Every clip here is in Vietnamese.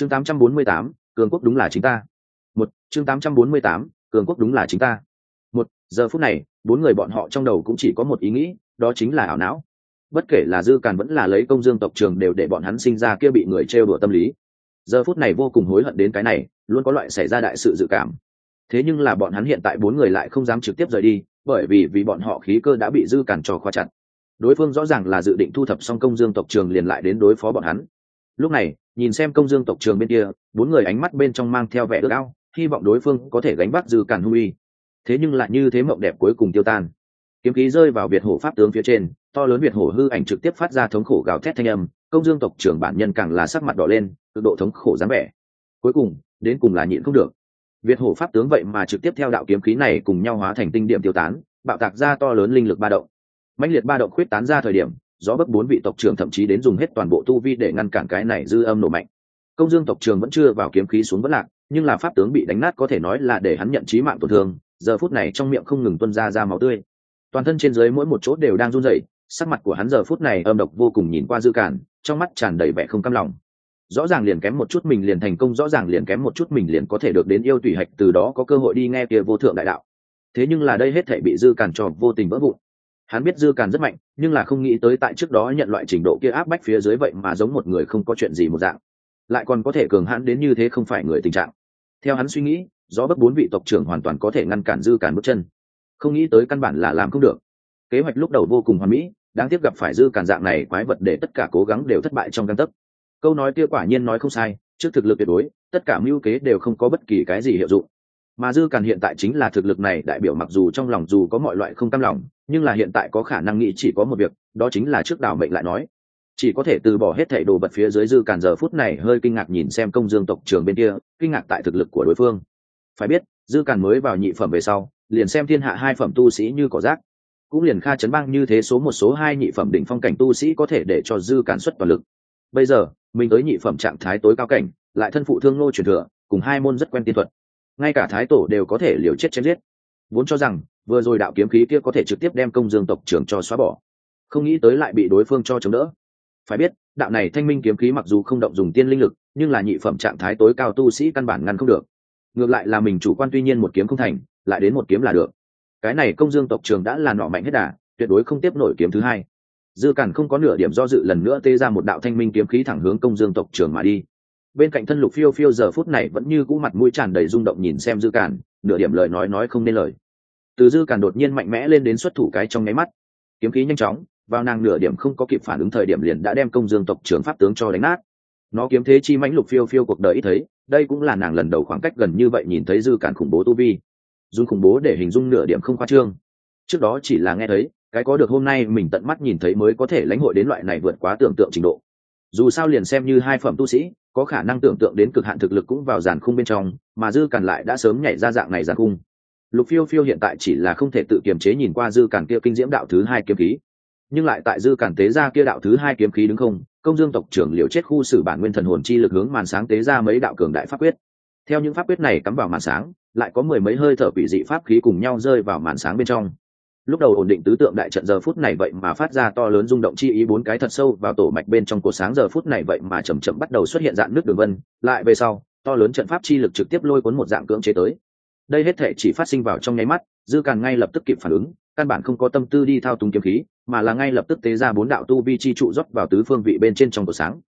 chương 848, cường quốc đúng là chính ta. Một chương 848, cường quốc đúng là chính ta. Một giờ phút này bốn người bọn họ trong đầu cũng chỉ có một ý nghĩ đó chính là ảo não. Bất kể là dư càn vẫn là lấy công dương tộc trường đều để bọn hắn sinh ra kia bị người trêu đùa tâm lý. Giờ phút này vô cùng hối hận đến cái này luôn có loại xảy ra đại sự dự cảm. Thế nhưng là bọn hắn hiện tại bốn người lại không dám trực tiếp rời đi bởi vì vì bọn họ khí cơ đã bị dư càn trò khoa chặt. Đối phương rõ ràng là dự định thu thập xong công dương tộc trường liền lại đến đối phó bọn hắn. Lúc này nhìn xem công dương tộc trường bên kia, bốn người ánh mắt bên trong mang theo vẻ ước ao, hy vọng đối phương có thể gánh bắt dư càn hung uy. Thế nhưng lại như thế mộng đẹp cuối cùng tiêu tan. Kiếm khí rơi vào việt hổ pháp tướng phía trên, to lớn việt hổ hư ảnh trực tiếp phát ra thống khổ gào thét thanh âm, công dương tộc trưởng bản nhân càng là sắc mặt đỏ lên, cực độ thống khổ dáng vẻ. Cuối cùng, đến cùng là nhịn không được. Việt hổ pháp tướng vậy mà trực tiếp theo đạo kiếm khí này cùng nhau hóa thành tinh điểm tiêu tán, bạo tạc ra to lớn linh lực ba động. Mãnh liệt ba động khuyết tán ra thời điểm gió bấc bốn vị tộc trưởng thậm chí đến dùng hết toàn bộ tu vi để ngăn cản cái này dư âm nổ mạnh. Công dương tộc trường vẫn chưa vào kiếm khí xuống vẫn lạc, nhưng là pháp tướng bị đánh nát có thể nói là để hắn nhận trí mạng tổn thương, giờ phút này trong miệng không ngừng tuân ra ra máu tươi. Toàn thân trên dưới mỗi một chỗ đều đang run rẩy, sắc mặt của hắn giờ phút này âm độc vô cùng nhìn qua dư cản, trong mắt tràn đầy vẻ không cam lòng. Rõ ràng liền kém một chút mình liền thành công, rõ ràng liền kém một chút mình liền có thể được đến yêu tùy hạch, từ đó có cơ hội đi nghe kia vô thượng đại đạo. Thế nhưng là đây hết thể bị dư cản tròn vô tình vỡ vụn hắn biết dư càn rất mạnh, nhưng là không nghĩ tới tại trước đó nhận loại trình độ kia áp bách phía dưới vậy mà giống một người không có chuyện gì một dạng. Lại còn có thể cường hãn đến như thế không phải người tình trạng. Theo hắn suy nghĩ do bất bốn vị tộc trưởng hoàn toàn có thể ngăn cản dư càn bước chân. Không nghĩ tới căn bản là làm không được. Kế hoạch lúc đầu vô cùng hoàn mỹ, đáng tiếc gặp phải dư càn dạng này quái vật để tất cả cố gắng đều thất bại trong căn tấc. Câu nói kia quả nhiên nói không sai, trước thực lực tuyệt đối, tất cả mưu kế đều không có bất kỳ cái gì hiệu dụng. Mà dư càn hiện tại chính là thực lực này, đại biểu mặc dù trong lòng dù có mọi loại không cam lòng nhưng là hiện tại có khả năng nghĩ chỉ có một việc, đó chính là trước đảo mệnh lại nói. Chỉ có thể từ bỏ hết thảy đồ vật phía dưới dư càn giờ phút này hơi kinh ngạc nhìn xem công dương tộc trường bên kia, kinh ngạc tại thực lực của đối phương. Phải biết, dư càn mới vào nhị phẩm về sau, liền xem thiên hạ hai phẩm tu sĩ như cỏ rác. Cũng liền kha chấn bang như thế số một số hai nhị phẩm đỉnh phong cảnh tu sĩ có thể để cho dư càn xuất toàn lực. Bây giờ, mình tới nhị phẩm trạng thái tối cao cảnh, lại thân phụ thương nô truyền thừa, cùng hai môn rất quen tiên thuật. Ngay cả thái tổ đều có thể liều chết chém giết. Vốn cho rằng vừa rồi đạo kiếm khí kia có thể trực tiếp đem công dương tộc trưởng cho xóa bỏ. Không nghĩ tới lại bị đối phương cho chống đỡ. Phải biết, đạo này thanh minh kiếm khí mặc dù không động dùng tiên linh lực, nhưng là nhị phẩm trạng thái tối cao tu sĩ căn bản ngăn không được. Ngược lại là mình chủ quan tuy nhiên một kiếm không thành, lại đến một kiếm là được. Cái này công dương tộc trường đã là nọ mạnh hết đà, tuyệt đối không tiếp nổi kiếm thứ hai. Dư cản không có nửa điểm do dự lần nữa tê ra một đạo thanh minh kiếm khí thẳng hướng công dương tộc trường mà đi. Bên cạnh thân lục phiêu phiêu giờ phút này vẫn như cũ mặt mũi tràn đầy rung động nhìn xem dư cản, nửa điểm lời nói nói không nên lời từ dư càn đột nhiên mạnh mẽ lên đến xuất thủ cái trong nháy mắt. Kiếm khí nhanh chóng, vào nàng nửa điểm không có kịp phản ứng thời điểm liền đã đem công dương tộc trưởng pháp tướng cho đánh nát. Nó kiếm thế chi mãnh lục phiêu phiêu cuộc đời ít thấy, đây cũng là nàng lần đầu khoảng cách gần như vậy nhìn thấy dư cản khủng bố tu vi. Dùng khủng bố để hình dung nửa điểm không khoa trương. Trước đó chỉ là nghe thấy, cái có được hôm nay mình tận mắt nhìn thấy mới có thể lãnh hội đến loại này vượt quá tưởng tượng trình độ. Dù sao liền xem như hai phẩm tu sĩ, có khả năng tưởng tượng đến cực hạn thực lực cũng vào giàn khung bên trong, mà dư càn lại đã sớm nhảy ra dạng này giàn khung lục phiêu phiêu hiện tại chỉ là không thể tự kiềm chế nhìn qua dư càn kia kinh diễm đạo thứ hai kiếm khí. Nhưng lại tại dư càn tế ra kia đạo thứ hai kiếm khí đứng không, công dương tộc trưởng liều chết khu xử bản nguyên thần hồn chi lực hướng màn sáng tế ra mấy đạo cường đại pháp quyết. Theo những pháp quyết này cắm vào màn sáng, lại có mười mấy hơi thở quỷ dị pháp khí cùng nhau rơi vào màn sáng bên trong. Lúc đầu ổn định tứ tượng đại trận giờ phút này vậy mà phát ra to lớn rung động chi ý bốn cái thật sâu vào tổ mạch bên trong cổ sáng giờ phút này vậy mà chầm chậm bắt đầu xuất hiện dạng nước đường vân. Lại về sau, to lớn trận pháp chi lực trực tiếp lôi cuốn một dạng cưỡng chế tới đây hết thể chỉ phát sinh vào trong nháy mắt, dư càn ngay lập tức kịp phản ứng, căn bản không có tâm tư đi thao túng kiếm khí, mà là ngay lập tức tế ra bốn đạo tu vi chi trụ rót vào tứ phương vị bên trên trong cổ sáng.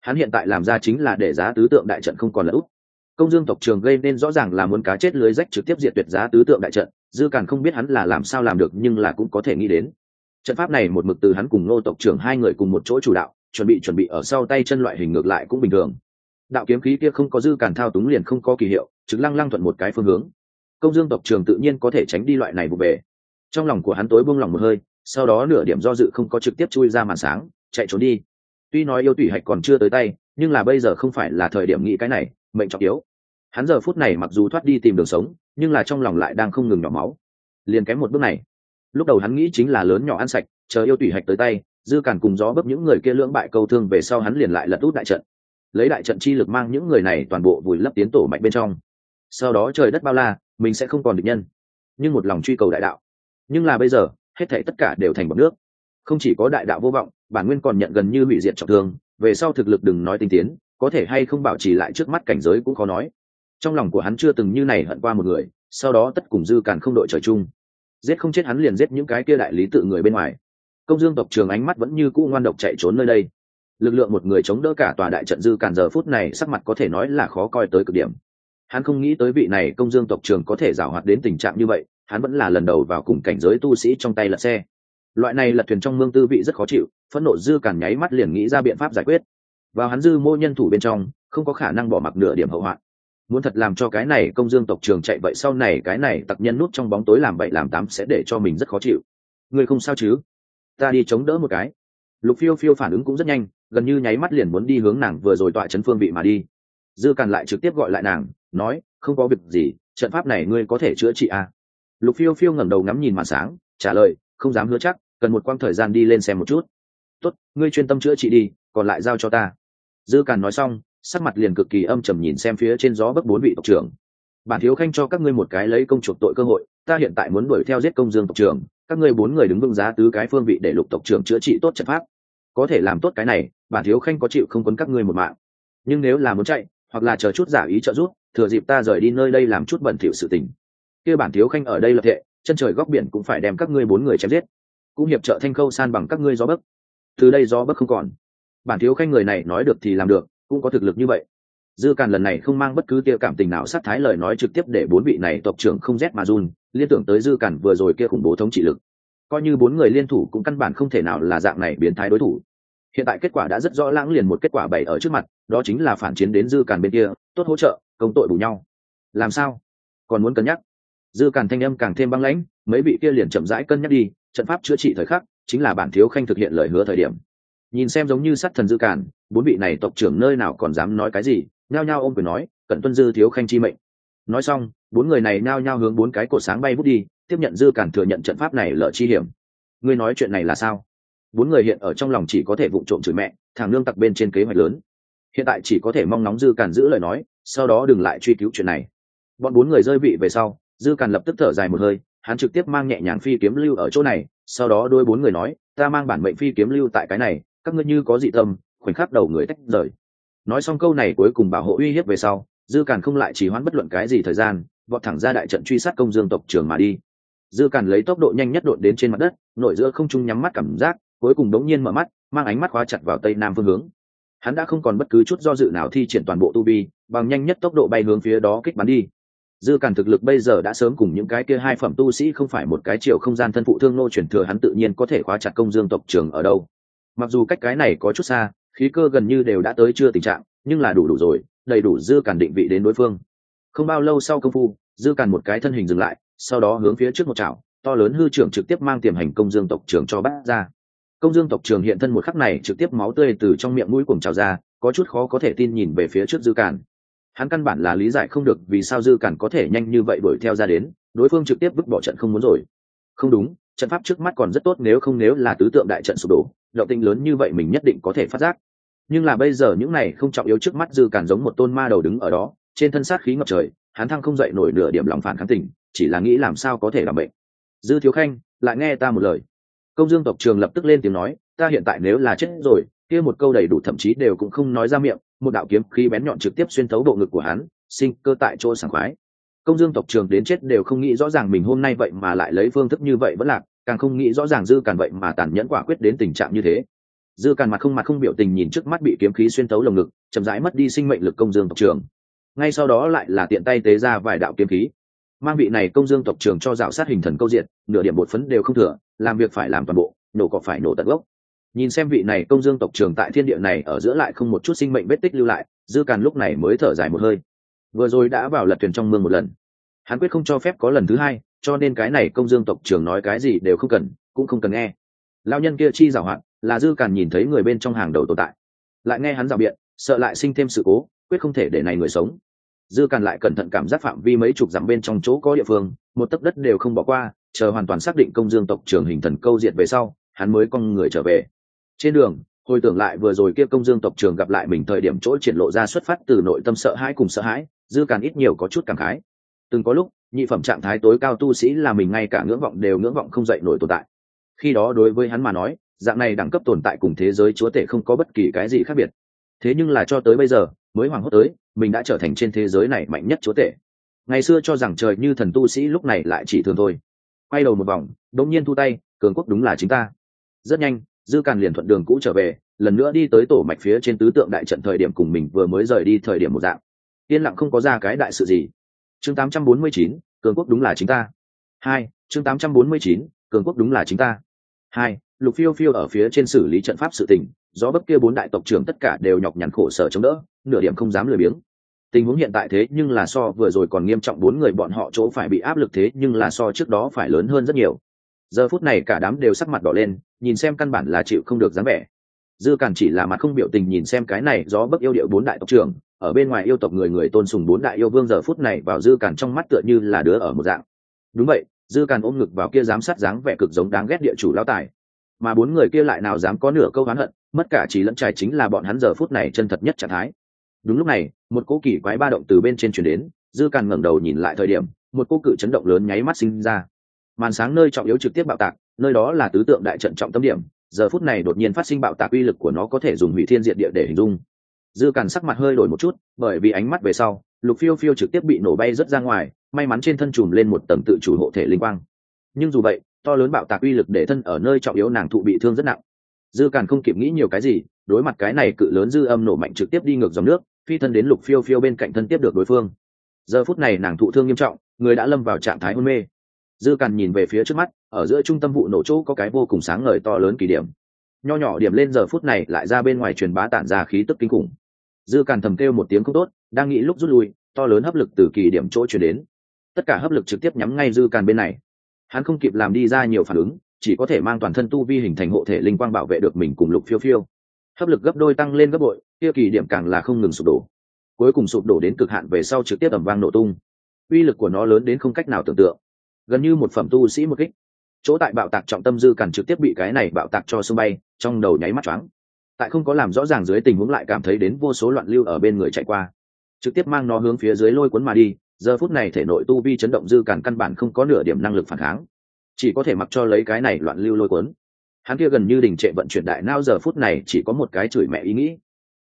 Hắn hiện tại làm ra chính là để giá tứ tượng đại trận không còn là út. Công dương tộc trường gây nên rõ ràng là muốn cá chết lưới rách trực tiếp diệt tuyệt giá tứ tượng đại trận, dư càn không biết hắn là làm sao làm được nhưng là cũng có thể nghĩ đến. Trận pháp này một mực từ hắn cùng ngô tộc trưởng hai người cùng một chỗ chủ đạo, chuẩn bị chuẩn bị ở sau tay chân loại hình ngược lại cũng bình thường. Đạo kiếm khí kia không có dư càn thao túng liền không có kỳ hiệu chứng lăng lăng thuận một cái phương hướng công dương tộc trường tự nhiên có thể tránh đi loại này vụ về. Trong lòng của hắn tối buông lòng một hơi, sau đó nửa điểm do dự không có trực tiếp chui ra màn sáng, chạy trốn đi. Tuy nói yêu tủy hạch còn chưa tới tay, nhưng là bây giờ không phải là thời điểm nghĩ cái này, mệnh trọng yếu. Hắn giờ phút này mặc dù thoát đi tìm đường sống, nhưng là trong lòng lại đang không ngừng nhỏ máu. Liền kém một bước này. Lúc đầu hắn nghĩ chính là lớn nhỏ ăn sạch, chờ yêu tủy hạch tới tay, dư càn cùng gió bấp những người kia lưỡng bại câu thương về sau hắn liền lại lật út đại trận. Lấy đại trận chi lực mang những người này toàn bộ vùi lấp tiến tổ mạnh bên trong. Sau đó trời đất bao la mình sẽ không còn địch nhân. Nhưng một lòng truy cầu đại đạo. Nhưng là bây giờ, hết thảy tất cả đều thành bọc nước. Không chỉ có đại đạo vô vọng, bản nguyên còn nhận gần như hủy diệt trọng thương. Về sau thực lực đừng nói tinh tiến, có thể hay không bảo trì lại trước mắt cảnh giới cũng khó nói. Trong lòng của hắn chưa từng như này hận qua một người, sau đó tất cùng dư càn không đội trời chung. Giết không chết hắn liền giết những cái kia đại lý tự người bên ngoài. Công dương tộc trường ánh mắt vẫn như cũ ngoan độc chạy trốn nơi đây. Lực lượng một người chống đỡ cả tòa đại trận dư càn giờ phút này sắc mặt có thể nói là khó coi tới cực điểm hắn không nghĩ tới vị này công dương tộc trường có thể giảo hoạt đến tình trạng như vậy, hắn vẫn là lần đầu vào cùng cảnh giới tu sĩ trong tay lật xe. Loại này lật thuyền trong mương tư vị rất khó chịu, phẫn nộ dư càn nháy mắt liền nghĩ ra biện pháp giải quyết. Vào hắn dư mô nhân thủ bên trong, không có khả năng bỏ mặc nửa điểm hậu hoạn. Muốn thật làm cho cái này công dương tộc trường chạy vậy sau này cái này tặc nhân nút trong bóng tối làm vậy làm tám sẽ để cho mình rất khó chịu. Người không sao chứ? Ta đi chống đỡ một cái. Lục phiêu phiêu phản ứng cũng rất nhanh, gần như nháy mắt liền muốn đi hướng nàng vừa rồi tọa chấn phương vị mà đi. Dư càn lại trực tiếp gọi lại nàng nói, không có việc gì, trận pháp này ngươi có thể chữa trị à. lục phiêu phiêu ngẩng đầu ngắm nhìn màn sáng, trả lời, không dám hứa chắc, cần một quãng thời gian đi lên xem một chút. Tốt, ngươi chuyên tâm chữa trị đi, còn lại giao cho ta. Dư càn nói xong, sắc mặt liền cực kỳ âm trầm nhìn xem phía trên gió bấc bốn vị tộc trưởng. Bản thiếu khanh cho các ngươi một cái lấy công chuộc tội cơ hội, ta hiện tại muốn đuổi theo giết công dương tộc trưởng, các ngươi bốn người đứng vững giá tứ cái phương vị để lục tộc trưởng chữa trị tốt trận pháp. Có thể làm tốt cái này, bản thiếu khanh có chịu không quấn các ngươi một mạng. Nhưng nếu là muốn chạy hoặc là chờ chút giả ý trợ giúp, thừa dịp ta rời đi nơi đây làm chút bẩn thỉu sự tình. Kia bản thiếu khanh ở đây lập thệ, chân trời góc biển cũng phải đem các ngươi bốn người chém giết. Cũng hiệp trợ thanh khâu san bằng các ngươi gió bấc từ đây gió bấc không còn. Bản thiếu khanh người này nói được thì làm được, cũng có thực lực như vậy. Dư càn lần này không mang bất cứ tia cảm tình nào sát thái lời nói trực tiếp để bốn vị này tộc trưởng không rét mà run, liên tưởng tới dư càn vừa rồi kia khủng bố thống trị lực. Coi như bốn người liên thủ cũng căn bản không thể nào là dạng này biến thái đối thủ hiện tại kết quả đã rất rõ lãng liền một kết quả bày ở trước mặt, đó chính là phản chiến đến dư càn bên kia, tốt hỗ trợ, công tội bù nhau. Làm sao? Còn muốn cân nhắc? Dư càn thanh âm càng thêm băng lãnh, mấy vị kia liền chậm rãi cân nhắc đi, trận pháp chữa trị thời khắc, chính là bản thiếu khanh thực hiện lời hứa thời điểm. Nhìn xem giống như sát thần dư càn, bốn vị này tộc trưởng nơi nào còn dám nói cái gì, nhao nhao ôm quyền nói, cẩn tuân dư thiếu khanh chi mệnh. Nói xong, bốn người này nhao nhao hướng bốn cái cột sáng bay bút đi, tiếp nhận dư càn thừa nhận trận pháp này lỡ chi hiểm. Ngươi nói chuyện này là sao? Bốn người hiện ở trong lòng chỉ có thể vụng trộm chửi mẹ thằng lương tặc bên trên kế hoạch lớn. Hiện tại chỉ có thể mong nóng dư càn giữ lời nói, sau đó đừng lại truy cứu chuyện này. Bọn bốn người rơi vị về sau, dư càn lập tức thở dài một hơi, hắn trực tiếp mang nhẹ nhàng phi kiếm lưu ở chỗ này, sau đó đôi bốn người nói, ta mang bản mệnh phi kiếm lưu tại cái này, các ngươi như có dị tâm, khoảnh khắc đầu người tách rời. Nói xong câu này cuối cùng bảo hộ uy hiếp về sau, dư càn không lại chỉ hoãn bất luận cái gì thời gian, vọt thẳng ra đại trận truy sát công dương tộc trưởng mà đi. Dư càn lấy tốc độ nhanh nhất đội đến trên mặt đất nội giữa không trung nhắm mắt cảm giác cuối cùng đống nhiên mở mắt, mang ánh mắt khóa chặt vào tây nam phương hướng. Hắn đã không còn bất cứ chút do dự nào thi triển toàn bộ tu vi, bằng nhanh nhất tốc độ bay hướng phía đó kích bắn đi. Dư càn thực lực bây giờ đã sớm cùng những cái kia hai phẩm tu sĩ không phải một cái chiều không gian thân phụ thương nô chuyển thừa hắn tự nhiên có thể khóa chặt công dương tộc trường ở đâu. Mặc dù cách cái này có chút xa, khí cơ gần như đều đã tới chưa tình trạng, nhưng là đủ đủ rồi, đầy đủ dư càn định vị đến đối phương. Không bao lâu sau công phu, dư càn một cái thân hình dừng lại, sau đó hướng phía trước một chảo, to lớn hư trưởng trực tiếp mang tiềm hành công dương tộc trưởng cho bắt ra công dương tộc trưởng hiện thân một khắc này trực tiếp máu tươi từ trong miệng mũi cuồng trào ra, có chút khó có thể tin nhìn về phía trước dư cản. hắn căn bản là lý giải không được vì sao dư cản có thể nhanh như vậy đuổi theo ra đến, đối phương trực tiếp vứt bỏ trận không muốn rồi. Không đúng, trận pháp trước mắt còn rất tốt nếu không nếu là tứ tượng đại trận sụp đổ, động tinh lớn như vậy mình nhất định có thể phát giác. Nhưng là bây giờ những này không trọng yếu trước mắt dư cản giống một tôn ma đầu đứng ở đó, trên thân sát khí ngập trời, hắn thăng không dậy nổi nửa điểm lòng phản kháng tình chỉ là nghĩ làm sao có thể làm bệnh. Dư thiếu khanh, lại nghe ta một lời công dương tộc trường lập tức lên tiếng nói, ta hiện tại nếu là chết rồi, kia một câu đầy đủ thậm chí đều cũng không nói ra miệng, một đạo kiếm khí bén nhọn trực tiếp xuyên thấu bộ ngực của hắn, sinh cơ tại chỗ sảng khoái. Công dương tộc trường đến chết đều không nghĩ rõ ràng mình hôm nay vậy mà lại lấy phương thức như vậy vẫn lạc, càng không nghĩ rõ ràng dư càn vậy mà tàn nhẫn quả quyết đến tình trạng như thế. Dư càn mặt không mặt không biểu tình nhìn trước mắt bị kiếm khí xuyên thấu lồng ngực, chậm rãi mất đi sinh mệnh lực công dương tộc trường. Ngay sau đó lại là tiện tay tế ra vài đạo kiếm khí mang vị này công dương tộc trường cho dạo sát hình thần câu diện, nửa điểm bột phấn đều không thừa, làm việc phải làm toàn bộ, nổ cỏ phải nổ tận gốc. Nhìn xem vị này công dương tộc trường tại thiên địa này ở giữa lại không một chút sinh mệnh vết tích lưu lại, dư càn lúc này mới thở dài một hơi. Vừa rồi đã vào lật thuyền trong mương một lần. Hắn quyết không cho phép có lần thứ hai, cho nên cái này công dương tộc trưởng nói cái gì đều không cần, cũng không cần nghe. Lao nhân kia chi giảo hoạt, là dư càn nhìn thấy người bên trong hàng đầu tồn tại. Lại nghe hắn rào biện, sợ lại sinh thêm sự cố, quyết không thể để này người sống dư càn lại cẩn thận cảm giác phạm vi mấy chục dặm bên trong chỗ có địa phương, một tấc đất đều không bỏ qua, chờ hoàn toàn xác định công dương tộc trưởng hình thần câu diệt về sau, hắn mới con người trở về. Trên đường, hồi tưởng lại vừa rồi kia công dương tộc trưởng gặp lại mình thời điểm chỗ triển lộ ra xuất phát từ nội tâm sợ hãi cùng sợ hãi, dư càn ít nhiều có chút cảm khái. Từng có lúc, nhị phẩm trạng thái tối cao tu sĩ là mình ngay cả ngưỡng vọng đều ngưỡng vọng không dậy nổi tồn tại. Khi đó đối với hắn mà nói, dạng này đẳng cấp tồn tại cùng thế giới chúa tể không có bất kỳ cái gì khác biệt. Thế nhưng là cho tới bây giờ mới hoảng hốt tới mình đã trở thành trên thế giới này mạnh nhất chúa tể. Ngày xưa cho rằng trời như thần tu sĩ lúc này lại chỉ thường thôi. Quay đầu một vòng đống nhiên thu tay cường quốc đúng là chính ta. Rất nhanh dư càn liền thuận đường cũ trở về lần nữa đi tới tổ mạch phía trên tứ tượng đại trận thời điểm cùng mình vừa mới rời đi thời điểm một dạng. Yên lặng không có ra cái đại sự gì. Chương 849, cường quốc đúng là chính ta. Hai chương 849, cường quốc đúng là chính ta. Hai lục phiêu phiêu ở phía trên xử lý trận pháp sự tình do bất kia bốn đại tộc trưởng tất cả đều nhọc nhằn khổ sở chống đỡ, nửa điểm không dám lười biếng. Tình huống hiện tại thế nhưng là so vừa rồi còn nghiêm trọng bốn người bọn họ chỗ phải bị áp lực thế nhưng là so trước đó phải lớn hơn rất nhiều. Giờ phút này cả đám đều sắc mặt đỏ lên, nhìn xem căn bản là chịu không được dáng vẻ. Dư càn chỉ là mặt không biểu tình nhìn xem cái này do bất yêu điệu bốn đại tộc trưởng, ở bên ngoài yêu tộc người người tôn sùng bốn đại yêu vương giờ phút này vào dư càn trong mắt tựa như là đứa ở một dạng. Đúng vậy, dư càn ôm ngực vào kia giám sát dáng vẻ cực giống đáng ghét địa chủ lao tài mà bốn người kia lại nào dám có nửa câu oán hận, mất cả chỉ lẫn trai chính là bọn hắn giờ phút này chân thật nhất trạng thái. Đúng lúc này, một cỗ kỳ quái ba động từ bên trên chuyển đến, dư càn ngẩng đầu nhìn lại thời điểm, một cô cự chấn động lớn nháy mắt sinh ra. Màn sáng nơi trọng yếu trực tiếp bạo tạc, nơi đó là tứ tượng đại trận trọng tâm điểm, giờ phút này đột nhiên phát sinh bạo tạc uy lực của nó có thể dùng hủy thiên diện địa để hình dung. Dư càn sắc mặt hơi đổi một chút, bởi vì ánh mắt về sau, lục phiêu phiêu trực tiếp bị nổ bay rớt ra ngoài, may mắn trên thân chùm lên một tầng tự chủ hộ thể linh quang. Nhưng dù vậy to lớn bạo tạc uy lực để thân ở nơi trọng yếu nàng thụ bị thương rất nặng. Dư càn không kịp nghĩ nhiều cái gì, đối mặt cái này cự lớn dư âm nổ mạnh trực tiếp đi ngược dòng nước, phi thân đến lục phiêu phiêu bên cạnh thân tiếp được đối phương. Giờ phút này nàng thụ thương nghiêm trọng, người đã lâm vào trạng thái hôn mê. Dư càn nhìn về phía trước mắt, ở giữa trung tâm vụ nổ chỗ có cái vô cùng sáng ngời to lớn kỳ điểm. Nho nhỏ điểm lên giờ phút này lại ra bên ngoài truyền bá tản ra khí tức kinh khủng. Dư càn thầm kêu một tiếng không tốt, đang nghĩ lúc rút lui, to lớn hấp lực từ kỳ điểm chỗ chuyển đến. Tất cả hấp lực trực tiếp nhắm ngay dư càn bên này hắn không kịp làm đi ra nhiều phản ứng, chỉ có thể mang toàn thân tu vi hình thành hộ thể linh quang bảo vệ được mình cùng lục phiêu phiêu. Hấp lực gấp đôi tăng lên gấp bội, kia kỳ điểm càng là không ngừng sụp đổ. Cuối cùng sụp đổ đến cực hạn về sau trực tiếp ẩm vang nổ tung. Uy lực của nó lớn đến không cách nào tưởng tượng. Gần như một phẩm tu sĩ một kích. Chỗ tại bạo tạc trọng tâm dư càn trực tiếp bị cái này bạo tạc cho sông bay, trong đầu nháy mắt choáng. Tại không có làm rõ ràng dưới tình huống lại cảm thấy đến vô số loạn lưu ở bên người chạy qua. Trực tiếp mang nó hướng phía dưới lôi cuốn mà đi giờ phút này thể nội tu vi chấn động dư càn căn bản không có nửa điểm năng lực phản kháng. Chỉ có thể mặc cho lấy cái này loạn lưu lôi cuốn. Hắn kia gần như đình trệ vận chuyển đại nao giờ phút này chỉ có một cái chửi mẹ ý nghĩ.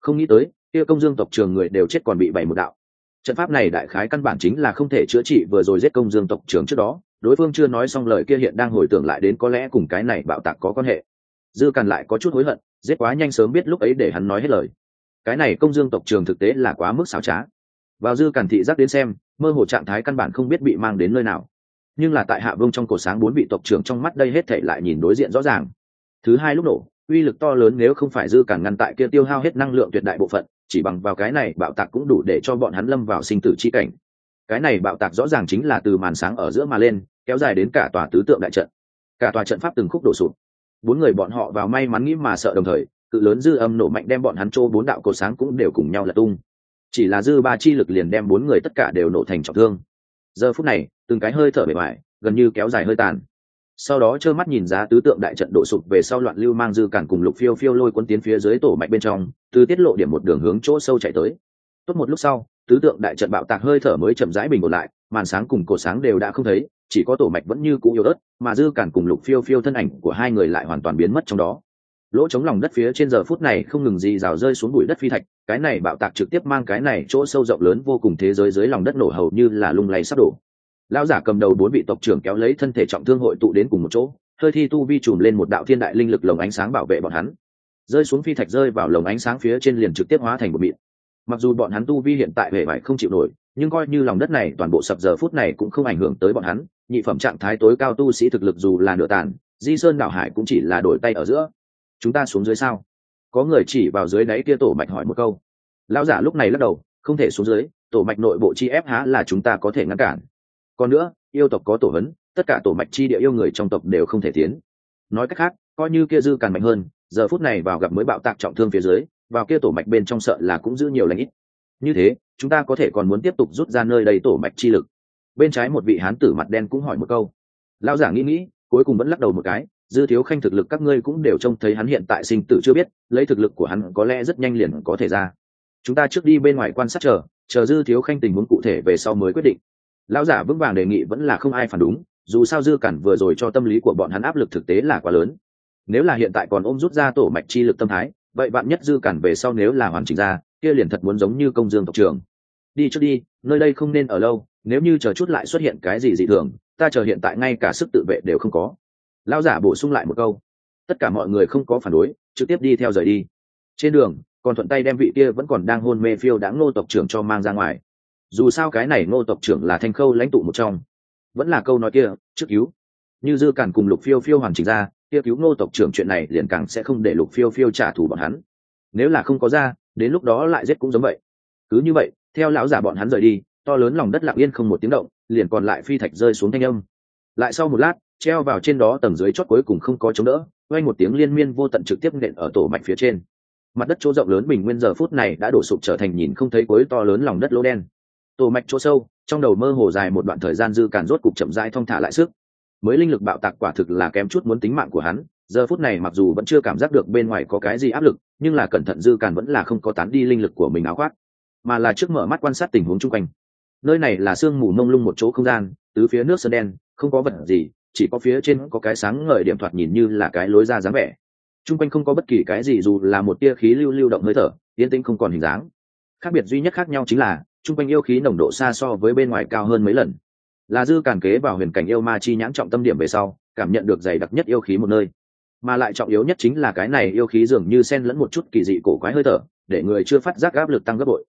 Không nghĩ tới, kia công dương tộc trường người đều chết còn bị bày một đạo. Trận pháp này đại khái căn bản chính là không thể chữa trị vừa rồi giết công dương tộc trường trước đó. Đối phương chưa nói xong lời kia hiện đang hồi tưởng lại đến có lẽ cùng cái này bạo tạc có quan hệ. Dư càn lại có chút hối hận, giết quá nhanh sớm biết lúc ấy để hắn nói hết lời. Cái này công dương tộc trường thực tế là quá mức xảo trá. Vào dư càn thị giác đến xem mơ hồ trạng thái căn bản không biết bị mang đến nơi nào. Nhưng là tại hạ vương trong cổ sáng bốn vị tộc trưởng trong mắt đây hết thể lại nhìn đối diện rõ ràng. Thứ hai lúc nổ, uy lực to lớn nếu không phải dư cản ngăn tại kia tiêu hao hết năng lượng tuyệt đại bộ phận, chỉ bằng vào cái này bạo tạc cũng đủ để cho bọn hắn lâm vào sinh tử chi cảnh. Cái này bạo tạc rõ ràng chính là từ màn sáng ở giữa mà lên, kéo dài đến cả tòa tứ tượng đại trận. Cả tòa trận pháp từng khúc đổ sụp. Bốn người bọn họ vào may mắn nghĩ mà sợ đồng thời, cự lớn dư âm nổ mạnh đem bọn hắn trô bốn đạo cổ sáng cũng đều cùng nhau là tung chỉ là dư ba chi lực liền đem bốn người tất cả đều nổ thành trọng thương. Giờ phút này, từng cái hơi thở bề ngoài, gần như kéo dài hơi tàn. Sau đó trơ mắt nhìn giá tứ tượng đại trận đổ sụp về sau loạn lưu mang dư cản cùng lục phiêu phiêu lôi cuốn tiến phía dưới tổ mạch bên trong, từ tiết lộ điểm một đường hướng chỗ sâu chạy tới. Tốt một lúc sau, tứ tượng đại trận bạo tạc hơi thở mới chậm rãi bình ổn lại, màn sáng cùng cổ sáng đều đã không thấy, chỉ có tổ mạch vẫn như cũ yếu ớt, mà dư cản cùng lục phiêu phiêu thân ảnh của hai người lại hoàn toàn biến mất trong đó lỗ chống lòng đất phía trên giờ phút này không ngừng gì rào rơi xuống bụi đất phi thạch, cái này bạo tạc trực tiếp mang cái này chỗ sâu rộng lớn vô cùng thế giới dưới lòng đất nổ hầu như là lung lay sắp đổ. Lão giả cầm đầu bốn vị tộc trưởng kéo lấy thân thể trọng thương hội tụ đến cùng một chỗ, hơi thi tu vi trùm lên một đạo thiên đại linh lực lồng ánh sáng bảo vệ bọn hắn. Rơi xuống phi thạch rơi vào lồng ánh sáng phía trên liền trực tiếp hóa thành một mịn. Mặc dù bọn hắn tu vi hiện tại hệ vải không chịu nổi, nhưng coi như lòng đất này toàn bộ sập giờ phút này cũng không ảnh hưởng tới bọn hắn, nhị phẩm trạng thái tối cao tu sĩ thực lực dù là nửa tàn, di sơn đảo hải cũng chỉ là đổi tay ở giữa chúng ta xuống dưới sao? Có người chỉ vào dưới đáy kia tổ mạch hỏi một câu. Lão giả lúc này lắc đầu, không thể xuống dưới, tổ mạch nội bộ chi ép há là chúng ta có thể ngăn cản. Còn nữa, yêu tộc có tổ hấn, tất cả tổ mạch chi địa yêu người trong tộc đều không thể tiến. Nói cách khác, coi như kia dư càng mạnh hơn, giờ phút này vào gặp mới bạo tạc trọng thương phía dưới, vào kia tổ mạch bên trong sợ là cũng giữ nhiều lãnh ít. Như thế, chúng ta có thể còn muốn tiếp tục rút ra nơi đầy tổ mạch chi lực. Bên trái một vị hán tử mặt đen cũng hỏi một câu. Lão giả nghĩ nghĩ, cuối cùng vẫn lắc đầu một cái dư thiếu khanh thực lực các ngươi cũng đều trông thấy hắn hiện tại sinh tử chưa biết, lấy thực lực của hắn có lẽ rất nhanh liền có thể ra. Chúng ta trước đi bên ngoài quan sát chờ chờ dư thiếu khanh tình huống cụ thể về sau mới quyết định. Lão giả vững vàng đề nghị vẫn là không ai phản đúng, dù sao dư cản vừa rồi cho tâm lý của bọn hắn áp lực thực tế là quá lớn. Nếu là hiện tại còn ôm rút ra tổ mạch chi lực tâm thái, vậy bạn nhất dư cản về sau nếu là hoàn chỉnh ra, kia liền thật muốn giống như công dương tộc trường. đi trước đi, nơi đây không nên ở lâu, nếu như chờ chút lại xuất hiện cái gì dị thường, ta chờ hiện tại ngay cả sức tự vệ đều không có lao giả bổ sung lại một câu. Tất cả mọi người không có phản đối, trực tiếp đi theo rời đi. Trên đường, còn thuận tay đem vị kia vẫn còn đang hôn mê phiêu đã ngô tộc trưởng cho mang ra ngoài. Dù sao cái này ngô tộc trưởng là thanh khâu lãnh tụ một trong. Vẫn là câu nói kia, trước cứu. Như dư cản cùng lục phiêu phiêu hoàn chỉnh ra, kia cứu ngô tộc trưởng chuyện này liền càng sẽ không để lục phiêu phiêu trả thù bọn hắn. Nếu là không có ra, đến lúc đó lại giết cũng giống vậy. Cứ như vậy, theo lão giả bọn hắn rời đi, to lớn lòng đất lặng yên không một tiếng động, liền còn lại phi thạch rơi xuống thanh âm. Lại sau một lát treo vào trên đó tầng dưới chót cuối cùng không có chống đỡ quay một tiếng liên miên vô tận trực tiếp nện ở tổ mạch phía trên. Mặt đất chỗ rộng lớn bình nguyên giờ phút này đã đổ sụp trở thành nhìn không thấy cuối to lớn lòng đất lỗ đen. Tổ mạch chỗ sâu, trong đầu mơ hồ dài một đoạn thời gian dư càn rốt cục chậm rãi thong thả lại sức. Mới linh lực bạo tạc quả thực là kém chút muốn tính mạng của hắn, giờ phút này mặc dù vẫn chưa cảm giác được bên ngoài có cái gì áp lực, nhưng là cẩn thận dư càn vẫn là không có tán đi linh lực của mình áo khoác, mà là trước mở mắt quan sát tình huống chung quanh. Nơi này là sương mù mông lung một chỗ không gian, tứ phía nước sơn đen, không có vật gì chỉ có phía trên có cái sáng ngời điểm thoạt nhìn như là cái lối ra dáng vẻ. Chung quanh không có bất kỳ cái gì dù là một tia khí lưu lưu động hơi thở, yên tĩnh không còn hình dáng. Khác biệt duy nhất khác nhau chính là chung quanh yêu khí nồng độ xa so với bên ngoài cao hơn mấy lần. Là dư càn kế vào huyền cảnh yêu ma chi nhãn trọng tâm điểm về sau, cảm nhận được dày đặc nhất yêu khí một nơi. Mà lại trọng yếu nhất chính là cái này yêu khí dường như xen lẫn một chút kỳ dị cổ quái hơi thở, để người chưa phát giác áp lực tăng gấp bội.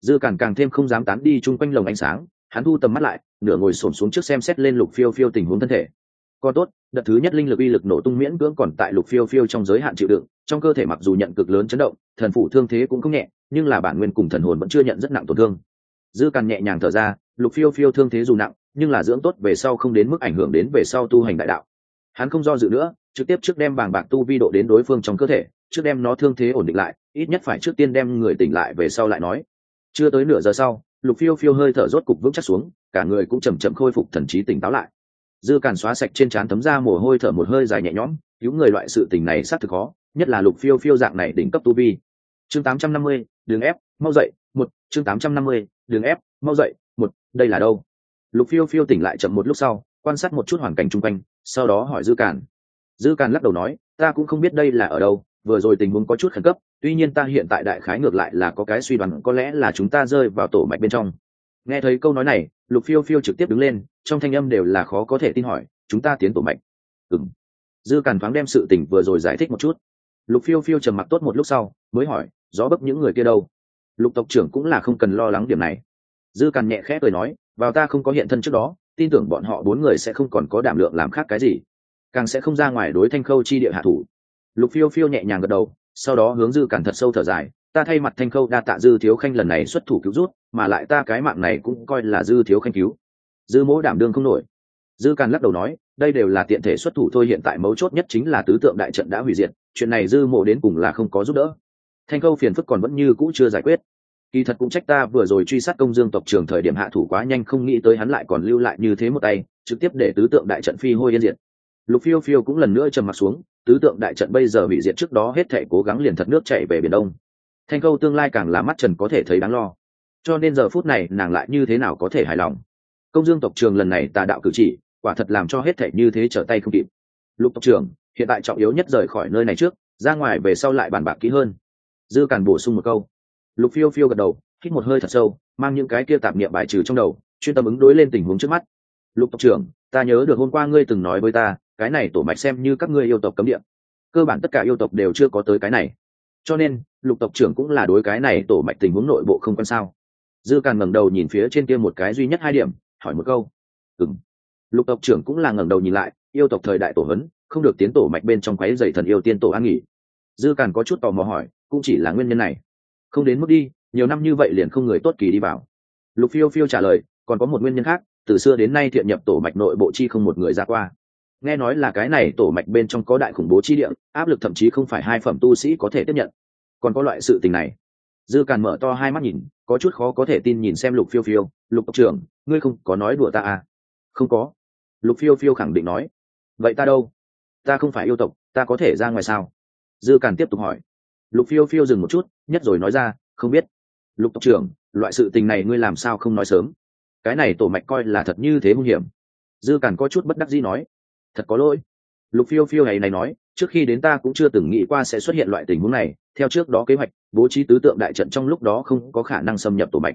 Dư càn càng thêm không dám tán đi chung quanh lồng ánh sáng, hắn thu tầm mắt lại, nửa ngồi xổm xuống trước xem xét lên lục phiêu phiêu tình huống thân thể còn tốt, đợt thứ nhất linh lực uy lực nổ tung miễn cưỡng còn tại lục phiêu phiêu trong giới hạn chịu đựng, trong cơ thể mặc dù nhận cực lớn chấn động, thần phủ thương thế cũng không nhẹ, nhưng là bản nguyên cùng thần hồn vẫn chưa nhận rất nặng tổn thương. Dư càn nhẹ nhàng thở ra, lục phiêu phiêu thương thế dù nặng, nhưng là dưỡng tốt về sau không đến mức ảnh hưởng đến về sau tu hành đại đạo. Hắn không do dự nữa, trực tiếp trước đem bàng bạc tu vi độ đến đối phương trong cơ thể, trước đem nó thương thế ổn định lại, ít nhất phải trước tiên đem người tỉnh lại về sau lại nói. Chưa tới nửa giờ sau, lục phiêu phiêu hơi thở rốt cục vững chắc xuống, cả người cũng chầm chậm khôi phục thần trí tỉnh táo lại dư càn xóa sạch trên trán thấm ra mồ hôi thở một hơi dài nhẹ nhõm cứu người loại sự tình này xác thực khó nhất là lục phiêu phiêu dạng này đỉnh cấp tu vi. Chương 850, đường ép mau dậy một chương 850, đường ép mau dậy một đây là đâu? Lục phiêu phiêu tỉnh lại chậm một lúc sau quan sát một chút hoàn cảnh chung quanh sau đó hỏi dư càn. Dư càn lắc đầu nói ta cũng không biết đây là ở đâu vừa rồi tình huống có chút khẩn cấp tuy nhiên ta hiện tại đại khái ngược lại là có cái suy đoán có lẽ là chúng ta rơi vào tổ mạch bên trong. Nghe thấy câu nói này lục phiêu phiêu trực tiếp đứng lên, trong thanh âm đều là khó có thể tin hỏi, chúng ta tiến tổ mạnh. ừng dư càn thoáng đem sự tình vừa rồi giải thích một chút. Lục phiêu phiêu trầm mặc tốt một lúc sau, mới hỏi, gió bấp những người kia đâu? Lục tộc trưởng cũng là không cần lo lắng điểm này. Dư càn nhẹ khẽ cười nói, vào ta không có hiện thân trước đó, tin tưởng bọn họ bốn người sẽ không còn có đảm lượng làm khác cái gì. Càng sẽ không ra ngoài đối thanh khâu chi địa hạ thủ. Lục phiêu phiêu nhẹ nhàng gật đầu, sau đó hướng dư càn thật sâu thở dài ta thay mặt thanh khâu đa tạ dư thiếu khanh lần này xuất thủ cứu rút, mà lại ta cái mạng này cũng coi là dư thiếu khanh cứu. Dư mỗ đảm đương không nổi. Dư càn lắc đầu nói, đây đều là tiện thể xuất thủ thôi, hiện tại mấu chốt nhất chính là tứ tượng đại trận đã hủy diệt, chuyện này dư mộ đến cùng là không có giúp đỡ. Thanh khâu phiền phức còn vẫn như cũ chưa giải quyết. Kỳ thật cũng trách ta vừa rồi truy sát công dương tộc trường thời điểm hạ thủ quá nhanh, không nghĩ tới hắn lại còn lưu lại như thế một tay, trực tiếp để tứ tượng đại trận phi hôi yên diệt. Lục phiêu phiêu cũng lần nữa trầm mặt xuống, tứ tượng đại trận bây giờ bị diệt trước đó hết thể cố gắng liền thật nước chạy về biển đông thanh câu tương lai càng là mắt trần có thể thấy đáng lo. Cho nên giờ phút này nàng lại như thế nào có thể hài lòng? Công dương tộc trường lần này tà đạo cử chỉ, quả thật làm cho hết thể như thế trở tay không kịp. Lục tộc trưởng hiện tại trọng yếu nhất rời khỏi nơi này trước, ra ngoài về sau lại bàn bạc kỹ hơn. Dư càn bổ sung một câu. Lục phiêu phiêu gật đầu, hít một hơi thật sâu, mang những cái kia tạp niệm bài trừ trong đầu, chuyên tâm ứng đối lên tình huống trước mắt. Lục tộc trưởng ta nhớ được hôm qua ngươi từng nói với ta, cái này tổ mạch xem như các ngươi yêu tộc cấm địa. Cơ bản tất cả yêu tộc đều chưa có tới cái này cho nên, lục tộc trưởng cũng là đối cái này tổ mạch tình huống nội bộ không quan sao. Dư càn ngẩng đầu nhìn phía trên kia một cái duy nhất hai điểm, hỏi một câu. Ừng lục tộc trưởng cũng là ngẩng đầu nhìn lại, yêu tộc thời đại tổ hấn không được tiến tổ mạch bên trong quái dày thần yêu tiên tổ an nghỉ. Dư càn có chút tò mò hỏi, cũng chỉ là nguyên nhân này. Không đến mức đi, nhiều năm như vậy liền không người tốt kỳ đi vào. Lục phiêu phiêu trả lời, còn có một nguyên nhân khác, từ xưa đến nay thiện nhập tổ mạch nội bộ chi không một người ra qua nghe nói là cái này tổ mạch bên trong có đại khủng bố chi địa, áp lực thậm chí không phải hai phẩm tu sĩ có thể tiếp nhận. Còn có loại sự tình này. Dư càn mở to hai mắt nhìn, có chút khó có thể tin nhìn xem lục phiêu phiêu. Lục tộc trưởng, ngươi không có nói đùa ta à? Không có. Lục phiêu phiêu khẳng định nói. Vậy ta đâu? Ta không phải yêu tộc, ta có thể ra ngoài sao? Dư càn tiếp tục hỏi. Lục phiêu phiêu dừng một chút, nhất rồi nói ra, không biết. Lục tộc trưởng, loại sự tình này ngươi làm sao không nói sớm? Cái này tổ mạch coi là thật như thế nguy hiểm. Dư càn có chút bất đắc dĩ nói thật có lỗi. Lục phiêu phiêu này này nói, trước khi đến ta cũng chưa từng nghĩ qua sẽ xuất hiện loại tình huống này, theo trước đó kế hoạch, bố trí tứ tượng đại trận trong lúc đó không có khả năng xâm nhập tổ mạch.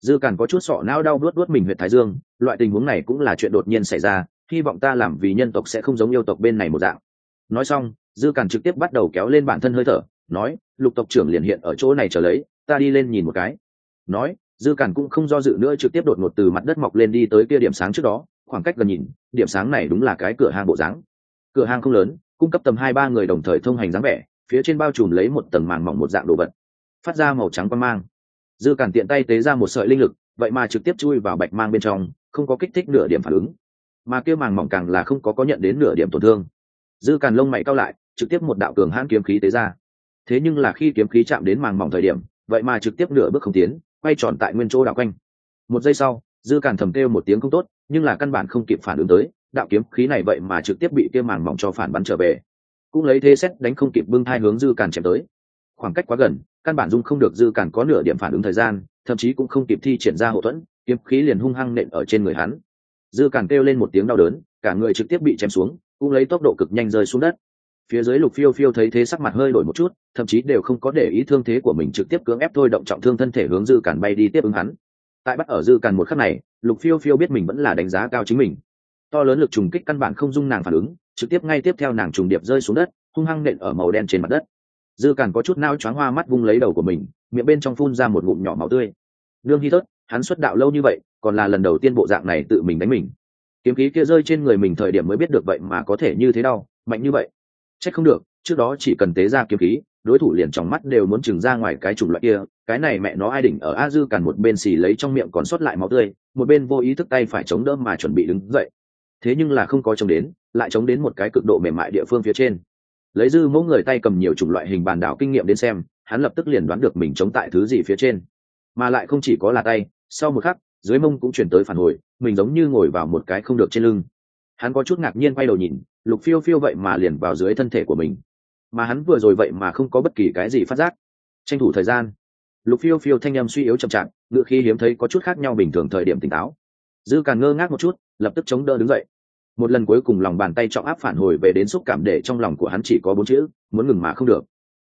Dư càn có chút sọ não đau đuốt đuốt mình huyện thái dương, loại tình huống này cũng là chuyện đột nhiên xảy ra, hy vọng ta làm vì nhân tộc sẽ không giống yêu tộc bên này một dạng. Nói xong, dư càn trực tiếp bắt đầu kéo lên bản thân hơi thở, nói, lục tộc trưởng liền hiện ở chỗ này trở lấy, ta đi lên nhìn một cái. Nói, dư càn cũng không do dự nữa trực tiếp đột ngột từ mặt đất mọc lên đi tới kia điểm sáng trước đó khoảng cách gần nhìn, điểm sáng này đúng là cái cửa hàng bộ dáng. Cửa hàng không lớn, cung cấp tầm hai ba người đồng thời thông hành dáng vẻ, phía trên bao trùm lấy một tầng màng mỏng một dạng đồ vật. Phát ra màu trắng quan mang. Dư cản tiện tay tế ra một sợi linh lực, vậy mà trực tiếp chui vào bạch mang bên trong, không có kích thích nửa điểm phản ứng. Mà kia màng mỏng càng là không có có nhận đến nửa điểm tổn thương. Dư càn lông mày cao lại, trực tiếp một đạo cường hãn kiếm khí tế ra. Thế nhưng là khi kiếm khí chạm đến màng mỏng thời điểm, vậy mà trực tiếp nửa bước không tiến, quay tròn tại nguyên chỗ đạo quanh. Một giây sau, dư càn thầm kêu một tiếng không tốt nhưng là căn bản không kịp phản ứng tới, đạo kiếm khí này vậy mà trực tiếp bị kia màn mỏng cho phản bắn trở về. Cũng lấy thế xét đánh không kịp bưng thai hướng dư càn chém tới. Khoảng cách quá gần, căn bản dung không được dư càn có nửa điểm phản ứng thời gian, thậm chí cũng không kịp thi triển ra hậu thuẫn, kiếm khí liền hung hăng nện ở trên người hắn. Dư càn kêu lên một tiếng đau đớn, cả người trực tiếp bị chém xuống, cũng lấy tốc độ cực nhanh rơi xuống đất. Phía dưới lục phiêu phiêu thấy thế sắc mặt hơi đổi một chút, thậm chí đều không có để ý thương thế của mình trực tiếp cưỡng ép thôi động trọng thương thân thể hướng dư càn bay đi tiếp ứng hắn. Tại bắt ở dư càn một khắc này lục phiêu phiêu biết mình vẫn là đánh giá cao chính mình. To lớn lực trùng kích căn bản không dung nàng phản ứng, trực tiếp ngay tiếp theo nàng trùng điệp rơi xuống đất, hung hăng nện ở màu đen trên mặt đất. Dư càn có chút nao choáng hoa mắt vung lấy đầu của mình, miệng bên trong phun ra một ngụm nhỏ máu tươi. Nương hy thớt hắn xuất đạo lâu như vậy, còn là lần đầu tiên bộ dạng này tự mình đánh mình. Kiếm khí kia rơi trên người mình thời điểm mới biết được vậy mà có thể như thế đau, mạnh như vậy. Trách không được, trước đó chỉ cần tế ra kiếm khí, đối thủ liền trong mắt đều muốn chừng ra ngoài cái chủng loại kia, cái này mẹ nó ai đỉnh ở a dư càn một bên xì lấy trong miệng còn sót lại máu tươi một bên vô ý thức tay phải chống đỡ mà chuẩn bị đứng dậy. Thế nhưng là không có chống đến, lại chống đến một cái cực độ mềm mại địa phương phía trên. Lấy dư mẫu người tay cầm nhiều chủng loại hình bàn đảo kinh nghiệm đến xem, hắn lập tức liền đoán được mình chống tại thứ gì phía trên. Mà lại không chỉ có là tay, sau một khắc, dưới mông cũng chuyển tới phản hồi, mình giống như ngồi vào một cái không được trên lưng. Hắn có chút ngạc nhiên quay đầu nhìn, lục phiêu phiêu vậy mà liền vào dưới thân thể của mình. Mà hắn vừa rồi vậy mà không có bất kỳ cái gì phát giác. Tranh thủ thời gian lục phiêu phiêu thanh â m suy yếu chậm chạp, ngựa khi hiếm thấy có chút khác nhau bình thường thời điểm tỉnh táo. Dư càng ngơ ngác một chút, lập tức chống đỡ đứng dậy. Một lần cuối cùng lòng bàn tay trọng áp phản hồi về đến xúc cảm để trong lòng của hắn chỉ có bốn chữ, muốn ngừng mà không được.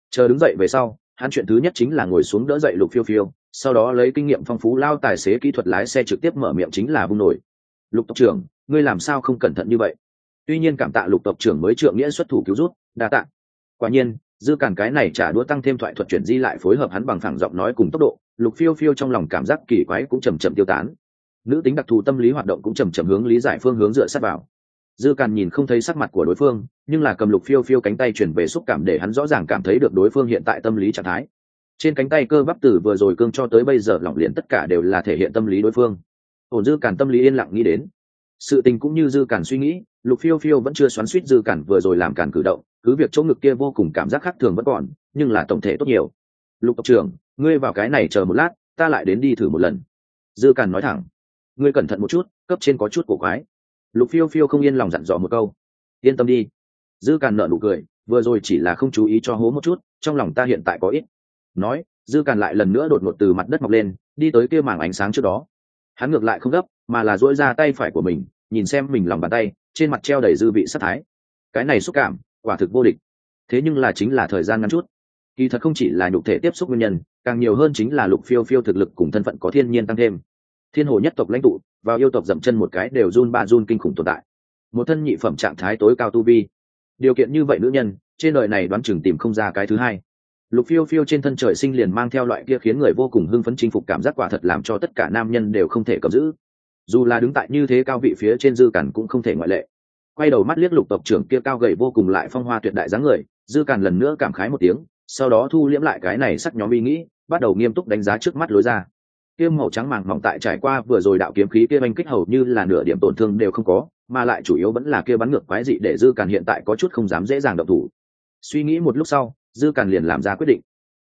Chờ đứng dậy về sau, hắn chuyện thứ nhất chính là ngồi xuống đỡ dậy lục phiêu phiêu, sau đó lấy kinh nghiệm phong phú lao tài xế kỹ thuật lái xe trực tiếp mở miệng chính là vung nổi. Lục tộc trưởng, ngươi làm sao không cẩn thận như vậy? Tuy nhiên cảm tạ lục tộc trưởng mới trượng nghĩa xuất thủ cứu rút đa tạ. Quả nhiên dư cản cái này trả đũa tăng thêm thoại thuật chuyển di lại phối hợp hắn bằng phẳng giọng nói cùng tốc độ, lục phiêu phiêu trong lòng cảm giác kỳ quái cũng chầm chậm tiêu tán. Nữ tính đặc thù tâm lý hoạt động cũng chầm chậm hướng lý giải phương hướng dựa sát vào. Dư càn nhìn không thấy sắc mặt của đối phương, nhưng là cầm lục phiêu phiêu cánh tay chuyển về xúc cảm để hắn rõ ràng cảm thấy được đối phương hiện tại tâm lý trạng thái. Trên cánh tay cơ bắp tử vừa rồi cương cho tới bây giờ lỏng liền tất cả đều là thể hiện tâm lý đối phương. Ổn dư càn tâm lý yên lặng nghĩ đến. Sự tình cũng như dư càn suy nghĩ lục phiêu phiêu vẫn chưa xoắn suýt dư cản vừa rồi làm cản cử động, cứ việc chỗ ngực kia vô cùng cảm giác khác thường vẫn còn, nhưng là tổng thể tốt nhiều. Lục tộc trưởng, ngươi vào cái này chờ một lát, ta lại đến đi thử một lần. Dư cản nói thẳng. Ngươi cẩn thận một chút, cấp trên có chút cổ quái. Lục phiêu phiêu không yên lòng dặn dò một câu. Yên tâm đi. Dư càn nợ nụ cười, vừa rồi chỉ là không chú ý cho hố một chút, trong lòng ta hiện tại có ít. Nói, dư càn lại lần nữa đột ngột từ mặt đất mọc lên, đi tới kia mảng ánh sáng trước đó. Hắn ngược lại không gấp, mà là dỗi ra tay phải của mình, nhìn xem mình lòng bàn tay trên mặt treo đầy dư vị sát thái. Cái này xúc cảm, quả thực vô địch. Thế nhưng là chính là thời gian ngắn chút. Kỳ thật không chỉ là nhục thể tiếp xúc nguyên nhân, càng nhiều hơn chính là lục phiêu phiêu thực lực cùng thân phận có thiên nhiên tăng thêm. Thiên hồ nhất tộc lãnh tụ, vào yêu tộc dậm chân một cái đều run ba run kinh khủng tồn tại. Một thân nhị phẩm trạng thái tối cao tu vi. Điều kiện như vậy nữ nhân, trên đời này đoán chừng tìm không ra cái thứ hai. Lục phiêu phiêu trên thân trời sinh liền mang theo loại kia khiến người vô cùng hưng phấn chinh phục cảm giác quả thật làm cho tất cả nam nhân đều không thể cầm giữ dù là đứng tại như thế cao vị phía trên dư cản cũng không thể ngoại lệ. Quay đầu mắt liếc lục tộc trưởng kia cao gầy vô cùng lại phong hoa tuyệt đại dáng người, dư cản lần nữa cảm khái một tiếng, sau đó thu liễm lại cái này sắc nhóm ý nghĩ, bắt đầu nghiêm túc đánh giá trước mắt lối ra. Kia màu trắng màng mỏng tại trải qua vừa rồi đạo kiếm khí kia banh kích hầu như là nửa điểm tổn thương đều không có, mà lại chủ yếu vẫn là kia bắn ngược quái dị để dư càn hiện tại có chút không dám dễ dàng động thủ. Suy nghĩ một lúc sau, dư càn liền làm ra quyết định.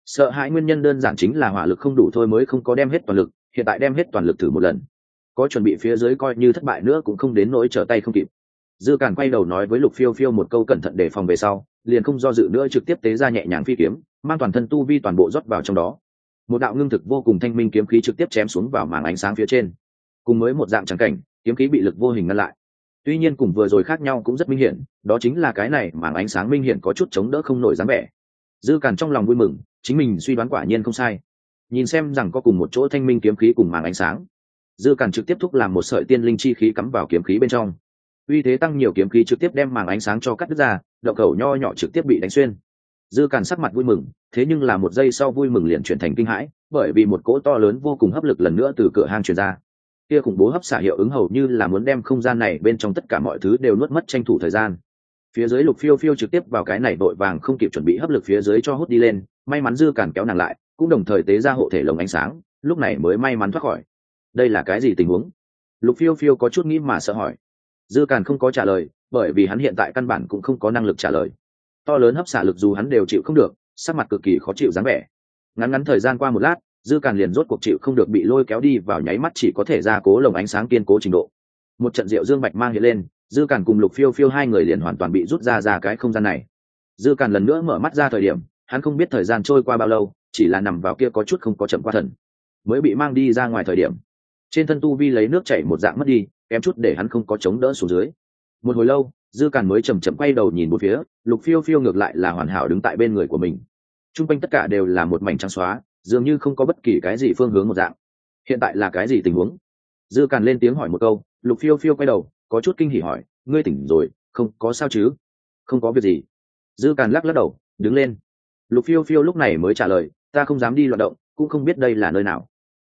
Sợ hãi nguyên nhân đơn giản chính là hỏa lực không đủ thôi mới không có đem hết toàn lực, hiện tại đem hết toàn lực thử một lần có chuẩn bị phía dưới coi như thất bại nữa cũng không đến nỗi trở tay không kịp. Dư càn quay đầu nói với lục phiêu phiêu một câu cẩn thận để phòng về sau, liền không do dự nữa trực tiếp tế ra nhẹ nhàng phi kiếm, mang toàn thân tu vi toàn bộ rót vào trong đó. Một đạo ngưng thực vô cùng thanh minh kiếm khí trực tiếp chém xuống vào màn ánh sáng phía trên. Cùng với một dạng trắng cảnh, kiếm khí bị lực vô hình ngăn lại. Tuy nhiên cùng vừa rồi khác nhau cũng rất minh hiển, đó chính là cái này màng ánh sáng minh hiển có chút chống đỡ không nổi dáng vẻ. Dư càn trong lòng vui mừng, chính mình suy đoán quả nhiên không sai. Nhìn xem rằng có cùng một chỗ thanh minh kiếm khí cùng màng ánh sáng dư càn trực tiếp thúc làm một sợi tiên linh chi khí cắm vào kiếm khí bên trong. Uy thế tăng nhiều kiếm khí trực tiếp đem màng ánh sáng cho cắt đứt ra đậu cầu nho nhỏ trực tiếp bị đánh xuyên. Dư càn sắc mặt vui mừng, thế nhưng là một giây sau vui mừng liền chuyển thành kinh hãi, bởi vì một cỗ to lớn vô cùng hấp lực lần nữa từ cửa hang truyền ra. Kia khủng bố hấp xả hiệu ứng hầu như là muốn đem không gian này bên trong tất cả mọi thứ đều nuốt mất tranh thủ thời gian. Phía dưới lục phiêu phiêu trực tiếp vào cái này vội vàng không kịp chuẩn bị hấp lực phía dưới cho hút đi lên, may mắn dư càn kéo nàng lại, cũng đồng thời tế ra hộ thể lồng ánh sáng, lúc này mới may mắn thoát khỏi đây là cái gì tình huống? Lục phiêu phiêu có chút nghĩ mà sợ hỏi. Dư càn không có trả lời, bởi vì hắn hiện tại căn bản cũng không có năng lực trả lời. To lớn hấp xả lực dù hắn đều chịu không được, sắc mặt cực kỳ khó chịu dáng vẻ. Ngắn ngắn thời gian qua một lát, dư càn liền rốt cuộc chịu không được bị lôi kéo đi vào nháy mắt chỉ có thể ra cố lồng ánh sáng kiên cố trình độ. Một trận rượu dương bạch mang hiện lên, dư càn cùng lục phiêu phiêu hai người liền hoàn toàn bị rút ra ra cái không gian này. Dư càn lần nữa mở mắt ra thời điểm, hắn không biết thời gian trôi qua bao lâu, chỉ là nằm vào kia có chút không có chậm qua thần. Mới bị mang đi ra ngoài thời điểm trên thân tu vi lấy nước chảy một dạng mất đi, kém chút để hắn không có chống đỡ xuống dưới. Một hồi lâu, dư càn mới chầm chậm quay đầu nhìn một phía, lục phiêu phiêu ngược lại là hoàn hảo đứng tại bên người của mình. T r u n g quanh tất cả đều là một mảnh trắng xóa, dường như không có bất kỳ cái gì phương hướng một dạng. Hiện tại là cái gì tình huống? Dư càn lên tiếng hỏi một câu, lục phiêu phiêu quay đầu, có chút kinh hỉ hỏi, ngươi tỉnh rồi, không có sao chứ? Không có việc gì. Dư càn lắc lắc đầu, đứng lên. Lục phiêu phiêu lúc này mới trả lời, ta không dám đi loạt động, cũng không biết đây là nơi nào.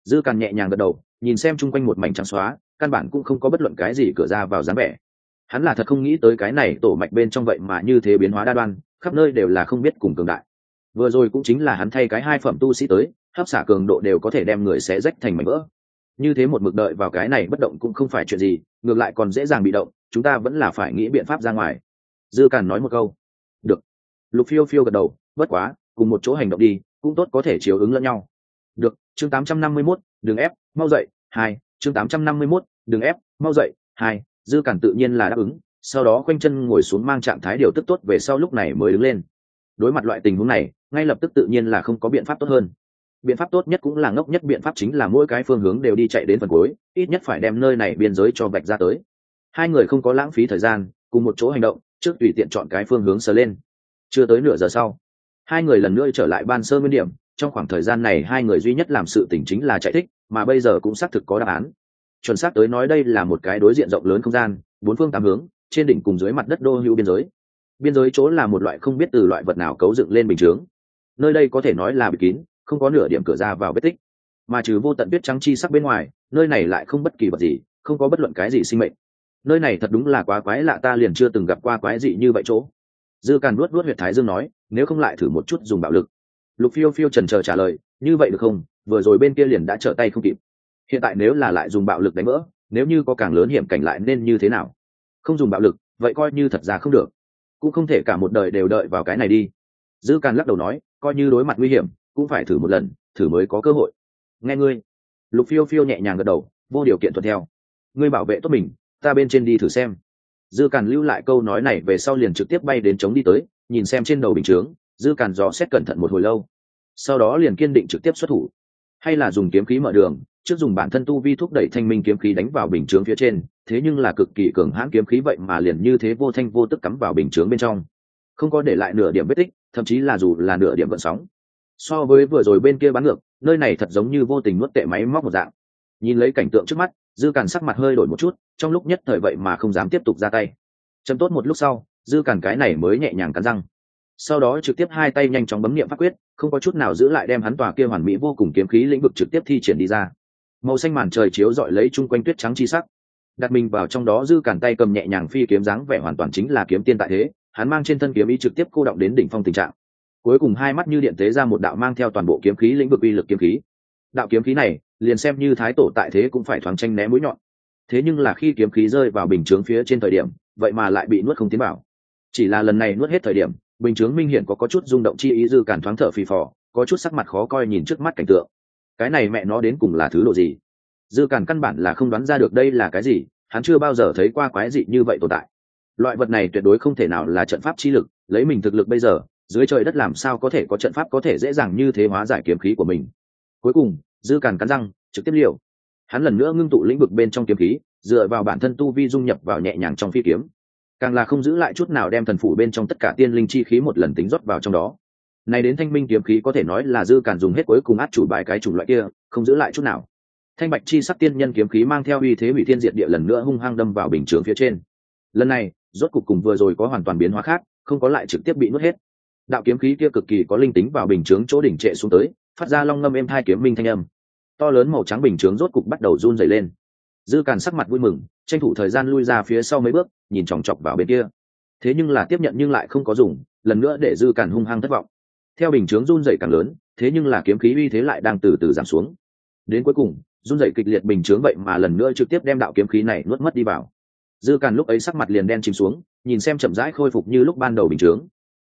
Dư càn nhẹ nhàng gật đầu nhìn xem chung quanh một mảnh trắng xóa căn bản cũng không có bất luận cái gì cửa ra vào dáng vẻ. Hắn là thật không nghĩ tới cái này tổ mạch bên trong vậy mà như thế biến hóa đa đoan khắp nơi đều là không biết cùng cường đại. Vừa rồi cũng chính là hắn thay cái hai phẩm tu sĩ tới hấp xả cường độ đều có thể đem người xé rách thành mảnh vỡ. Như thế một mực đợi vào cái này bất động cũng không phải chuyện gì ngược lại còn dễ dàng bị động chúng ta vẫn là phải nghĩ biện pháp ra ngoài. Dư càn nói một câu. Được. Lục phiêu phiêu gật đầu bất quá cùng một chỗ hành động đi cũng tốt có thể chiếu ứng lẫn nhau. Được chương tám trăm năm mươi 851, đường ép mau dậy hai chương 851, đừng ép mau dậy hai dư cản tự nhiên là đáp ứng sau đó khoanh chân ngồi xuống mang trạng thái điều tức tốt về sau lúc này mới đứng lên. Đối mặt loại tình huống này ngay lập tức tự nhiên là không có biện pháp tốt hơn. Biện pháp tốt nhất cũng là ngốc nhất biện pháp chính là mỗi cái phương hướng đều đi chạy đến phần cuối ít nhất phải đem nơi này biên giới cho vạch ra tới. Hai người không có lãng phí thời gian cùng một chỗ hành động trước tùy tiện chọn cái phương hướng sờ lên. Chưa tới nửa giờ sau hai người lần nữa trở lại ban sơ nguyên điểm trong khoảng thời gian này hai người duy nhất làm sự tỉnh chính là chạy thích mà bây giờ cũng xác thực có đáp án. Chuẩn xác tới nói đây là một cái đối diện rộng lớn không gian, bốn phương tám hướng, trên đỉnh cùng dưới mặt đất đô hữu biên giới. Biên giới chỗ là một loại không biết từ loại vật nào cấu dựng lên bình chướng. Nơi đây có thể nói là bị kín, không có nửa điểm cửa ra vào vết tích. Mà trừ vô tận biết trắng chi sắc bên ngoài, nơi này lại không bất kỳ vật gì, không có bất luận cái gì sinh mệnh. Nơi này thật đúng là quá quái lạ, ta liền chưa từng gặp qua quái dị như vậy chỗ. Dư càn luốt luốt huyệt thái dương nói, nếu không lại thử một chút dùng bạo lực. Lục phiêu phiêu trần trờ trả lời, như vậy được không? Vừa rồi bên kia liền đã trở tay không kịp. Hiện tại nếu là lại dùng bạo lực đánh vỡ, nếu như có càng lớn hiểm cảnh lại nên như thế nào? Không dùng bạo lực, vậy coi như thật ra không được. Cũng không thể cả một đời đều đợi vào cái này đi. Dư càn lắc đầu nói, coi như đối mặt nguy hiểm, cũng phải thử một lần, thử mới có cơ hội. Nghe ngươi. Lục phiêu phiêu nhẹ nhàng gật đầu, vô điều kiện thuận theo. Ngươi bảo vệ tốt mình, ta bên trên đi thử xem. Dư càn lưu lại câu nói này về sau liền trực tiếp bay đến chống đi tới, nhìn xem trên đầu bình chướng, dư càn dò xét cẩn thận một hồi lâu. Sau đó liền kiên định trực tiếp xuất thủ hay là dùng kiếm khí mở đường, trước dùng bản thân tu vi thúc đẩy thanh minh kiếm khí đánh vào bình chướng phía trên, thế nhưng là cực kỳ cường hãn kiếm khí vậy mà liền như thế vô thanh vô tức cắm vào bình chướng bên trong. Không có để lại nửa điểm vết tích, thậm chí là dù là nửa điểm vận sóng. So với vừa rồi bên kia bắn ngược, nơi này thật giống như vô tình nuốt tệ máy móc một dạng. Nhìn lấy cảnh tượng trước mắt, dư càn sắc mặt hơi đổi một chút, trong lúc nhất thời vậy mà không dám tiếp tục ra tay. Chấm tốt một lúc sau, dư càn cái này mới nhẹ nhàng cắn răng sau đó trực tiếp hai tay nhanh chóng bấm niệm pháp quyết, không có chút nào giữ lại đem hắn tòa kia hoàn mỹ vô cùng kiếm khí lĩnh vực trực tiếp thi triển đi ra. Màu xanh màn trời chiếu dọi lấy chung quanh tuyết trắng chi sắc. Đặt mình vào trong đó dư cản tay cầm nhẹ nhàng phi kiếm dáng vẻ hoàn toàn chính là kiếm tiên tại thế, hắn mang trên thân kiếm ý trực tiếp cô động đến đỉnh phong tình trạng. Cuối cùng hai mắt như điện tế ra một đạo mang theo toàn bộ kiếm khí lĩnh vực uy lực kiếm khí. Đạo kiếm khí này, liền xem như thái tổ tại thế cũng phải thoáng tranh né mũi nhọn. Thế nhưng là khi kiếm khí rơi vào bình chướng phía trên thời điểm, vậy mà lại bị nuốt không tiến vào. Chỉ là lần này nuốt hết thời điểm bình chướng minh hiện có có chút rung động chi ý dư cản thoáng thở phì phò, có chút sắc mặt khó coi nhìn trước mắt cảnh tượng. Cái này mẹ nó đến cùng là thứ độ gì? Dư cản căn bản là không đoán ra được đây là cái gì, hắn chưa bao giờ thấy qua quái dị như vậy tồn tại. Loại vật này tuyệt đối không thể nào là trận pháp chi lực, lấy mình thực lực bây giờ, dưới trời đất làm sao có thể có trận pháp có thể dễ dàng như thế hóa giải kiếm khí của mình. Cuối cùng, dư cản cắn răng, trực tiếp liều. Hắn lần nữa ngưng tụ lĩnh vực bên trong kiếm khí, dựa vào bản thân tu vi dung nhập vào nhẹ nhàng trong phi kiếm càng là không giữ lại chút nào đem thần phủ bên trong tất cả tiên linh chi khí một lần tính rót vào trong đó. Này đến thanh minh kiếm khí có thể nói là dư càn dùng hết cuối cùng át chủ bài cái chủng loại kia, không giữ lại chút nào. Thanh bạch chi sắc tiên nhân kiếm khí mang theo uy thế hủy thiên diệt địa lần nữa hung hăng đâm vào bình chướng phía trên. Lần này, rốt cục cùng vừa rồi có hoàn toàn biến hóa khác, không có lại trực tiếp bị nuốt hết. Đạo kiếm khí kia cực kỳ có linh tính vào bình chướng chỗ đỉnh trệ xuống tới, phát ra long ngâm êm hai kiếm minh thanh âm. To lớn màu trắng bình chướng rốt cục bắt đầu run dày lên. Dư càn sắc mặt vui mừng tranh thủ thời gian lui ra phía sau mấy bước, nhìn chòng chọc vào bên kia. Thế nhưng là tiếp nhận nhưng lại không có dùng, lần nữa để dư càn hung hăng thất vọng. Theo bình chướng run dày càng lớn, thế nhưng là kiếm khí uy thế lại đang từ từ giảm xuống. Đến cuối cùng, run dày kịch liệt bình chướng vậy mà lần nữa trực tiếp đem đạo kiếm khí này nuốt mất đi vào. Dư càn lúc ấy sắc mặt liền đen chìm xuống, nhìn xem chậm rãi khôi phục như lúc ban đầu bình chướng.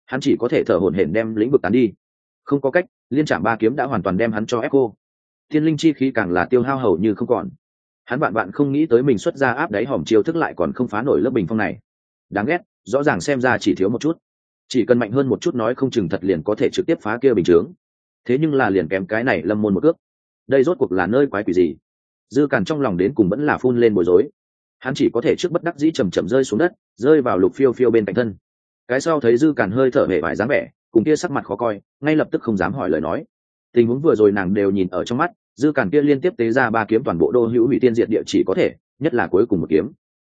Hắn chỉ có thể thở hổn hển đem lĩnh vực tán đi. Không có cách, liên trạm ba kiếm đã hoàn toàn đem hắn cho ép cô. Thiên linh chi khí càng là tiêu hao hầu như không còn hắn bạn bạn không nghĩ tới mình xuất ra áp đáy hòm chiêu thức lại còn không phá nổi lớp bình phong này. Đáng ghét, rõ ràng xem ra chỉ thiếu một chút. Chỉ cần mạnh hơn một chút nói không chừng thật liền có thể trực tiếp phá kia bình chướng. Thế nhưng là liền kém cái này lâm môn một cước. Đây rốt cuộc là nơi quái quỷ gì? Dư càn trong lòng đến cùng vẫn là phun lên bối rối. Hắn chỉ có thể trước bất đắc dĩ chầm chậm rơi xuống đất, rơi vào lục phiêu phiêu bên cạnh thân. Cái sau thấy dư càn hơi thở hề vải dáng vẻ, cùng kia sắc mặt khó coi, ngay lập tức không dám hỏi lời nói. Tình huống vừa rồi nàng đều nhìn ở trong mắt dư càn kia liên tiếp tế ra ba kiếm toàn bộ đô hữu hủy tiên diệt địa chỉ có thể, nhất là cuối cùng một kiếm.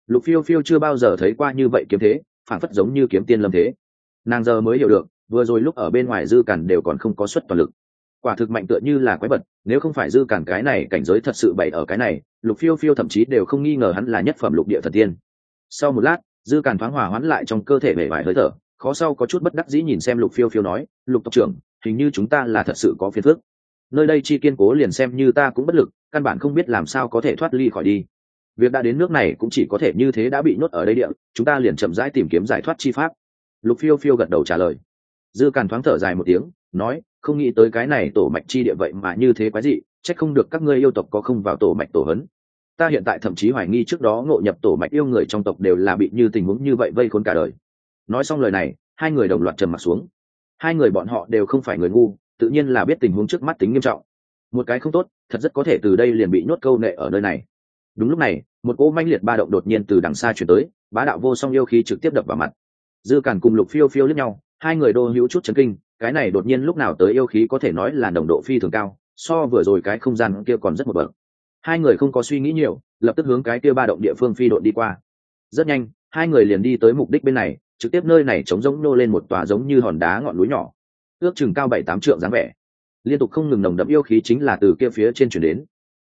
Lục phiêu phiêu chưa bao giờ thấy qua như vậy kiếm thế phản phất giống như kiếm tiên lâm thế. Nàng giờ mới hiểu được, vừa rồi lúc ở bên ngoài dư càn đều còn không có suất toàn lực. Quả thực mạnh tựa như là quái vật, nếu không phải dư càn cái này cảnh giới thật sự bày ở cái này, lục phiêu phiêu thậm chí đều không nghi ngờ hắn là nhất phẩm lục địa thần tiên. Sau một lát, dư càn thoáng hòa hoãn lại trong cơ thể bể vải hơi thở, khó sau có chút bất đắc dĩ nhìn xem lục phiêu phiêu nói, lục tộc trưởng, hình như chúng ta là thật sự có phiền phước nơi đây chi kiên cố liền xem như ta cũng bất lực, căn bản không biết làm sao có thể thoát ly khỏi đi. Việc đã đến nước này cũng chỉ có thể như thế đã bị nhốt ở đây địa, chúng ta liền chậm rãi tìm kiếm giải thoát chi pháp. Lục phiêu phiêu gật đầu trả lời. Dư càn thoáng thở dài một tiếng, nói, không nghĩ tới cái này tổ mạch chi địa vậy mà như thế quái dị trách không được các ngươi yêu tộc có không vào tổ mạch tổ hấn ta hiện tại thậm chí hoài nghi trước đó ngộ nhập tổ mạch yêu người trong tộc đều là bị như tình huống như vậy vây khốn cả đời. Nói xong lời này, hai người đồng loạt trầm mặt xuống. Hai người bọn họ đều không phải người ngu tự nhiên là biết tình huống trước mắt tính nghiêm trọng. Một cái không tốt, thật rất có thể từ đây liền bị nhốt câu nệ ở nơi này. Đúng lúc này, một cỗ manh liệt ba động đột nhiên từ đằng xa chuyển tới, bá đạo vô song yêu khí trực tiếp đập vào mặt. Dư cản cùng lục phiêu phiêu lẫn nhau, hai người đô hữu chút chấn kinh, cái này đột nhiên lúc nào tới yêu khí có thể nói là nồng độ phi thường cao, so vừa rồi cái không gian kia còn rất một bậc. Hai người không có suy nghĩ nhiều, lập tức hướng cái kia ba động địa phương phi đội đi qua. Rất nhanh, hai người liền đi tới mục đích bên này, trực tiếp nơi này chống giống nô lên một tòa giống như hòn đá ngọn núi nhỏ ước chừng cao bảy tám trượng dáng vẻ. Liên tục không ngừng nồng đậm yêu khí chính là từ kia phía trên chuyển đến.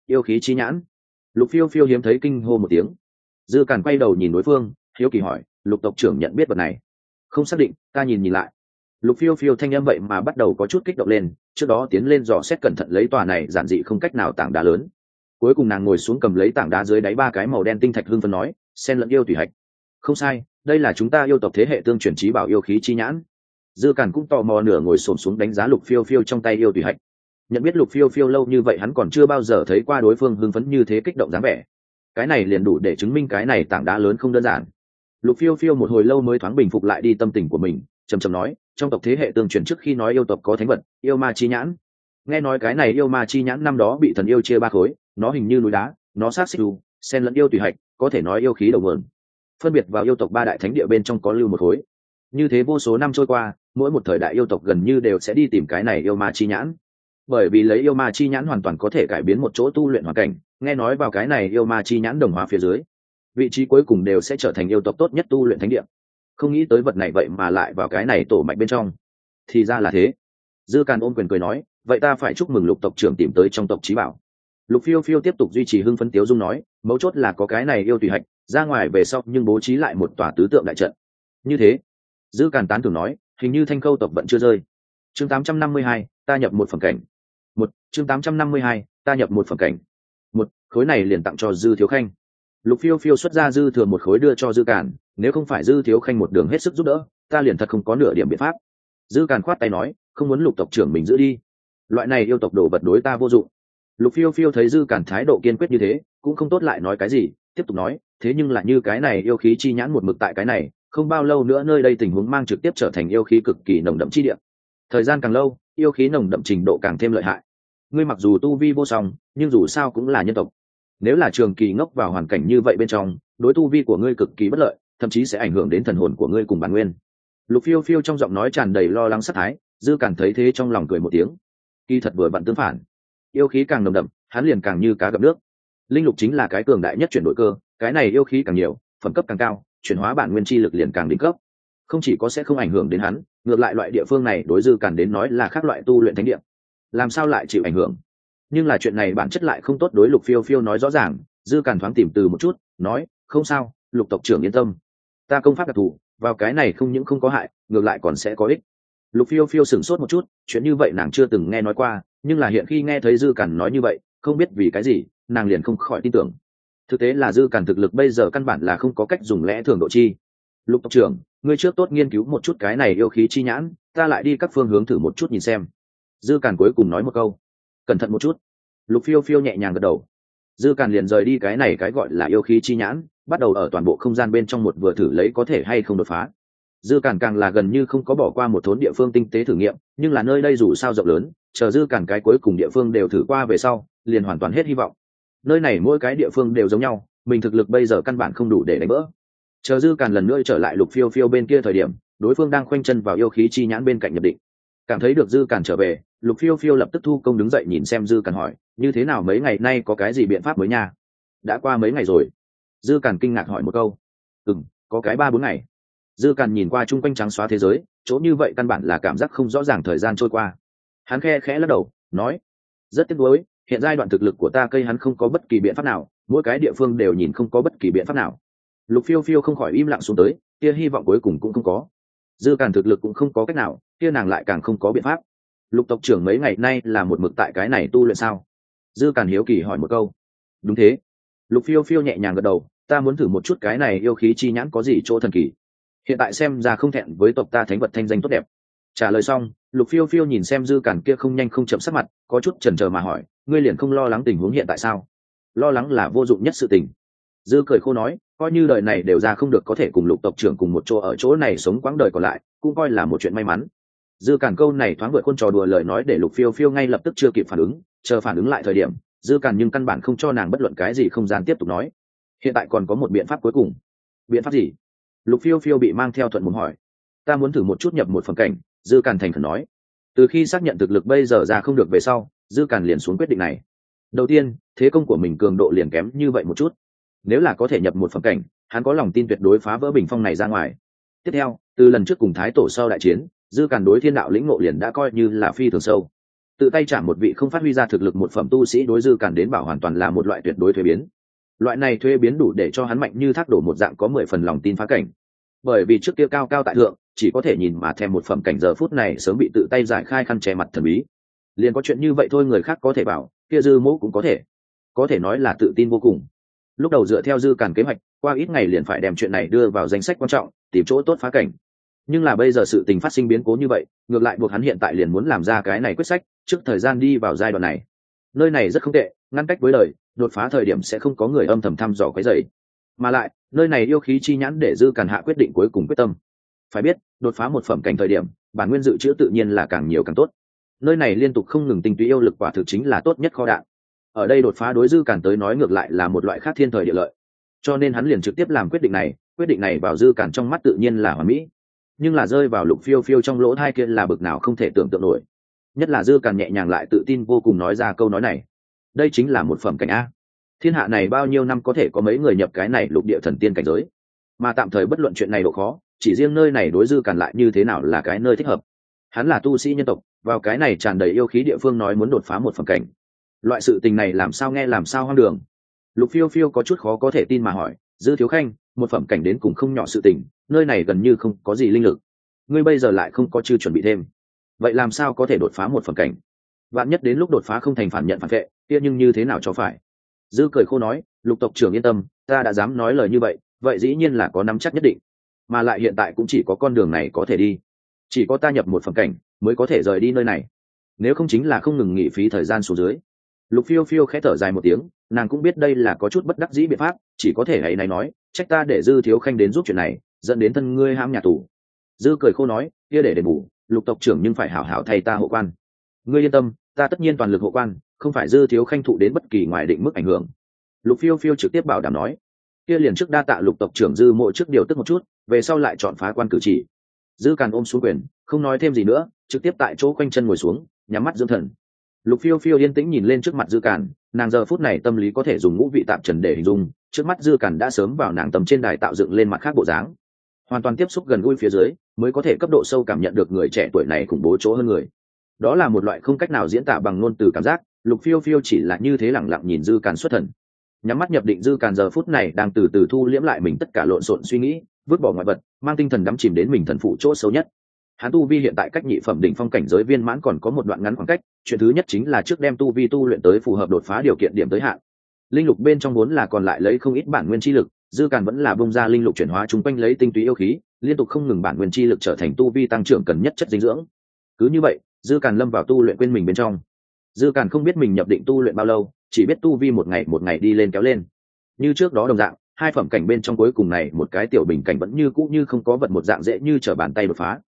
Yêu khí chi nhãn. Lục phiêu phiêu hiếm thấy kinh hô một tiếng. Dư càn quay đầu nhìn đối phương, hiếu kỳ hỏi, lục tộc trưởng nhận biết vật này? Không xác định, ta nhìn nhìn lại. Lục phiêu phiêu thanh âm vậy mà bắt đầu có chút kích động lên, trước đó tiến lên dò xét cẩn thận lấy tòa này giản dị không cách nào tảng đá lớn. Cuối cùng nàng ngồi xuống cầm lấy tảng đá dưới đáy ba cái màu đen tinh thạch hương phân nói sen lẫn yêu thủy hạch. Không sai, đây là chúng ta yêu tộc thế hệ tương truyền trí bảo yêu khí chi nhãn dư càn cũng tò mò nửa ngồi xổm xuống đánh giá lục phiêu phiêu trong tay yêu tùy hạch. Nhận biết lục phiêu phiêu lâu như vậy hắn còn chưa bao giờ thấy qua đối phương hưng phấn như thế kích động dáng vẻ. Cái này liền đủ để chứng minh cái này tảng đá lớn không đơn giản. Lục phiêu phiêu một hồi lâu mới thoáng bình phục lại đi tâm tình của mình, trầm trầm nói, trong tộc thế hệ tương truyền trước khi nói yêu tộc có thánh vật, yêu ma chi nhãn. Nghe nói cái này yêu ma chi nhãn năm đó bị thần yêu chia ba khối, nó hình như núi đá, nó sát xích đu sen lẫn yêu tùy hạch, có thể nói yêu khí đầu mượn phân biệt vào yêu tộc ba đại thánh địa bên trong có lưu một khối. Như thế vô số năm trôi qua mỗi một thời đại yêu tộc gần như đều sẽ đi tìm cái này yêu ma chi nhãn. Bởi vì lấy yêu ma chi nhãn hoàn toàn có thể cải biến một chỗ tu luyện hoàn cảnh, nghe nói vào cái này yêu ma chi nhãn đồng hóa phía dưới, vị trí cuối cùng đều sẽ trở thành yêu tộc tốt nhất tu luyện thánh địa. Không nghĩ tới vật này vậy mà lại vào cái này tổ mạnh bên trong. Thì ra là thế. Dư càn ôm quyền cười nói, vậy ta phải chúc mừng lục tộc trưởng tìm tới trong tộc trí bảo. Lục phiêu phiêu tiếp tục duy trì hưng phấn tiếu dung nói, mấu chốt là có cái này yêu tùy hạch, ra ngoài về sau nhưng bố trí lại một tòa tứ tượng đại trận. Như thế, dư càn tán thường nói hình như thanh khâu tộc vẫn chưa rơi. Chương 852, ta nhập một phẩm cảnh. Một chương 852, ta nhập một phẩm cảnh. Một khối này liền tặng cho dư thiếu khanh. Lục phiêu phiêu xuất ra dư thừa một khối đưa cho dư cản, nếu không phải dư thiếu khanh một đường hết sức giúp đỡ ta liền thật không có nửa điểm biện pháp. Dư cản khoát tay nói không muốn lục tộc trưởng mình giữ đi. Loại này yêu tộc đồ vật đối ta vô dụng. Lục phiêu phiêu thấy dư cản thái độ kiên quyết như thế cũng không tốt lại nói cái gì tiếp tục nói thế nhưng là như cái này yêu khí chi nhãn một mực tại cái này không bao lâu nữa nơi đây tình huống mang trực tiếp trở thành yêu khí cực kỳ nồng đậm chi địa. Thời gian càng lâu, yêu khí nồng đậm trình độ càng thêm lợi hại. Ngươi mặc dù tu vi vô song, nhưng dù sao cũng là nhân tộc. Nếu là trường kỳ ngốc vào hoàn cảnh như vậy bên trong, đối tu vi của ngươi cực kỳ bất lợi, thậm chí sẽ ảnh hưởng đến thần hồn của ngươi cùng bản nguyên. Lục phiêu phiêu trong giọng nói tràn đầy lo lắng sắc thái, dư càn thấy thế trong lòng cười một tiếng. Kỳ thật vừa vặn tương phản. Yêu khí càng nồng đậm, hắn liền càng như cá gặp nước. Linh lục chính là cái cường đại nhất chuyển đổi cơ, cái này yêu khí càng nhiều, phẩm cấp càng cao chuyển hóa bản nguyên chi lực liền càng đỉnh cấp. Không chỉ có sẽ không ảnh hưởng đến hắn, ngược lại loại địa phương này đối dư càn đến nói là khác loại tu luyện thánh địa. Làm sao lại chịu ảnh hưởng? Nhưng là chuyện này bản chất lại không tốt đối lục phiêu phiêu nói rõ ràng, dư càn thoáng tìm từ một chút, nói, không sao, lục tộc trưởng yên tâm. Ta công pháp đặc thù, vào cái này không những không có hại, ngược lại còn sẽ có ích. Lục phiêu phiêu sửng sốt một chút, chuyện như vậy nàng chưa từng nghe nói qua, nhưng là hiện khi nghe thấy dư càn nói như vậy, không biết vì cái gì, nàng liền không khỏi tin tưởng thực tế là dư càn thực lực bây giờ căn bản là không có cách dùng lẽ thường độ chi. Lục tộc trưởng, ngươi trước tốt nghiên cứu một chút cái này yêu khí chi nhãn, ta lại đi các phương hướng thử một chút nhìn xem. Dư càn cuối cùng nói một câu. Cẩn thận một chút. Lục phiêu phiêu nhẹ nhàng gật đầu. Dư càn liền rời đi cái này cái gọi là yêu khí chi nhãn, bắt đầu ở toàn bộ không gian bên trong một vừa thử lấy có thể hay không đột phá. Dư càn càng là gần như không có bỏ qua một thốn địa phương tinh tế thử nghiệm, nhưng là nơi đây dù sao rộng lớn, chờ dư càn cái cuối cùng địa phương đều thử qua về sau, liền hoàn toàn hết hy vọng nơi này mỗi cái địa phương đều giống nhau, mình thực lực bây giờ căn bản không đủ để đánh bỡ. Chờ dư càn lần nữa trở lại lục phiêu phiêu bên kia thời điểm, đối phương đang khoanh chân vào yêu khí chi nhãn bên cạnh nhập định. Cảm thấy được dư càn trở về, lục phiêu phiêu lập tức thu công đứng dậy nhìn xem dư càn hỏi, như thế nào mấy ngày nay có cái gì biện pháp mới nha? Đã qua mấy ngày rồi. Dư càn kinh ngạc hỏi một câu. Ừ m có cái ba bốn ngày. Dư càn nhìn qua chung quanh trắng xóa thế giới, chỗ như vậy căn bản là cảm giác không rõ ràng thời gian trôi qua. Hắn khe khẽ lắc đầu, nói, rất tiếc nuối hiện giai đoạn thực lực của ta cây hắn không có bất kỳ biện pháp nào, mỗi cái địa phương đều nhìn không có bất kỳ biện pháp nào. Lục phiêu phiêu không khỏi im lặng xuống tới kia hy vọng cuối cùng cũng không có. Dư càn thực lực cũng không có cách nào, kia nàng lại càng không có biện pháp. Lục tộc trưởng mấy ngày nay là một mực tại cái này tu luyện sao? Dư càn hiếu kỳ hỏi một câu. Đúng thế. Lục phiêu phiêu nhẹ nhàng gật đầu, ta muốn thử một chút cái này yêu khí chi nhãn có gì chỗ thần kỳ. Hiện tại xem ra không thẹn với tộc ta thánh vật thanh danh tốt đẹp. Trả lời xong, lục phiêu phiêu nhìn xem dư càn kia không nhanh không chậm sắc mặt, có chút chần chờ mà hỏi ngươi liền không lo lắng tình huống hiện tại sao? Lo lắng là vô dụng nhất sự tình. Dư cười khô nói, coi như đời này đều ra không được có thể cùng lục tộc trưởng cùng một chỗ ở chỗ này sống quãng đời còn lại, cũng coi là một chuyện may mắn. Dư càn câu này thoáng vượt khuôn trò đùa lời nói để lục phiêu phiêu ngay lập tức chưa kịp phản ứng, chờ phản ứng lại thời điểm, dư càn nhưng căn bản không cho nàng bất luận cái gì không gian tiếp tục nói. Hiện tại còn có một biện pháp cuối cùng. Biện pháp gì? Lục phiêu phiêu bị mang theo thuận muốn hỏi. Ta muốn thử một chút nhập một phần cảnh, dư càn thành khẩn nói. Từ khi xác nhận thực lực bây giờ ra không được về sau dư càn liền xuống quyết định này. Đầu tiên, thế công của mình cường độ liền kém như vậy một chút. Nếu là có thể nhập một phẩm cảnh, hắn có lòng tin tuyệt đối phá vỡ bình phong này ra ngoài. Tiếp theo, từ lần trước cùng thái tổ sau đại chiến, dư càn đối thiên đạo lĩnh ngộ liền đã coi như là phi thường sâu. Tự tay chạm một vị không phát huy ra thực lực một phẩm tu sĩ đối dư càn đến bảo hoàn toàn là một loại tuyệt đối thuế biến. Loại này thuế biến đủ để cho hắn mạnh như thác đổ một dạng có mười phần lòng tin phá cảnh. Bởi vì trước kia cao cao tại thượng, chỉ có thể nhìn mà thèm một phẩm cảnh giờ phút này sớm bị tự tay giải khai khăn che mặt thần bí liền có chuyện như vậy thôi người khác có thể bảo, kia dư mẫu cũng có thể. Có thể nói là tự tin vô cùng. Lúc đầu dựa theo dư càn kế hoạch, qua ít ngày liền phải đem chuyện này đưa vào danh sách quan trọng, tìm chỗ tốt phá cảnh. Nhưng là bây giờ sự tình phát sinh biến cố như vậy, ngược lại buộc hắn hiện tại liền muốn làm ra cái này quyết sách, trước thời gian đi vào giai đoạn này. Nơi này rất không tệ, ngăn cách với lời, đột phá thời điểm sẽ không có người âm thầm thăm dò cái dày. Mà lại, nơi này yêu khí chi nhãn để dư càn hạ quyết định cuối cùng quyết tâm. Phải biết, đột phá một phẩm cảnh thời điểm, bản nguyên dự trữ tự nhiên là càng nhiều càng tốt nơi này liên tục không ngừng tinh túy yêu lực quả thực chính là tốt nhất kho đạn. Ở đây đột phá đối dư càn tới nói ngược lại là một loại khác thiên thời địa lợi. Cho nên hắn liền trực tiếp làm quyết định này, quyết định này vào dư càn trong mắt tự nhiên là hoàn mỹ. Nhưng là rơi vào lục phiêu phiêu trong lỗ thai kia là bực nào không thể tưởng tượng nổi. Nhất là dư càn nhẹ nhàng lại tự tin vô cùng nói ra câu nói này. Đây chính là một phẩm cảnh a. Thiên hạ này bao nhiêu năm có thể có mấy người nhập cái này lục địa thần tiên cảnh giới? Mà tạm thời bất luận chuyện này độ khó, chỉ riêng nơi này đối dư càn lại như thế nào là cái nơi thích hợp? Hắn là tu sĩ nhân tộc vào cái này tràn đầy yêu khí địa phương nói muốn đột phá một phẩm cảnh. Loại sự tình này làm sao nghe làm sao hoang đường. Lục phiêu phiêu có chút khó có thể tin mà hỏi, dư thiếu khanh, một phẩm cảnh đến cùng không nhỏ sự tình, nơi này gần như không có gì linh lực. Ngươi bây giờ lại không có chưa chuẩn bị thêm. Vậy làm sao có thể đột phá một phẩm cảnh? Vạn nhất đến lúc đột phá không thành phản nhận phản vệ, kia nhưng như thế nào cho phải? Dư cười khô nói, lục tộc trưởng yên tâm, ta đã dám nói lời như vậy vậy dĩ nhiên là có nắm chắc nhất định. Mà lại hiện tại cũng chỉ có con đường này có thể đi. Chỉ có ta nhập một phẩm cảnh mới có thể rời đi nơi này. Nếu không chính là không ngừng nghỉ phí thời gian xuống dưới. Lục phiêu phiêu khẽ thở dài một tiếng, nàng cũng biết đây là có chút bất đắc dĩ biện pháp, chỉ có thể hãy này nói, trách ta để dư thiếu khanh đến giúp chuyện này, dẫn đến thân ngươi ham nhà tù. Dư cười khô nói, kia để đền bù, lục tộc trưởng nhưng phải hảo hảo thay ta hộ quan. Ngươi yên tâm, ta tất nhiên toàn lực hộ quan, không phải dư thiếu khanh thụ đến bất kỳ ngoài định mức ảnh hưởng. Lục phiêu phiêu trực tiếp bảo đảm nói, kia liền trước đa tạ lục tộc trưởng dư mộ trước điều tức một chút, về sau lại chọn phá quan cử chỉ dư càn ôm xuống quyền, không nói thêm gì nữa, trực tiếp tại chỗ quanh chân ngồi xuống, nhắm mắt dưỡng thần. Lục phiêu phiêu yên tĩnh nhìn lên trước mặt dư càn, nàng giờ phút này tâm lý có thể dùng ngũ vị tạm trần để hình dung, trước mắt dư càn đã sớm vào nàng tầm trên đài tạo dựng lên mặt khác bộ dáng. Hoàn toàn tiếp xúc gần gũi phía dưới, mới có thể cấp độ sâu cảm nhận được người trẻ tuổi này khủng bố chỗ hơn người. Đó là một loại không cách nào diễn tả bằng ngôn từ cảm giác, lục phiêu phiêu chỉ là như thế lẳng lặng nhìn dư càn xuất thần. Nhắm mắt nhập định dư càn giờ phút này đang từ từ thu liễm lại mình tất cả lộn xộn suy nghĩ vứt bỏ ngoại vật, mang tinh thần đắm chìm đến mình thần phụ chỗ xấu nhất. Hắn tu vi hiện tại cách nhị phẩm đỉnh phong cảnh giới viên mãn còn có một đoạn ngắn khoảng cách, chuyện thứ nhất chính là trước đem tu vi tu luyện tới phù hợp đột phá điều kiện điểm tới hạn. Linh lục bên trong vốn là còn lại lấy không ít bản nguyên chi lực, dư càn vẫn là bông ra linh lục chuyển hóa chung quanh lấy tinh túy yêu khí, liên tục không ngừng bản nguyên chi lực trở thành tu vi tăng trưởng cần nhất chất dinh dưỡng. Cứ như vậy, dư càn lâm vào tu luyện quên mình bên trong. Dư càn không biết mình nhập định tu luyện bao lâu, chỉ biết tu vi một ngày một ngày đi lên kéo lên. Như trước đó đồng dạng hai phẩm cảnh bên trong cuối cùng này, một cái tiểu bình cảnh vẫn như cũ như không có vật một dạng dễ như trở bàn tay đột phá.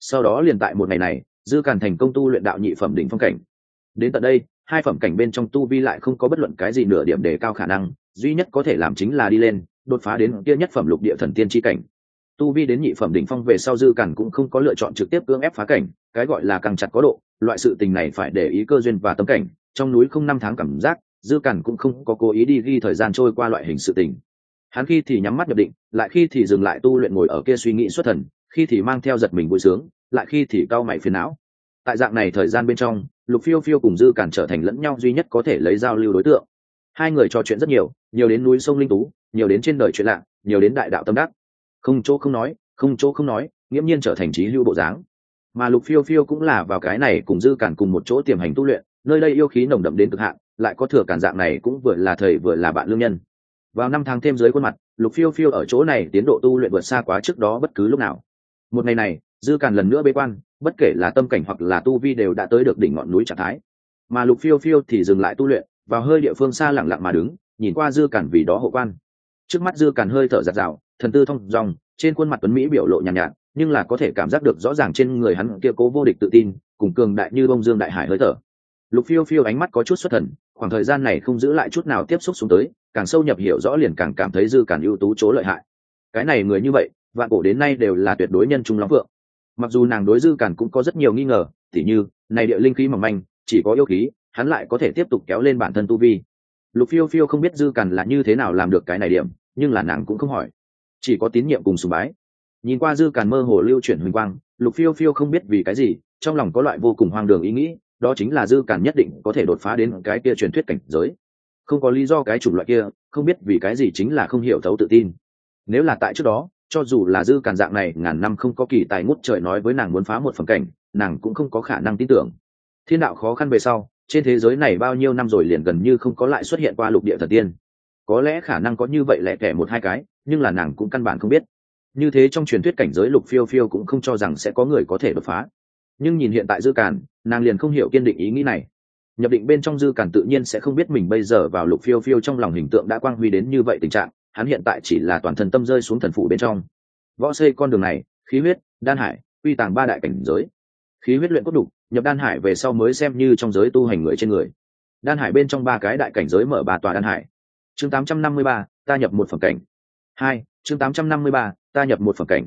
Sau đó liền tại một ngày này, dư càn thành công tu luyện đạo nhị phẩm đỉnh phong cảnh. Đến tận đây, hai phẩm cảnh bên trong tu vi lại không có bất luận cái gì nửa điểm đề cao khả năng, duy nhất có thể làm chính là đi lên, đột phá đến kia nhất phẩm lục địa thần tiên tri cảnh. Tu vi đến nhị phẩm đỉnh phong về sau dư càn cũng không có lựa chọn trực tiếp cưỡng ép phá cảnh, cái gọi là càng chặt có độ, loại sự tình này phải để ý cơ duyên và tâm cảnh. Trong núi không năm tháng cảm giác, dư càn cũng không có cố ý đi ghi thời gian trôi qua loại hình sự tình hắn khi thì nhắm mắt nhập định, lại khi thì dừng lại tu luyện ngồi ở kia suy nghĩ xuất thần, khi thì mang theo giật mình vui sướng, lại khi thì cau mày phiền não. Tại dạng này thời gian bên trong, lục phiêu phiêu cùng dư cản trở thành lẫn nhau duy nhất có thể lấy giao lưu đối tượng. Hai người trò chuyện rất nhiều nhiều đến núi sông linh tú, nhiều đến trên đời chuyện lạ, nhiều đến đại đạo tâm đắc. Không chỗ không nói, không chỗ không nói, nghiễm nhiên trở thành trí lưu bộ dáng. Mà lục phiêu phiêu cũng là vào cái này cùng dư cản cùng một chỗ tiềm hành tu luyện, nơi đây yêu khí nồng đậm đến cực hạn, lại có thừa cản dạng này cũng vừa là thầy vừa là bạn lương nhân vào năm tháng thêm dưới khuôn mặt lục phiêu phiêu ở chỗ này tiến độ tu luyện vượt xa quá trước đó bất cứ lúc nào. Một ngày này dư càn lần nữa bế quan bất kể là tâm cảnh hoặc là tu vi đều đã tới được đỉnh ngọn núi trạng thái. Mà lục phiêu phiêu thì dừng lại tu luyện vào hơi địa phương xa lẳng lặng mà đứng nhìn qua dư càn vì đó hộ quan. Trước mắt dư càn hơi thở giặt rào thần tư thông dòng trên khuôn mặt tuấn mỹ biểu lộ nhàn nhạt, nhạt nhưng là có thể cảm giác được rõ ràng trên người hắn kia cố vô địch tự tin cùng cường đại như bông dương đại hải hơi thở lục phiêu phiêu ánh mắt có chút xuất thần, khoảng thời gian này không giữ lại chút nào tiếp xúc xuống tới, càng sâu nhập hiểu rõ liền càng cảm thấy dư càn ưu tú chỗ lợi hại. Cái này người như vậy, vạn cổ đến nay đều là tuyệt đối nhân trung lắm vượng. Mặc dù nàng đối dư càn cũng có rất nhiều nghi ngờ, tỉ như, này địa linh khí mỏng manh, chỉ có yêu khí, hắn lại có thể tiếp tục kéo lên bản thân tu vi. Lục phiêu phiêu không biết dư càn là như thế nào làm được cái này điểm, nhưng là nàng cũng không hỏi. Chỉ có tín nhiệm cùng sùng bái. Nhìn qua dư càn mơ hồ lưu chuyển huỳnh quang, lục phiêu phiêu không biết vì cái gì, trong lòng có loại vô cùng hoang đường ý nghĩ đó chính là dư càn nhất định có thể đột phá đến cái kia truyền thuyết cảnh giới. Không có lý do cái chủng loại kia, không biết vì cái gì chính là không hiểu thấu tự tin. Nếu là tại trước đó, cho dù là dư càn dạng này, ngàn năm không có kỳ tài ngút trời nói với nàng muốn phá một phần cảnh, nàng cũng không có khả năng tin tưởng. Thiên đạo khó khăn về sau, trên thế giới này bao nhiêu năm rồi liền gần như không có lại xuất hiện qua lục địa thần tiên. Có lẽ khả năng có như vậy lẻ tẻ một hai cái, nhưng là nàng cũng căn bản không biết. Như thế trong truyền thuyết cảnh giới lục phiêu phiêu cũng không cho rằng sẽ có người có thể đột phá nhưng nhìn hiện tại dư cản nàng liền không hiểu kiên định ý nghĩ này. Nhập định bên trong dư cản tự nhiên sẽ không biết mình bây giờ vào lục phiêu phiêu trong lòng hình tượng đã quang huy đến như vậy tình trạng hắn hiện tại chỉ là toàn thần tâm rơi xuống thần phủ bên trong. Võ xây con đường này khí huyết đan hải quy tàng ba đại cảnh giới. Khí huyết luyện cốt đục nhập đan hải về sau mới xem như trong giới tu hành người trên người. Đan hải bên trong ba cái đại cảnh giới mở ba tòa đan hải. Chương 853, ta nhập một phẩm cảnh. Hai chương 853, ta nhập một phẩm cảnh.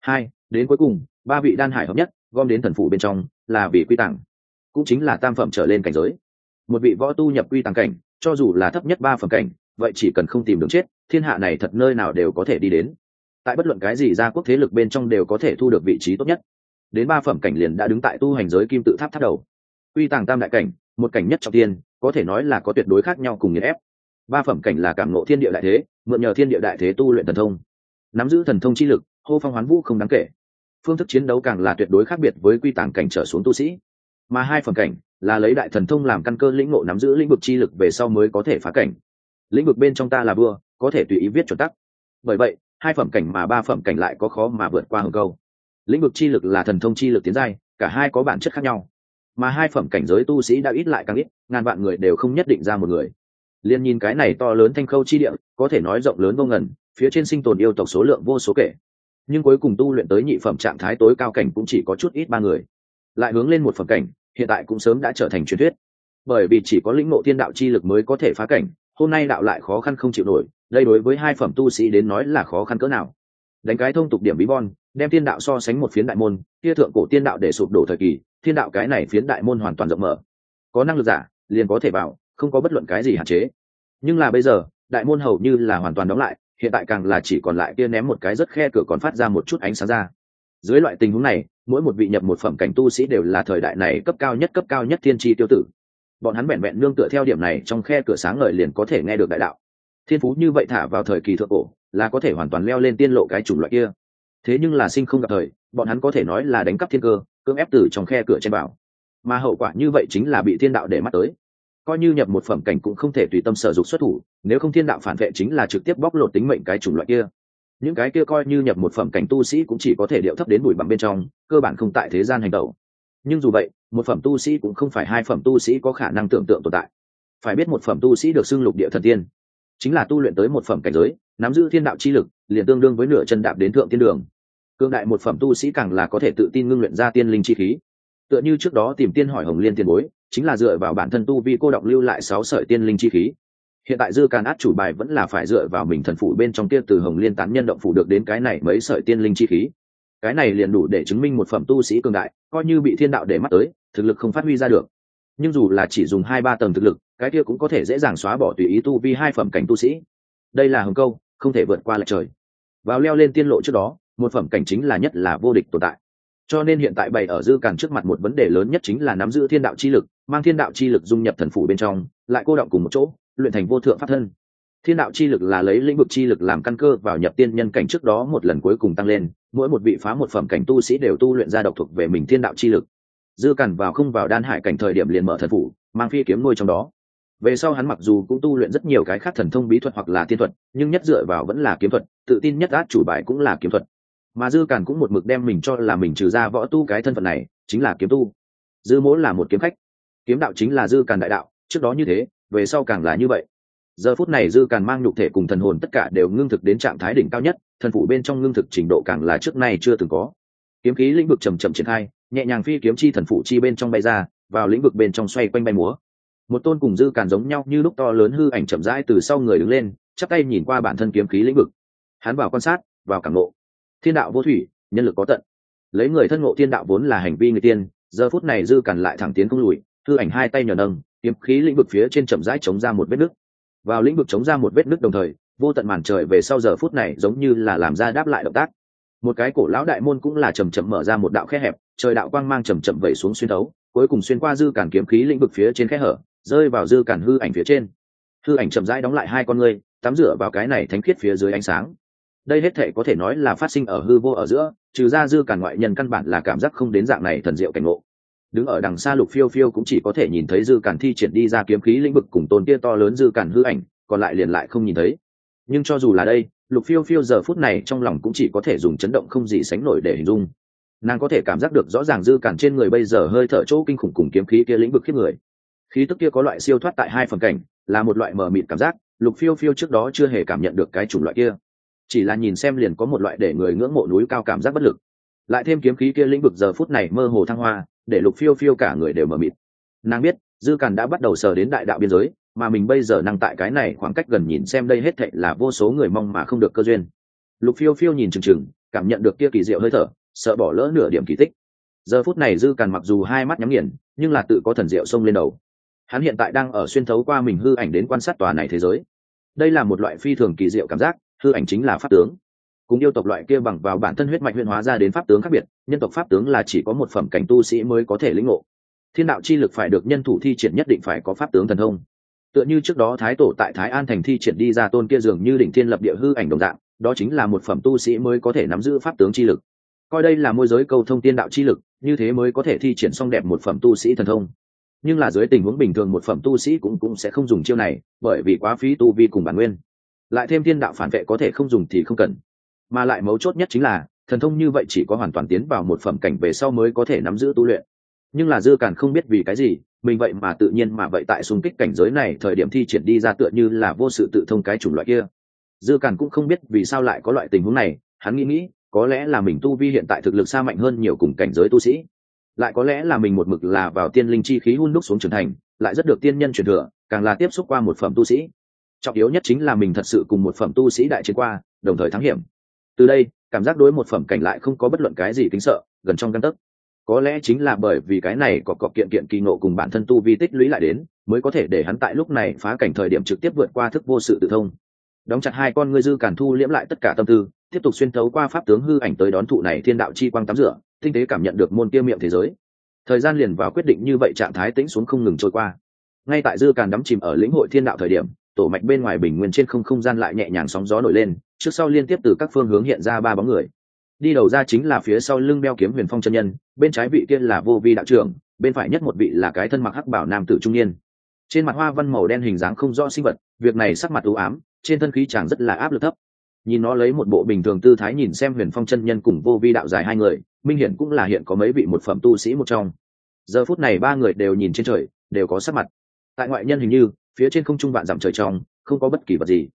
Hai đến cuối cùng ba vị đan hải hợp nhất, gom đến thần phủ bên trong, là vị quy tàng cũng chính là tam phẩm trở lên cảnh giới. Một vị võ tu nhập quy tàng cảnh, cho dù là thấp nhất ba phẩm cảnh, vậy chỉ cần không tìm đường chết, thiên hạ này thật nơi nào đều có thể đi đến. Tại bất luận cái gì ra quốc thế lực bên trong đều có thể thu được vị trí tốt nhất. Đến ba phẩm cảnh liền đã đứng tại tu hành giới kim tự tháp tháp đầu. Quy tàng tam đại cảnh, một cảnh nhất trọng tiên có thể nói là có tuyệt đối khác nhau cùng nghiền ép. Ba phẩm cảnh là cảm ngộ thiên địa đại thế, mượn nhờ thiên địa đại thế tu luyện thần thông. Nắm giữ thần thông chi lực, hô phong hoán vũ không đáng kể phương thức chiến đấu càng là tuyệt đối khác biệt với quy tàng cảnh trở xuống tu sĩ. Mà hai phẩm cảnh là lấy đại thần thông làm căn cơ lĩnh ngộ nắm giữ lĩnh vực chi lực về sau mới có thể phá cảnh. Lĩnh vực bên trong ta là vua, có thể tùy ý viết chuẩn tắc. Bởi vậy, hai phẩm cảnh mà ba phẩm cảnh lại có khó mà vượt qua hầm câu. Lĩnh vực chi lực là thần thông chi lực tiến giai, cả hai có bản chất khác nhau. Mà hai phẩm cảnh giới tu sĩ đã ít lại càng ít, ngàn vạn người đều không nhất định ra một người. Liền nhìn cái này to lớn thanh khâu chi địa, có thể nói rộng lớn vô ngần, phía trên sinh tồn yêu tộc số lượng vô số kể nhưng cuối cùng tu luyện tới nhị phẩm trạng thái tối cao cảnh cũng chỉ có chút ít ba người. Lại hướng lên một phẩm cảnh, hiện tại cũng sớm đã trở thành truyền thuyết. Bởi vì chỉ có lĩnh ngộ thiên đạo chi lực mới có thể phá cảnh, hôm nay đạo lại khó khăn không chịu nổi, đây đối với hai phẩm tu sĩ đến nói là khó khăn cỡ nào. Đánh cái thông tục điểm bí bon, đem thiên đạo so sánh một phiến đại môn, kia thượng cổ tiên đạo để sụp đổ thời kỳ, thiên đạo cái này phiến đại môn hoàn toàn rộng mở. Có năng lực giả, liền có thể vào, không có bất luận cái gì hạn chế. Nhưng là bây giờ, đại môn hầu như là hoàn toàn đóng lại hiện tại càng là chỉ còn lại kia ném một cái rất khe cửa còn phát ra một chút ánh sáng ra. Dưới loại tình huống này, mỗi một vị nhập một phẩm cảnh tu sĩ đều là thời đại này cấp cao nhất, cấp cao nhất thiên tri tiêu tử. Bọn hắn vẹn vẹn nương tựa theo điểm này trong khe cửa sáng ngời liền có thể nghe được đại đạo. Thiên phú như vậy thả vào thời kỳ thượng cổ, là có thể hoàn toàn leo lên tiên lộ cái chủng loại kia. Thế nhưng là sinh không gặp thời, bọn hắn có thể nói là đánh cắp thiên cơ, cưỡng ép từ trong khe cửa trên bảo mà hậu quả như vậy chính là bị thiên đạo để mắt tới coi như nhập một phẩm cảnh cũng không thể tùy tâm sở dục xuất thủ, nếu không thiên đạo phản vệ chính là trực tiếp bóc lột tính mệnh cái chủng loại kia. Những cái kia coi như nhập một phẩm cảnh tu sĩ cũng chỉ có thể điệu thấp đến bụi bằng bên trong, cơ bản không tại thế gian hành động. Nhưng dù vậy, một phẩm tu sĩ cũng không phải hai phẩm tu sĩ có khả năng tưởng tượng tồn tại. Phải biết một phẩm tu sĩ được xưng lục địa thần tiên, chính là tu luyện tới một phẩm cảnh giới, nắm giữ thiên đạo chi lực, liền tương đương với nửa chân đạp đến thượng thiên đường. Cương đại một phẩm tu sĩ càng là có thể tự tin ngưng luyện ra tiên linh chi khí tựa như trước đó tìm tiên hỏi hồng liên tiền bối, chính là dựa vào bản thân tu vi cô động lưu lại sáu sợi tiên linh chi khí. Hiện tại dư càn át chủ bài vẫn là phải dựa vào mình thần phủ bên trong kia từ hồng liên tán nhân động phủ được đến cái này mấy sợi tiên linh chi khí. Cái này liền đủ để chứng minh một phẩm tu sĩ cường đại, coi như bị thiên đạo để mắt tới, thực lực không phát huy ra được. Nhưng dù là chỉ dùng hai ba tầng thực lực, cái kia cũng có thể dễ dàng xóa bỏ tùy ý tu vi hai phẩm cảnh tu sĩ. Đây là hồng câu, không thể vượt qua lại trời. Vào leo lên tiên lộ trước đó, một phẩm cảnh chính là nhất là vô địch tồn tại cho nên hiện tại bày ở dư càn trước mặt một vấn đề lớn nhất chính là nắm giữ thiên đạo chi lực, mang thiên đạo chi lực dung nhập thần phủ bên trong, lại cô động cùng một chỗ, luyện thành vô thượng pháp thân. Thiên đạo chi lực là lấy lĩnh vực chi lực làm căn cơ vào nhập tiên nhân cảnh trước đó một lần cuối cùng tăng lên, mỗi một vị phá một phẩm cảnh tu sĩ đều tu luyện ra độc thuộc về mình thiên đạo chi lực. Dư càn vào không vào đan hải cảnh thời điểm liền mở thần phủ, mang phi kiếm nuôi trong đó. Về sau hắn mặc dù cũng tu luyện rất nhiều cái khác thần thông bí thuật hoặc là tiên thuật, nhưng nhất dựa vào vẫn là kiếm thuật, tự tin nhất át chủ bài cũng là kiếm thuật mà dư càn cũng một mực đem mình cho là mình trừ ra võ tu cái thân phận này, chính là kiếm tu. Dư mỗ là một kiếm khách. Kiếm đạo chính là dư càn đại đạo, trước đó như thế, về sau càng là như vậy. Giờ phút này dư càn mang nhục thể cùng thần hồn tất cả đều ngưng thực đến trạng thái đỉnh cao nhất thần phủ bên trong ngưng thực trình độ càng là trước nay chưa từng có. Kiếm khí lĩnh vực trầm trầm triển khai, nhẹ nhàng phi kiếm chi thần phủ chi bên trong bay ra, vào lĩnh vực bên trong xoay quanh bay múa. Một tôn cùng dư càn giống nhau như lúc to lớn hư ảnh chậm rãi từ sau người đứng lên, chắp tay nhìn qua bản thân kiếm khí lĩnh vực. Hắn vào quan sát, vào cảm ngộ thiên đạo vô thủy nhân lực có tận. Lấy người thân ngộ thiên đạo vốn là hành vi người tiên giờ phút này dư cản lại thẳng tiến không lùi Thư ảnh hai tay nhờ nâng kiếm khí lĩnh vực phía trên chậm rãi chống ra một vết nứt. Vào lĩnh vực chống ra một vết nứt đồng thời vô tận màn trời về sau giờ phút này giống như là làm ra đáp lại động tác. Một cái cổ lão đại môn cũng là chầm chậm mở ra một đạo khe hẹp trời đạo quang mang chầm chậm vẩy xuống xuyên đấu, cuối cùng xuyên qua dư cản kiếm khí lĩnh vực phía trên khe hở rơi vào dư cản hư ảnh phía trên. Hư ảnh chậm rãi đóng lại hai con ngươi tắm rửa vào cái này thánh khiết phía dưới ánh sáng đây hết thể có thể nói là phát sinh ở hư vô ở giữa, trừ ra dư cản ngoại nhân căn bản là cảm giác không đến dạng này thần diệu cảnh ngộ. Đứng ở đằng xa lục phiêu phiêu cũng chỉ có thể nhìn thấy dư cản thi triển đi ra kiếm khí lĩnh vực cùng tôn kia to lớn dư cản hư ảnh, còn lại liền lại không nhìn thấy. Nhưng cho dù là đây, lục phiêu phiêu giờ phút này trong lòng cũng chỉ có thể dùng chấn động không gì sánh nổi để hình dung. Nàng có thể cảm giác được rõ ràng dư cản trên người bây giờ hơi thở chỗ kinh khủng cùng kiếm khí kia lĩnh vực khiếp người. Khí tức kia có loại siêu thoát tại hai phần cảnh, là một loại mờ mịt cảm giác, lục phiêu phiêu trước đó chưa hề cảm nhận được cái chủng loại kia chỉ là nhìn xem liền có một loại để người ngưỡng mộ núi cao cảm giác bất lực. Lại thêm kiếm khí kia lĩnh vực giờ phút này mơ hồ thăng hoa, để lục phiêu phiêu cả người đều mờ mịt. Nàng biết, dư càn đã bắt đầu sờ đến đại đạo biên giới, mà mình bây giờ năng tại cái này khoảng cách gần nhìn xem đây hết thệ là vô số người mong mà không được cơ duyên. Lục phiêu phiêu nhìn chừng chừng, cảm nhận được kia kỳ diệu hơi thở, sợ bỏ lỡ nửa điểm kỳ tích. Giờ phút này dư càn mặc dù hai mắt nhắm nghiền, nhưng là tự có thần diệu xông lên đầu. Hắn hiện tại đang ở xuyên thấu qua mình hư ảnh đến quan sát tòa này thế giới. Đây là một loại phi thường kỳ diệu cảm giác hư ảnh chính là pháp tướng. Cùng yêu tộc loại kia bằng vào bản thân huyết mạch huyện hóa ra đến pháp tướng khác biệt, nhân tộc pháp tướng là chỉ có một phẩm cảnh tu sĩ mới có thể lĩnh ngộ. Thiên đạo chi lực phải được nhân thủ thi triển nhất định phải có pháp tướng thần thông. Tựa như trước đó thái tổ tại thái an thành thi triển đi ra tôn kia dường như đỉnh thiên lập địa hư ảnh đồng dạng, đó chính là một phẩm tu sĩ mới có thể nắm giữ pháp tướng chi lực. Coi đây là môi giới câu thông tiên đạo chi lực, như thế mới có thể thi triển xong đẹp một phẩm tu sĩ thần thông. Nhưng là dưới tình huống bình thường một phẩm tu sĩ cũng cũng sẽ không dùng chiêu này, bởi vì quá phí tu vi cùng bản nguyên lại thêm thiên đạo phản vệ có thể không dùng thì không cần. Mà lại mấu chốt nhất chính là, thần thông như vậy chỉ có hoàn toàn tiến vào một phẩm cảnh về sau mới có thể nắm giữ tu luyện. Nhưng là dư càn không biết vì cái gì, mình vậy mà tự nhiên mà vậy tại xung kích cảnh giới này thời điểm thi triển đi ra tựa như là vô sự tự thông cái chủng loại kia. Dư càn cũng không biết vì sao lại có loại tình huống này, hắn nghĩ nghĩ, có lẽ là mình tu vi hiện tại thực lực xa mạnh hơn nhiều cùng cảnh giới tu sĩ. Lại có lẽ là mình một mực là vào tiên linh chi khí hun đúc xuống trưởng thành, lại rất được tiên nhân truyền thừa, càng là tiếp xúc qua một phẩm tu sĩ trọng yếu nhất chính là mình thật sự cùng một phẩm tu sĩ đại chiến qua, đồng thời thắng hiểm. Từ đây, cảm giác đối một phẩm cảnh lại không có bất luận cái gì kính sợ, gần trong căn tấc. Có lẽ chính là bởi vì cái này có cọc kiện kiện kỳ ngộ cùng bản thân tu vi tích lũy lại đến, mới có thể để hắn tại lúc này phá cảnh thời điểm trực tiếp vượt qua thức vô sự tự thông. Đóng chặt hai con ngươi dư cản thu liễm lại tất cả tâm tư, tiếp tục xuyên thấu qua pháp tướng hư ảnh tới đón thụ này thiên đạo chi quang tắm rửa, tinh tế cảm nhận được môn kia miệng thế giới. Thời gian liền vào quyết định như vậy trạng thái tĩnh xuống không ngừng trôi qua. Ngay tại dư càn đắm chìm ở lĩnh hội thiên đạo thời điểm tổ mạch bên ngoài bình nguyên trên không không gian lại nhẹ nhàng sóng gió nổi lên, trước sau liên tiếp từ các phương hướng hiện ra ba bóng người. Đi đầu ra chính là phía sau lưng đeo kiếm huyền phong chân nhân, bên trái vị kia là vô vi đạo trưởng, bên phải nhất một vị là cái thân mặc hắc bảo nam tử trung niên. Trên mặt hoa văn màu đen hình dáng không rõ sinh vật, việc này sắc mặt ưu ám, trên thân khí chàng rất là áp lực thấp. Nhìn nó lấy một bộ bình thường tư thái nhìn xem huyền phong chân nhân cùng vô vi đạo dài hai người, minh hiển cũng là hiện có mấy vị một phẩm tu sĩ một trong. Giờ phút này ba người đều nhìn trên trời, đều có sắc mặt. Tại ngoại nhân hình như phía trên không trung vạn dặm trời trong không có bất kỳ vật gì.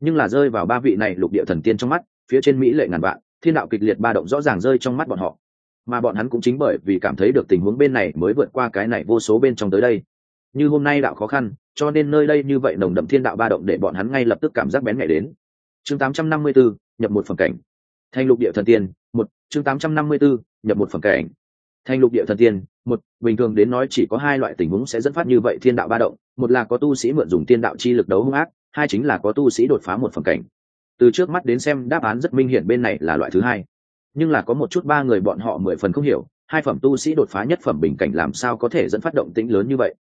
Nhưng là rơi vào ba vị này lục địa thần tiên trong mắt phía trên mỹ lệ ngàn vạn thiên đạo kịch liệt ba động rõ ràng rơi trong mắt bọn họ. Mà bọn hắn cũng chính bởi vì cảm thấy được tình huống bên này mới vượt qua cái này vô số bên trong tới đây. Như hôm nay đạo khó khăn cho nên nơi đây như vậy nồng đậm thiên đạo ba động để bọn hắn ngay lập tức cảm giác bén nhạy đến. Chương 854, nhập một phần cảnh. Thành lục địa thần tiên một chương 854, nhập một phần cảnh. Thành lục địa thần tiên một bình thường đến nói chỉ có hai loại tình huống sẽ dẫn phát như vậy thiên đạo ba động một là có tu sĩ mượn dùng thiên đạo chi lực đấu hung ác, hai chính là có tu sĩ đột phá một phẩm cảnh. Từ trước mắt đến xem, đáp án rất minh hiển bên này là loại thứ hai. Nhưng là có một chút ba người bọn họ mười phần không hiểu, hai phẩm tu sĩ đột phá nhất phẩm bình cảnh làm sao có thể dẫn phát động tĩnh lớn như vậy?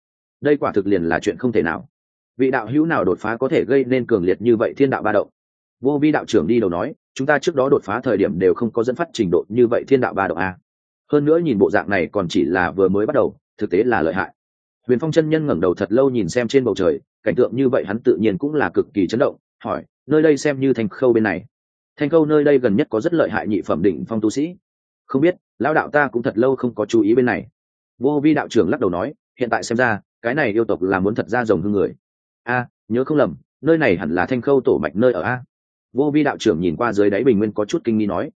Đây quả thực liền là chuyện không thể nào. Vị đạo hữu nào đột phá có thể gây nên cường liệt như vậy thiên đạo ba động? Vô vi đạo trưởng đi đầu nói, chúng ta trước đó đột phá thời điểm đều không có dẫn phát trình độ như vậy thiên đạo ba động a. Hơn nữa nhìn bộ dạng này còn chỉ là vừa mới bắt đầu, thực tế là lợi hại huyền phong chân nhân ngẩng đầu thật lâu nhìn xem trên bầu trời, cảnh tượng như vậy hắn tự nhiên cũng là cực kỳ chấn động, hỏi, nơi đây xem như thành khâu bên này? Thanh khâu nơi đây gần nhất có rất lợi hại nhị phẩm đỉnh phong tu sĩ. Không biết, lão đạo ta cũng thật lâu không có chú ý bên này. Vô vi đạo trưởng lắc đầu nói, hiện tại xem ra, cái này yêu tộc là muốn thật ra rồng hương người. A, nhớ không lầm, nơi này hẳn là thanh khâu tổ mạch nơi ở a. Vô vi đạo trưởng nhìn qua dưới đáy bình nguyên có chút kinh nghi nói.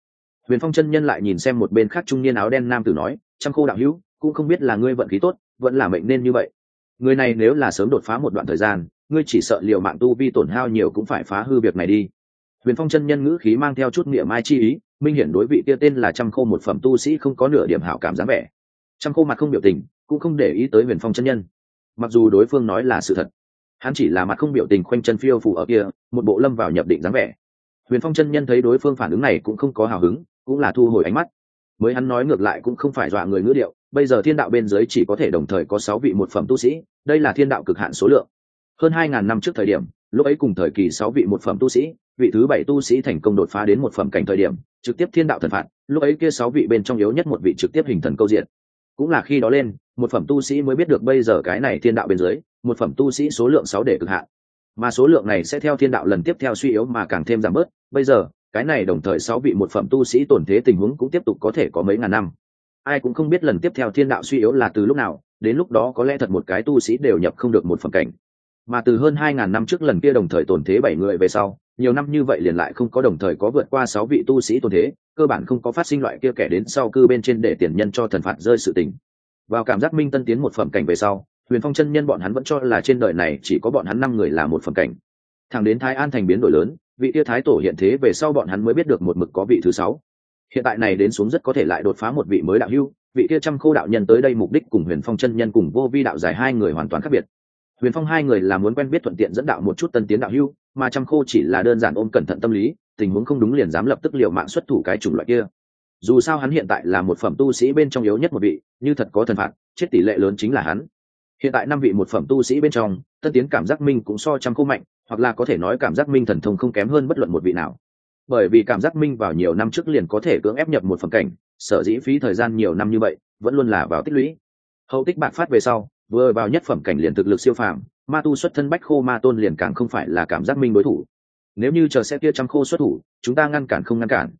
Huyền phong chân nhân lại nhìn xem một bên khác trung niên áo đen nam tử nói, trăm khô đạo hữu, cũng không biết là ngươi vận khí tốt vẫn là mệnh nên như vậy. Người này nếu là sớm đột phá một đoạn thời gian, ngươi chỉ sợ liều mạng tu vi tổn hao nhiều cũng phải phá hư việc này đi. Huyền phong chân nhân ngữ khí mang theo chút nghĩa mai chi ý, minh hiển đối vị kia tên là trăm khô một phẩm tu sĩ không có nửa điểm hảo cảm dáng vẻ. Trăm khô mặt không biểu tình, cũng không để ý tới huyền phong chân nhân. Mặc dù đối phương nói là sự thật, hắn chỉ là mặt không biểu tình khoanh chân phiêu phù ở kia, một bộ lâm vào nhập định dáng vẻ. Huyền phong chân nhân thấy đối phương phản ứng này cũng không có hào hứng, cũng là thu hồi ánh mắt mới hắn nói ngược lại cũng không phải dọa người ngữ điệu, bây giờ thiên đạo bên dưới chỉ có thể đồng thời có sáu vị một phẩm tu sĩ, đây là thiên đạo cực hạn số lượng. Hơn hai ngàn năm trước thời điểm, lúc ấy cùng thời kỳ sáu vị một phẩm tu sĩ, vị thứ bảy tu sĩ thành công đột phá đến một phẩm cảnh thời điểm, trực tiếp thiên đạo thần phạt, lúc ấy kia sáu vị bên trong yếu nhất một vị trực tiếp hình thần câu diện. Cũng là khi đó lên, một phẩm tu sĩ mới biết được bây giờ cái này thiên đạo bên dưới, một phẩm tu sĩ số lượng sáu để cực hạn. Mà số lượng này sẽ theo thiên đạo lần tiếp theo suy yếu mà càng thêm giảm bớt, bây giờ cái này đồng thời sáu vị một phẩm tu sĩ tổn thế tình huống cũng tiếp tục có thể có mấy ngàn năm. Ai cũng không biết lần tiếp theo thiên đạo suy yếu là từ lúc nào, đến lúc đó có lẽ thật một cái tu sĩ đều nhập không được một phẩm cảnh. Mà từ hơn hai ngàn năm trước lần kia đồng thời tổn thế bảy người về sau, nhiều năm như vậy liền lại không có đồng thời có vượt qua sáu vị tu sĩ tổn thế, cơ bản không có phát sinh loại kia kẻ đến sau cư bên trên để tiền nhân cho thần phạt rơi sự tình. Vào cảm giác minh tân tiến một phẩm cảnh về sau, huyền phong chân nhân bọn hắn vẫn cho là trên đời này chỉ có bọn hắn năm người là một phẩm cảnh. Thẳng đến thái an thành biến đổi lớn vị tia thái tổ hiện thế về sau bọn hắn mới biết được một mực có vị thứ sáu. Hiện tại này đến xuống rất có thể lại đột phá một vị mới đạo hưu, vị tia trăm khô đạo nhân tới đây mục đích cùng huyền phong chân nhân cùng vô vi đạo giải hai người hoàn toàn khác biệt. Huyền phong hai người là muốn quen biết thuận tiện dẫn đạo một chút tân tiến đạo hưu, mà trăm khô chỉ là đơn giản ôm cẩn thận tâm lý, tình huống không đúng liền dám lập tức liệu mạng xuất thủ cái chủng loại kia. Dù sao hắn hiện tại là một phẩm tu sĩ bên trong yếu nhất một vị, như thật có thần phạt, chết tỷ lệ lớn chính là hắn. Hiện tại năm vị một phẩm tu sĩ bên trong, tân tiến cảm giác minh cũng so trăm khô mạnh hoặc là có thể nói cảm giác minh thần thông không kém hơn bất luận một vị nào. Bởi vì cảm giác minh vào nhiều năm trước liền có thể cưỡng ép nhập một phẩm cảnh, sở dĩ phí thời gian nhiều năm như vậy, vẫn luôn là vào tích lũy. Hậu tích bạc phát về sau, vừa vào nhất phẩm cảnh liền thực lực siêu phàm, ma tu xuất thân bách khô ma tôn liền càng không phải là cảm giác minh đối thủ. Nếu như chờ xe kia trăm khô xuất thủ, chúng ta ngăn cản không ngăn cản.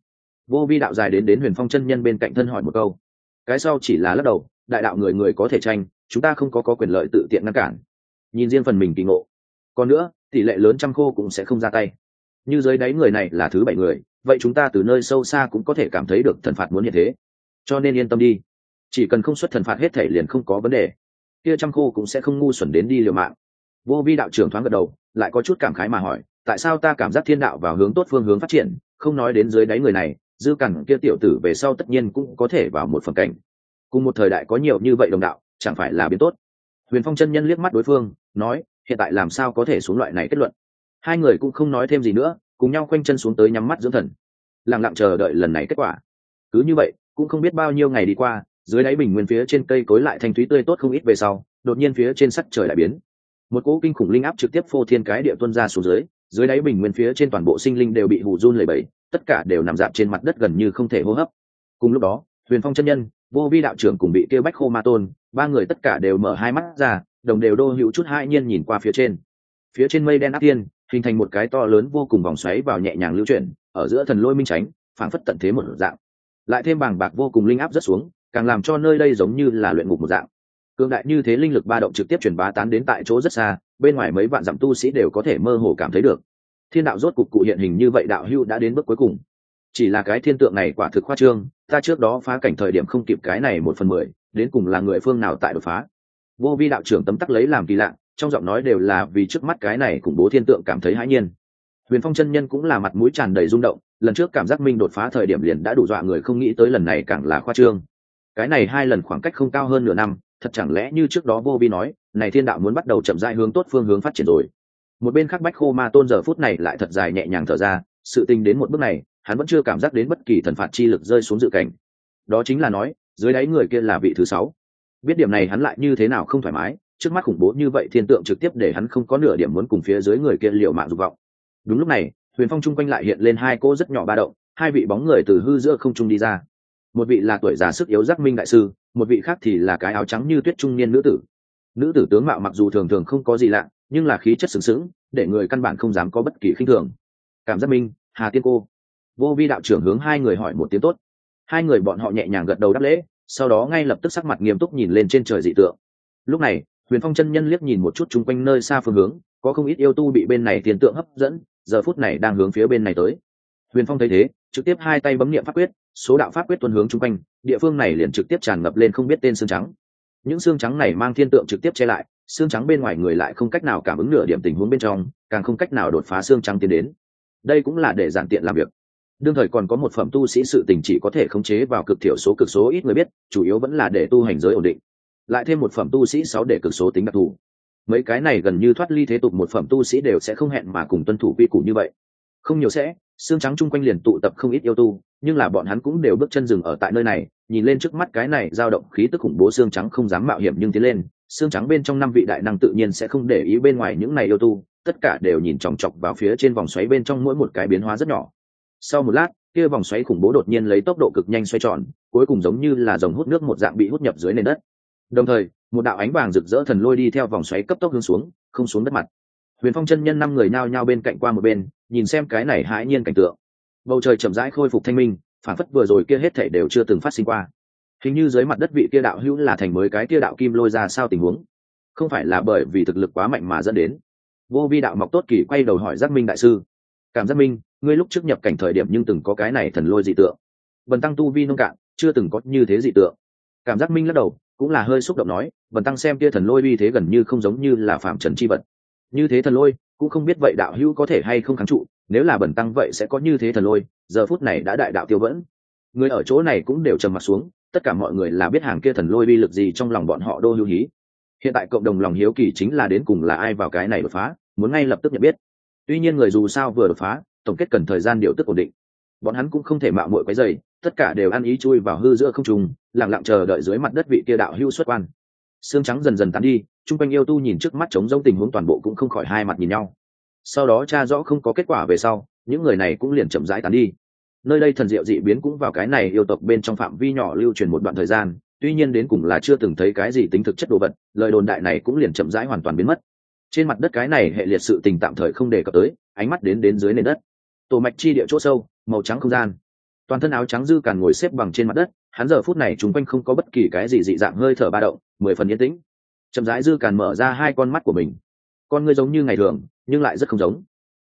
Vô vi đạo dài đến đến huyền phong chân nhân bên cạnh thân hỏi một câu. Cái sau chỉ là lắc đầu, đại đạo người người có thể tranh, chúng ta không có có quyền lợi tự tiện ngăn cản. Nhìn riêng phần mình kỳ ngộ. Còn nữa tỷ lệ lớn trăm khô cũng sẽ không ra tay. Như dưới đáy người này là thứ bảy người, vậy chúng ta từ nơi sâu xa cũng có thể cảm thấy được thần phạt muốn hiện thế. Cho nên yên tâm đi. Chỉ cần không xuất thần phạt hết thể liền không có vấn đề. Kia trăm khô cũng sẽ không ngu xuẩn đến đi liều mạng. Vô vi đạo trưởng thoáng gật đầu, lại có chút cảm khái mà hỏi, tại sao ta cảm giác thiên đạo vào hướng tốt phương hướng phát triển, không nói đến dưới đáy người này, dư cẳng kia tiểu tử về sau tất nhiên cũng có thể vào một phần cảnh. Cùng một thời đại có nhiều như vậy đồng đạo, chẳng phải là biến tốt. Huyền phong chân nhân liếc mắt đối phương, nói hiện tại làm sao có thể xuống loại này kết luận? Hai người cũng không nói thêm gì nữa, cùng nhau khoanh chân xuống tới nhắm mắt dưỡng thần. Lặng lặng chờ đợi lần này kết quả. Cứ như vậy, cũng không biết bao nhiêu ngày đi qua, dưới đáy bình nguyên phía trên cây cối lại thanh thúy tươi tốt không ít về sau, đột nhiên phía trên sắc trời lại biến. Một cỗ kinh khủng linh áp trực tiếp phô thiên cái địa tuân ra xuống dưới dưới đáy bình nguyên phía trên toàn bộ sinh linh đều bị hù run lẩy bẩy, tất cả đều nằm dạp trên mặt đất gần như không thể hô hấp. Cùng lúc đó, huyền phong chân nhân, vô vi đạo trưởng cùng bị kêu bách khô ma tôn, ba người tất cả đều mở hai mắt ra đồng đều đô hữu chút hai nhiên nhìn qua phía trên. Phía trên mây đen áp tiên, hình thành một cái to lớn vô cùng vòng xoáy vào nhẹ nhàng lưu chuyển, ở giữa thần lôi minh tránh, phảng phất tận thế một dạng. Lại thêm bàng bạc vô cùng linh áp rất xuống, càng làm cho nơi đây giống như là luyện ngục một dạng. Cường đại như thế linh lực ba động trực tiếp truyền bá tán đến tại chỗ rất xa, bên ngoài mấy vạn dặm tu sĩ đều có thể mơ hồ cảm thấy được. Thiên đạo rốt cục cụ hiện hình như vậy đạo hưu đã đến bước cuối cùng. Chỉ là cái thiên tượng này quả thực khoa trương, ta trước đó phá cảnh thời điểm không kịp cái này một phần mười, đến cùng là người phương nào tại đột phá vô vi đạo trưởng tấm tắc lấy làm kỳ lạ, trong giọng nói đều là vì trước mắt cái này khủng bố thiên tượng cảm thấy hãi nhiên. Huyền phong chân nhân cũng là mặt mũi tràn đầy rung động, lần trước cảm giác minh đột phá thời điểm liền đã đủ dọa người không nghĩ tới lần này càng là khoa trương. Cái này hai lần khoảng cách không cao hơn nửa năm, thật chẳng lẽ như trước đó vô vi nói, này thiên đạo muốn bắt đầu chậm rãi hướng tốt phương hướng phát triển rồi. Một bên khác bách khô ma tôn giờ phút này lại thật dài nhẹ nhàng thở ra, sự tình đến một bước này, hắn vẫn chưa cảm giác đến bất kỳ thần phạt chi lực rơi xuống dự cảnh. Đó chính là nói, dưới đáy người kia là vị thứ sáu biết điểm này hắn lại như thế nào không thoải mái, trước mắt khủng bố như vậy thiên tượng trực tiếp để hắn không có nửa điểm muốn cùng phía dưới người kia liệu mạng dục vọng. Đúng lúc này, huyền phong chung quanh lại hiện lên hai cô rất nhỏ ba động, hai vị bóng người từ hư giữa không trung đi ra. Một vị là tuổi già sức yếu giác minh đại sư, một vị khác thì là cái áo trắng như tuyết trung niên nữ tử. Nữ tử tướng mạo mặc dù thường thường không có gì lạ, nhưng là khí chất sừng sững, để người căn bản không dám có bất kỳ khinh thường. Cảm giác minh, hà tiên cô. Vô vi đạo trưởng hướng hai người hỏi một tiếng tốt. Hai người bọn họ nhẹ nhàng gật đầu đáp lễ sau đó ngay lập tức sắc mặt nghiêm túc nhìn lên trên trời dị tượng. Lúc này, huyền phong chân nhân liếc nhìn một chút chung quanh nơi xa phương hướng, có không ít yêu tu bị bên này tiền tượng hấp dẫn, giờ phút này đang hướng phía bên này tới. Huyền phong thấy thế, trực tiếp hai tay bấm niệm pháp quyết, số đạo pháp quyết tuân hướng chung quanh, địa phương này liền trực tiếp tràn ngập lên không biết tên xương trắng. Những xương trắng này mang thiên tượng trực tiếp che lại, xương trắng bên ngoài người lại không cách nào cảm ứng nửa điểm tình huống bên trong, càng không cách nào đột phá xương trắng tiến đến. Đây cũng là để giản tiện làm việc đương thời còn có một phẩm tu sĩ sự tình chỉ có thể khống chế vào cực thiểu số cực số ít người biết, chủ yếu vẫn là để tu hành giới ổn định. Lại thêm một phẩm tu sĩ sáu để cực số tính đặc thù. Mấy cái này gần như thoát ly thế tục một phẩm tu sĩ đều sẽ không hẹn mà cùng tuân thủ quy củ như vậy. Không nhiều sẽ, xương trắng chung quanh liền tụ tập không ít yêu tu, nhưng là bọn hắn cũng đều bước chân dừng ở tại nơi này, nhìn lên trước mắt cái này dao động khí tức khủng bố xương trắng không dám mạo hiểm nhưng tiến lên, xương trắng bên trong năm vị đại năng tự nhiên sẽ không để ý bên ngoài những này yêu tu, tất cả đều nhìn chòng chọc vào phía trên vòng xoáy bên trong mỗi một cái biến hóa rất nhỏ sau một lát, kia vòng xoáy khủng bố đột nhiên lấy tốc độ cực nhanh xoay tròn, cuối cùng giống như là dòng hút nước một dạng bị hút nhập dưới nền đất. Đồng thời, một đạo ánh vàng rực rỡ thần lôi đi theo vòng xoáy cấp tốc hướng xuống, không xuống đất mặt. Huyền phong chân nhân năm người nao nhao bên cạnh qua một bên, nhìn xem cái này hãi nhiên cảnh tượng. Bầu trời chậm rãi khôi phục thanh minh, phản phất vừa rồi kia hết thể đều chưa từng phát sinh qua. Hình như dưới mặt đất vị kia đạo hữu là thành mới cái kia đạo kim lôi ra sao tình huống. Không phải là bởi vì thực lực quá mạnh mà dẫn đến. Vô vi đạo mọc tốt kỳ quay đầu hỏi giác minh đại sư cảm giác minh ngươi lúc trước nhập cảnh thời điểm nhưng từng có cái này thần lôi dị tượng. Bần tăng tu vi nông cạn, chưa từng có như thế dị tượng. Cảm giác minh lắc đầu, cũng là hơi xúc động nói bần tăng xem kia thần lôi uy thế gần như không giống như là phạm trần chi vật. Như thế thần lôi, cũng không biết vậy đạo hữu có thể hay không kháng trụ, nếu là bần tăng vậy sẽ có như thế thần lôi, giờ phút này đã đại đạo tiêu vẫn người ở chỗ này cũng đều trầm mặt xuống, tất cả mọi người là biết hàng kia thần lôi vi lực gì trong lòng bọn họ đô hữu hí. Hiện tại cộng đồng lòng hiếu kỳ chính là đến cùng là ai vào cái này đột phá, muốn ngay lập tức nhận biết tuy nhiên người dù sao vừa đột phá, tổng kết cần thời gian điều tức ổn định. Bọn hắn cũng không thể mạo muội quấy dày tất cả đều ăn ý chui vào hư giữa không trùng lặng lặng chờ đợi dưới mặt đất vị kia đạo hưu xuất quan. Xương trắng dần dần tán đi, chung quanh yêu tu nhìn trước mắt trống rỗng tình huống toàn bộ cũng không khỏi hai mặt nhìn nhau. Sau đó cha rõ không có kết quả về sau, những người này cũng liền chậm rãi tán đi. Nơi đây thần diệu dị biến cũng vào cái này yêu tộc bên trong phạm vi nhỏ lưu truyền một đoạn thời gian, tuy nhiên đến cùng là chưa từng thấy cái gì tính thực chất đồ vật, lời đồn đại này cũng liền chậm rãi hoàn toàn biến mất trên mặt đất cái này hệ liệt sự tình tạm thời không đề cập tới, ánh mắt đến đến dưới nền đất. Tổ mạch chi địa chỗ sâu, màu trắng không gian. Toàn thân áo trắng dư càn ngồi xếp bằng trên mặt đất, hắn giờ phút này chúng quanh không có bất kỳ cái gì dị dạng hơi thở ba động, mười phần yên tĩnh. Chậm rãi dư càn mở ra hai con mắt của mình. Con ngươi giống như ngày thường, nhưng lại rất không giống.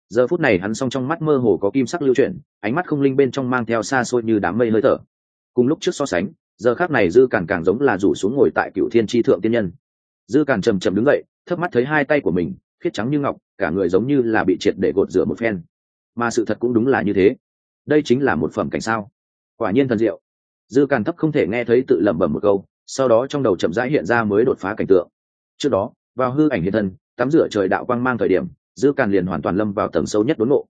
Giờ phút này hắn s trong mắt mơ hồ có kim sắc lưu chuyển, ánh mắt không linh bên trong mang theo xa xôi như đám mây hơi thở. Cùng lúc trước so sánh, giờ khác này dư càn càng giống là rủ xuống ngồi tại cựu thiên tri thượng tiên nhân. Dư càn trầm trầm đứng dậy thấp mắt thấy hai tay của mình, khiết trắng như ngọc, cả người giống như là bị triệt để gột rửa một phen. Mà sự thật cũng đúng là như thế. Đây chính là một phẩm cảnh sao? Quả nhiên thần diệu. Dư càn thấp không thể nghe thấy tự lẩm bẩm một câu, sau đó trong đầu chậm rãi hiện ra mới đột phá cảnh tượng. Trước đó, vào hư ảnh hiện thân, tắm rửa trời đạo quang mang thời điểm, dư càn liền hoàn toàn lâm vào tầng sâu nhất đốn ngộ.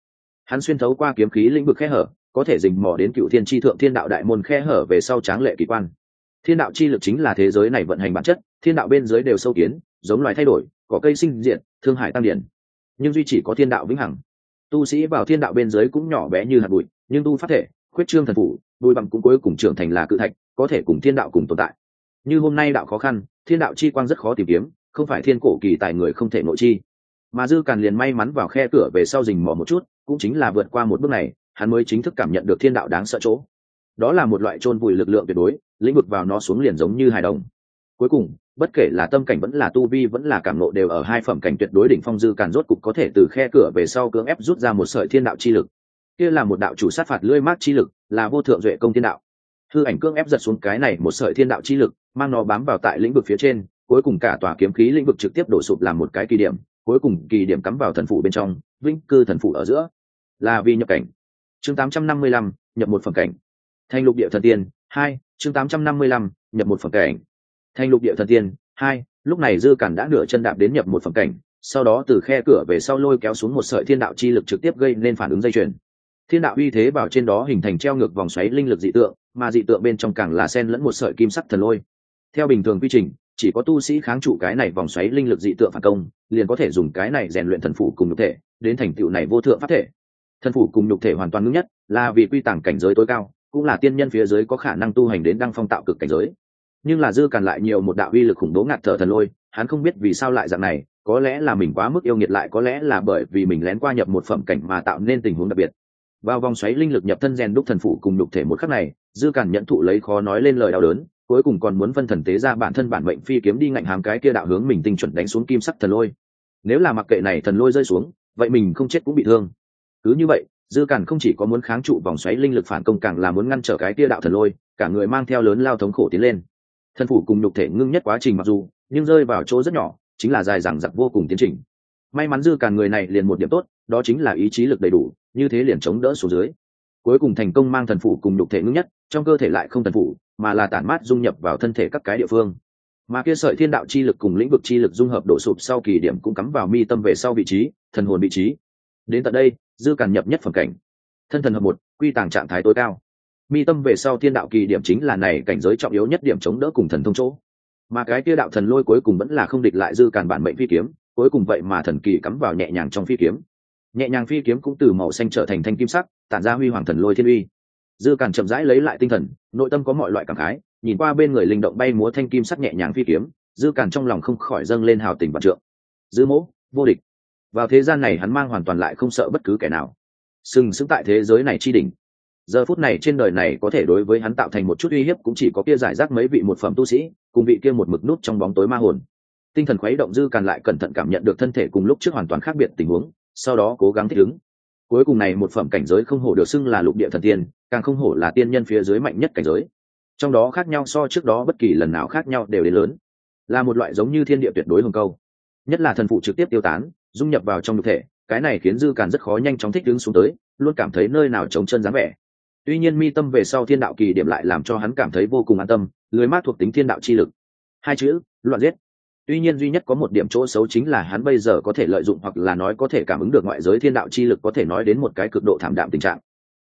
Hắn xuyên thấu qua kiếm khí lĩnh vực khe hở, có thể dình mò đến cựu thiên tri thượng thiên đạo đại môn khe hở về sau tráng lệ kỳ quan. Thiên đạo chi lực chính là thế giới này vận hành bản chất, thiên đạo bên dưới đều sâu kiến giống loài thay đổi, có cây sinh diện thương hải tăng điển. Nhưng duy chỉ có thiên đạo vĩnh hằng. Tu sĩ vào thiên đạo bên dưới cũng nhỏ bé như hạt bụi, nhưng tu phát thể, khuyết trương thần phủ bụi bằng cũng cuối cùng trưởng thành là cự thạch, có thể cùng thiên đạo cùng tồn tại. Như hôm nay đạo khó khăn, thiên đạo chi quang rất khó tìm kiếm, không phải thiên cổ kỳ tài người không thể nội chi. Mà dư càn liền may mắn vào khe cửa về sau rình mò một chút, cũng chính là vượt qua một bước này, hắn mới chính thức cảm nhận được thiên đạo đáng sợ chỗ. Đó là một loại chôn vùi lực lượng tuyệt đối, lĩnh vực vào nó xuống liền giống như hài đồng. Cuối cùng bất kể là tâm cảnh vẫn là tu vi vẫn là cảm nộ đều ở hai phẩm cảnh tuyệt đối đỉnh phong dư càn rốt cục có thể từ khe cửa về sau cưỡng ép rút ra một sợi thiên đạo chi lực. Kia là một đạo chủ sát phạt lưỡi mát chi lực là vô thượng duệ công thiên đạo. Hư ảnh cưỡng ép giật xuống cái này một sợi thiên đạo chi lực mang nó bám vào tại lĩnh vực phía trên cuối cùng cả tòa kiếm khí lĩnh vực trực tiếp đổ sụp làm một cái kỳ điểm cuối cùng kỳ điểm cắm vào thần phủ bên trong vĩnh cư thần phủ ở giữa. Là vì nhập cảnh. Chương 855, nhập một phẩm cảnh. Thanh lục địa thần tiên hai chương 855, nhập một phẩm cảnh thanh lục địa thần tiên, hai, lúc này dư cản đã nửa chân đạp đến nhập một phẩm cảnh, sau đó từ khe cửa về sau lôi kéo xuống một sợi thiên đạo chi lực trực tiếp gây nên phản ứng dây chuyền. Thiên đạo uy thế vào trên đó hình thành treo ngược vòng xoáy linh lực dị tượng, mà dị tượng bên trong càng là sen lẫn một sợi kim sắc thần lôi. Theo bình thường quy trình, chỉ có tu sĩ kháng trụ cái này vòng xoáy linh lực dị tượng phản công, liền có thể dùng cái này rèn luyện thần phủ cùng nhục thể, đến thành tựu này vô thượng pháp thể. Thần phủ cùng nhục thể hoàn toàn ngưng nhất, là vì quy tàng cảnh giới tối cao, cũng là tiên nhân phía dưới có khả năng tu hành đến đăng phong tạo cực cảnh giới nhưng là dư càn lại nhiều một đạo uy lực khủng bố ngạt thở thần lôi, hắn không biết vì sao lại dạng này, có lẽ là mình quá mức yêu nghiệt lại có lẽ là bởi vì mình lén qua nhập một phẩm cảnh mà tạo nên tình huống đặc biệt. Vào vòng xoáy linh lực nhập thân rèn đúc thần phụ cùng nhục thể một khắc này, dư càn nhận thụ lấy khó nói lên lời đau đớn, cuối cùng còn muốn phân thần tế ra bản thân bản mệnh phi kiếm đi ngạnh hàm cái kia đạo hướng mình tinh chuẩn đánh xuống kim sắc thần lôi. Nếu là mặc kệ này thần lôi rơi xuống, vậy mình không chết cũng bị thương. Cứ như vậy, dư càn không chỉ có muốn kháng trụ vòng xoáy linh lực phản công càng là muốn ngăn trở cái kia đạo thần lôi, cả người mang theo lớn lao thống khổ tiến lên thân phủ cùng nhục thể ngưng nhất quá trình mặc dù, nhưng rơi vào chỗ rất nhỏ, chính là dài dằng dặc vô cùng tiến trình. May mắn dư càn người này liền một điểm tốt, đó chính là ý chí lực đầy đủ, như thế liền chống đỡ số dưới. Cuối cùng thành công mang thần phủ cùng nhục thể ngưng nhất, trong cơ thể lại không thần phủ, mà là tản mát dung nhập vào thân thể các cái địa phương. Mà kia sợi thiên đạo chi lực cùng lĩnh vực chi lực dung hợp đổ sụp sau kỳ điểm cũng cắm vào mi tâm về sau vị trí, thần hồn vị trí. Đến tận đây, dư càn nhập nhất phẩm cảnh. Thân thần hợp một, quy tàng trạng thái tối cao mi tâm về sau thiên đạo kỳ điểm chính là này cảnh giới trọng yếu nhất điểm chống đỡ cùng thần thông chỗ. Mà cái kia đạo thần lôi cuối cùng vẫn là không địch lại dư càn bản mệnh phi kiếm, cuối cùng vậy mà thần kỳ cắm vào nhẹ nhàng trong phi kiếm. Nhẹ nhàng phi kiếm cũng từ màu xanh trở thành thanh kim sắc, tản ra huy hoàng thần lôi thiên uy. Dư càn chậm rãi lấy lại tinh thần, nội tâm có mọi loại cảm khái, nhìn qua bên người linh động bay múa thanh kim sắc nhẹ nhàng phi kiếm, dư càn trong lòng không khỏi dâng lên hào tình vạn trượng. Dư mỗ, vô địch. Vào thế gian này hắn mang hoàn toàn lại không sợ bất cứ kẻ nào. Sừng sững tại thế giới này chi đỉnh giờ phút này trên đời này có thể đối với hắn tạo thành một chút uy hiếp cũng chỉ có kia giải rác mấy vị một phẩm tu sĩ, cùng vị kia một mực nút trong bóng tối ma hồn. Tinh thần khuấy động dư càn lại cẩn thận cảm nhận được thân thể cùng lúc trước hoàn toàn khác biệt tình huống, sau đó cố gắng thích ứng. Cuối cùng này một phẩm cảnh giới không hổ được xưng là lục địa thần tiên, càng không hổ là tiên nhân phía dưới mạnh nhất cảnh giới. Trong đó khác nhau so trước đó bất kỳ lần nào khác nhau đều đến lớn. Là một loại giống như thiên địa tuyệt đối hồng câu. Nhất là thần phụ trực tiếp tiêu tán, dung nhập vào trong nhục thể, cái này khiến dư càn rất khó nhanh chóng thích ứng xuống tới, luôn cảm thấy nơi nào trống chân dáng vẻ tuy nhiên mi tâm về sau thiên đạo kỳ điểm lại làm cho hắn cảm thấy vô cùng an tâm, lưới mát thuộc tính thiên đạo chi lực. Hai chữ, loạn giết. Tuy nhiên duy nhất có một điểm chỗ xấu chính là hắn bây giờ có thể lợi dụng hoặc là nói có thể cảm ứng được ngoại giới thiên đạo chi lực có thể nói đến một cái cực độ thảm đạm tình trạng.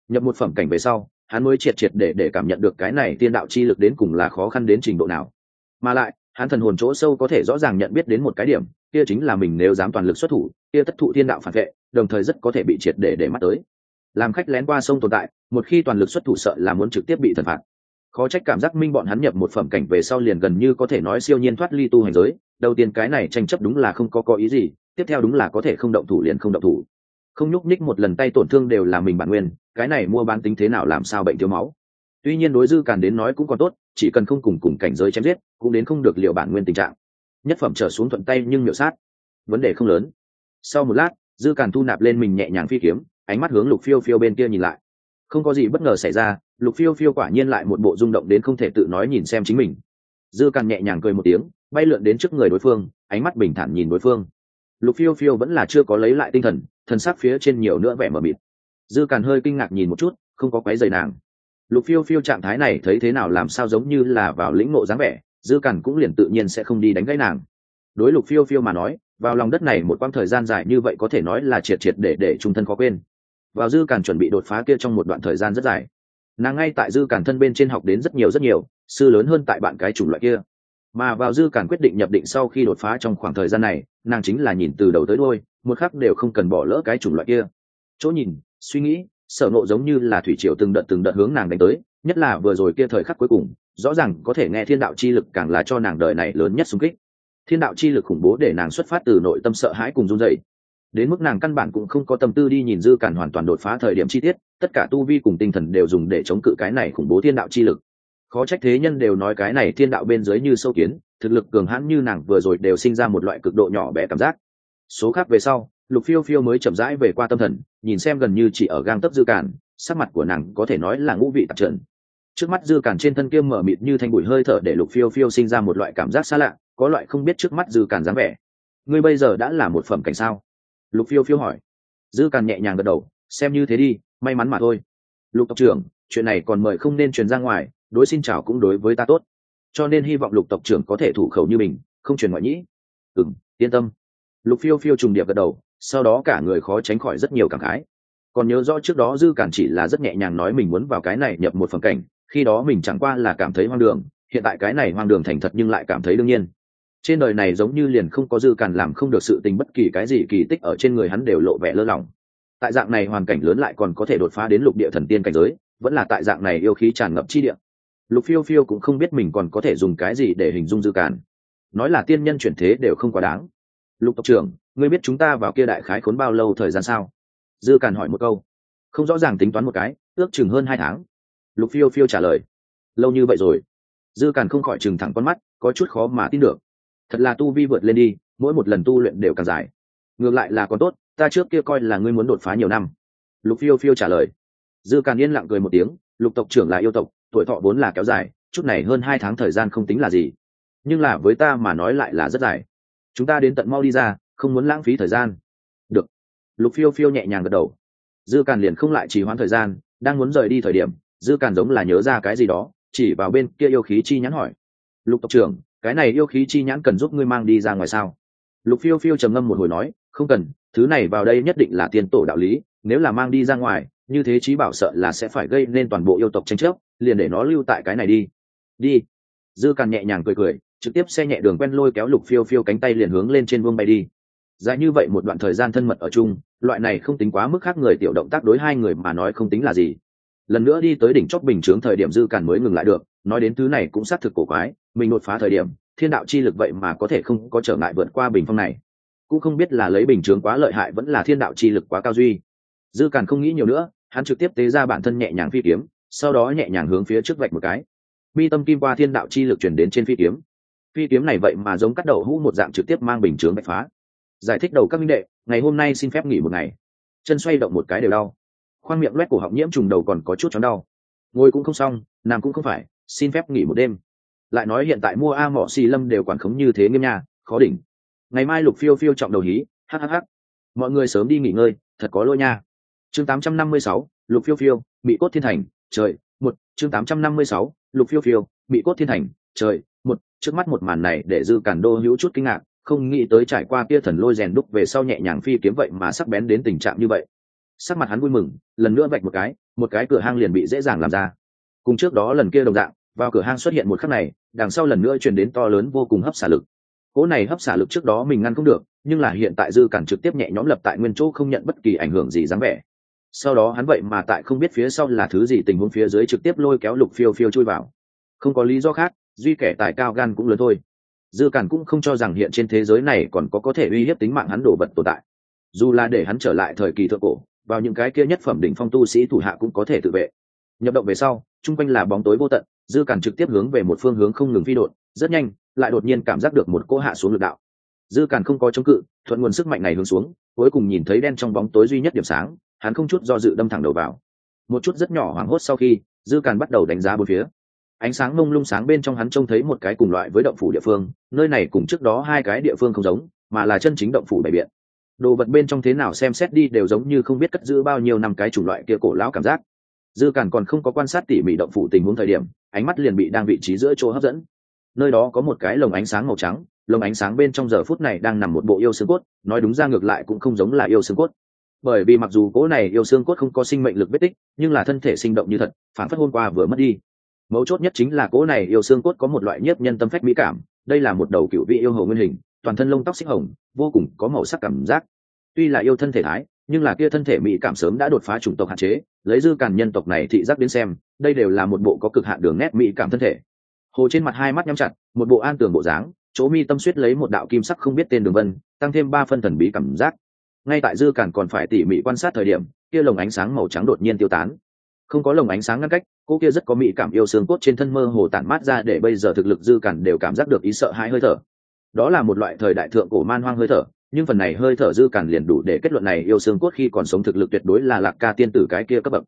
Nhập một phẩm cảnh về sau, hắn mới triệt triệt để để cảm nhận được cái này thiên đạo chi lực đến cùng là khó khăn đến trình độ nào. Mà lại, hắn thần hồn chỗ sâu có thể rõ ràng nhận biết đến một cái điểm, kia chính là mình nếu dám toàn lực xuất thủ, kia tất thụ thiên đạo phản vệ, đồng thời rất có thể bị triệt để để mắt tới làm khách lén qua sông tồn tại, một khi toàn lực xuất thủ sợ là muốn trực tiếp bị thần phạt. Khó trách cảm giác minh bọn hắn nhập một phẩm cảnh về sau liền gần như có thể nói siêu nhiên thoát ly tu hành giới, đầu tiên cái này tranh chấp đúng là không có có ý gì, tiếp theo đúng là có thể không động thủ liền không động thủ. Không nhúc ních một lần tay tổn thương đều là mình bản nguyên, cái này mua bán tính thế nào làm sao bệnh thiếu máu. Tuy nhiên đối dư càn đến nói cũng còn tốt, chỉ cần không cùng cùng cảnh giới chém giết, cũng đến không được liệu bản nguyên tình trạng. Nhất phẩm trở xuống thuận tay nhưng miệu sát. Vấn đề không lớn. Sau một lát, dư càn thu nạp lên mình nhẹ nhàng phi kiếm ánh mắt hướng lục phiêu phiêu bên kia nhìn lại. Không có gì bất ngờ xảy ra, lục phiêu phiêu quả nhiên lại một bộ rung động đến không thể tự nói nhìn xem chính mình. Dư càn nhẹ nhàng cười một tiếng, bay lượn đến trước người đối phương, ánh mắt bình thản nhìn đối phương. Lục phiêu phiêu vẫn là chưa có lấy lại tinh thần thần sắc phía trên nhiều nữa vẻ mờ mịt. Dư càn hơi kinh ngạc nhìn một chút, không có quái dày nàng. Lục phiêu phiêu trạng thái này thấy thế nào làm sao giống như là vào lĩnh ngộ dáng vẻ, dư càn cũng liền tự nhiên sẽ không đi đánh gãy nàng. Đối lục phiêu phiêu mà nói, vào lòng đất này một quãng thời gian dài như vậy có thể nói là triệt triệt để để trung thân khó quên vào dư càn chuẩn bị đột phá kia trong một đoạn thời gian rất dài. Nàng ngay tại dư càn thân bên trên học đến rất nhiều rất nhiều, sư lớn hơn tại bạn cái chủng loại kia. Mà vào dư càn quyết định nhập định sau khi đột phá trong khoảng thời gian này, nàng chính là nhìn từ đầu tới đôi một khắc đều không cần bỏ lỡ cái chủng loại kia. Chỗ nhìn, suy nghĩ, sở nộ giống như là thủy triều từng đợt từng đợt hướng nàng đánh tới, nhất là vừa rồi kia thời khắc cuối cùng, rõ ràng có thể nghe thiên đạo chi lực càng là cho nàng đời này lớn nhất xung kích. Thiên đạo chi lực khủng bố để nàng xuất phát từ nội tâm sợ hãi cùng run dậy đến mức nàng căn bản cũng không có tâm tư đi nhìn dư cản hoàn toàn đột phá thời điểm chi tiết, tất cả tu vi cùng tinh thần đều dùng để chống cự cái này khủng bố thiên đạo chi lực. Khó trách thế nhân đều nói cái này thiên đạo bên dưới như sâu kiến, thực lực cường hãn như nàng vừa rồi đều sinh ra một loại cực độ nhỏ bé cảm giác. Số khác về sau, lục phiêu phiêu mới chậm rãi về qua tâm thần, nhìn xem gần như chỉ ở gang tấp dư cản, sắc mặt của nàng có thể nói là ngũ vị tạp trần. Trước mắt dư cản trên thân kia mở mịt như thanh bụi hơi thở để lục phiêu phiêu sinh ra một loại cảm giác xa lạ, có loại không biết trước mắt dư cản dáng vẻ. Ngươi bây giờ đã là một phẩm cảnh sao? Lục phiêu phiêu hỏi. Dư Càn nhẹ nhàng gật đầu, xem như thế đi, may mắn mà thôi. Lục tộc trưởng, chuyện này còn mời không nên truyền ra ngoài, đối xin chào cũng đối với ta tốt. Cho nên hy vọng lục tộc trưởng có thể thủ khẩu như mình, không truyền ngoại nhĩ. Ừ yên tâm. Lục phiêu phiêu trùng điệp gật đầu, sau đó cả người khó tránh khỏi rất nhiều cảm khái. Còn nhớ rõ trước đó dư cản chỉ là rất nhẹ nhàng nói mình muốn vào cái này nhập một phần cảnh, khi đó mình chẳng qua là cảm thấy hoang đường, hiện tại cái này hoang đường thành thật nhưng lại cảm thấy đương nhiên trên đời này giống như liền không có dư cản làm không được sự tình bất kỳ cái gì, kỳ tích ở trên người hắn đều lộ vẻ lơ lỏng. Tại dạng này hoàn cảnh lớn lại còn có thể đột phá đến lục địa thần tiên cảnh giới, vẫn là tại dạng này yêu khí tràn ngập chi địa. Lục phiêu phiêu cũng không biết mình còn có thể dùng cái gì để hình dung dư cản nói là tiên nhân chuyển thế đều không quá đáng. Lục tộc trưởng, ngươi biết chúng ta vào kia đại khái khốn bao lâu thời gian sao? Dư càn hỏi một câu. Không rõ ràng tính toán một cái, ước chừng hơn hai tháng. Lục phiêu phiêu trả lời. Lâu như vậy rồi. Dư càn không khỏi chừng thẳng con mắt, có chút khó mà tin được thật là tu vi vượt lên đi, mỗi một lần tu luyện đều càng dài. Ngược lại là còn tốt, ta trước kia coi là ngươi muốn đột phá nhiều năm. Lục phiêu phiêu trả lời. Dư càn yên lặng cười một tiếng, lục tộc trưởng là yêu tộc, tuổi thọ vốn là kéo dài, chút này hơn hai tháng thời gian không tính là gì. Nhưng là với ta mà nói lại là rất dài. Chúng ta đến tận mau đi ra, không muốn lãng phí thời gian. Được. Lục phiêu phiêu nhẹ nhàng gật đầu. Dư càn liền không lại chỉ hoãn thời gian, đang muốn rời đi thời điểm, dư càn giống là nhớ ra cái gì đó, chỉ vào bên kia yêu khí chi nhắn hỏi. Lục tộc trưởng cái này yêu khí chi nhãn cần giúp ngươi mang đi ra ngoài sao? Lục phiêu phiêu trầm ngâm một hồi nói, không cần, thứ này vào đây nhất định là tiền tổ đạo lý, nếu là mang đi ra ngoài, như thế trí bảo sợ là sẽ phải gây nên toàn bộ yêu tộc tranh chấp, liền để nó lưu tại cái này đi. Đi. Dư càn nhẹ nhàng cười cười, trực tiếp xe nhẹ đường quen lôi kéo lục phiêu phiêu cánh tay liền hướng lên trên vương bay đi. Dài như vậy một đoạn thời gian thân mật ở chung, loại này không tính quá mức khác người tiểu động tác đối hai người mà nói không tính là gì. Lần nữa đi tới đỉnh chót bình chướng thời điểm dư càn mới ngừng lại được nói đến thứ này cũng xác thực cổ quái, mình đột phá thời điểm, thiên đạo chi lực vậy mà có thể không có trở ngại vượt qua bình phong này. Cũng không biết là lấy bình chướng quá lợi hại vẫn là thiên đạo chi lực quá cao duy. Dư càn không nghĩ nhiều nữa, hắn trực tiếp tế ra bản thân nhẹ nhàng phi kiếm, sau đó nhẹ nhàng hướng phía trước vạch một cái. Mi tâm kim qua thiên đạo chi lực chuyển đến trên phi kiếm. Phi kiếm này vậy mà giống cắt đầu hũ một dạng trực tiếp mang bình chướng bạch phá. Giải thích đầu các minh đệ, ngày hôm nay xin phép nghỉ một ngày. Chân xoay động một cái đều đau. Khoang miệng loét cổ họng nhiễm trùng đầu còn có chút chóng đau. Ngồi cũng không xong, nằm cũng không phải xin phép nghỉ một đêm. Lại nói hiện tại mua a mỏ xì lâm đều quản khống như thế nghiêm nhà khó đỉnh. Ngày mai lục phiêu phiêu trọng đầu hí hhh mọi người sớm đi nghỉ ngơi thật có lỗi nha. Chương 856, lục phiêu phiêu bị cốt thiên thành trời một. Chương 856, lục phiêu phiêu bị cốt thiên thành trời một. Trước mắt một màn này để dư cản đô hữu chút kinh ngạc không nghĩ tới trải qua kia thần lôi rèn đúc về sau nhẹ nhàng phi kiếm vậy mà sắc bén đến tình trạng như vậy. Sắc mặt hắn vui mừng lần nữa vạch một cái một cái cửa hang liền bị dễ dàng làm ra. Cùng trước đó lần kia đồng dạng vào cửa hang xuất hiện một khắc này, đằng sau lần nữa truyền đến to lớn vô cùng hấp xả lực. Cỗ này hấp xả lực trước đó mình ngăn không được, nhưng là hiện tại dư cản trực tiếp nhẹ nhõm lập tại nguyên chỗ không nhận bất kỳ ảnh hưởng gì dáng vẻ. Sau đó hắn vậy mà tại không biết phía sau là thứ gì tình huống phía dưới trực tiếp lôi kéo lục phiêu phiêu chui vào. Không có lý do khác, duy kẻ tài cao gan cũng lớn thôi. Dư cản cũng không cho rằng hiện trên thế giới này còn có có thể uy hiếp tính mạng hắn đổ vật tồn tại. Dù là để hắn trở lại thời kỳ thượng cổ, vào những cái kia nhất phẩm đỉnh phong tu sĩ thủ hạ cũng có thể tự vệ. Nhập động về sau, chung quanh là bóng tối vô tận dư cản trực tiếp hướng về một phương hướng không ngừng phi đột, rất nhanh, lại đột nhiên cảm giác được một cỗ hạ xuống lực đạo. Dư cản không có chống cự, thuận nguồn sức mạnh này hướng xuống, cuối cùng nhìn thấy đen trong bóng tối duy nhất điểm sáng, hắn không chút do dự đâm thẳng đầu vào. Một chút rất nhỏ hoảng hốt sau khi, dư cản bắt đầu đánh giá bốn phía. Ánh sáng mông lung sáng bên trong hắn trông thấy một cái cùng loại với động phủ địa phương, nơi này cùng trước đó hai cái địa phương không giống, mà là chân chính động phủ bày biện. Đồ vật bên trong thế nào xem xét đi đều giống như không biết cất giữ bao nhiêu năm cái chủng loại kia cổ lão cảm giác dư càn còn không có quan sát tỉ mỉ động phủ tình huống thời điểm, ánh mắt liền bị đang vị trí giữa chỗ hấp dẫn. Nơi đó có một cái lồng ánh sáng màu trắng, lồng ánh sáng bên trong giờ phút này đang nằm một bộ yêu xương cốt, nói đúng ra ngược lại cũng không giống là yêu xương cốt. Bởi vì mặc dù cỗ này yêu xương cốt không có sinh mệnh lực vết tích, nhưng là thân thể sinh động như thật, phản phất hôm qua vừa mất đi. Mấu chốt nhất chính là cỗ này yêu xương cốt có một loại nhiếp nhân tâm phách mỹ cảm, đây là một đầu cựu vị yêu hầu nguyên hình, toàn thân lông tóc xích hồng, vô cùng có màu sắc cảm giác. Tuy là yêu thân thể thái nhưng là kia thân thể mỹ cảm sớm đã đột phá chủng tộc hạn chế, lấy dư càn nhân tộc này thị giác đến xem, đây đều là một bộ có cực hạn đường nét mỹ cảm thân thể. Hồ trên mặt hai mắt nhắm chặt, một bộ an tường bộ dáng, chỗ mi tâm suýt lấy một đạo kim sắc không biết tên đường vân, tăng thêm ba phân thần bí cảm giác. Ngay tại dư càn còn phải tỉ mỉ quan sát thời điểm, kia lồng ánh sáng màu trắng đột nhiên tiêu tán. Không có lồng ánh sáng ngăn cách, cô kia rất có mỹ cảm yêu xương cốt trên thân mơ hồ tản mát ra để bây giờ thực lực dư càn đều cảm giác được ý sợ hai hơi thở. Đó là một loại thời đại thượng cổ man hoang hơi thở nhưng phần này hơi thở dư càn liền đủ để kết luận này yêu xương cốt khi còn sống thực lực tuyệt đối là lạc ca tiên tử cái kia cấp bậc.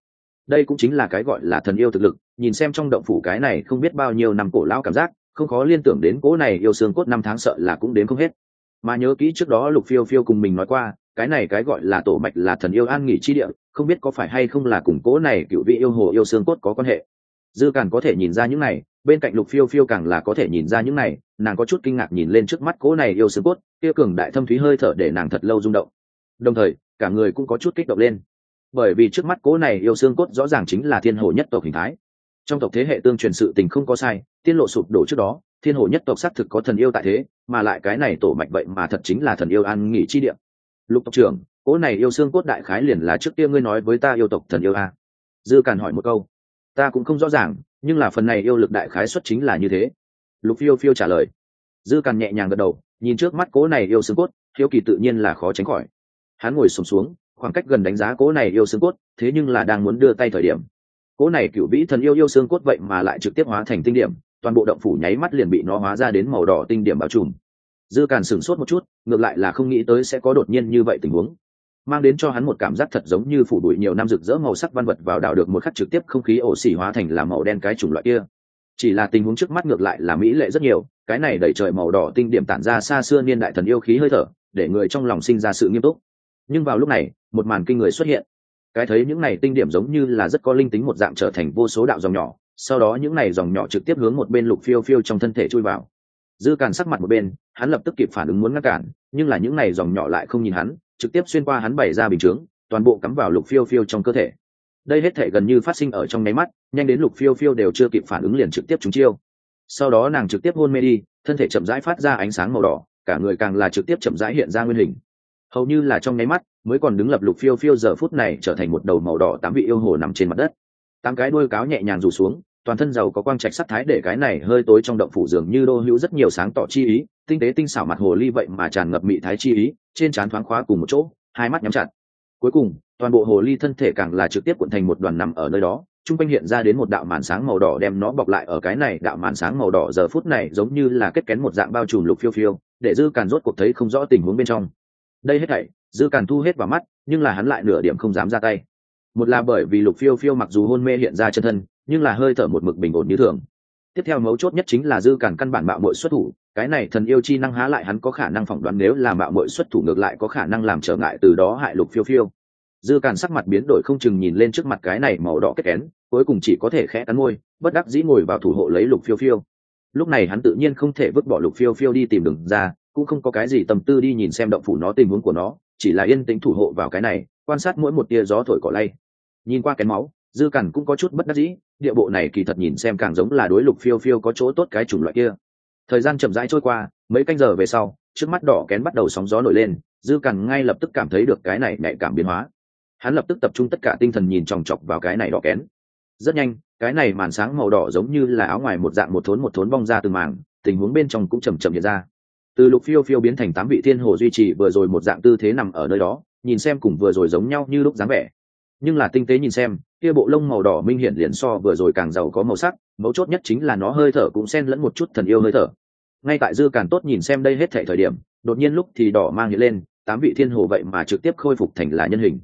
Đây cũng chính là cái gọi là thần yêu thực lực, nhìn xem trong động phủ cái này không biết bao nhiêu năm cổ lão cảm giác, không khó liên tưởng đến cố này yêu xương cốt năm tháng sợ là cũng đến không hết. Mà nhớ kỹ trước đó lục phiêu phiêu cùng mình nói qua, cái này cái gọi là tổ mạch là thần yêu an nghỉ chi địa, không biết có phải hay không là cùng cố này cựu vị yêu hồ yêu xương cốt có quan hệ. Dư càn có thể nhìn ra những này, bên cạnh lục phiêu phiêu càng là có thể nhìn ra những này nàng có chút kinh ngạc nhìn lên trước mắt cỗ này yêu xương cốt, kia cường đại thâm thúy hơi thở để nàng thật lâu rung động. Đồng thời, cả người cũng có chút kích động lên. Bởi vì trước mắt cỗ này yêu xương cốt rõ ràng chính là thiên hồ nhất tộc hình thái. Trong tộc thế hệ tương truyền sự tình không có sai, tiên lộ sụp đổ trước đó, thiên hồ nhất tộc xác thực có thần yêu tại thế, mà lại cái này tổ mạch vậy mà thật chính là thần yêu an nghỉ chi địa. Lục tộc trưởng, cỗ này yêu xương cốt đại khái liền là trước kia ngươi nói với ta yêu tộc thần yêu a. Dư càn hỏi một câu. Ta cũng không rõ ràng, nhưng là phần này yêu lực đại khái xuất chính là như thế lục phiêu phiêu trả lời. Dư càn nhẹ nhàng gật đầu nhìn trước mắt cố này yêu xương cốt hiếu kỳ tự nhiên là khó tránh khỏi. Hắn ngồi sùng xuống, xuống khoảng cách gần đánh giá cố này yêu xương cốt thế nhưng là đang muốn đưa tay thời điểm. Cố này cựu vĩ thần yêu yêu xương cốt vậy mà lại trực tiếp hóa thành tinh điểm toàn bộ động phủ nháy mắt liền bị nó hóa ra đến màu đỏ tinh điểm bao trùm. Dư càn sửng sốt một chút ngược lại là không nghĩ tới sẽ có đột nhiên như vậy tình huống. Mang đến cho hắn một cảm giác thật giống như phủ đuổi nhiều năm rực rỡ màu sắc văn vật vào đảo được một khắc trực tiếp không khí ổ xỉ hóa thành là màu đen cái chủng loại kia chỉ là tình huống trước mắt ngược lại là mỹ lệ rất nhiều, cái này đẩy trời màu đỏ tinh điểm tản ra xa xưa niên đại thần yêu khí hơi thở, để người trong lòng sinh ra sự nghiêm túc. Nhưng vào lúc này, một màn kinh người xuất hiện. Cái thấy những này tinh điểm giống như là rất có linh tính một dạng trở thành vô số đạo dòng nhỏ, sau đó những này dòng nhỏ trực tiếp hướng một bên lục phiêu phiêu trong thân thể chui vào. Dư càn sắc mặt một bên, hắn lập tức kịp phản ứng muốn ngăn cản, nhưng là những này dòng nhỏ lại không nhìn hắn, trực tiếp xuyên qua hắn bày ra bình chướng, toàn bộ cắm vào lục phiêu phiêu trong cơ thể đây hết thể gần như phát sinh ở trong nháy mắt, nhanh đến lục phiêu phiêu đều chưa kịp phản ứng liền trực tiếp trúng chiêu. Sau đó nàng trực tiếp hôn mê đi, thân thể chậm rãi phát ra ánh sáng màu đỏ, cả người càng là trực tiếp chậm rãi hiện ra nguyên hình. Hầu như là trong nháy mắt, mới còn đứng lập lục phiêu phiêu giờ phút này trở thành một đầu màu đỏ tám vị yêu hồ nằm trên mặt đất. Tám cái đuôi cáo nhẹ nhàng rủ xuống, toàn thân giàu có quang trạch sắc thái để cái này hơi tối trong động phủ dường như đô hữu rất nhiều sáng tỏ chi ý, tinh tế tinh xảo mặt hồ ly vậy mà tràn ngập mị thái chi ý, trên trán thoáng khóa cùng một chỗ, hai mắt nhắm chặt cuối cùng, toàn bộ hồ ly thân thể càng là trực tiếp cuộn thành một đoàn nằm ở nơi đó, chung quanh hiện ra đến một đạo màn sáng màu đỏ đem nó bọc lại ở cái này đạo màn sáng màu đỏ giờ phút này giống như là kết kén một dạng bao trùm lục phiêu phiêu, để dư càn rốt cuộc thấy không rõ tình huống bên trong. Đây hết thảy, dư càn thu hết vào mắt, nhưng là hắn lại nửa điểm không dám ra tay. Một là bởi vì lục phiêu phiêu mặc dù hôn mê hiện ra chân thân, nhưng là hơi thở một mực bình ổn như thường tiếp theo mấu chốt nhất chính là dư càn căn bản mạo mội xuất thủ, cái này thần yêu chi năng há lại hắn có khả năng phỏng đoán nếu là mạo mội xuất thủ ngược lại có khả năng làm trở ngại từ đó hại lục phiêu phiêu. Dư càn sắc mặt biến đổi không chừng nhìn lên trước mặt cái này màu đỏ kết kén, cuối cùng chỉ có thể khẽ cắn môi, bất đắc dĩ ngồi vào thủ hộ lấy lục phiêu phiêu. Lúc này hắn tự nhiên không thể vứt bỏ lục phiêu phiêu đi tìm đường ra, cũng không có cái gì tâm tư đi nhìn xem động phủ nó tình huống của nó, chỉ là yên tĩnh thủ hộ vào cái này, quan sát mỗi một tia gió thổi cỏ lay. Nhìn qua kén máu dư cằn cũng có chút bất đắc dĩ, địa bộ này kỳ thật nhìn xem càng giống là đối lục phiêu phiêu có chỗ tốt cái chủng loại kia. Thời gian chậm rãi trôi qua, mấy canh giờ về sau, trước mắt đỏ kén bắt đầu sóng gió nổi lên, dư cằn ngay lập tức cảm thấy được cái này nhạy cảm biến hóa. Hắn lập tức tập trung tất cả tinh thần nhìn chòng chọc vào cái này đỏ kén. Rất nhanh, cái này màn sáng màu đỏ giống như là áo ngoài một dạng một thốn một thốn bong ra từng màng tình huống bên trong cũng chầm chậm hiện ra. Từ lục phiêu phiêu biến thành tám vị thiên hồ duy trì vừa rồi một dạng tư thế nằm ở nơi đó, nhìn xem cùng vừa rồi giống nhau như lúc dáng vẻ nhưng là tinh tế nhìn xem, kia bộ lông màu đỏ minh hiển liền so vừa rồi càng giàu có màu sắc, mấu chốt nhất chính là nó hơi thở cũng xen lẫn một chút thần yêu hơi thở. Ngay tại dư càn tốt nhìn xem đây hết thể thời điểm, đột nhiên lúc thì đỏ mang hiện lên, tám vị thiên hồ vậy mà trực tiếp khôi phục thành là nhân hình.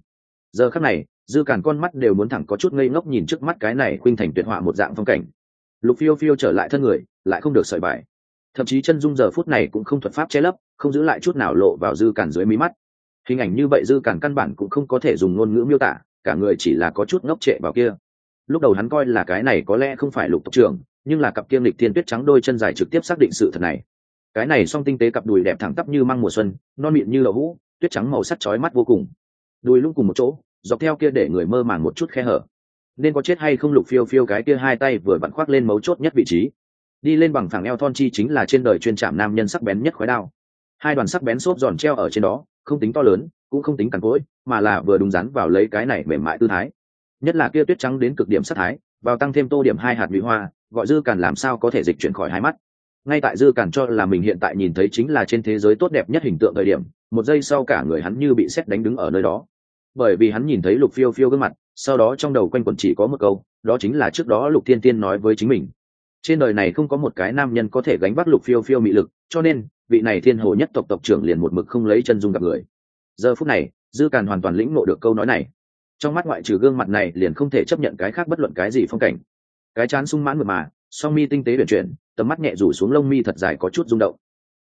Giờ khắc này, dư càn con mắt đều muốn thẳng có chút ngây ngốc nhìn trước mắt cái này khuynh thành tuyệt họa một dạng phong cảnh. Lục phiêu phiêu trở lại thân người, lại không được sợi bài. Thậm chí chân dung giờ phút này cũng không thuật pháp che lấp, không giữ lại chút nào lộ vào dư càn dưới mí mắt. Hình ảnh như vậy dư càn căn bản cũng không có thể dùng ngôn ngữ miêu tả cả người chỉ là có chút ngốc trệ vào kia. Lúc đầu hắn coi là cái này có lẽ không phải lục tộc trưởng, nhưng là cặp kiêm lịch thiên tuyết trắng đôi chân dài trực tiếp xác định sự thật này. Cái này song tinh tế cặp đùi đẹp thẳng tắp như măng mùa xuân, non mịn như lậu hũ, tuyết trắng màu sắc chói mắt vô cùng. Đùi lung cùng một chỗ, dọc theo kia để người mơ màng một chút khe hở. Nên có chết hay không lục phiêu phiêu cái kia hai tay vừa vặn khoác lên mấu chốt nhất vị trí. Đi lên bằng phẳng eo thon chi chính là trên đời chuyên trạm nam nhân sắc bén nhất khói đao. Hai đoàn sắc bén xốp giòn treo ở trên đó không tính to lớn, cũng không tính cằn cỗi, mà là vừa đúng rắn vào lấy cái này mềm mại tư thái. Nhất là kia tuyết trắng đến cực điểm sắc thái, vào tăng thêm tô điểm hai hạt nhụy hoa, gọi dư càn làm sao có thể dịch chuyển khỏi hai mắt. Ngay tại dư càn cho là mình hiện tại nhìn thấy chính là trên thế giới tốt đẹp nhất hình tượng thời điểm, một giây sau cả người hắn như bị xét đánh đứng ở nơi đó. Bởi vì hắn nhìn thấy lục phiêu phiêu gương mặt, sau đó trong đầu quanh quẩn chỉ có một câu, đó chính là trước đó lục thiên tiên nói với chính mình trên đời này không có một cái nam nhân có thể gánh vác lục phiêu phiêu mị lực, cho nên, vị này thiên hồ nhất tộc tộc trưởng liền một mực không lấy chân dung gặp người. Giờ phút này, dư càn hoàn toàn lĩnh ngộ được câu nói này. Trong mắt ngoại trừ gương mặt này liền không thể chấp nhận cái khác bất luận cái gì phong cảnh. Cái chán sung mãn mượt mà, song mi tinh tế biển chuyển, tầm mắt nhẹ rủ xuống lông mi thật dài có chút rung động.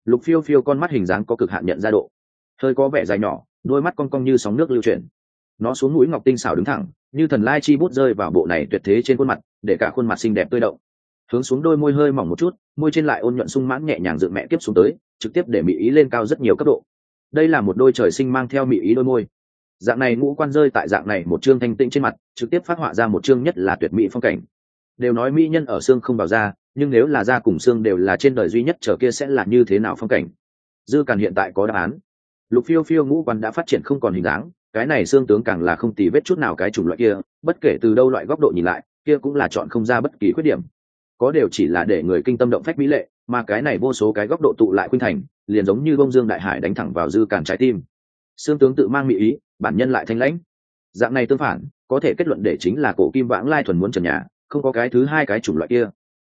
Lục phiêu phiêu con mắt hình dáng có cực hạn nhận ra độ. Hơi có vẻ dài nhỏ, đôi mắt cong cong như sóng nước lưu chuyển. Nó xuống mũi ngọc tinh xảo đứng thẳng, như thần lai chi bút rơi vào bộ này tuyệt thế trên khuôn mặt, để cả khuôn mặt xinh đẹp tươi động hướng xuống đôi môi hơi mỏng một chút, môi trên lại ôn nhuận sung mãn nhẹ nhàng dựng mẹ kiếp xuống tới, trực tiếp để mỹ ý lên cao rất nhiều cấp độ. Đây là một đôi trời sinh mang theo mỹ ý đôi môi. Dạng này ngũ quan rơi tại dạng này một chương thanh tĩnh trên mặt, trực tiếp phát họa ra một chương nhất là tuyệt mỹ phong cảnh. Đều nói mỹ nhân ở xương không vào da, nhưng nếu là da cùng xương đều là trên đời duy nhất chờ kia sẽ là như thế nào phong cảnh? Dư càn hiện tại có đáp án. Lục phiêu phiêu ngũ quan đã phát triển không còn hình dáng, cái này xương tướng càng là không tì vết chút nào cái chủng loại kia, bất kể từ đâu loại góc độ nhìn lại, kia cũng là chọn không ra bất kỳ khuyết điểm có đều chỉ là để người kinh tâm động phách mỹ lệ, mà cái này vô số cái góc độ tụ lại khuynh thành, liền giống như bông dương đại hải đánh thẳng vào dư cản trái tim. Xương tướng tự mang mỹ ý, bản nhân lại thanh lãnh. Dạng này tương phản, có thể kết luận để chính là cổ kim vãng lai thuần muốn trần nhà, không có cái thứ hai cái chủng loại kia.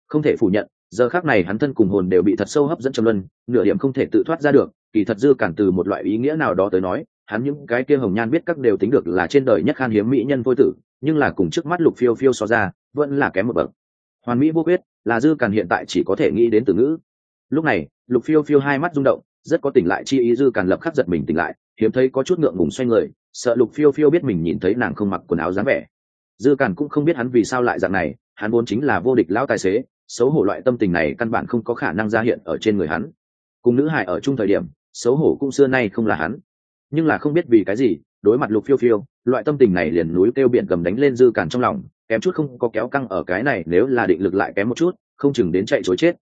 Không thể phủ nhận, giờ khác này hắn thân cùng hồn đều bị thật sâu hấp dẫn trong luân, nửa điểm không thể tự thoát ra được, kỳ thật dư cản từ một loại ý nghĩa nào đó tới nói, hắn những cái kia hồng nhan biết các đều tính được là trên đời nhất khan hiếm mỹ nhân vô tử, nhưng là cùng trước mắt lục phiêu phiêu so ra, vẫn là kém một bậc hoàn mỹ vô quyết là dư càn hiện tại chỉ có thể nghĩ đến từ ngữ. Lúc này, lục phiêu phiêu hai mắt rung động, rất có tỉnh lại chi ý dư càn lập khắc giật mình tỉnh lại, hiếm thấy có chút ngượng ngùng xoay người, sợ lục phiêu phiêu biết mình nhìn thấy nàng không mặc quần áo dáng vẻ. Dư càn cũng không biết hắn vì sao lại dạng này, hắn vốn chính là vô địch lão tài xế, xấu hổ loại tâm tình này căn bản không có khả năng ra hiện ở trên người hắn. Cùng nữ hải ở chung thời điểm, xấu hổ cũng xưa nay không là hắn. Nhưng là không biết vì cái gì, đối mặt lục phiêu phiêu, loại tâm tình này liền núi kêu biển cầm đánh lên dư càn trong lòng kém chút không có kéo căng ở cái này, nếu là định lực lại kém một chút, không chừng đến chạy chối chết.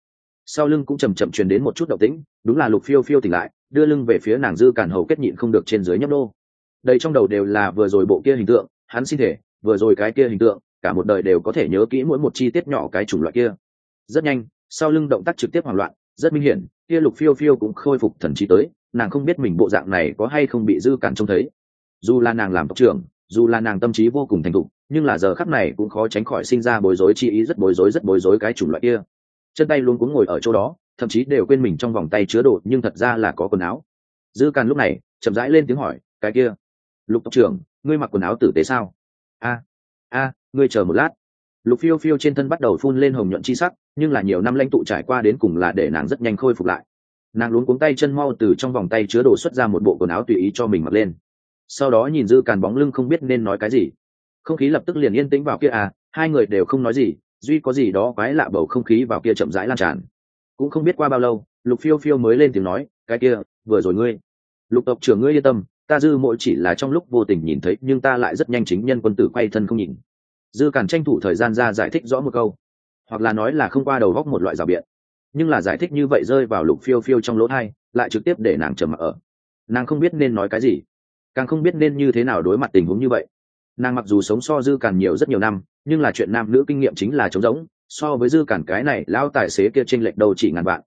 Sau lưng cũng chầm chậm truyền đến một chút động tĩnh, đúng là lục phiêu phiêu tỉnh lại, đưa lưng về phía nàng dư cản hầu kết nhịn không được trên dưới nhấp đô đây trong đầu đều là vừa rồi bộ kia hình tượng, hắn xin thể, vừa rồi cái kia hình tượng, cả một đời đều có thể nhớ kỹ mỗi một chi tiết nhỏ cái chủng loại kia. Rất nhanh, sau lưng động tác trực tiếp hoảng loạn, rất minh hiển, kia lục phiêu phiêu cũng khôi phục thần trí tới, nàng không biết mình bộ dạng này có hay không bị dư cản trông thấy. Dù là nàng làm tộc trưởng, dù là nàng tâm trí vô cùng thành thục nhưng là giờ khắc này cũng khó tránh khỏi sinh ra bối rối chi ý rất bối rối rất bối rối cái chủng loại kia. Chân tay luôn cuống ngồi ở chỗ đó, thậm chí đều quên mình trong vòng tay chứa đồ, nhưng thật ra là có quần áo. Dư càn lúc này chậm rãi lên tiếng hỏi, cái kia, lục tộc trưởng, ngươi mặc quần áo tử tế sao? A a, ngươi chờ một lát. Lục phiêu phiêu trên thân bắt đầu phun lên hồng nhuận chi sắc, nhưng là nhiều năm lãnh tụ trải qua đến cùng là để nàng rất nhanh khôi phục lại. Nàng luống cuống tay chân mau từ trong vòng tay chứa đồ xuất ra một bộ quần áo tùy ý cho mình mặc lên. Sau đó nhìn dư càn bóng lưng không biết nên nói cái gì không khí lập tức liền yên tĩnh vào kia à hai người đều không nói gì, duy có gì đó quái lạ bầu không khí vào kia chậm rãi lan tràn. Cũng không biết qua bao lâu, lục phiêu phiêu mới lên tiếng nói, cái kia, vừa rồi ngươi, lục tộc trưởng ngươi yên tâm, ta dư mỗi chỉ là trong lúc vô tình nhìn thấy, nhưng ta lại rất nhanh chính nhân quân tử quay thân không nhìn. Dư càn tranh thủ thời gian ra giải thích rõ một câu, hoặc là nói là không qua đầu góc một loại rào biện. Nhưng là giải thích như vậy rơi vào lục phiêu phiêu trong lỗ thai, lại trực tiếp để nàng trầm mặc ở. Nàng không biết nên nói cái gì, càng không biết nên như thế nào đối mặt tình huống như vậy nàng mặc dù sống so dư càn nhiều rất nhiều năm nhưng là chuyện nam nữ kinh nghiệm chính là trống rỗng so với dư càn cái này lão tài xế kia trên lệch đầu chỉ ngàn vạn.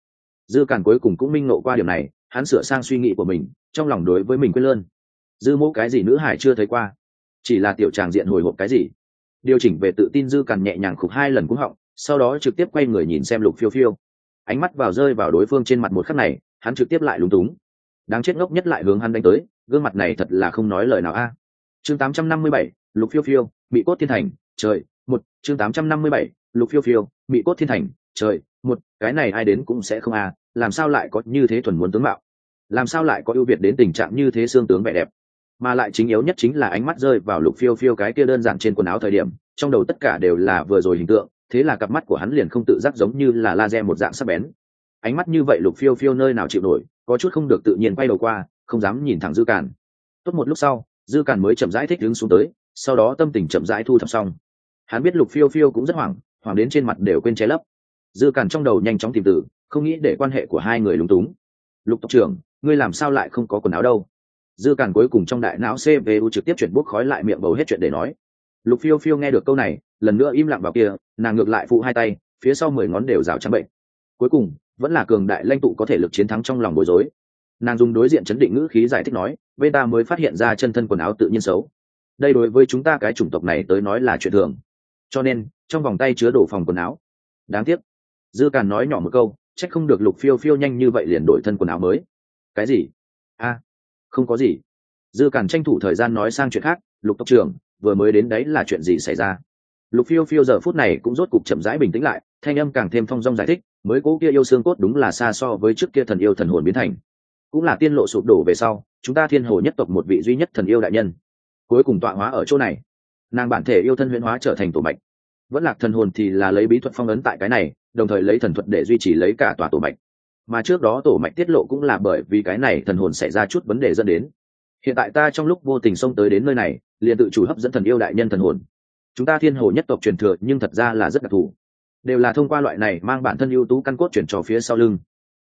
Dư càn cuối cùng cũng minh ngộ qua điều này hắn sửa sang suy nghĩ của mình trong lòng đối với mình quên lơn. Dư mẫu cái gì nữ hải chưa thấy qua? Chỉ là tiểu tràng diện hồi hộp cái gì? Điều chỉnh về tự tin dư càn nhẹ nhàng khục hai lần cũng họng sau đó trực tiếp quay người nhìn xem lục phiêu phiêu. Ánh mắt vào rơi vào đối phương trên mặt một khắc này hắn trực tiếp lại lúng túng. Đáng chết ngốc nhất lại hướng hắn đánh tới gương mặt này thật là không nói lời nào a. Chương 857, lục phiêu phiêu mỹ cốt thiên thành trời một chương 857, lục phiêu phiêu mỹ cốt thiên thành trời một cái này ai đến cũng sẽ không a làm sao lại có như thế thuần muốn tướng mạo? Làm sao lại có ưu việt đến tình trạng như thế xương tướng vẻ đẹp? Mà lại chính yếu nhất chính là ánh mắt rơi vào lục phiêu phiêu cái kia đơn giản trên quần áo thời điểm trong đầu tất cả đều là vừa rồi hình tượng thế là cặp mắt của hắn liền không tự giác giống như là laser một dạng sắc bén. Ánh mắt như vậy lục phiêu phiêu nơi nào chịu nổi có chút không được tự nhiên quay đầu qua không dám nhìn thẳng dư càn. Tốt một lúc sau dư càn mới chậm rãi thích đứng xuống tới sau đó tâm tình chậm rãi thu thập xong. Hắn biết lục phiêu phiêu cũng rất hoảng hoảng đến trên mặt đều quên che lấp. Dư càn trong đầu nhanh chóng tìm từ, không nghĩ để quan hệ của hai người lúng túng. Lục tộc trưởng, ngươi làm sao lại không có quần áo đâu? Dư càn cuối cùng trong đại não cpu trực tiếp chuyển bút khói lại miệng bầu hết chuyện để nói. Lục phiêu phiêu nghe được câu này, lần nữa im lặng vào kia, nàng ngược lại phụ hai tay, phía sau mười ngón đều rào trắng bệnh. Cuối cùng, vẫn là cường đại lãnh tụ có thể lực chiến thắng trong lòng bối rối. Nàng dùng đối diện chấn định ngữ khí giải thích nói bên ta mới phát hiện ra chân thân quần áo tự nhiên xấu đây đối với chúng ta cái chủng tộc này tới nói là chuyện thường. Cho nên, trong vòng tay chứa đồ phòng quần áo. Đáng tiếc. Dư càn nói nhỏ một câu c h ắ c không được lục phiêu phiêu nhanh như vậy liền đổi thân quần áo mới. Cái gì? A, không có gì. Dư càn tranh thủ thời gian nói sang chuyện khác, lục tộc trưởng, vừa mới đến đấy là chuyện gì xảy ra? Lục phiêu phiêu giờ phút này cũng rốt cục chậm rãi bình tĩnh lại, thanh âm càng thêm thong dong giải thích, mới cố kia yêu xương cốt đúng là xa so với trước kia thần yêu thần hồn biến thành. Cũng là tiên lộ sụp đổ về sau, chúng ta thiên hồ nhất tộc một vị duy nhất thần yêu đại nhân cuối cùng tọa hóa ở chỗ này. Nàng bản thể yêu thân huyễn hóa trở thành tổ mạch. Vẫn lạc thần hồn thì là lấy bí thuật phong ấn tại cái này, đồng thời lấy thần thuật để duy trì lấy cả tòa tổ mạch. Mà trước đó tổ mạch tiết lộ cũng là bởi vì cái này thần hồn xảy ra chút vấn đề dẫn đến. Hiện tại ta trong lúc vô tình xông tới đến nơi này, liền tự chủ hấp dẫn thần yêu đại nhân thần hồn. Chúng ta thiên hồ nhất tộc truyền thừa nhưng thật ra là rất đặc thù. Đều là thông qua loại này mang bản thân ưu tú căn cốt chuyển trò phía sau lưng.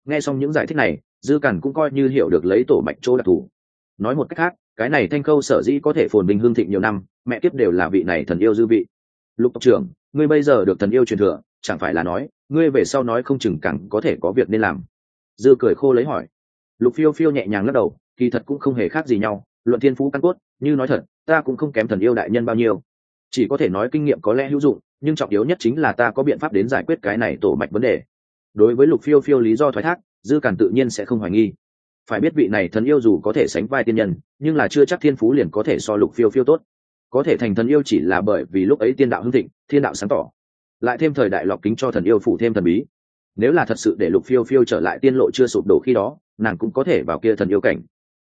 Nghe xong những giải thích này, dư cằn cũng coi như hiểu được lấy tổ mạch chỗ đặc thù. Nói một cách khác cái này thanh khâu sở dĩ có thể phồn bình hương thịnh nhiều năm, mẹ tiếp đều là vị này thần yêu dư vị. Lục tộc trưởng, ngươi bây giờ được thần yêu truyền thừa, chẳng phải là nói, ngươi về sau nói không chừng cẳng có thể có việc nên làm? Dư cười khô lấy hỏi. Lục phiêu phiêu nhẹ nhàng lắc đầu, kỳ thật cũng không hề khác gì nhau, luận thiên phú căn cốt, như nói thật, ta cũng không kém thần yêu đại nhân bao nhiêu. Chỉ có thể nói kinh nghiệm có lẽ hữu dụng, nhưng trọng yếu nhất chính là ta có biện pháp đến giải quyết cái này tổ mạch vấn đề. Đối với lục phiêu phiêu lý do thoái thác, dư càn tự nhiên sẽ không hoài nghi phải biết vị này thần yêu dù có thể sánh vai tiên nhân, nhưng là chưa chắc thiên phú liền có thể so lục phiêu phiêu tốt. Có thể thành thần yêu chỉ là bởi vì lúc ấy tiên đạo hưng thịnh, thiên đạo sáng tỏ. Lại thêm thời đại lọc kính cho thần yêu phủ thêm thần bí. Nếu là thật sự để lục phiêu phiêu trở lại tiên lộ chưa sụp đổ khi đó, nàng cũng có thể vào kia thần yêu cảnh.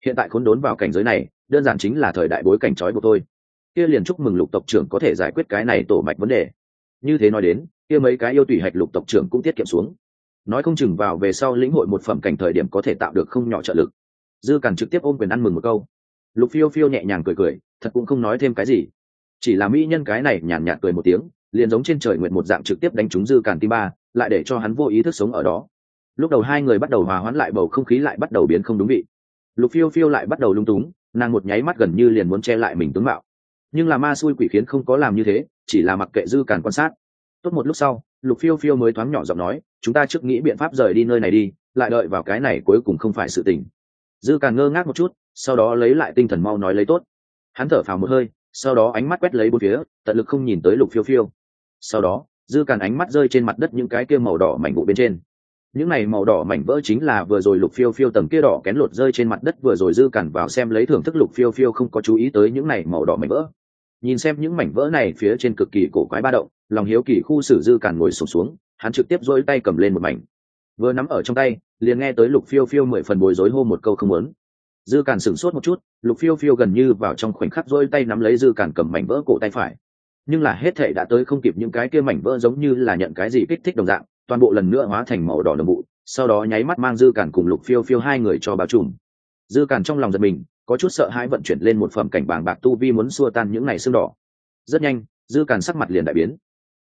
Hiện tại khốn đốn vào cảnh giới này, đơn giản chính là thời đại bối cảnh trói của tôi kia liền chúc mừng lục tộc trưởng có thể giải quyết cái này tổ mạch vấn đề. Như thế nói đến, kia mấy cái yêu tùy hạch lục tộc trưởng cũng tiết kiệm xuống nói không chừng vào về sau lĩnh hội một phẩm cảnh thời điểm có thể tạo được không nhỏ trợ lực. Dư càn trực tiếp ôm quyền ăn mừng một câu. Lục phiêu phiêu nhẹ nhàng cười cười, thật cũng không nói thêm cái gì. Chỉ là mỹ nhân cái này nhàn nhạt cười một tiếng, liền giống trên trời nguyện một dạng trực tiếp đánh trúng dư càn tim ba, lại để cho hắn vô ý thức sống ở đó. Lúc đầu hai người bắt đầu hòa hoãn lại bầu không khí lại bắt đầu biến không đúng vị. Lục phiêu phiêu lại bắt đầu lung túng, nàng một nháy mắt gần như liền muốn che lại mình tướng mạo. Nhưng là ma xui quỷ khiến không có làm như thế, chỉ là mặc kệ dư càn quan sát. Tốt một lúc sau lục phiêu phiêu mới thoáng nhỏ giọng nói, chúng ta trước nghĩ biện pháp rời đi nơi này đi, lại đợi vào cái này cuối cùng không phải sự tình. Dư càn ngơ ngác một chút, sau đó lấy lại tinh thần mau nói lấy tốt. Hắn thở phào một hơi, sau đó ánh mắt quét lấy bốn phía, tận lực không nhìn tới lục phiêu phiêu. Sau đó, dư càn ánh mắt rơi trên mặt đất những cái kia màu đỏ mảnh vụ bên trên. Những này màu đỏ mảnh vỡ chính là vừa rồi lục phiêu phiêu tầng kia đỏ kén lột rơi trên mặt đất vừa rồi dư càn vào xem lấy thưởng thức lục phiêu phiêu không có chú ý tới những này màu đỏ mảnh vỡ nhìn xem những mảnh vỡ này phía trên cực kỳ cổ quái ba động lòng hiếu kỳ khu sử dư càn ngồi sụp xuống, xuống hắn trực tiếp dỗi tay cầm lên một mảnh. Vừa nắm ở trong tay liền nghe tới lục phiêu phiêu mười phần bối rối hô một câu không muốn. Dư càn sửng sốt một chút lục phiêu phiêu gần như vào trong khoảnh khắc dỗi tay nắm lấy dư càn cầm mảnh vỡ cổ tay phải. Nhưng là hết thể đã tới không kịp những cái kia mảnh vỡ giống như là nhận cái gì kích thích đồng dạng toàn bộ lần nữa hóa thành màu đỏ đồng bụ sau đó nháy mắt mang dư càn cùng lục phiêu phiêu hai người cho bao trùm. Dư càn trong lòng giật mình có chút sợ hãi vận chuyển lên một phẩm cảnh bàng bạc tu vi muốn xua tan những ngày xương đỏ. Rất nhanh, dư càn sắc mặt liền đại biến.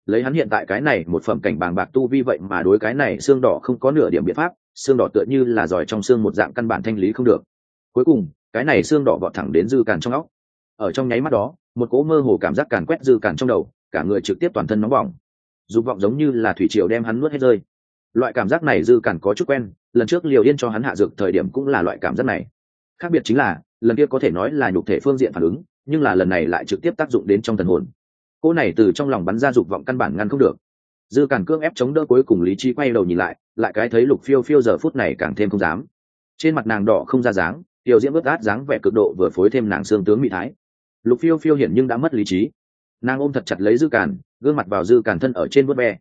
Lấy hắn hiện tại cái này một phẩm cảnh bàng bạc tu vi vậy mà đối cái này xương đỏ không có nửa điểm biện pháp, xương đỏ tựa như là giỏi trong xương một dạng căn bản thanh lý không được. Cuối cùng, cái này xương đỏ vọt thẳng đến dư càn trong óc. Ở trong nháy mắt đó, một cỗ mơ hồ cảm giác càn quét dư càn trong đầu, cả người trực tiếp toàn thân nóng bỏng. Dục vọng giống như là thủy triều đem hắn nuốt hết rơi. Loại cảm giác này dư càn có chút quen, lần trước liều yên cho hắn hạ dược thời điểm cũng là loại cảm giác này. Khác biệt chính là lần kia có thể nói là nhục thể phương diện phản ứng, nhưng là lần này lại trực tiếp tác dụng đến trong thần hồn. Cô này từ trong lòng bắn ra dục vọng căn bản ngăn không được. Dư càn cưỡng ép chống đỡ cuối cùng lý trí quay đầu nhìn lại lại cái thấy lục phiêu phiêu giờ phút này càng thêm không dám. Trên mặt nàng đỏ không ra dáng, tiểu diễm ướt át dáng vẻ cực độ vừa phối thêm nàng xương tướng mỹ thái. Lục phiêu phiêu hiển nhưng đã mất lý trí. Nàng ôm thật chặt lấy dư càn, gương mặt vào dư càn thân ở trên vớt ve.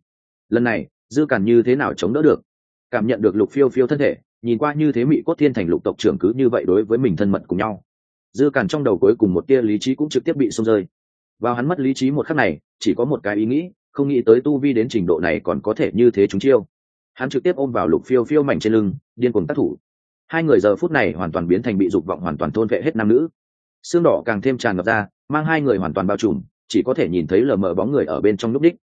Lần này, dư càn như thế nào chống đỡ được? Cảm nhận được lục phiêu phiêu thân thể nhìn qua như thế mỹ cốt thiên thành lục tộc trưởng cứ như vậy đối với mình thân mật cùng nhau. Dư càn trong đầu cuối cùng một tia lý trí cũng trực tiếp bị xông rơi. Vào hắn mất lý trí một khắc này, chỉ có một cái ý nghĩ, không nghĩ tới tu vi đến trình độ này còn có thể như thế chúng chiêu. Hắn trực tiếp ôm vào lục phiêu phiêu mảnh trên lưng, điên cuồng tác thủ. Hai người giờ phút này hoàn toàn biến thành bị dục vọng hoàn toàn thôn vệ hết nam nữ. Xương đỏ càng thêm tràn ngập ra, mang hai người hoàn toàn bao trùm, chỉ có thể nhìn thấy lờ mờ bóng người ở bên trong núp đích.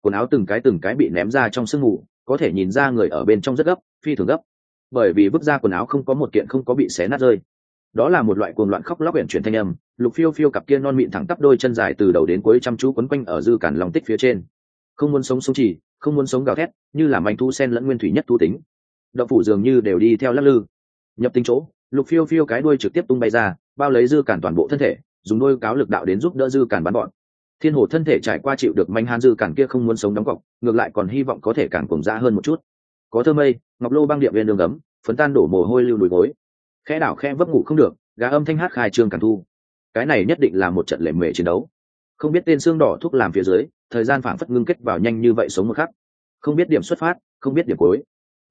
Quần áo từng cái từng cái bị ném ra trong sương mù, có thể nhìn ra người ở bên trong rất gấp, phi thường gấp bởi vì vứt ra quần áo không có một kiện không có bị xé nát rơi. Đó là một loại cuồng loạn khóc lóc huyện chuyển thanh âm, lục phiêu phiêu cặp kia non mịn thẳng tắp đôi chân dài từ đầu đến cuối chăm chú quấn quanh ở dư cản lòng tích phía trên. Không muốn sống sống chỉ, không muốn sống gào thét, như là manh thu sen lẫn nguyên thủy nhất thu tính. Đậu phủ dường như đều đi theo lắc lư. Nhập tính chỗ, lục phiêu phiêu cái đuôi trực tiếp tung bay ra, bao lấy dư cản toàn bộ thân thể, dùng đôi cáo lực đạo đến giúp đỡ dư cản bắn bọn. Thiên hồ thân thể trải qua chịu được manh han dư cản kia không muốn sống đóng cọc, ngược lại còn hy vọng có thể càng cùng ra hơn một chút. Có thơ mây ngọc lô băng điện viên đường gấm, phấn tan đổ mồ hôi lưu đùi gối. Khe đảo khe vấp ngủ không được, gà âm thanh hát khai trương cản thu. Cái này nhất định là một trận lệ mề chiến đấu. Không biết tên xương đỏ thuốc làm phía dưới, thời gian phảng phất ngưng kết vào nhanh như vậy sống một khắc. Không biết điểm xuất phát, không biết điểm cuối.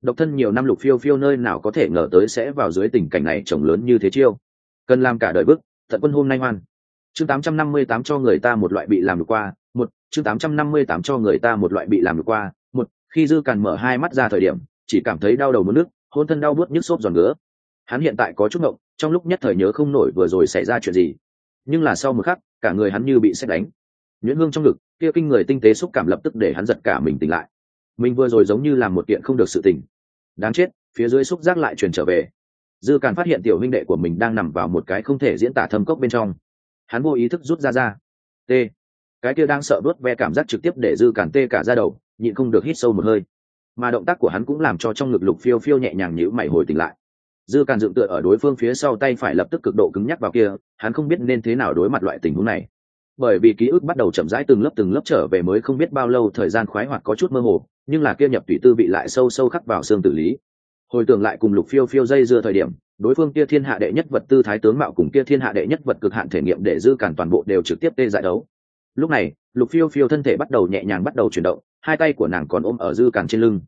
Độc thân nhiều năm lục phiêu phiêu nơi nào có thể ngờ tới sẽ vào dưới tình cảnh này trồng lớn như thế chiêu. Cần làm cả đời bức tận quân hôm nay hoan chương 858 cho người ta một loại bị làm được qua, một, chương 858 cho người ta một loại bị làm được qua, một, khi dư càn mở hai mắt ra thời điểm chỉ cảm thấy đau đầu mất nước, hôn thân đau buốt nhức xốp giòn ngứa. Hắn hiện tại có chút ngộng, trong lúc nhất thời nhớ không nổi vừa rồi xảy ra chuyện gì. Nhưng là sau một khắc, cả người hắn như bị xét đánh. Nhuyễn hương trong ngực, kia kinh người tinh tế xúc cảm lập tức để hắn giật cả mình tỉnh lại. Mình vừa rồi giống như làm một kiện không được sự tỉnh đáng chết, phía dưới xúc giác lại truyền trở về. Dư càn phát hiện tiểu huynh đệ của mình đang nằm vào một cái không thể diễn tả thâm cốc bên trong. Hắn vô ý thức rút ra ra. T. Cái kia đang sợ đốt ve cảm giác trực tiếp để dư càn tê cả ra đầu, nhịn không được hít sâu một hơi mà động tác của hắn cũng làm cho trong ngực lục phiêu phiêu nhẹ nhàng nhữ mày hồi tỉnh lại. Dư càn dựng tựa ở đối phương phía sau tay phải lập tức cực độ cứng nhắc vào kia, hắn không biết nên thế nào đối mặt loại tình huống này. Bởi vì ký ức bắt đầu chậm rãi từng lớp từng lớp trở về mới không biết bao lâu thời gian khoái hoạt có chút mơ hồ, nhưng là kia nhập tùy tư bị lại sâu sâu khắc vào xương tử lý. Hồi tưởng lại cùng lục phiêu phiêu dây dưa thời điểm, đối phương kia thiên hạ đệ nhất vật tư thái tướng mạo cùng kia thiên hạ đệ nhất vật cực hạn thể nghiệm để dư cản toàn bộ đều trực tiếp tê giải đấu. Lúc này, lục phiêu phiêu thân thể bắt đầu nhẹ nhàng bắt đầu chuyển động hai tay của nàng còn ôm ở dư cản trên lưng.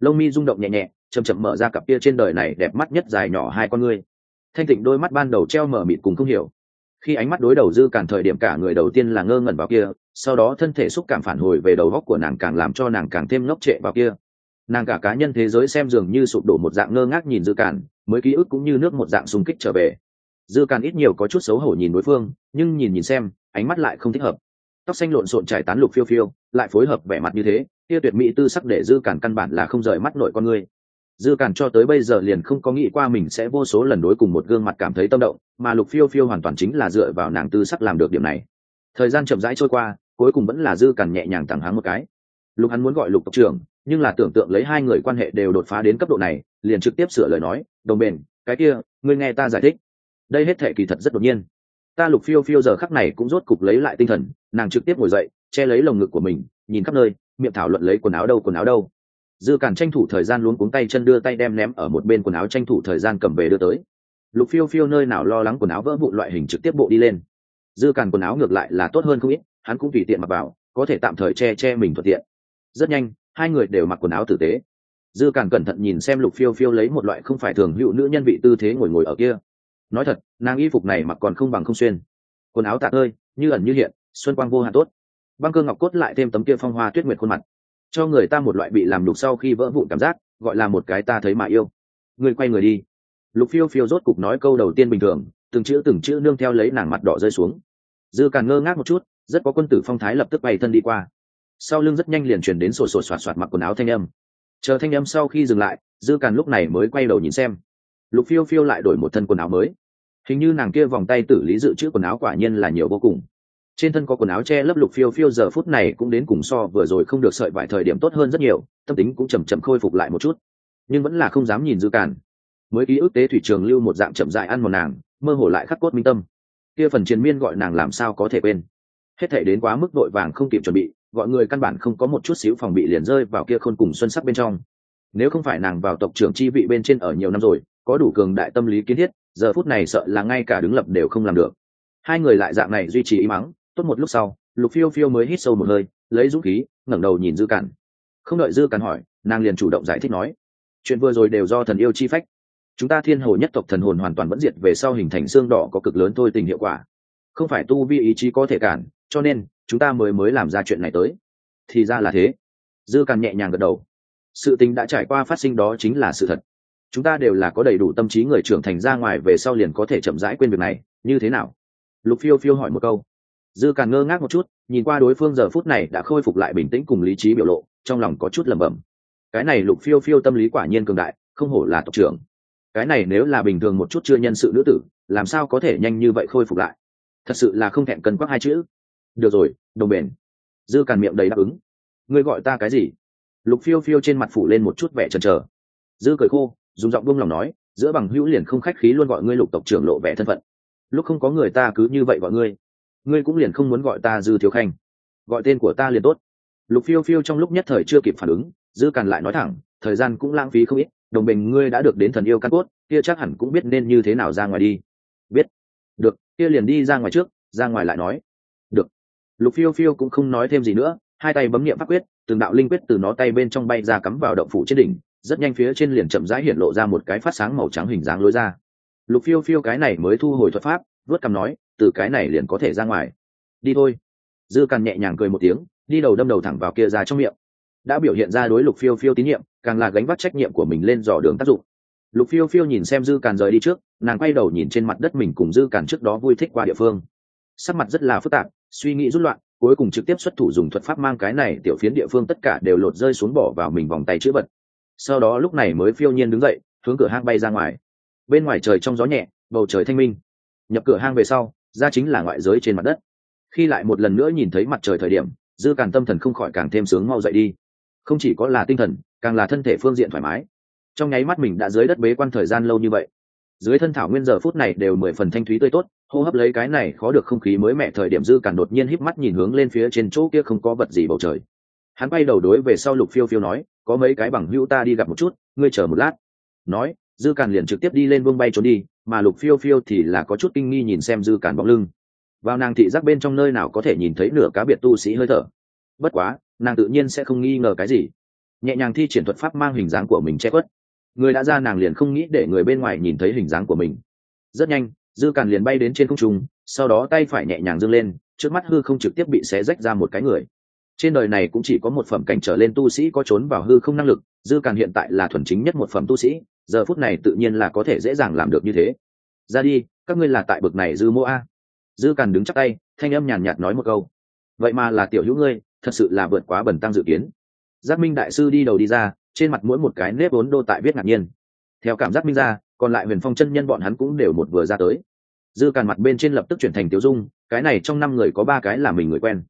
Lông mi rung động nhẹ nhẹ, chậm chậm mở ra cặp kia trên đời này đẹp mắt nhất dài nhỏ hai con ngươi. Thanh tịnh đôi mắt ban đầu treo mở mịt cùng không hiểu. Khi ánh mắt đối đầu dư cản thời điểm cả người đầu tiên là ngơ ngẩn vào kia, sau đó thân thể xúc cảm phản hồi về đầu góc của nàng càng làm cho nàng càng thêm ngốc trệ vào kia. Nàng cả cá nhân thế giới xem dường như sụp đổ một dạng ngơ ngác nhìn dư cản mới ký ức cũng như nước một dạng xung kích trở về. Dư cản ít nhiều có chút xấu hổ nhìn đối phương, nhưng nhìn nhìn xem, ánh mắt lại không thích hợp tóc xanh lộn xộn trải tán lục phiêu phiêu, lại phối hợp vẻ mặt như thế kia tuyệt mỹ tư sắc để dư cản căn bản là không rời mắt nội con người. Dư cản cho tới bây giờ liền không có nghĩ qua mình sẽ vô số lần đối cùng một gương mặt cảm thấy tâm động, mà lục phiêu phiêu hoàn toàn chính là dựa vào nàng tư sắc làm được điểm này. Thời gian chậm rãi trôi qua, cuối cùng vẫn là dư cản nhẹ nhàng thẳng háng một cái. Lục hắn muốn gọi lục tộc trưởng, nhưng là tưởng tượng lấy hai người quan hệ đều đột phá đến cấp độ này, liền trực tiếp sửa lời nói, đồng bền, cái kia, ngươi nghe ta giải thích. Đây hết thệ kỳ thật rất đột nhiên ta lục phiêu phiêu giờ khắc này cũng rốt cục lấy lại tinh thần, nàng trực tiếp ngồi dậy, che lấy lồng ngực của mình, nhìn khắp nơi, miệng thảo luận lấy quần áo đâu, quần áo đâu. Dư cản tranh thủ thời gian luống cuống tay chân đưa tay đem ném ở một bên quần áo tranh thủ thời gian cầm về đưa tới. Lục phiêu phiêu nơi nào lo lắng quần áo vỡ vụn loại hình trực tiếp bộ đi lên. Dư cản quần áo ngược lại là tốt hơn không ít, hắn cũng tùy tiện mặc vào, có thể tạm thời che che mình thuận tiện. Rất nhanh, hai người đều mặc quần áo tử tế. Dư cản cẩn thận nhìn xem lục phiêu phiêu lấy một loại không phải thường hữu nữ nhân vị tư thế ngồi ngồi ở kia nói thật, nàng y phục này mặc còn không bằng không xuyên. Quần áo tạc ơi như ẩn như hiện, xuân quang vô hạn tốt. Băng cơ ngọc cốt lại thêm tấm kia phong hoa tuyết nguyệt khuôn mặt. Cho người ta một loại bị làm đục sau khi vỡ vụn cảm giác, gọi là một cái ta thấy mà yêu. Người quay người đi. Lục phiêu phiêu rốt cục nói câu đầu tiên bình thường, từng chữ từng chữ nương theo lấy nàng mặt đỏ rơi xuống. Dư càng ngơ ngác một chút, rất có quân tử phong thái lập tức bay thân đi qua. Sau lưng rất nhanh liền chuyển đến sổ sổ soạt soạt mặc quần áo thanh âm. Chờ thanh âm sau khi dừng lại, dư càn lúc này mới quay đầu nhìn xem lục phiêu phiêu lại đổi một thân quần áo mới. Hình như nàng kia vòng tay tử lý dự trữ quần áo quả nhiên là nhiều vô cùng. Trên thân có quần áo che lấp lục phiêu phiêu giờ phút này cũng đến cùng so vừa rồi không được sợi vài thời điểm tốt hơn rất nhiều, tâm tính cũng chầm chậm khôi phục lại một chút. Nhưng vẫn là không dám nhìn dư cản. mới ký ức tế thủy trường lưu một dạng chậm dại ăn một nàng, mơ hồ lại khắc cốt minh tâm. Kia phần chiến miên gọi nàng làm sao có thể quên. Hết thể đến quá mức vội vàng không kịp chuẩn bị, gọi người căn bản không có một chút xíu phòng bị liền rơi vào kia khôn cùng xuân sắc bên trong. Nếu không phải nàng vào tộc trưởng chi vị bên trên ở nhiều năm rồi có đủ cường đại tâm lý kiến thiết, giờ phút này sợ là ngay cả đứng lập đều không làm được. Hai người lại dạng này duy trì ý mắng, tốt một lúc sau, lục phiêu phiêu mới hít sâu một hơi, lấy dũng khí, ngẩng đầu nhìn dư cản. Không đợi dư cản hỏi, nàng liền chủ động giải thích nói, chuyện vừa rồi đều do thần yêu chi phách. Chúng ta thiên hồ nhất tộc thần hồn hoàn toàn vẫn diệt về sau hình thành xương đỏ có cực lớn thôi tình hiệu quả. Không phải tu vi ý chí có thể cản, cho nên chúng ta mới mới làm ra chuyện này tới. Thì ra là thế. Dư càn nhẹ nhàng gật đầu. Sự tình đã trải qua phát sinh đó chính là sự thật chúng ta đều là có đầy đủ tâm trí người trưởng thành ra ngoài về sau liền có thể chậm rãi quên việc này, như thế nào? Lục phiêu phiêu hỏi một câu. Dư càng ngơ ngác một chút, nhìn qua đối phương giờ phút này đã khôi phục lại bình tĩnh cùng lý trí biểu lộ, trong lòng có chút lẩm bẩm. Cái này lục phiêu phiêu tâm lý quả nhiên cường đại, không hổ là tộc trưởng. Cái này nếu là bình thường một chút chưa nhân sự nữ tử, làm sao có thể nhanh như vậy khôi phục lại? Thật sự là không thẹn cân quắc hai chữ. Được rồi, đồng bền. Dư càn miệng đầy đáp ứng. Ngươi gọi ta cái gì? Lục phiêu phiêu trên mặt phủ lên một chút vẻ chần chờ. Dư cười khô dùng giọng buông lòng nói, giữa bằng hữu liền không khách khí luôn gọi ngươi lục tộc trưởng lộ vẻ thân phận. Lúc không có người ta cứ như vậy gọi ngươi ngươi cũng liền không muốn gọi ta dư thiếu khanh. Gọi tên của ta liền tốt. Lục phiêu phiêu trong lúc nhất thời chưa kịp phản ứng, dư càn lại nói thẳng, thời gian cũng lãng phí không ít, đồng bình ngươi đã được đến thần yêu căn cốt, kia chắc hẳn cũng biết nên như thế nào ra ngoài đi. Biết. Được, kia liền đi ra ngoài trước, ra ngoài lại nói. Được. Lục phiêu phiêu cũng không nói thêm gì nữa, hai tay bấm nghiệm pháp quyết, từng đạo linh quyết từ nó tay bên trong bay ra cắm vào động phủ trên đỉnh rất nhanh phía trên liền chậm rãi hiện lộ ra một cái phát sáng màu trắng hình dáng lối ra. Lục phiêu phiêu cái này mới thu hồi thuật pháp, vớt cằm nói, từ cái này liền có thể ra ngoài. Đi thôi. Dư càn nhẹ nhàng cười một tiếng, đi đầu đâm đầu thẳng vào kia ra trong miệng. Đã biểu hiện ra đối lục phiêu phiêu tín nhiệm, càng là gánh vác trách nhiệm của mình lên dò đường tác dụng. Lục phiêu phiêu nhìn xem dư càn rời đi trước, nàng quay đầu nhìn trên mặt đất mình cùng dư càn trước đó vui thích qua địa phương. Sắc mặt rất là phức tạp, suy nghĩ rút loạn, cuối cùng trực tiếp xuất thủ dùng thuật pháp mang cái này tiểu phiến địa phương tất cả đều lột rơi xuống bỏ vào mình vòng tay chữ vật sau đó lúc này mới phiêu nhiên đứng dậy, hướng cửa hang bay ra ngoài. Bên ngoài trời trong gió nhẹ, bầu trời thanh minh. Nhập cửa hang về sau, ra chính là ngoại giới trên mặt đất. Khi lại một lần nữa nhìn thấy mặt trời thời điểm, dư càn tâm thần không khỏi càng thêm sướng mau dậy đi. Không chỉ có là tinh thần, càng là thân thể phương diện thoải mái. Trong nháy mắt mình đã dưới đất bế quan thời gian lâu như vậy. Dưới thân thảo nguyên giờ phút này đều mười phần thanh thúy tươi tốt, hô hấp lấy cái này khó được không khí mới mẹ thời điểm dư càn đột nhiên híp mắt nhìn hướng lên phía trên chỗ kia không có vật gì bầu trời hắn bay đầu đối về sau lục phiêu phiêu nói, có mấy cái bằng hữu ta đi gặp một chút, ngươi chờ một lát. Nói, dư càn liền trực tiếp đi lên vương bay trốn đi, mà lục phiêu phiêu thì là có chút kinh nghi nhìn xem dư càn bóng lưng. Vào nàng thị giác bên trong nơi nào có thể nhìn thấy nửa cá biệt tu sĩ hơi thở. Bất quá, nàng tự nhiên sẽ không nghi ngờ cái gì. Nhẹ nhàng thi triển thuật pháp mang hình dáng của mình che khuất. Người đã ra nàng liền không nghĩ để người bên ngoài nhìn thấy hình dáng của mình. Rất nhanh, dư càn liền bay đến trên không trung, sau đó tay phải nhẹ nhàng dâng lên, trước mắt hư không trực tiếp bị xé rách ra một cái người trên đời này cũng chỉ có một phẩm cảnh trở lên tu sĩ có trốn vào hư không năng lực, dư càn hiện tại là thuần chính nhất một phẩm tu sĩ, giờ phút này tự nhiên là có thể dễ dàng làm được như thế. Ra đi, các ngươi là tại bực này dư mô a. Dư càn đứng chắc tay, thanh âm nhàn nhạt nói một câu. Vậy mà là tiểu hữu ngươi, thật sự là vượt quá bẩn tăng dự kiến. Giác minh đại sư đi đầu đi ra, trên mặt mỗi một cái nếp ốn đô tại viết ngạc nhiên. Theo cảm giác minh ra, còn lại huyền phong chân nhân bọn hắn cũng đều một vừa ra tới. Dư càn mặt bên trên lập tức chuyển thành tiểu dung, cái này trong năm người có ba cái là mình người quen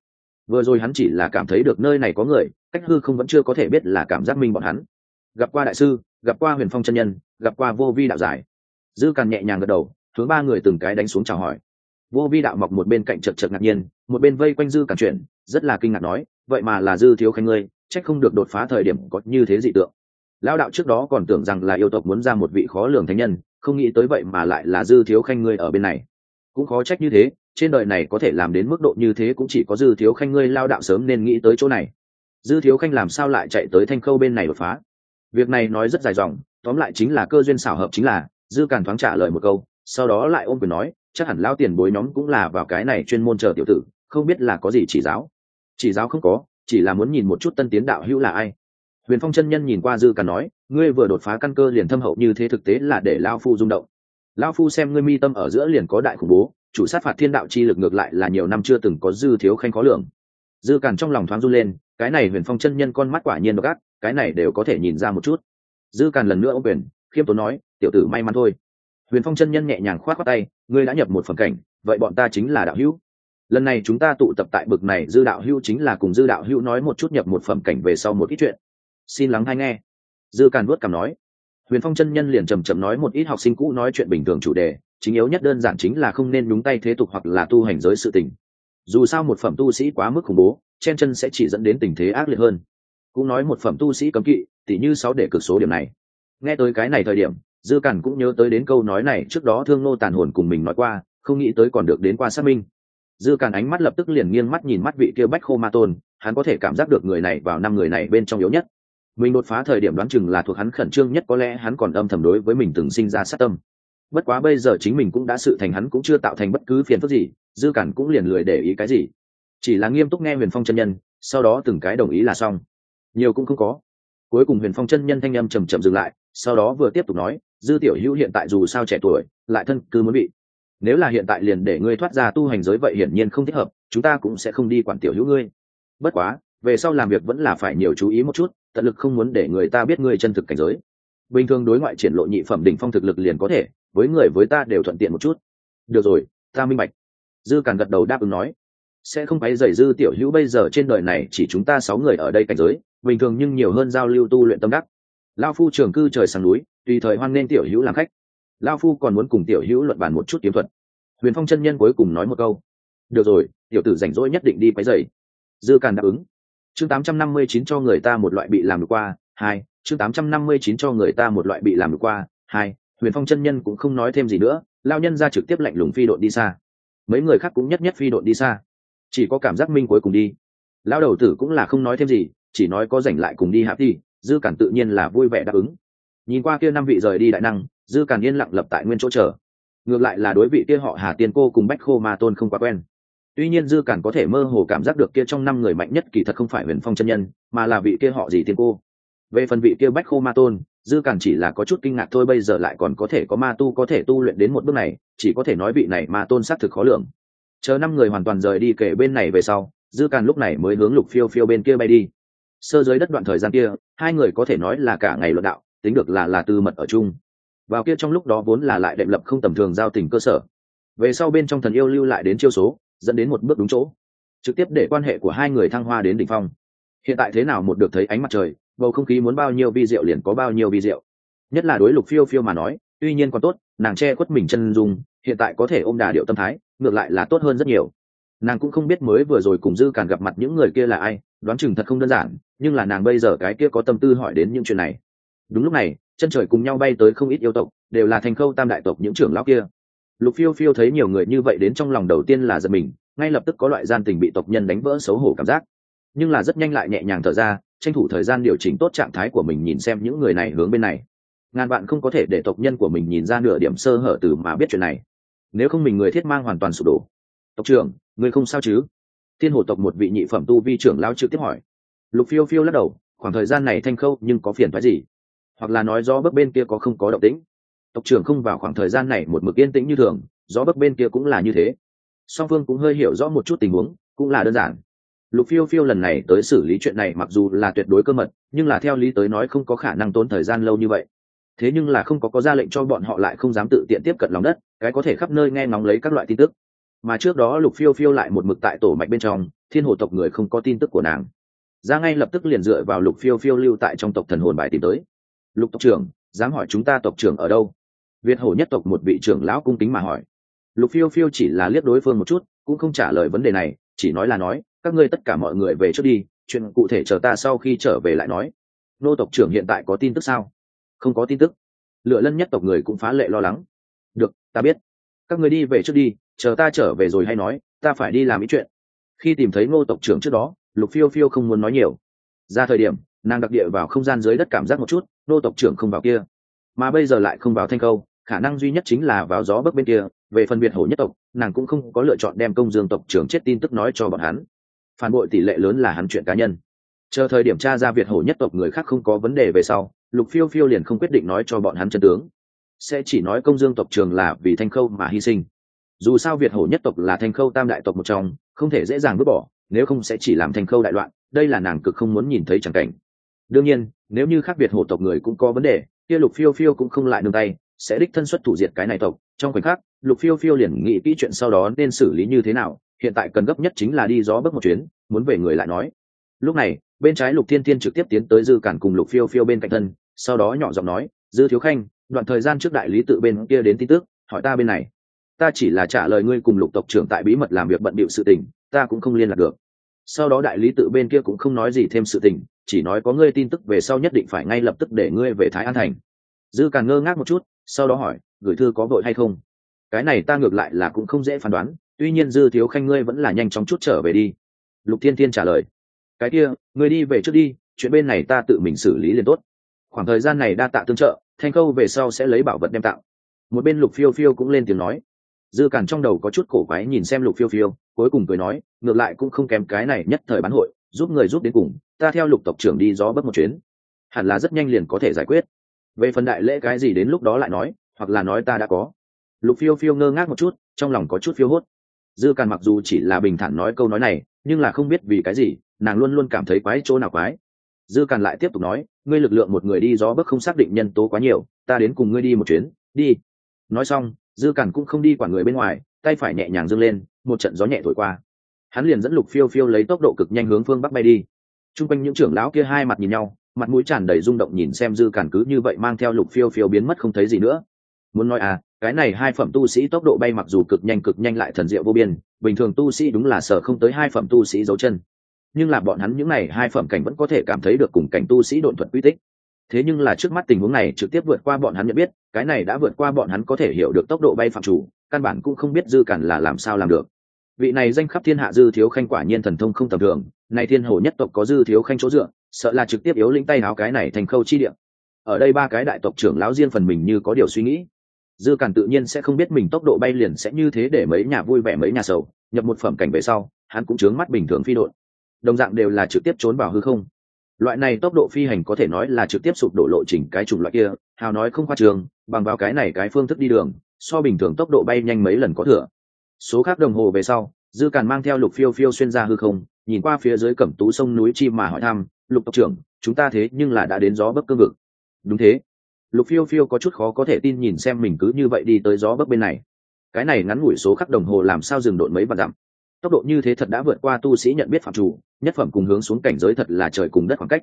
vừa rồi hắn chỉ là cảm thấy được nơi này có người, cách hư không vẫn chưa có thể biết là cảm giác minh bọn hắn. Gặp qua đại sư, gặp qua huyền phong chân nhân, gặp qua vô vi đạo giải. Dư càn nhẹ nhàng gật đầu, hướng ba người từng cái đánh xuống chào hỏi. Vô vi đạo mọc một bên cạnh chật chật ngạc nhiên, một bên vây quanh dư càn chuyện, rất là kinh ngạc nói, vậy mà là dư thiếu khanh ngươi trách không được đột phá thời điểm có như thế dị tượng. Lão đạo trước đó còn tưởng rằng là yêu tộc muốn ra một vị khó lường thánh nhân, không nghĩ tới vậy mà lại là dư thiếu khanh ngươi ở bên này. Cũng khó trách như thế trên đời này có thể làm đến mức độ như thế cũng chỉ có dư thiếu khanh ngươi lao đạo sớm nên nghĩ tới chỗ này. Dư thiếu khanh làm sao lại chạy tới thanh khâu bên này đột phá? Việc này nói rất dài dòng, tóm lại chính là cơ duyên xảo hợp chính là, dư càn thoáng trả lời một câu, sau đó lại ôm quyền nói, chắc hẳn lao tiền bối nhóm cũng là vào cái này chuyên môn chờ tiểu tử, không biết là có gì chỉ giáo. Chỉ giáo không có, chỉ là muốn nhìn một chút tân tiến đạo hữu là ai. Huyền phong chân nhân nhìn qua dư càn nói, ngươi vừa đột phá căn cơ liền thâm hậu như thế thực tế là để lao phu rung động. Lao phu xem ngươi mi tâm ở giữa liền có đại khủng bố chủ sát phạt thiên đạo chi lực ngược lại là nhiều năm chưa từng có dư thiếu khanh khó lường. Dư càn trong lòng thoáng run lên, cái này huyền phong chân nhân con mắt quả nhiên độc ác, cái này đều có thể nhìn ra một chút. Dư càn lần nữa ông quyền, khiêm tốn nói, tiểu tử may mắn thôi. Huyền phong chân nhân nhẹ nhàng khoát khoát tay, ngươi đã nhập một phần cảnh, vậy bọn ta chính là đạo hữu. Lần này chúng ta tụ tập tại bực này dư đạo hữu chính là cùng dư đạo hữu nói một chút nhập một phẩm cảnh về sau một ít chuyện. Xin lắng hay nghe. Dư càn vuốt cảm nói. Huyền phong chân nhân liền trầm trầm nói một ít học sinh cũ nói chuyện bình thường chủ đề chính yếu nhất đơn giản chính là không nên nhúng tay thế tục hoặc là tu hành giới sự tình. Dù sao một phẩm tu sĩ quá mức khủng bố chen chân sẽ chỉ dẫn đến tình thế ác liệt hơn. Cũng nói một phẩm tu sĩ cấm kỵ, tỉ như sáu để cực số điểm này. Nghe tới cái này thời điểm, dư cản cũng nhớ tới đến câu nói này trước đó thương nô tàn hồn cùng mình nói qua, không nghĩ tới còn được đến qua xác minh. Dư cản ánh mắt lập tức liền nghiêng mắt nhìn mắt vị kia bách khô ma tôn, hắn có thể cảm giác được người này vào năm người này bên trong yếu nhất. Mình đột phá thời điểm đoán chừng là thuộc hắn khẩn trương nhất, có lẽ hắn còn âm thầm đối với mình từng sinh ra sát tâm bất quá bây giờ chính mình cũng đã sự thành hắn cũng chưa tạo thành bất cứ phiền phức gì, dư cản cũng liền lười để ý cái gì. Chỉ là nghiêm túc nghe huyền phong chân nhân, sau đó từng cái đồng ý là xong. Nhiều cũng không có. Cuối cùng huyền phong chân nhân thanh âm chầm chậm dừng lại, sau đó vừa tiếp tục nói, dư tiểu hữu hiện tại dù sao trẻ tuổi, lại thân cứ muốn bị. Nếu là hiện tại liền để ngươi thoát ra tu hành giới vậy hiển nhiên không thích hợp, chúng ta cũng sẽ không đi quản tiểu hữu ngươi. Bất quá, về sau làm việc vẫn là phải nhiều chú ý một chút, tận lực không muốn để người ta biết ngươi chân thực cảnh giới. Bình thường đối ngoại triển lộ nhị phẩm đỉnh phong thực lực liền có thể với người với ta đều thuận tiện một chút. Được rồi, ta minh bạch. Dư càn gật đầu đáp ứng nói. Sẽ không phải dày dư tiểu hữu bây giờ trên đời này chỉ chúng ta sáu người ở đây cảnh giới, bình thường nhưng nhiều hơn giao lưu tu luyện tâm đắc. Lao phu trường cư trời sang núi, tùy thời hoan nên tiểu hữu làm khách. Lao phu còn muốn cùng tiểu hữu luận bàn một chút kiếm thuật. Huyền phong chân nhân cuối cùng nói một câu. Được rồi, tiểu tử rảnh rỗi nhất định đi quấy dày dư càn đáp ứng. Chương tám trăm năm mươi chín cho người ta một loại bị làm được qua, hai, chương tám trăm năm mươi chín cho người ta một loại bị làm được qua, hai huyền phong chân nhân cũng không nói thêm gì nữa, lao nhân ra trực tiếp lạnh lùng phi đội đi xa. Mấy người khác cũng nhất nhất phi đội đi xa. Chỉ có cảm giác minh cuối cùng đi. Lao đầu tử cũng là không nói thêm gì, chỉ nói có rảnh lại cùng đi hạ đi dư cản tự nhiên là vui vẻ đáp ứng. Nhìn qua kia năm vị rời đi đại năng, dư cản yên lặng lập tại nguyên chỗ chờ. Ngược lại là đối vị kia họ hà tiên cô cùng bách khô ma tôn không quá quen. Tuy nhiên dư cản có thể mơ hồ cảm giác được kia trong năm người mạnh nhất kỳ thật không phải huyền phong chân nhân, mà là vị kia họ gì tiên cô. Về phần vị kia bách khô ma tôn dư cản chỉ là có chút kinh ngạc thôi, bây giờ lại còn có thể có ma tu có thể tu luyện đến một bước này, chỉ có thể nói vị này ma tôn xác thực khó lường. chờ năm người hoàn toàn rời đi kể bên này về sau, dư càn lúc này mới hướng lục phiêu phiêu bên kia bay đi. Sơ dưới đất đoạn thời gian kia, hai người có thể nói là cả ngày luận đạo, tính được là là tư mật ở chung. Vào kia trong lúc đó vốn là lại đệm lập không tầm thường giao tình cơ sở. Về sau bên trong thần yêu lưu lại đến chiêu số, dẫn đến một bước đúng chỗ, trực tiếp để quan hệ của hai người thăng hoa đến đỉnh phong. Hiện tại thế nào một được thấy ánh mặt trời bầu không khí muốn bao nhiêu vi rượu liền có bao nhiêu vi rượu. nhất là đối lục phiêu phiêu mà nói, tuy nhiên còn tốt, nàng che khuất mình chân dung, hiện tại có thể ôm đà điệu tâm thái, ngược lại là tốt hơn rất nhiều. Nàng cũng không biết mới vừa rồi cùng dư càn gặp mặt những người kia là ai, đoán chừng thật không đơn giản, nhưng là nàng bây giờ cái kia có tâm tư hỏi đến những chuyện này. Đúng lúc này, chân trời cùng nhau bay tới không ít yêu tộc, đều là thành khâu tam đại tộc những trưởng lão kia. Lục phiêu phiêu thấy nhiều người như vậy đến trong lòng đầu tiên là giật mình, ngay lập tức có loại gian tình bị tộc nhân đánh vỡ xấu hổ cảm giác nhưng là rất nhanh lại nhẹ nhàng thở ra, tranh thủ thời gian điều chỉnh tốt trạng thái của mình nhìn xem những người này hướng bên này. Ngàn bạn không có thể để tộc nhân của mình nhìn ra nửa điểm sơ hở từ mà biết chuyện này. Nếu không mình người thiết mang hoàn toàn sụp đổ. Tộc trưởng người không sao chứ? Thiên hồ tộc một vị nhị phẩm tu vi trưởng lao trực tiếp hỏi. Lục phiêu phiêu lắc đầu, khoảng thời gian này thanh khâu nhưng có phiền phái gì? Hoặc là nói do bấc bên kia có không có động tĩnh? Tộc trưởng không vào khoảng thời gian này một mực yên tĩnh như thường do bấc bên kia cũng là như thế. Song phương cũng hơi hiểu rõ một chút tình huống, cũng là đơn giản lục phiêu phiêu lần này tới xử lý chuyện này mặc dù là tuyệt đối cơ mật, nhưng là theo lý tới nói không có khả năng tốn thời gian lâu như vậy. Thế nhưng là không có có ra lệnh cho bọn họ lại không dám tự tiện tiếp cận lòng đất, cái có thể khắp nơi nghe ngóng lấy các loại tin tức. Mà trước đó lục phiêu phiêu lại một mực tại tổ mạch bên trong, thiên hồ tộc người không có tin tức của nàng. Ra ngay lập tức liền dựa vào lục phiêu phiêu lưu tại trong tộc thần hồn bài tìm tới. Lục tộc trưởng, dám hỏi chúng ta tộc trưởng ở đâu? Việt hổ nhất tộc một vị trưởng lão cung kính mà hỏi. Lục phiêu phiêu chỉ là liếc đối phương một chút, cũng không trả lời vấn đề này, chỉ nói là nói các ngươi tất cả mọi người về trước đi, chuyện cụ thể chờ ta sau khi trở về lại nói. Nô tộc trưởng hiện tại có tin tức sao? Không có tin tức. Lựa lân nhất tộc người cũng phá lệ lo lắng. Được, ta biết. Các người đi về trước đi, chờ ta trở về rồi hay nói, ta phải đi làm ý chuyện. Khi tìm thấy ngô tộc trưởng trước đó, lục phiêu phiêu không muốn nói nhiều. Ra thời điểm, nàng đặc địa vào không gian dưới đất cảm giác một chút, ngô tộc trưởng không vào kia. Mà bây giờ lại không vào thanh câu, khả năng duy nhất chính là vào gió bấc bên kia. Về phân biệt hổ nhất tộc, nàng cũng không có lựa chọn đem công dương tộc trưởng chết tin tức nói cho bọn hắn phản bội tỷ lệ lớn là hắn chuyện cá nhân. Chờ thời điểm tra ra việt hổ nhất tộc người khác không có vấn đề về sau, lục phiêu phiêu liền không quyết định nói cho bọn hắn chân tướng. Sẽ chỉ nói công dương tộc trường là vì thanh khâu mà hy sinh. Dù sao việt hổ nhất tộc là thanh khâu tam đại tộc một trong, không thể dễ dàng vứt bỏ, nếu không sẽ chỉ làm thanh khâu đại loạn, đây là nàng cực không muốn nhìn thấy chẳng cảnh. Đương nhiên, nếu như khác biệt hổ tộc người cũng có vấn đề, kia lục phiêu phiêu cũng không lại nương tay, sẽ đích thân xuất thủ diệt cái này tộc. Trong khoảnh khắc, lục phiêu phiêu liền nghĩ kỹ chuyện sau đó nên xử lý như thế nào hiện tại cần gấp nhất chính là đi gió bước một chuyến, muốn về người lại nói. Lúc này, bên trái lục thiên thiên trực tiếp tiến tới dư cản cùng lục phiêu phiêu bên cạnh thân, sau đó nhỏ giọng nói, dư thiếu khanh, đoạn thời gian trước đại lý tự bên kia đến tin tức, hỏi ta bên này. Ta chỉ là trả lời ngươi cùng lục tộc trưởng tại bí mật làm việc bận bịu sự tình, ta cũng không liên lạc được. Sau đó đại lý tự bên kia cũng không nói gì thêm sự tình, chỉ nói có ngươi tin tức về sau nhất định phải ngay lập tức để ngươi về thái an thành. Dư càng ngơ ngác một chút, sau đó hỏi, gửi thư có vội hay không? Cái này ta ngược lại là cũng không dễ phán đoán tuy nhiên dư thiếu khanh ngươi vẫn là nhanh chóng chút trở về đi. Lục thiên thiên trả lời. Cái kia, ngươi đi về trước đi, chuyện bên này ta tự mình xử lý liền tốt. Khoảng thời gian này đa tạ tương trợ, thanh khâu về sau sẽ lấy bảo vật đem tạo. Một bên lục phiêu phiêu cũng lên tiếng nói. Dư càn trong đầu có chút cổ quái nhìn xem lục phiêu phiêu, cuối cùng cười nói, ngược lại cũng không kém cái này nhất thời bán hội, giúp người giúp đến cùng, ta theo lục tộc trưởng đi gió bất một chuyến. Hẳn là rất nhanh liền có thể giải quyết. Về phần đại lễ cái gì đến lúc đó lại nói, hoặc là nói ta đã có. Lục phiêu phiêu ngơ ngác một chút, trong lòng có chút phiêu hốt dư càn mặc dù chỉ là bình thản nói câu nói này, nhưng là không biết vì cái gì, nàng luôn luôn cảm thấy quái chỗ nào quái. Dư càn lại tiếp tục nói, ngươi lực lượng một người đi gió bấc không xác định nhân tố quá nhiều, ta đến cùng ngươi đi một chuyến, đi. Nói xong, dư càn cũng không đi quản người bên ngoài, tay phải nhẹ nhàng dâng lên, một trận gió nhẹ thổi qua. Hắn liền dẫn lục phiêu phiêu lấy tốc độ cực nhanh hướng phương bắc bay đi. T r u n g quanh những trưởng lão kia hai mặt nhìn nhau, mặt mũi tràn đầy rung động nhìn xem dư càn cứ như vậy mang theo lục phiêu phiêu biến mất không thấy gì nữa. Muốn nói à cái này hai phẩm tu sĩ tốc độ bay mặc dù cực nhanh cực nhanh lại thần diệu vô biên, bình thường tu sĩ đúng là sở không tới hai phẩm tu sĩ dấu chân. Nhưng là bọn hắn những n à y hai phẩm cảnh vẫn có thể cảm thấy được cùng cảnh tu sĩ độn thuật quy tích. Thế nhưng là trước mắt tình huống này trực tiếp vượt qua bọn hắn nhận biết, cái này đã vượt qua bọn hắn có thể hiểu được tốc độ bay phạm chủ, căn bản cũng không biết dư cản là làm sao làm được. Vị này danh khắp thiên hạ dư thiếu khanh quả nhiên thần thông không tầm thường, này thiên hồ nhất tộc có dư thiếu khanh chỗ dựa, sợ là trực tiếp yếu lĩnh tay áo cái này thành khâu chi điểm ở đây ba cái đại tộc trưởng lão riêng phần mình như có điều suy nghĩ dư cản tự nhiên sẽ không biết mình tốc độ bay liền sẽ như thế để mấy nhà vui vẻ mấy nhà sầu, nhập một phẩm cảnh về sau, hắn cũng chướng mắt bình thường phi đội. đồng dạng đều là trực tiếp trốn vào hư không. Loại này tốc độ phi hành có thể nói là trực tiếp sụp đổ lộ trình cái chủng loại kia, hào nói không khoa trường, bằng vào cái này cái phương thức đi đường, so bình thường tốc độ bay nhanh mấy lần có thừa. Số khác đồng hồ về sau, dư càn mang theo lục phiêu phiêu xuyên ra hư không, nhìn qua phía dưới cẩm tú sông núi chi mà hỏi thăm, lục tộc trưởng, chúng ta thế nhưng là đã đến gió bấc cương vực. Đúng thế lục phiêu phiêu có chút khó có thể tin nhìn xem mình cứ như vậy đi tới gió bấc bên này. Cái này ngắn ngủi số khắc đồng hồ làm sao dừng độn mấy và dặm. Tốc độ như thế thật đã vượt qua tu sĩ nhận biết phạm chủ, nhất phẩm cùng hướng xuống cảnh giới thật là trời cùng đất khoảng cách.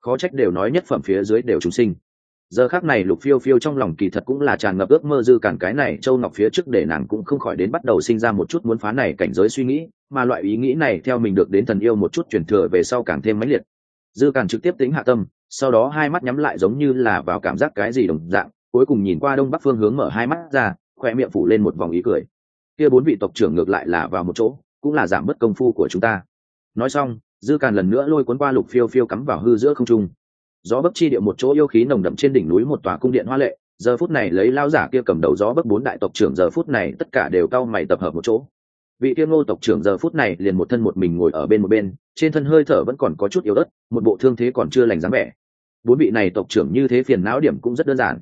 Khó trách đều nói nhất phẩm phía dưới đều chúng sinh. Giờ khác này lục phiêu phiêu trong lòng kỳ thật cũng là tràn ngập ước mơ dư cản cái này, châu ngọc phía trước để nàng cũng không khỏi đến bắt đầu sinh ra một chút muốn phá này cảnh giới suy nghĩ, mà loại ý nghĩ này theo mình được đến thần yêu một chút truyền thừa về sau càng thêm mãnh liệt. Dư cản trực tiếp tính hạ tâm sau đó hai mắt nhắm lại giống như là vào cảm giác cái gì đồng dạng, cuối cùng nhìn qua đông bắc phương hướng mở hai mắt ra khoe miệng phủ lên một vòng ý cười. Kia bốn vị tộc trưởng ngược lại là vào một chỗ, cũng là giảm bớt công phu của chúng ta. Nói xong, dư càn lần nữa lôi cuốn qua lục phiêu phiêu cắm vào hư giữa không trung. Gió bấc chi địa một chỗ yêu khí nồng đậm trên đỉnh núi một tòa cung điện hoa lệ, giờ phút này lấy lao giả kia cầm đầu gió bấc bốn đại tộc trưởng giờ phút này tất cả đều cao mày tập hợp một chỗ. Vị kia ngô tộc trưởng giờ phút này liền một thân một mình ngồi ở bên một bên, trên thân hơi thở vẫn còn có chút yếu ớt, một bộ thương thế còn chưa lành dáng vẻ bốn vị này tộc trưởng như thế phiền não điểm cũng rất đơn giản.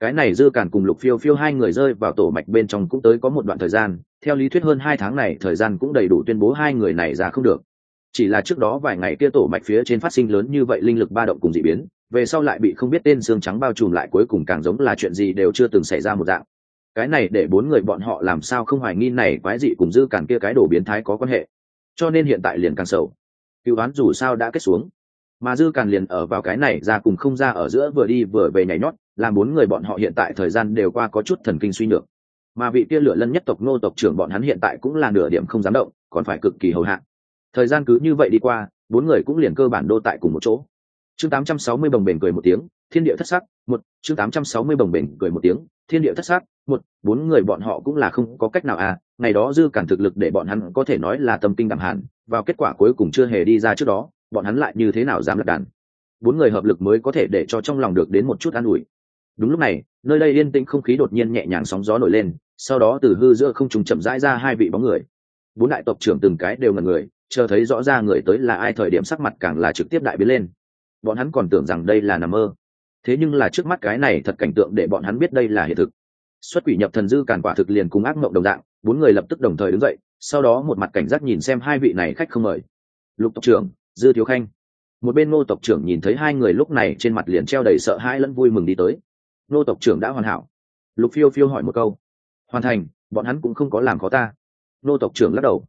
Cái này dư càn cùng lục phiêu phiêu hai người rơi vào tổ mạch bên trong cũng tới có một đoạn thời gian, theo lý thuyết hơn hai tháng này, thời gian cũng đầy đủ tuyên bố hai người này ra không được. Chỉ là trước đó vài ngày kia tổ mạch phía trên phát sinh lớn như vậy linh lực ba động cùng d ị biến, về sau lại bị không biết tên xương trắng bao trùm lại cuối cùng càng giống là chuyện gì đều chưa từng xảy ra một dạng. Cái này để bốn người bọn họ làm sao không hoài nghi này quái dị cùng dư càn kia cái đổ biến thái có quan hệ. Cho nên hiện tại liền càng sầu. Cựu đoán dù sao đã kết xuống mà dư càn liền ở vào cái này ra cùng không ra ở giữa vừa đi vừa về nhảy nhót, làm bốn người bọn họ hiện tại thời gian đều qua có chút thần kinh suy nhược. Mà vị kia lửa lân nhất tộc nô tộc trưởng bọn hắn hiện tại cũng là nửa điểm không dám động, còn phải cực kỳ hầu hạ. Thời gian cứ như vậy đi qua, bốn người cũng liền cơ bản đô tại cùng một chỗ. Chương 860 bồng bềnh cười một tiếng, thiên địa thất sắc, một, chương 860 bồng bềnh cười một tiếng, thiên địa thất sắc, một, bốn người bọn họ cũng là không có cách nào à ngày đó dư cản thực lực để bọn hắn có thể nói là tâm kinh đẳng hẳn, vào kết quả cuối cùng chưa hề đi ra trước đó bọn hắn lại như thế nào dám lật đàn? Bốn người hợp lực mới có thể để cho trong lòng được đến một chút an ủi. Đúng lúc này, nơi đây yên tĩnh không khí đột nhiên nhẹ nhàng sóng gió nổi lên, sau đó từ hư giữa không trùng chậm rãi ra hai vị bóng người. Bốn đại tộc trưởng từng cái đều ngần người, chờ thấy rõ ra người tới là ai thời điểm sắc mặt càng là trực tiếp đại biến lên. Bọn hắn còn tưởng rằng đây là nằm mơ. Thế nhưng là trước mắt cái này thật cảnh tượng để bọn hắn biết đây là hiện thực. Xuất quỷ nhập thần dư càn quả thực liền cùng ác mộng đồng dạng, bốn người lập tức đồng thời đứng dậy, sau đó một mặt cảnh giác nhìn xem hai vị này khách không mời. Lục tộc trưởng dư thiếu khanh. Một bên ngô tộc trưởng nhìn thấy hai người lúc này trên mặt liền treo đầy sợ hãi lẫn vui mừng đi tới. Ngô tộc trưởng đã hoàn hảo. Lục phiêu phiêu hỏi một câu. Hoàn thành, bọn hắn cũng không có làm khó ta. Ngô tộc trưởng lắc đầu.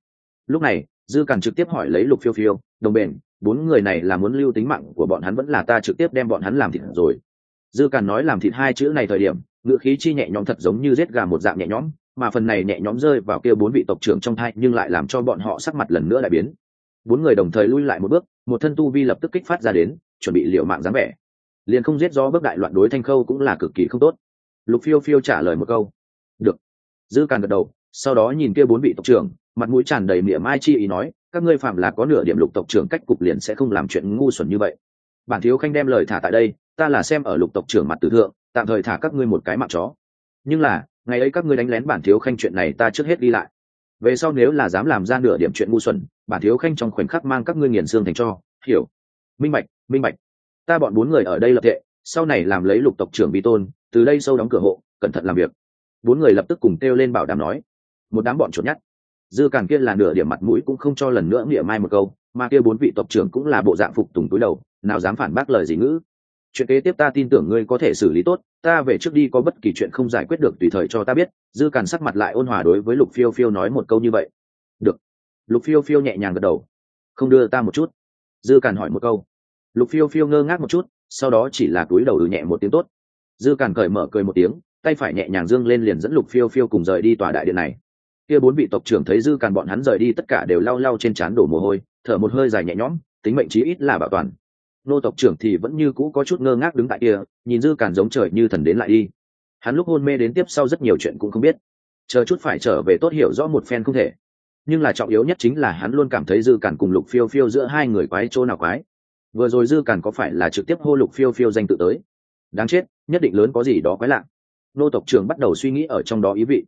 Lúc này, dư càn trực tiếp hỏi lấy lục phiêu phiêu, đồng bền, bốn người này là muốn lưu tính mạng của bọn hắn vẫn là ta trực tiếp đem bọn hắn làm thịt rồi? Dư càn nói làm thịt hai chữ này thời điểm, ngữ khí chi nhẹ nhõm thật giống như giết gà một dạng nhẹ nhõm, mà phần này nhẹ nhõm rơi vào kia bốn vị tộc trưởng trong thai nhưng lại làm cho bọn họ sắc mặt lần nữa lại biến bốn người đồng thời lui lại một bước, một thân tu vi lập tức kích phát ra đến, chuẩn bị liệu mạng dáng vẻ. Liền không giết do bước đại loạn đối thanh khâu cũng là cực kỳ không tốt. Lục phiêu phiêu trả lời một câu. Được. Dư càn gật đầu, sau đó nhìn kia bốn vị tộc trưởng, mặt mũi tràn đầy miệng mai chi ý nói, các ngươi phạm là có nửa điểm lục tộc trưởng cách cục liền sẽ không làm chuyện ngu xuẩn như vậy. Bản thiếu khanh đem lời thả tại đây, ta là xem ở lục tộc trưởng mặt tử thượng, tạm thời thả các ngươi một cái mặt chó. Nhưng là, ngày ấy các ngươi đánh lén bản thiếu khanh chuyện này ta trước hết đi lại về sau nếu là dám làm ra nửa điểm chuyện ngu xuẩn, bản thiếu khanh trong khoảnh khắc mang các ngươi nghiền xương thành cho. Hiểu. Minh bạch minh bạch. Ta bọn bốn người ở đây lập tệ sau này làm lấy lục tộc trưởng vi tôn, từ đây sâu đóng cửa hộ, cẩn thận làm việc. Bốn người lập tức cùng kêu lên bảo đảm nói. Một đám bọn chuột nhát dư càn kia là nửa điểm mặt mũi cũng không cho lần nữa nghĩa mai một câu, mà kia bốn vị tộc trưởng cũng là bộ dạng phục tùng túi đầu, nào dám phản bác lời gì ngữ chuyện kế tiếp ta tin tưởng ngươi có thể xử lý tốt, ta về trước đi có bất kỳ chuyện không giải quyết được tùy thời cho ta biết. Dư càn sắc mặt lại ôn hòa đối với lục phiêu phiêu nói một câu như vậy. Được. Lục phiêu phiêu nhẹ nhàng gật đầu. Không đưa ta một chút. Dư càn hỏi một câu. Lục phiêu phiêu ngơ ngác một chút, sau đó chỉ là túi đầu ừ nhẹ một tiếng tốt. Dư càn cởi mở cười một tiếng, tay phải nhẹ nhàng dương lên liền dẫn lục phiêu phiêu cùng rời đi tòa đại điện này. Kia bốn vị tộc trưởng thấy dư càn bọn hắn rời đi tất cả đều lau lau trên trán đổ mồ hôi, thở một hơi dài nhẹ nhõm, tính mệnh chí ít là bảo toàn nô tộc trưởng thì vẫn như cũ có chút ngơ ngác đứng tại kia, nhìn dư càn giống trời như thần đến lại đi. Hắn lúc hôn mê đến tiếp sau rất nhiều chuyện cũng không biết. Chờ chút phải trở về tốt hiểu rõ một phen không thể. Nhưng là trọng yếu nhất chính là hắn luôn cảm thấy dư càn cùng lục phiêu phiêu giữa hai người quái chỗ nào quái. Vừa rồi dư càn có phải là trực tiếp hô lục phiêu phiêu danh tự tới? Đáng chết, nhất định lớn có gì đó quái lạ. Nô tộc trưởng bắt đầu suy nghĩ ở trong đó ý vị.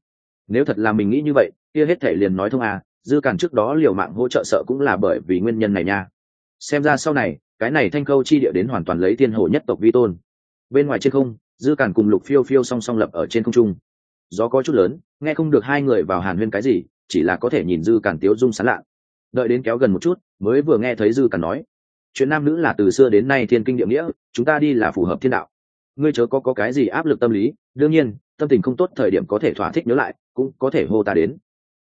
Nếu thật là mình nghĩ như vậy, kia hết thể liền nói thông à dư càn trước đó liều mạng hỗ trợ sợ cũng là bởi vì nguyên nhân này nha. Xem ra sau này cái này thanh câu chi địa đến hoàn toàn lấy thiên hồ nhất tộc vi tôn. Bên ngoài trên không dư càn cùng lục phiêu phiêu song song lập ở trên không trung. Gió có chút lớn nghe không được hai người vào hàn huyên cái gì chỉ là có thể nhìn dư càn tiếu dung sán lạ. Đợi đến kéo gần một chút mới vừa nghe thấy dư càn nói chuyện nam nữ là từ xưa đến nay thiên kinh địa nghĩa chúng ta đi là phù hợp thiên đạo. Ngươi chớ có, có cái gì áp lực tâm lý đương nhiên tâm tình không tốt thời điểm có thể thỏa thích nhớ lại cũng có thể hô ta đến.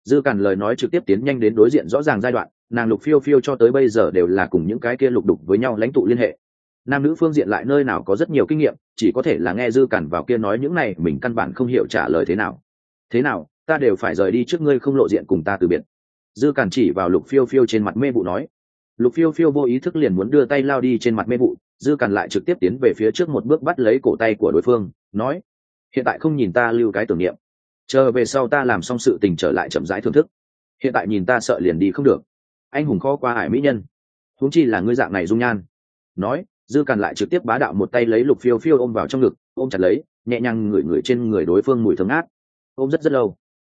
Dư càn lời nói trực tiếp tiến nhanh đến đối diện rõ ràng giai đoạn nàng lục phiêu phiêu cho tới bây giờ đều là cùng những cái kia lục đục với nhau lãnh tụ liên hệ. Nam nữ phương diện lại nơi nào có rất nhiều kinh nghiệm, chỉ có thể là nghe dư cản vào kia nói những này, mình căn bản không hiểu trả lời thế nào. Thế nào, ta đều phải rời đi trước ngươi không lộ diện cùng ta từ biệt. Dư cản chỉ vào lục phiêu phiêu trên mặt mê vụ nói. Lục phiêu phiêu vô ý thức liền muốn đưa tay lao đi trên mặt mê vụ, dư cản lại trực tiếp tiến về phía trước một bước bắt lấy cổ tay của đối phương, nói. Hiện tại không nhìn ta lưu cái tưởng niệm. Chờ về sau ta làm xong sự tình trở lại chậm rãi thưởng thức. Hiện tại nhìn ta sợ liền đi không được anh hùng kho qua hải mỹ nhân. Huống chi là ngươi dạng này dung nhan. Nói, dư càn lại trực tiếp bá đạo một tay lấy lục phiêu phiêu ôm vào trong ngực, ôm chặt lấy, nhẹ nhàng ngửi ngửi trên người đối phương mùi thơm ngát. Ôm rất rất lâu.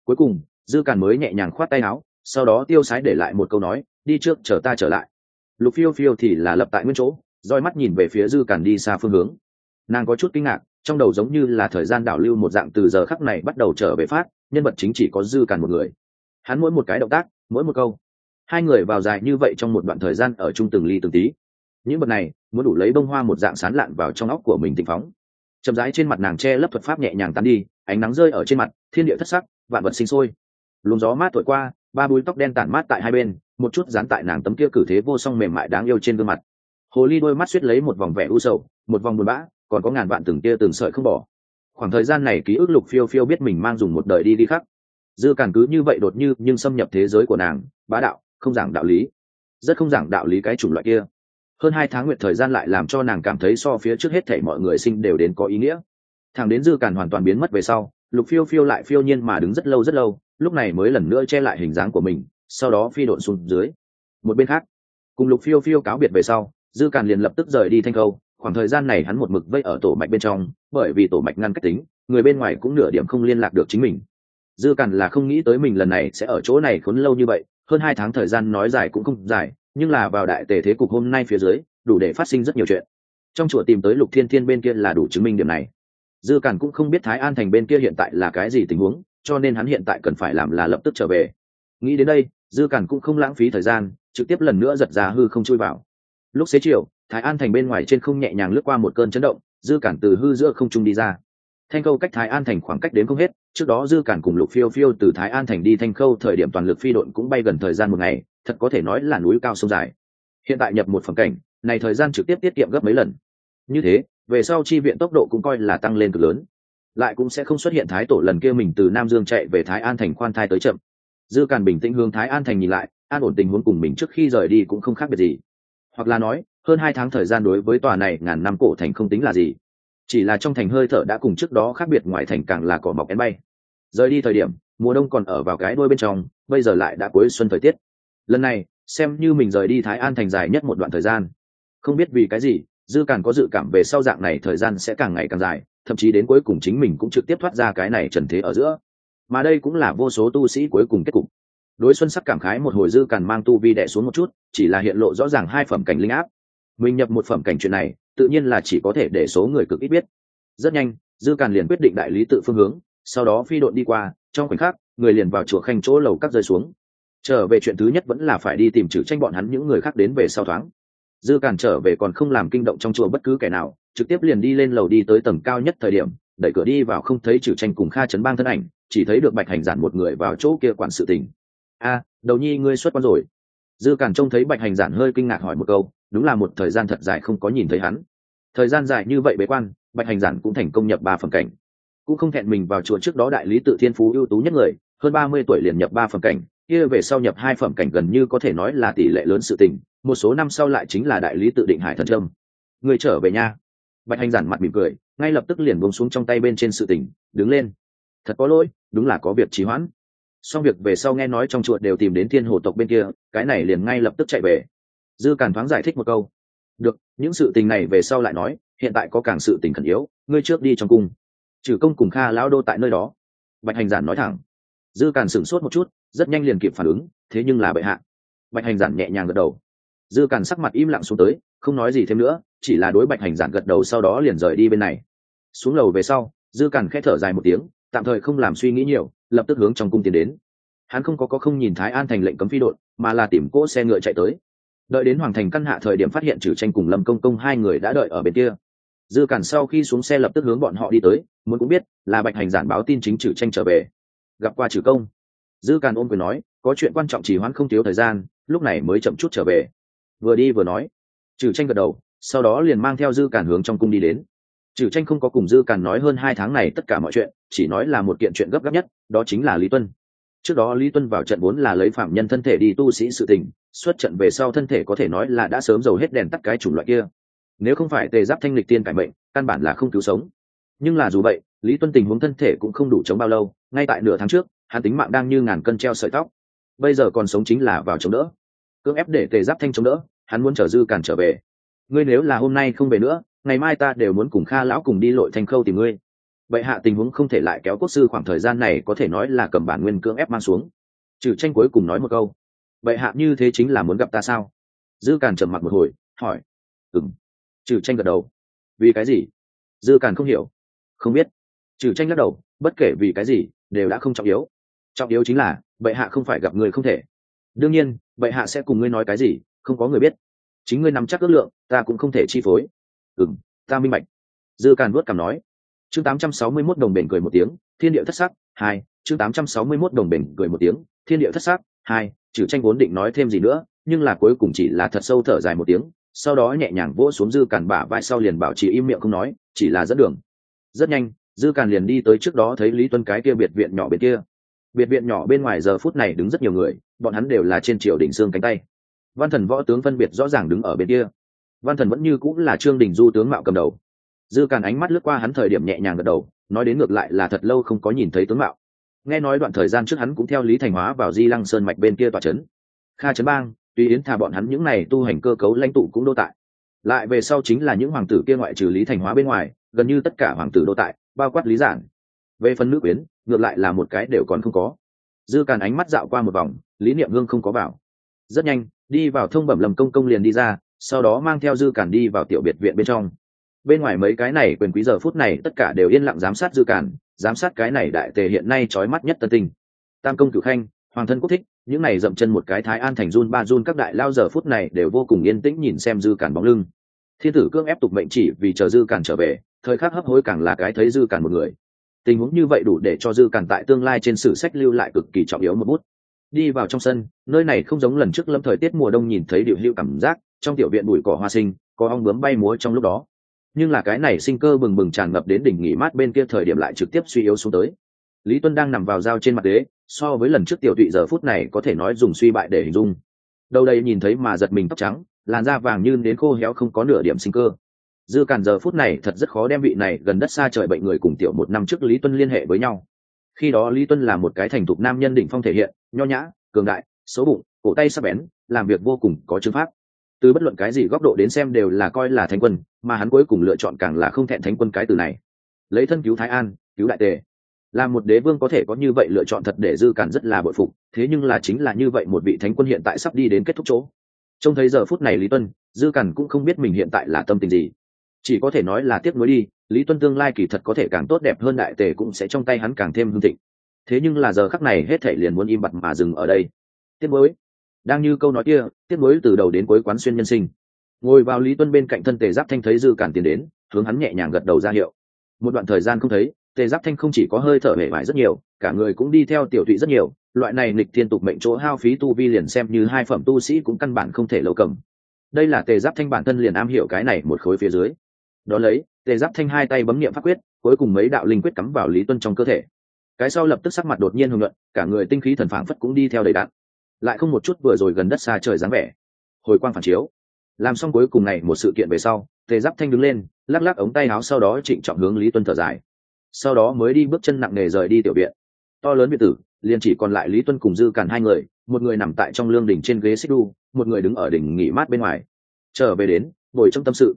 Cuối cùng, dư càn mới nhẹ nhàng khoát tay áo, sau đó tiêu sái để lại một câu nói, đi trước, chờ ta trở lại. Lục phiêu phiêu thì là lập tại nguyên chỗ, roi mắt nhìn về phía dư càn đi xa phương hướng. Nàng có chút kinh ngạc, trong đầu giống như là thời gian đảo lưu một dạng từ giờ khắc này bắt đầu trở về phát, nhân vật chính chỉ có dư càn một người. Hắn mỗi một cái động tác, mỗi một câu hai người vào dài như vậy trong một đoạn thời gian ở chung từng ly từng tí. Những bậc này, muốn đủ lấy bông hoa một dạng sán lạn vào trong óc của mình tịnh phóng. Chậm rãi trên mặt nàng che lấp thuật pháp nhẹ nhàng tán đi, ánh nắng rơi ở trên mặt, thiên địa thất sắc, vạn vật sinh sôi. Luồng gió mát thổi qua, ba búi tóc đen tản mát tại hai bên, một chút dán tại nàng tấm kia cử thế vô song mềm mại đáng yêu trên gương mặt. Hồ ly đôi mắt suýt lấy một vòng vẻ u sầu, một vòng buồn bã, còn có ngàn vạn từng kia từng sợi không bỏ. Khoảng thời gian này ký ức lục phiêu phiêu biết mình mang dùng một đời đi đi khắc dư càn cứ như vậy đột như, nhưng xâm nhập thế giới của nàng, bá đạo không giảng đạo lý. Rất không giảng đạo lý cái chủng loại kia. Hơn hai tháng nguyện thời gian lại làm cho nàng cảm thấy so phía trước hết thảy mọi người sinh đều đến có ý nghĩa. Thằng đến dư càn hoàn toàn biến mất về sau, lục phiêu phiêu lại phiêu nhiên mà đứng rất lâu rất lâu, lúc này mới lần nữa che lại hình dáng của mình, sau đó phi độn xuống dưới. Một bên khác, cùng lục phiêu phiêu cáo biệt về sau, dư càn liền lập tức rời đi thanh khâu khoảng thời gian này hắn một mực vây ở tổ mạch bên trong, bởi vì tổ mạch ngăn cách tính, người bên ngoài cũng nửa điểm không liên lạc được chính mình. Dư càn là không nghĩ tới mình lần này sẽ ở chỗ này khốn lâu như vậy hơn hai tháng thời gian nói dài cũng không dài, nhưng là vào đại tề thế cục hôm nay phía dưới, đủ để phát sinh rất nhiều chuyện. Trong chùa tìm tới lục thiên thiên bên kia là đủ chứng minh điểm này. Dư cản cũng không biết thái an thành bên kia hiện tại là cái gì tình huống, cho nên hắn hiện tại cần phải làm là lập tức trở về. Nghĩ đến đây, dư cản cũng không lãng phí thời gian, trực tiếp lần nữa giật ra hư không chui vào. Lúc xế chiều, thái an thành bên ngoài trên không nhẹ nhàng lướt qua một cơn chấn động, dư cản từ hư giữa không trung đi ra. Thanh câu cách thái an thành khoảng cách đến không hết trước đó dư cản cùng lục phiêu phiêu từ thái an thành đi thanh khâu thời điểm toàn lực phi đội cũng bay gần thời gian một ngày, thật có thể nói là núi cao sông dài. Hiện tại nhập một phần cảnh, này thời gian trực tiếp tiết kiệm gấp mấy lần. Như thế, về sau chi viện tốc độ cũng coi là tăng lên cực lớn. Lại cũng sẽ không xuất hiện thái tổ lần kia mình từ nam dương chạy về thái an thành khoan thai tới chậm. Dư càn bình tĩnh hướng thái an thành nhìn lại, an ổn tình huống cùng mình trước khi rời đi cũng không khác biệt gì. Hoặc là nói, hơn hai tháng thời gian đối với tòa này ngàn năm cổ thành không tính là gì chỉ là trong thành hơi thở đã cùng trước đó khác biệt ngoài thành càng là cỏ mọc én bay. Rời đi thời điểm, mùa đông còn ở vào cái đôi bên trong, bây giờ lại đã cuối xuân thời tiết. Lần này, xem như mình rời đi thái an thành dài nhất một đoạn thời gian. Không biết vì cái gì, dư càn có dự cảm về sau dạng này thời gian sẽ càng ngày càng dài, thậm chí đến cuối cùng chính mình cũng trực tiếp thoát ra cái này trần thế ở giữa. Mà đây cũng là vô số tu sĩ cuối cùng kết cục. Đối xuân sắc cảm khái một hồi dư càn mang tu vi đẻ xuống một chút, chỉ là hiện lộ rõ ràng hai phẩm cảnh linh áp mình nhập một phẩm cảnh chuyện này, tự nhiên là chỉ có thể để số người cực ít biết. Rất nhanh, dư càn liền quyết định đại lý tự phương hướng, sau đó phi đội đi qua, trong khoảnh khắc, người liền vào chùa khanh chỗ lầu các rơi xuống. Trở về chuyện thứ nhất vẫn là phải đi tìm trừ tranh bọn hắn những người khác đến về sau thoáng. Dư càn trở về còn không làm kinh động trong chùa bất cứ kẻ nào, trực tiếp liền đi lên lầu đi tới tầng cao nhất thời điểm, đẩy cửa đi vào không thấy trừ tranh cùng kha chấn bang thân ảnh, chỉ thấy được bạch hành giản một người vào chỗ kia quản sự tình. A, đầu nhi ngươi xuất quan rồi. Dư càn trông thấy bạch hành giản hơi kinh ngạc hỏi một câu đúng là một thời gian thật dài không có nhìn thấy hắn. Thời gian dài như vậy bế quan, bạch hành giản cũng thành công nhập ba phẩm cảnh. Cũng không thẹn mình vào chùa trước đó đại lý tự thiên phú ưu tú nhất người, hơn ba mươi tuổi liền nhập ba phẩm cảnh, kia về sau nhập hai phẩm cảnh gần như có thể nói là tỷ lệ lớn sự tình, một số năm sau lại chính là đại lý tự định hải thần trâm. Người trở về nha. Bạch hành giản mặt mỉm cười, ngay lập tức liền buông xuống trong tay bên trên sự tình, đứng lên. Thật có lỗi, đúng là có việc trì hoãn. Xong việc về sau nghe nói trong chuột đều tìm đến thiên hồ tộc bên kia, cái này liền ngay lập tức chạy về dư càn thoáng giải thích một câu. Được, những sự tình này về sau lại nói, hiện tại có càng sự tình khẩn yếu, ngươi trước đi trong cung. Trừ công cùng kha lão đô tại nơi đó. Bạch hành giản nói thẳng. Dư càn sửng sốt một chút, rất nhanh liền kịp phản ứng, thế nhưng là bệ hạ. Bạch hành giản nhẹ nhàng gật đầu. Dư càn sắc mặt im lặng xuống tới, không nói gì thêm nữa, chỉ là đối bạch hành giản gật đầu sau đó liền rời đi bên này. Xuống lầu về sau, dư càn khẽ thở dài một tiếng, tạm thời không làm suy nghĩ nhiều, lập tức hướng trong cung tiến đến. Hắn không có có không nhìn thái an thành lệnh cấm phi đội, mà là tìm cỗ xe ngựa chạy tới đợi đến hoàng thành căn hạ thời điểm phát hiện trừ tranh cùng lâm công công hai người đã đợi ở bên kia. Dư cản sau khi xuống xe lập tức hướng bọn họ đi tới, muốn cũng biết là bạch hành giản báo tin chính trừ tranh trở về. Gặp qua trừ công. Dư cản ôm quyền nói, có chuyện quan trọng chỉ hoãn không thiếu thời gian, lúc này mới chậm chút trở về. Vừa đi vừa nói. Trừ tranh gật đầu, sau đó liền mang theo dư cản hướng trong cung đi đến. Trừ tranh không có cùng dư cản nói hơn hai tháng này tất cả mọi chuyện, chỉ nói là một kiện chuyện gấp gáp nhất, đó chính là lý tuân trước đó lý tuân vào trận vốn là lấy phạm nhân thân thể đi tu sĩ sự tình, xuất trận về sau thân thể có thể nói là đã sớm dầu hết đèn tắt cái chủng loại kia. Nếu không phải tề giáp thanh lịch tiên cải mệnh, căn bản là không cứu sống. Nhưng là dù vậy, lý tuân tình huống thân thể cũng không đủ chống bao lâu, ngay tại nửa tháng trước, hắn tính mạng đang như ngàn cân treo sợi tóc. Bây giờ còn sống chính là vào chống đỡ. Cưỡng ép để tề giáp thanh chống đỡ, hắn muốn trở dư cản trở về. Ngươi nếu là hôm nay không về nữa, ngày mai ta đều muốn cùng kha lão cùng đi lội thanh khâu tìm ngươi vậy hạ tình huống không thể lại kéo quốc sư khoảng thời gian này có thể nói là cầm bản nguyên cưỡng ép mang xuống. Trừ tranh cuối cùng nói một câu. Vậy hạ như thế chính là muốn gặp ta sao? Dư càn trầm mặt một hồi, hỏi. Ừng trừ tranh gật đầu. Vì cái gì? Dư càn không hiểu. Không biết. Trừ tranh lắc đầu, bất kể vì cái gì, đều đã không trọng yếu. Trọng yếu chính là bệ hạ không phải gặp người không thể. Đương nhiên bệ hạ sẽ cùng ngươi nói cái gì, không có người biết. Chính ngươi nắm chắc ước lượng, ta cũng không thể chi phối. Ừng ta minh bạch. Dư càn vuốt cảm nói chương 861 đồng bền cười một tiếng, thiên địa thất sắc, hai, chương 861 đồng bền cười một tiếng, thiên địa thất sắc, hai, trừ tranh vốn định nói thêm gì nữa, nhưng là cuối cùng chỉ là thật sâu thở dài một tiếng, sau đó nhẹ nhàng vỗ xuống dư càn bả vai sau liền bảo trì im miệng không nói, chỉ là dẫn đường. Rất nhanh, dư càn liền đi tới trước đó thấy lý tuân cái kia biệt viện nhỏ bên kia. Biệt viện nhỏ bên ngoài giờ phút này đứng rất nhiều người, bọn hắn đều là trên triều đỉnh xương cánh tay. Văn thần võ tướng phân biệt rõ ràng đứng ở bên kia. Văn thần vẫn như cũng là trương đình du tướng mạo cầm đầu dư càn ánh mắt lướt qua hắn thời điểm nhẹ nhàng gật đầu, nói đến ngược lại là thật lâu không có nhìn thấy tướng mạo. Nghe nói đoạn thời gian trước hắn cũng theo lý thành hóa vào di lăng sơn mạch bên kia tòa trấn. Kha trấn bang, tuy yến thà bọn hắn những này tu hành cơ cấu lãnh tụ cũng đô tại. Lại về sau chính là những hoàng tử kia ngoại trừ lý thành hóa bên ngoài, gần như tất cả hoàng tử đô tại, bao quát lý giản. Về phần nữ quyến, ngược lại là một cái đều còn không có. Dư càn ánh mắt dạo qua một vòng, lý niệm hương không có vào. Rất nhanh, đi vào thông bẩm lầm công công liền đi ra, sau đó mang theo dư càn đi vào tiểu biệt viện bên trong bên ngoài mấy cái này quyền quý giờ phút này tất cả đều yên lặng giám sát dư cản giám sát cái này đại tề hiện nay trói mắt nhất tân tinh. Tam công cửu khanh, hoàng thân quốc thích, những này dậm chân một cái thái an thành run ba run các đại lao giờ phút này đều vô cùng yên tĩnh nhìn xem dư cản bóng lưng. Thiên tử cương ép tục mệnh chỉ vì chờ dư cản trở về, thời khắc hấp hối càng là cái thấy dư cản một người. Tình huống như vậy đủ để cho dư cản tại tương lai trên sử sách lưu lại cực kỳ trọng yếu một bút. Đi vào trong sân, nơi này không giống lần trước lâm thời tiết mùa đông nhìn thấy điệu hữu cảm giác, trong tiểu viện bụi cỏ hoa sinh, có ong bướm bay múa trong lúc đó nhưng là cái này sinh cơ bừng bừng tràn ngập đến đỉnh nghỉ mát bên kia thời điểm lại trực tiếp suy yếu xuống tới. Lý tuân đang nằm vào dao trên mặt đế so với lần trước tiểu tụy giờ phút này có thể nói dùng suy bại để hình dung. Đâu đây nhìn thấy mà giật mình tóc trắng, làn da vàng như đến khô héo không có nửa điểm sinh cơ. Dư càn giờ phút này thật rất khó đem vị này gần đất xa trời bệnh người cùng tiểu một năm trước lý tuân liên hệ với nhau. Khi đó lý tuân là một cái thành thục nam nhân đỉnh phong thể hiện, nho nhã, cường đại, xấu bụng, cổ tay sắp bén, làm việc vô cùng có chứng pháp từ bất luận cái gì góc độ đến xem đều là coi là thánh quân, mà hắn cuối cùng lựa chọn càng là không thẹn thánh quân cái từ này. Lấy thân cứu thái an, cứu đại tề. Là một đế vương có thể có như vậy lựa chọn thật để dư cản rất là bội phục, thế nhưng là chính là như vậy một vị thánh quân hiện tại sắp đi đến kết thúc chỗ. Trông thấy giờ phút này lý tuân, dư cản cũng không biết mình hiện tại là tâm tình gì. Chỉ có thể nói là tiếc nuối đi, lý tuân tương lai kỳ thật có thể càng tốt đẹp hơn đại tề cũng sẽ trong tay hắn càng thêm hương thịnh. Thế nhưng là giờ khắc này hết thể liền muốn im bặt mà dừng ở đây. Tiếc nuối đang như câu nói kia, tiếp nối từ đầu đến cuối quán xuyên nhân sinh. Ngồi vào lý tuân bên cạnh thân tề giáp thanh thấy dư cản tiến đến, hướng hắn nhẹ nhàng gật đầu ra hiệu. Một đoạn thời gian không thấy, tề giáp thanh không chỉ có hơi thở hề vải rất nhiều, cả người cũng đi theo tiểu thụy rất nhiều. Loại này nịch thiên tục mệnh chỗ hao phí tu vi liền xem như hai phẩm tu sĩ cũng căn bản không thể lâu cầm. Đây là tề giáp thanh bản thân liền am hiểu cái này một khối phía dưới. Đó lấy, tề giáp thanh hai tay bấm niệm pháp quyết, cuối cùng mấy đạo linh quyết cắm vào lý tuân trong cơ thể. Cái sau lập tức sắc mặt đột nhiên hưng luận cả người tinh khí thần phảng phất cũng đi theo đầy đạn lại không một chút vừa rồi gần đất xa trời dáng vẻ. Hồi quang phản chiếu. Làm xong cuối cùng này một sự kiện về sau, tề giáp thanh đứng lên, lắc lắc ống tay áo sau đó trịnh trọng hướng lý tuân thở dài. Sau đó mới đi bước chân nặng nề rời đi tiểu viện. To lớn biệt tử, liền chỉ còn lại lý tuân cùng dư càn hai người, một người nằm tại trong lương đỉnh trên ghế xích đu, một người đứng ở đỉnh nghỉ mát bên ngoài. Trở về đến, ngồi trong tâm sự.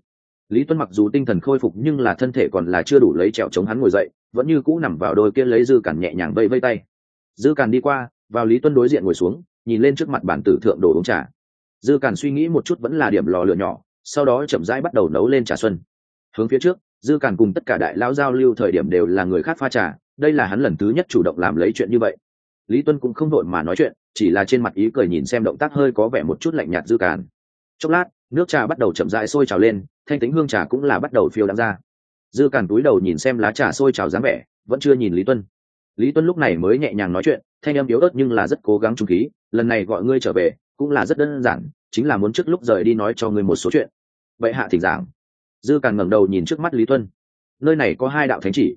Lý tuân mặc dù tinh thần khôi phục nhưng là thân thể còn là chưa đủ lấy trèo chống hắn ngồi dậy, vẫn như cũ nằm vào đôi kia lấy dư càn nhẹ nhàng vây vây tay. Dư càn đi qua, vào lý tuân đối diện ngồi xuống nhìn lên trước mặt bản tử thượng đồ uống trà. Dư càn suy nghĩ một chút vẫn là điểm lò lửa nhỏ, sau đó chậm rãi bắt đầu nấu lên trà xuân. Hướng phía trước, dư càn cùng tất cả đại lão giao lưu thời điểm đều là người khác pha trà, đây là hắn lần thứ nhất chủ động làm lấy chuyện như vậy. Lý tuân cũng không đội mà nói chuyện, chỉ là trên mặt ý cười nhìn xem động tác hơi có vẻ một chút lạnh nhạt dư càn. Chốc lát, nước trà bắt đầu chậm rãi sôi trào lên, thanh tính hương trà cũng là bắt đầu phiêu đắm ra. Dư càn túi đầu nhìn xem lá trà sôi trào dáng vẻ, vẫn chưa nhìn lý tuân lý tuân lúc này mới nhẹ nhàng nói chuyện, thanh em yếu ớt nhưng là rất cố gắng trung khí, lần này gọi ngươi trở về cũng là rất đơn giản, chính là muốn trước lúc rời đi nói cho ngươi một số chuyện. Vậy hạ thỉnh giảng. Dư càng ngẩng đầu nhìn trước mắt lý tuân. Nơi này có hai đạo thánh chỉ.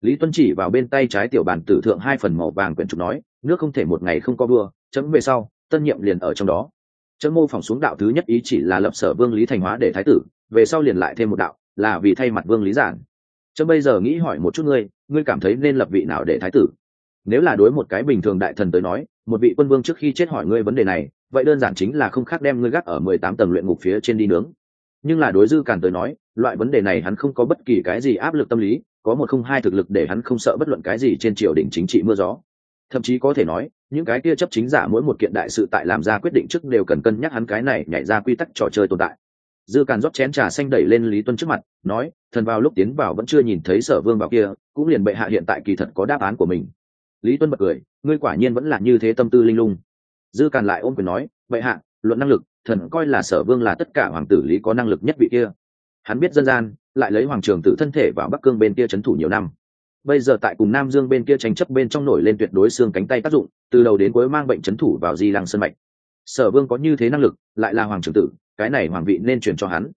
Lý tuân chỉ vào bên tay trái tiểu bàn tử thượng hai phần màu vàng quyển trục nói, nước không thể một ngày không có vua, chấm về sau, tân nhiệm liền ở trong đó. Chấm mô phỏng xuống đạo thứ nhất ý chỉ là lập sở vương lý thành hóa để thái tử, về sau liền lại thêm một đạo, là vì thay mặt vương lý giản chấm bây giờ nghĩ hỏi một chút ngươi ngươi cảm thấy nên lập vị nào để thái tử? Nếu là đối một cái bình thường đại thần tới nói, một vị quân vương trước khi chết hỏi ngươi vấn đề này, vậy đơn giản chính là không khác đem ngươi gác ở mười tám tầng luyện ngục phía trên đi nướng. Nhưng là đối dư càn tới nói, loại vấn đề này hắn không có bất kỳ cái gì áp lực tâm lý, có một không hai thực lực để hắn không sợ bất luận cái gì trên triều đình chính trị mưa gió. Thậm chí có thể nói, những cái kia chấp chính giả mỗi một kiện đại sự tại làm ra quyết định trước đều cần cân nhắc hắn cái này nhảy ra quy tắc trò chơi tồn tại dư càn rót chén trà xanh đẩy lên lý tuân trước mặt, nói, thần vào lúc tiến vào vẫn chưa nhìn thấy sở vương vào kia, cũng liền bệ hạ hiện tại kỳ thật có đáp án của mình. Lý tuân bật cười, ngươi quả nhiên vẫn là như thế tâm tư linh lung. Dư càn lại ôm quyền nói, bệ hạ, luận năng lực, thần coi là sở vương là tất cả hoàng tử lý có năng lực nhất vị kia. Hắn biết dân gian, lại lấy hoàng trường tử thân thể vào bắc cương bên kia trấn thủ nhiều năm. Bây giờ tại cùng nam dương bên kia tranh chấp bên trong nổi lên tuyệt đối xương cánh tay tác dụng, từ đầu đến cuối mang bệnh trấn thủ vào di lăng sân mạch. Sở vương có như thế năng lực, lại là hoàng trường tử cái này hoàng vị nên truyền cho hắn.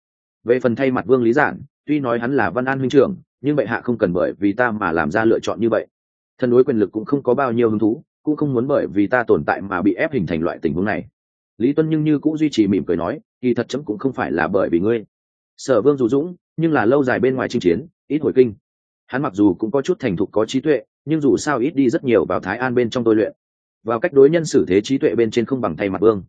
Về phần thay mặt vương lý giản, tuy nói hắn là văn an huynh trưởng, nhưng bệ hạ không cần bởi vì ta mà làm ra lựa chọn như vậy. Thân đối quyền lực cũng không có bao nhiêu hứng thú, cũng không muốn bởi vì ta tồn tại mà bị ép hình thành loại tình huống này. Lý tuân nhưng như cũng duy trì mỉm cười nói, kỳ thật chấm cũng không phải là bởi vì ngươi. Sở vương dù dũng, nhưng là lâu dài bên ngoài chinh chiến, ít hồi kinh. Hắn mặc dù cũng có chút thành thục có trí tuệ, nhưng dù sao ít đi rất nhiều vào thái an bên trong tôi luyện. Vào cách đối nhân xử thế trí tuệ bên trên không bằng thay mặt vương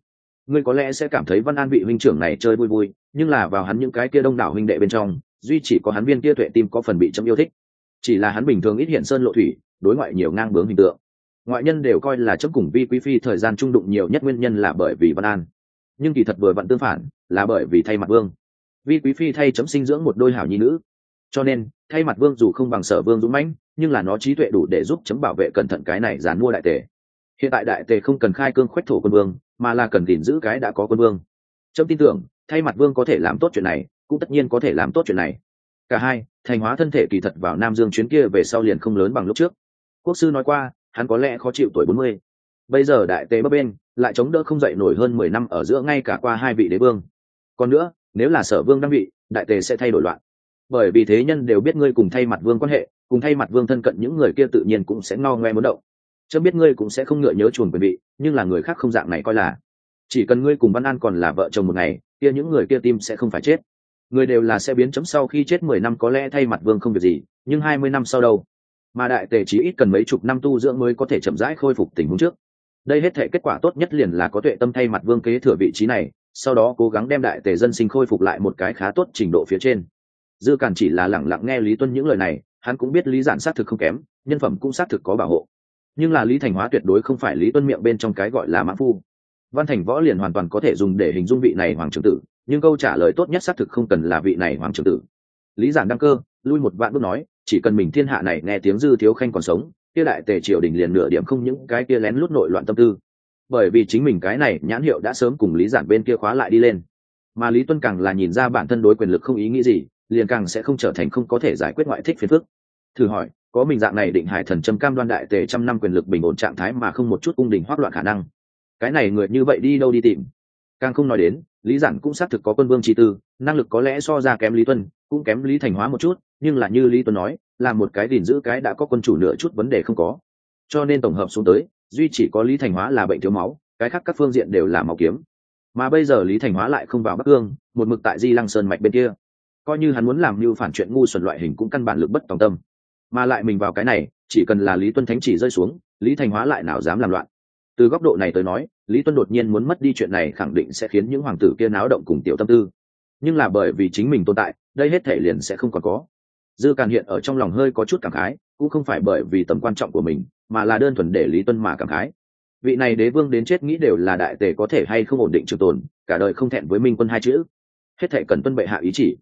ngươi có lẽ sẽ cảm thấy văn an vị huynh trưởng này chơi vui vui, nhưng là vào hắn những cái kia đông đảo huynh đệ bên trong, duy chỉ có hắn viên kia tuệ tim có phần bị chấm yêu thích. Chỉ là hắn bình thường ít hiện sơn lộ thủy, đối ngoại nhiều ngang bướng hình tượng. Ngoại nhân đều coi là chấm cùng vi quý phi thời gian trung đụng nhiều nhất nguyên nhân là bởi vì văn an. Nhưng kỳ thật vừa vặn tương phản, là bởi vì thay mặt vương. Vi quý phi thay chấm sinh dưỡng một đôi hảo nhi nữ. Cho nên, thay mặt vương dù không bằng sở vương dũng mãnh, nhưng là nó trí tuệ đủ để giúp chấm bảo vệ cẩn thận cái này dàn mua đại tề hiện tại đại tề không cần khai cương khoách thổ quân vương, mà là cần gìn giữ cái đã có quân vương. Trâm tin tưởng, thay mặt vương có thể làm tốt chuyện này, cũng tất nhiên có thể làm tốt chuyện này. Cả hai, thành hóa thân thể kỳ thật vào nam dương chuyến kia về sau liền không lớn bằng lúc trước. Quốc sư nói qua, hắn có lẽ khó chịu tuổi bốn mươi. Bây giờ đại tế bấp bên lại chống đỡ không dậy nổi hơn mười năm ở giữa ngay cả qua hai vị đế vương. Còn nữa, nếu là sở vương đang vị, đại tề sẽ thay đổi loạn. Bởi vì thế nhân đều biết ngươi cùng thay mặt vương quan hệ, cùng thay mặt vương thân cận những người kia tự nhiên cũng sẽ no ngoe muốn động chớ biết ngươi cũng sẽ không ngựa nhớ chuồn quyền vị, nhưng là người khác không dạng này coi là. Chỉ cần ngươi cùng văn an còn là vợ chồng một ngày, kia những người kia tim sẽ không phải chết. Người đều là sẽ biến chấm sau khi chết mười năm có lẽ thay mặt vương không việc gì, nhưng hai mươi năm sau đâu? Mà đại tề chỉ ít cần mấy chục năm tu dưỡng mới có thể chậm rãi khôi phục tình huống trước. Đây hết thể kết quả tốt nhất liền là có tuệ tâm thay mặt vương kế thừa vị trí này, sau đó cố gắng đem đại tề dân sinh khôi phục lại một cái khá tốt trình độ phía trên. Dư càn chỉ là lẳng lặng nghe lý tuân những lời này, hắn cũng biết lý giản xác thực không kém, nhân phẩm cũng xác thực có bảo hộ nhưng là lý thành hóa tuyệt đối không phải lý tuân miệng bên trong cái gọi là mã phu. Văn thành võ liền hoàn toàn có thể dùng để hình dung vị này hoàng trưởng tử, nhưng câu trả lời tốt nhất xác thực không cần là vị này hoàng trưởng tử. Lý giản đăng cơ, lui một vạn bước nói, chỉ cần mình thiên hạ này nghe tiếng dư thiếu khanh còn sống, kia đại tề triều đình liền nửa điểm không những cái kia lén lút nội loạn tâm tư. Bởi vì chính mình cái này nhãn hiệu đã sớm cùng lý giản bên kia khóa lại đi lên. Mà lý tuân càng là nhìn ra bản thân đối quyền lực không ý nghĩ gì, liền càng sẽ không trở thành không có thể giải quyết ngoại thích phiền phức. Thử hỏi có mình dạng này định hải thần châm cam đoan đại tề trăm năm quyền lực bình ổn trạng thái mà không một chút cung đình hoác loạn khả năng. Cái này người như vậy đi đâu đi tìm? Càng không nói đến, lý giản cũng xác thực có quân vương chi tư, năng lực có lẽ so ra kém lý tuân, cũng kém lý thành hóa một chút, nhưng là như lý tuân nói, là một cái gìn giữ cái đã có quân chủ nửa chút vấn đề không có. Cho nên tổng hợp xuống tới, duy chỉ có lý thành hóa là bệnh thiếu máu, cái khác các phương diện đều là máu kiếm. Mà bây giờ lý thành hóa lại không vào bắc cương, một mực tại di lăng sơn mạch bên kia. Coi như hắn muốn làm như phản chuyện ngu xuẩn loại hình cũng căn bản lực bất tòng tâm mà lại mình vào cái này, chỉ cần là lý tuân thánh chỉ rơi xuống, lý thành hóa lại nào dám làm loạn. Từ góc độ này tới nói, lý tuân đột nhiên muốn mất đi chuyện này khẳng định sẽ khiến những hoàng tử kia náo động cùng tiểu tâm tư. Nhưng là bởi vì chính mình tồn tại, đây hết thể liền sẽ không còn có. Dư càn hiện ở trong lòng hơi có chút cảm khái, cũng không phải bởi vì tầm quan trọng của mình, mà là đơn thuần để lý tuân mà cảm khái. Vị này đế vương đến chết nghĩ đều là đại tề có thể hay không ổn định trường tồn, cả đời không thẹn với minh quân hai chữ. Hết thể cần tuân bệ hạ ý chỉ.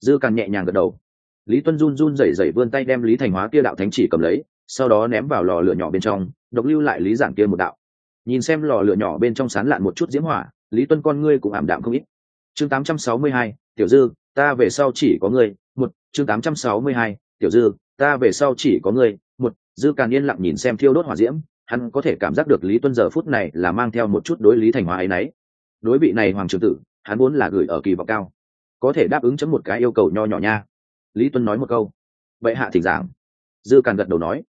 Dư càn nhẹ nhàng gật đầu lý tuân run run rẩy rẩy vươn tay đem lý thành hóa kia đạo thánh chỉ cầm lấy sau đó ném vào lò lửa nhỏ bên trong độc lưu lại lý giản kia một đạo. Nhìn xem lò lửa nhỏ bên trong sán lạn một chút diễm hỏa lý tuân con ngươi cũng ảm đạm không ít. Chương 862, tiểu dư ta về sau chỉ có ngươi một chương 862, tiểu dư ta về sau chỉ có ngươi một dư càn yên lặng nhìn xem thiêu đốt hỏa diễm hắn có thể cảm giác được lý tuân giờ phút này là mang theo một chút đối lý thành hóa ấy nấy. Đối vị này hoàng trường tử hắn vốn là gửi ở kỳ vọng cao. Có thể đáp ứng chấm một cái yêu cầu nho nhỏ nha lý tuân nói một câu. Vậy hạ thỉnh giảng. Dư càn gật đầu nói.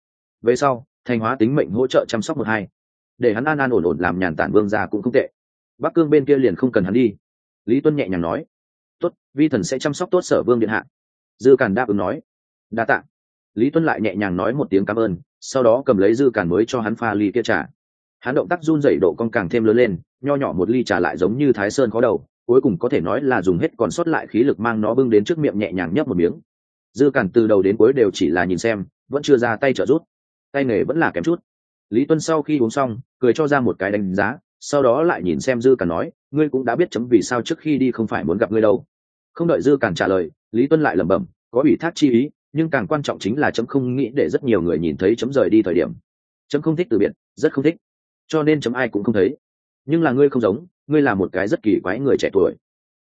Về sau thành hóa tính mệnh hỗ trợ chăm sóc một hai. Để hắn an an ổn ổn làm nhàn tản vương già cũng không tệ. Bắc cương bên kia liền không cần hắn đi. Lý tuân nhẹ nhàng nói. Tốt, vi thần sẽ chăm sóc tốt sở vương điện hạ. Dư càn đáp ứng nói. Đa t ạ lý tuân lại nhẹ nhàng nói một tiếng cảm ơn, sau đó cầm lấy dư càn mới cho hắn pha ly kia trà. Hắn động tác run dày độ con càng thêm lớn lên, nho nhỏ một ly trà lại giống như thái sơn khó đầu, cuối cùng có thể nói là dùng hết còn sót lại khí lực mang nó bưng đến trước miệng nhẹ nhàng nhấp một miếng dư cản từ đầu đến cuối đều chỉ là nhìn xem, vẫn chưa ra tay trợ rút tay nghề vẫn là kém chút. Lý tuân sau khi uống xong, cười cho ra một cái đánh giá, sau đó lại nhìn xem dư cản nói, ngươi cũng đã biết chấm vì sao trước khi đi không phải muốn gặp ngươi đâu. Không đợi dư cản trả lời, lý tuân lại lẩm bẩm, có ủy thác chi ý, nhưng càng quan trọng chính là chấm không nghĩ để rất nhiều người nhìn thấy chấm rời đi thời điểm. Chấm không thích từ biệt, rất không thích. Cho nên chấm ai cũng không thấy. Nhưng là ngươi không giống, ngươi là một cái rất kỳ quái người trẻ tuổi.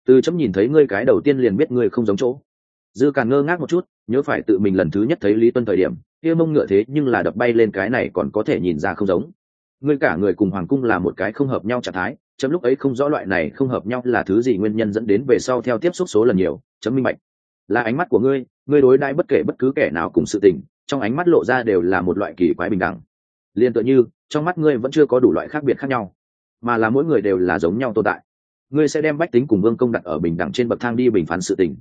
Từ chấm nhìn thấy ngươi cái đầu tiên liền biết ngươi không giống chỗ dư càng ngơ ngác một chút, nhớ phải tự mình lần thứ nhất thấy lý tuân thời điểm, kia mông ngựa thế nhưng là đập bay lên cái này còn có thể nhìn ra không giống. Ngươi cả người cùng hoàng cung là một cái không hợp nhau trạng thái, chấm lúc ấy không rõ loại này không hợp nhau là thứ gì nguyên nhân dẫn đến về sau theo tiếp xúc số lần nhiều, chấm minh bạch. Là ánh mắt của ngươi ngươi đối đãi bất kể bất cứ kẻ nào cùng sự tình, trong ánh mắt lộ ra đều là một loại kỳ quái bình đẳng. Liền tựa như, trong mắt ngươi vẫn chưa có đủ loại khác biệt khác nhau, mà là mỗi người đều là giống nhau tồn tại. Ngươi sẽ đem bách tính cùng vương công đặt ở bình đẳng trên bậc thang đi bình phán sự tình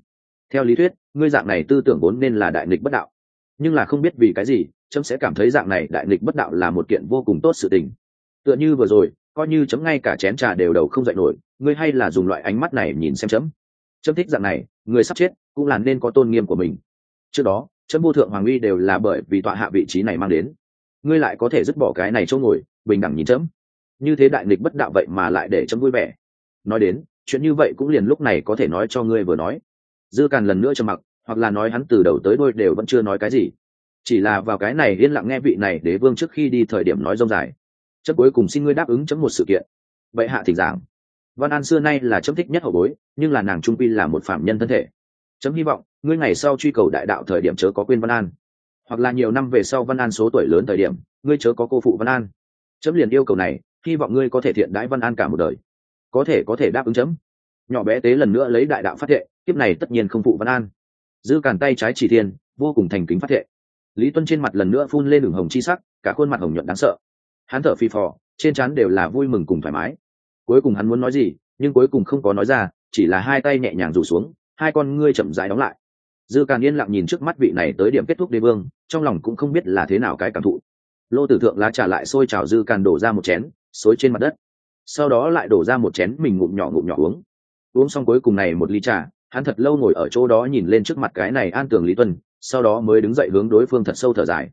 theo lý thuyết, ngươi dạng này tư tưởng vốn nên là đại nghịch bất đạo. Nhưng là không biết vì cái gì, chấm sẽ cảm thấy dạng này đại nghịch bất đạo là một kiện vô cùng tốt sự tình. Tựa như vừa rồi, coi như chấm ngay cả chén trà đều đầu không dạy nổi, ngươi hay là dùng loại ánh mắt này nhìn xem chấm. Chấm thích dạng này, người sắp chết cũng là nên có tôn nghiêm của mình. Trước đó, chấm vô thượng hoàng uy đều là bởi vì tọa hạ vị trí này mang đến. Ngươi lại có thể dứt bỏ cái này chỗ ngồi, bình đẳng nhìn chấm. Như thế đại nghịch bất đạo vậy mà lại để chấm vui vẻ. Nói đến, chuyện như vậy cũng liền lúc này có thể nói cho ngươi vừa nói dư càn lần nữa trầm mặc, hoặc là nói hắn từ đầu tới đôi đều vẫn chưa nói cái gì. Chỉ là vào cái này yên lặng nghe vị này đế vương trước khi đi thời điểm nói rông dài. Chất cuối cùng xin ngươi đáp ứng chấm một sự kiện. Vậy hạ thỉnh giảng. Văn an xưa nay là chấm thích nhất hậu bối, nhưng là nàng trung pi là một phạm nhân thân thể. Chấm hy vọng, ngươi ngày sau truy cầu đại đạo thời điểm chớ có quên văn an. Hoặc là nhiều năm về sau văn an số tuổi lớn thời điểm, ngươi chớ có cô phụ văn an. Chấm liền yêu cầu này, hy vọng ngươi có thể thiện đãi văn an cả một đời. Có thể có thể đáp ứng chấm nhỏ bé tế lần nữa lấy đại đạo phát thệ, kiếp này tất nhiên không phụ văn an. Giữ càn tay trái chỉ thiên, vô cùng thành kính phát thệ. Lý tuân trên mặt lần nữa phun lên đường hồng chi sắc, cả khuôn mặt hồng nhuận đáng sợ. Hắn thở phi phò, trên trán đều là vui mừng cùng thoải mái. Cuối cùng hắn muốn nói gì, nhưng cuối cùng không có nói ra, chỉ là hai tay nhẹ nhàng rủ xuống, hai con ngươi chậm rãi đóng lại. Dư càn yên lặng nhìn trước mắt vị này tới điểm kết thúc đế vương, trong lòng cũng không biết là thế nào cái cảm thụ. Lô tử thượng lá trả lại sôi trào dư càn đổ ra một chén, xối trên mặt đất. Sau đó lại đổ ra một chén mình ngụm nhỏ ngụm nhỏ uống uống xong cuối cùng này một ly trà, hắn thật lâu ngồi ở chỗ đó nhìn lên trước mặt cái này an tường lý tuân, sau đó mới đứng dậy hướng đối phương thật sâu thở dài.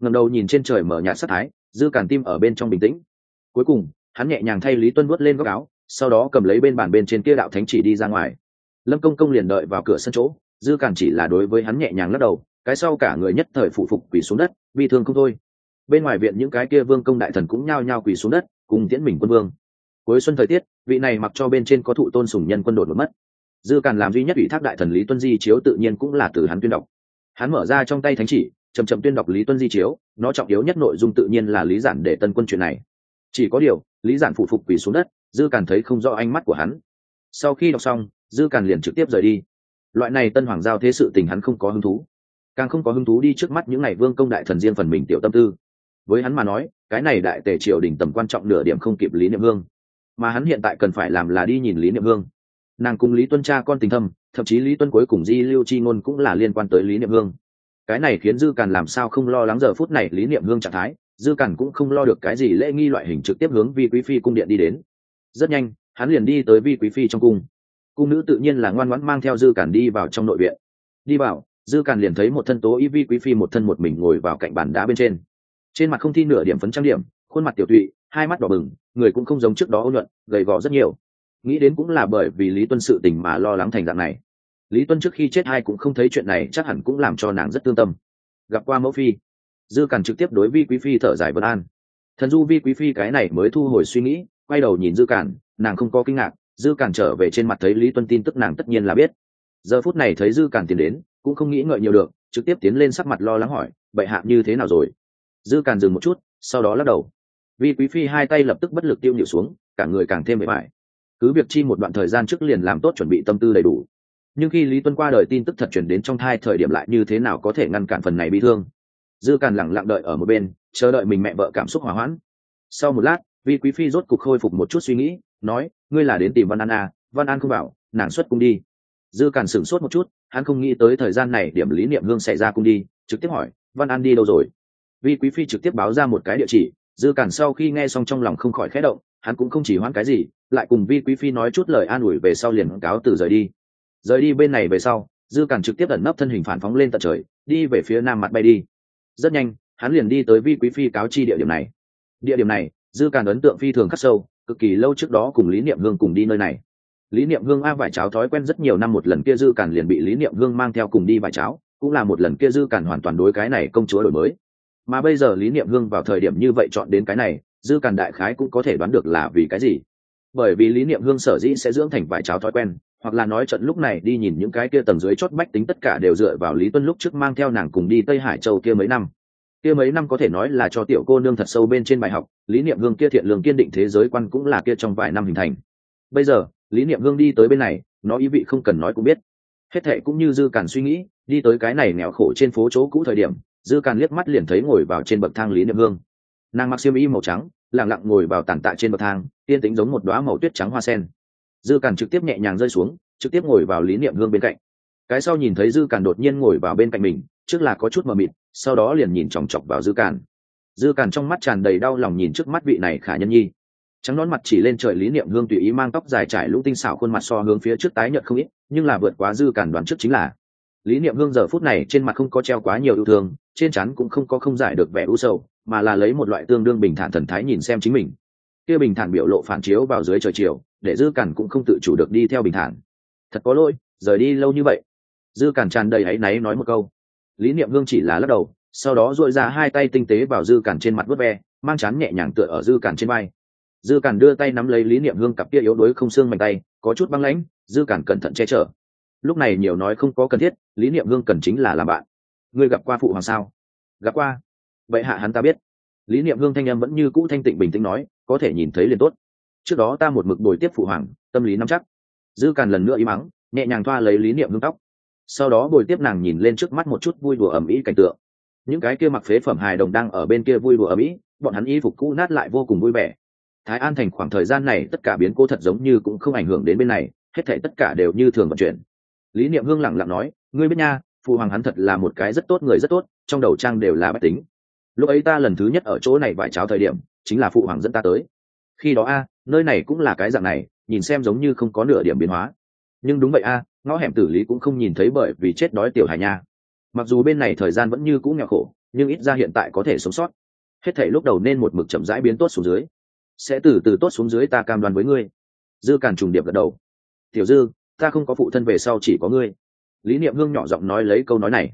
Ngầm đầu nhìn trên trời mở nhạt sắc thái, dư cản tim ở bên trong bình tĩnh. Cuối cùng, hắn nhẹ nhàng thay lý tuân vuốt lên góc áo, sau đó cầm lấy bên bàn bên trên kia đạo thánh chỉ đi ra ngoài. Lâm công công liền đợi vào cửa sân chỗ, dư cản chỉ là đối với hắn nhẹ nhàng lắc đầu, cái sau cả người nhất thời phụ phục quỳ xuống đất vì thương không thôi. Bên ngoài viện những cái kia vương công đại thần cũng nhao nhao quỳ xuống đất, cùng tiễn mình quân vương. Cuối xuân thời tiết vị này mặc cho bên trên có thụ tôn sùng nhân quân đột một mất. Dư càn làm duy nhất ủy thác đại thần lý tuân di chiếu tự nhiên cũng là từ hắn tuyên đọc. Hắn mở ra trong tay thánh chỉ chầm chậm tuyên đọc lý tuân di chiếu, nó trọng yếu nhất nội dung tự nhiên là lý giản để tân quân chuyện này. Chỉ có điều, lý giản phụ phục quỳ xuống đất, dư càn thấy không rõ ánh mắt của hắn. Sau khi đọc xong, dư càn liền trực tiếp rời đi. Loại này tân hoàng giao thế sự tình hắn không có hứng thú. Càng không có hứng thú đi trước mắt những ngày vương công đại thần riêng phần mình tiểu tâm tư. Với hắn mà nói, cái này đại tề triều đình tầm quan trọng nửa điểm không kịp lý niệm hương mà hắn hiện tại cần phải làm là đi nhìn lý niệm hương. Nàng cùng lý tuân cha con tình thâm, thậm chí lý tuân cuối cùng di lưu chi ngôn cũng là liên quan tới lý niệm hương. Cái này khiến dư càn làm sao không lo lắng giờ phút này lý niệm hương trạng thái, dư càn cũng không lo được cái gì lễ nghi loại hình trực tiếp hướng vi quý phi cung điện đi đến. Rất nhanh, hắn liền đi tới vi quý phi trong cung. Cung nữ tự nhiên là ngoan ngoãn mang theo dư càn đi vào trong nội viện. Đi vào, dư càn liền thấy một thân tố y vi quý phi một thân một mình ngồi vào cạnh bàn đá bên trên. Trên mặt không thi nửa điểm phấn trang điểm, khuôn mặt tiểu tụy hai mắt đỏ bừng, người cũng không giống trước đó ôn nhuận, gầy gò rất nhiều. Nghĩ đến cũng là bởi vì lý tuân sự tình mà lo lắng thành dạng này. Lý tuân trước khi chết hai cũng không thấy chuyện này, chắc hẳn cũng làm cho nàng rất tương tâm. Gặp qua mẫu phi, dư càn trực tiếp đối vi quý phi thở dài vân an. Thần du vi quý phi cái này mới thu hồi suy nghĩ, quay đầu nhìn dư càn, nàng không có kinh ngạc, dư càn trở về trên mặt thấy lý tuân tin tức nàng tất nhiên là biết. Giờ phút này thấy dư càn tiến đến, cũng không nghĩ ngợi nhiều được, trực tiếp tiến lên sắc mặt lo lắng hỏi, bệ hạ như thế nào rồi? Dư càn dừng một chút, sau đó lắc đầu vi quý phi hai tay lập tức bất lực tiêu nhịu xuống, cả người càng thêm mệt mỏi. Cứ việc chi một đoạn thời gian trước liền làm tốt chuẩn bị tâm tư đầy đủ. Nhưng khi lý tuân qua đời tin tức thật chuyển đến trong thai thời điểm lại như thế nào có thể ngăn cản phần này bị thương? Dư càn lẳng lặng đợi ở một bên, chờ đợi mình mẹ vợ cảm xúc hỏa hoãn. Sau một lát, vi quý phi rốt cục khôi phục một chút suy nghĩ, nói, ngươi là đến tìm văn an à văn an không bảo, nàng xuất cung đi. Dư càn sửng sốt một chút, hắn không nghĩ tới thời gian này điểm lý niệm hương xảy ra cung đi, trực tiếp hỏi, văn an đi đâu rồi? Vi quý phi trực tiếp báo ra một cái địa chỉ dư cản sau khi nghe xong trong lòng không khỏi khẽ động, hắn cũng không chỉ hoãn cái gì, lại cùng vi quý phi nói chút lời an ủi về sau liền cáo từ rời đi. Rời đi bên này về sau, dư cản trực tiếp ẩn nấp thân hình phản phóng lên tận trời, đi về phía nam mặt bay đi. Rất nhanh, hắn liền đi tới vi quý phi cáo chi địa điểm này. Địa điểm này, dư cản ấn tượng phi thường khắc sâu, cực kỳ lâu trước đó cùng lý niệm hương cùng đi nơi này. Lý niệm hương a vải cháo thói quen rất nhiều năm một lần kia dư cản liền bị lý niệm hương mang theo cùng đi vải cháo, cũng là một lần kia dư cản hoàn toàn đối cái này công chúa đổi mới mà bây giờ lý niệm hương vào thời điểm như vậy chọn đến cái này, dư càn đại khái cũng có thể đoán được là vì cái gì. Bởi vì lý niệm hương sở dĩ sẽ dưỡng thành vải cháo thói quen, hoặc là nói trận lúc này đi nhìn những cái kia tầng dưới chót bách tính tất cả đều dựa vào lý tuân lúc trước mang theo nàng cùng đi tây hải châu kia mấy năm. Kia mấy năm có thể nói là cho tiểu cô nương thật sâu bên trên bài học, lý niệm hương kia thiện lương kiên định thế giới quan cũng là kia trong vài năm hình thành. Bây giờ, lý niệm hương đi tới bên này, nó ý vị không cần nói cũng biết. Hết thệ cũng như dư càn suy nghĩ, đi tới cái này nghèo khổ trên phố chỗ cũ thời điểm dư càn liếc mắt liền thấy ngồi vào trên bậc thang lý niệm hương. Nàng mặc xiêm y màu trắng lẳng lặng ngồi vào tàn tạ trên bậc thang, yên tĩnh giống một đoá màu tuyết trắng hoa sen. Dư càn trực tiếp nhẹ nhàng rơi xuống, trực tiếp ngồi vào lý niệm hương bên cạnh. Cái sau nhìn thấy dư càn đột nhiên ngồi vào bên cạnh mình, trước là có chút mờ mịt, sau đó liền nhìn chòng chọc vào dư càn. Dư càn trong mắt tràn đầy đau lòng nhìn trước mắt vị này khả nhân nhi. Trắng nón mặt chỉ lên trời lý niệm hương tùy ý mang tóc dài trải lũ tinh xảo khuôn mặt so hướng phía trước tái nhợt không ít, nhưng là vượt quá dư càn đoán trước chính là lý niệm hương giờ phút này trên mặt không có treo quá nhiều yêu thương, trên chắn cũng không có không giải được vẻ u sầu, mà là lấy một loại tương đương bình thản thần thái nhìn xem chính mình. Kia bình thản biểu lộ phản chiếu vào dưới trời chiều, để dư cản cũng không tự chủ được đi theo bình thản. Thật có lỗi, rời đi lâu như vậy. Dư cản tràn đầy áy náy nói một câu. Lý niệm hương chỉ là lắc đầu, sau đó dội ra hai tay tinh tế vào dư cản trên mặt vớt ve, mang chán nhẹ nhàng tựa ở dư cản trên vai. Dư cản đưa tay nắm lấy lý niệm hương cặp kia yếu đuối không xương mạnh tay, có chút băng lãnh, dư cản cẩn thận che chở lúc này nhiều nói không có cần thiết, lý niệm hương cần chính là làm bạn. Ngươi gặp qua phụ hoàng sao? Gặp qua. Vậy hạ hắn ta biết. Lý niệm hương thanh em vẫn như cũ thanh tịnh bình tĩnh nói, có thể nhìn thấy liền tốt. Trước đó ta một mực bồi tiếp phụ hoàng, tâm lý nắm chắc. Dư càn lần nữa im mắng nhẹ nhàng thoa lấy lý niệm hương tóc. Sau đó bồi tiếp nàng nhìn lên trước mắt một chút vui đùa ẩm ý cảnh tượng. Những cái kia mặc phế phẩm hài đồng đang ở bên kia vui đùa ẩm ý, bọn hắn y phục cũ nát lại vô cùng vui vẻ. Thái an thành khoảng thời gian này tất cả biến cố thật giống như cũng không ảnh hưởng đến bên này, hết thể tất cả đều như thường vận chuyển lý niệm hương lẳng lặng nói, ngươi biết nha, phụ hoàng hắn thật là một cái rất tốt người rất tốt, trong đầu trang đều là bách tính. Lúc ấy ta lần thứ nhất ở chỗ này vải cháo thời điểm, chính là phụ hoàng dẫn ta tới. Khi đó a, nơi này cũng là cái dạng này, nhìn xem giống như không có nửa điểm biến hóa. Nhưng đúng vậy a, ngõ hẻm tử lý cũng không nhìn thấy bởi vì chết đói tiểu hải nha. Mặc dù bên này thời gian vẫn như cũng nghèo khổ, nhưng ít ra hiện tại có thể sống sót. Hết thể lúc đầu nên một mực chậm rãi biến tốt xuống dưới. Sẽ từ từ tốt xuống dưới ta cam đoan với ngươi. Dư càn trùng điệp gật đầu. Tiểu dư ta không có phụ thân về sau chỉ có ngươi. Lý niệm hương nhỏ giọng nói lấy câu nói này.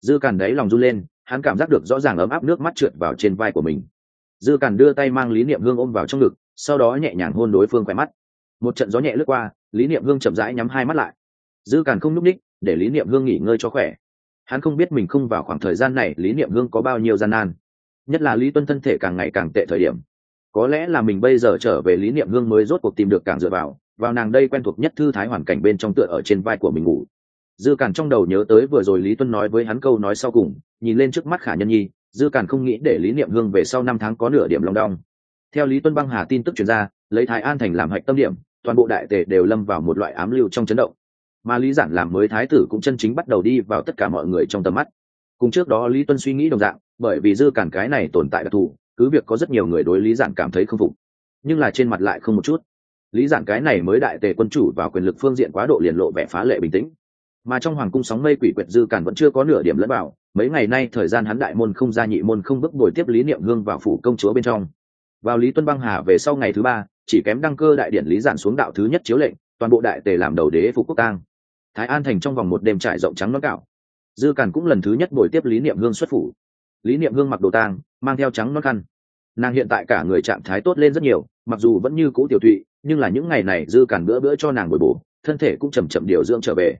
Dư càn đáy lòng run lên, hắn cảm giác được rõ ràng ấm áp nước mắt trượt vào trên vai của mình. Dư càn đưa tay mang lý niệm hương ôm vào trong ngực, sau đó nhẹ nhàng hôn đối phương khỏe mắt. Một trận gió nhẹ lướt qua, lý niệm hương chậm rãi nhắm hai mắt lại. Dư càn không n ú c ních để lý niệm hương nghỉ ngơi cho khỏe. Hắn không biết mình không vào khoảng thời gian này lý niệm hương có bao nhiêu gian nan. Nhất là lý tuân thân thể càng ngày càng tệ thời điểm. Có lẽ là mình bây giờ trở về lý niệm hương mới rốt cuộc tìm được càng dựa vào vào nàng đây quen thuộc nhất thư thái hoàn cảnh bên trong tựa ở trên vai của mình ngủ. Dư càn trong đầu nhớ tới vừa rồi lý tuân nói với hắn câu nói sau cùng, nhìn lên trước mắt khả nhân nhi, dư càn không nghĩ để lý niệm hương về sau năm tháng có nửa điểm lòng đong. Theo lý tuân băng hà tin tức chuyển ra, lấy thái an thành làm hạch tâm điểm, toàn bộ đại tề đều lâm vào một loại ám lưu trong chấn động. Mà lý giản làm mới thái tử cũng chân chính bắt đầu đi vào tất cả mọi người trong tầm mắt. Cùng trước đó lý tuân suy nghĩ đồng dạng, bởi vì dư cản cái này tồn tại đặc thù, cứ việc có rất nhiều người đối lý giản cảm thấy không phục, nhưng là trên mặt lại không một chút lý giản cái này mới đại tề quân chủ vào quyền lực phương diện quá độ liền lộ vẻ phá lệ bình tĩnh. Mà trong hoàng cung sóng mây quỷ quyệt dư cản vẫn chưa có nửa điểm lẫn bảo. mấy ngày nay thời gian hắn đại môn không ra nhị môn không bước bồi tiếp lý niệm hương vào phủ công chúa bên trong. Vào lý tuân băng hà về sau ngày thứ ba, chỉ kém đăng cơ đại điển lý giản xuống đạo thứ nhất chiếu lệnh, toàn bộ đại tề làm đầu đế phục quốc tang. Thái an thành trong vòng một đêm trải rộng trắng nó cạo. Dư càn cũng lần thứ nhất bồi tiếp lý niệm hương xuất phủ. Lý niệm hương mặc đồ tang, mang theo trắng non khăn. Nàng hiện tại cả người trạng thái tốt lên rất nhiều, mặc dù vẫn như cũ tiểu thụy nhưng là những ngày này dư càn bữa bữa cho nàng bồi bổ thân thể cũng chầm chậm điều dưỡng trở về.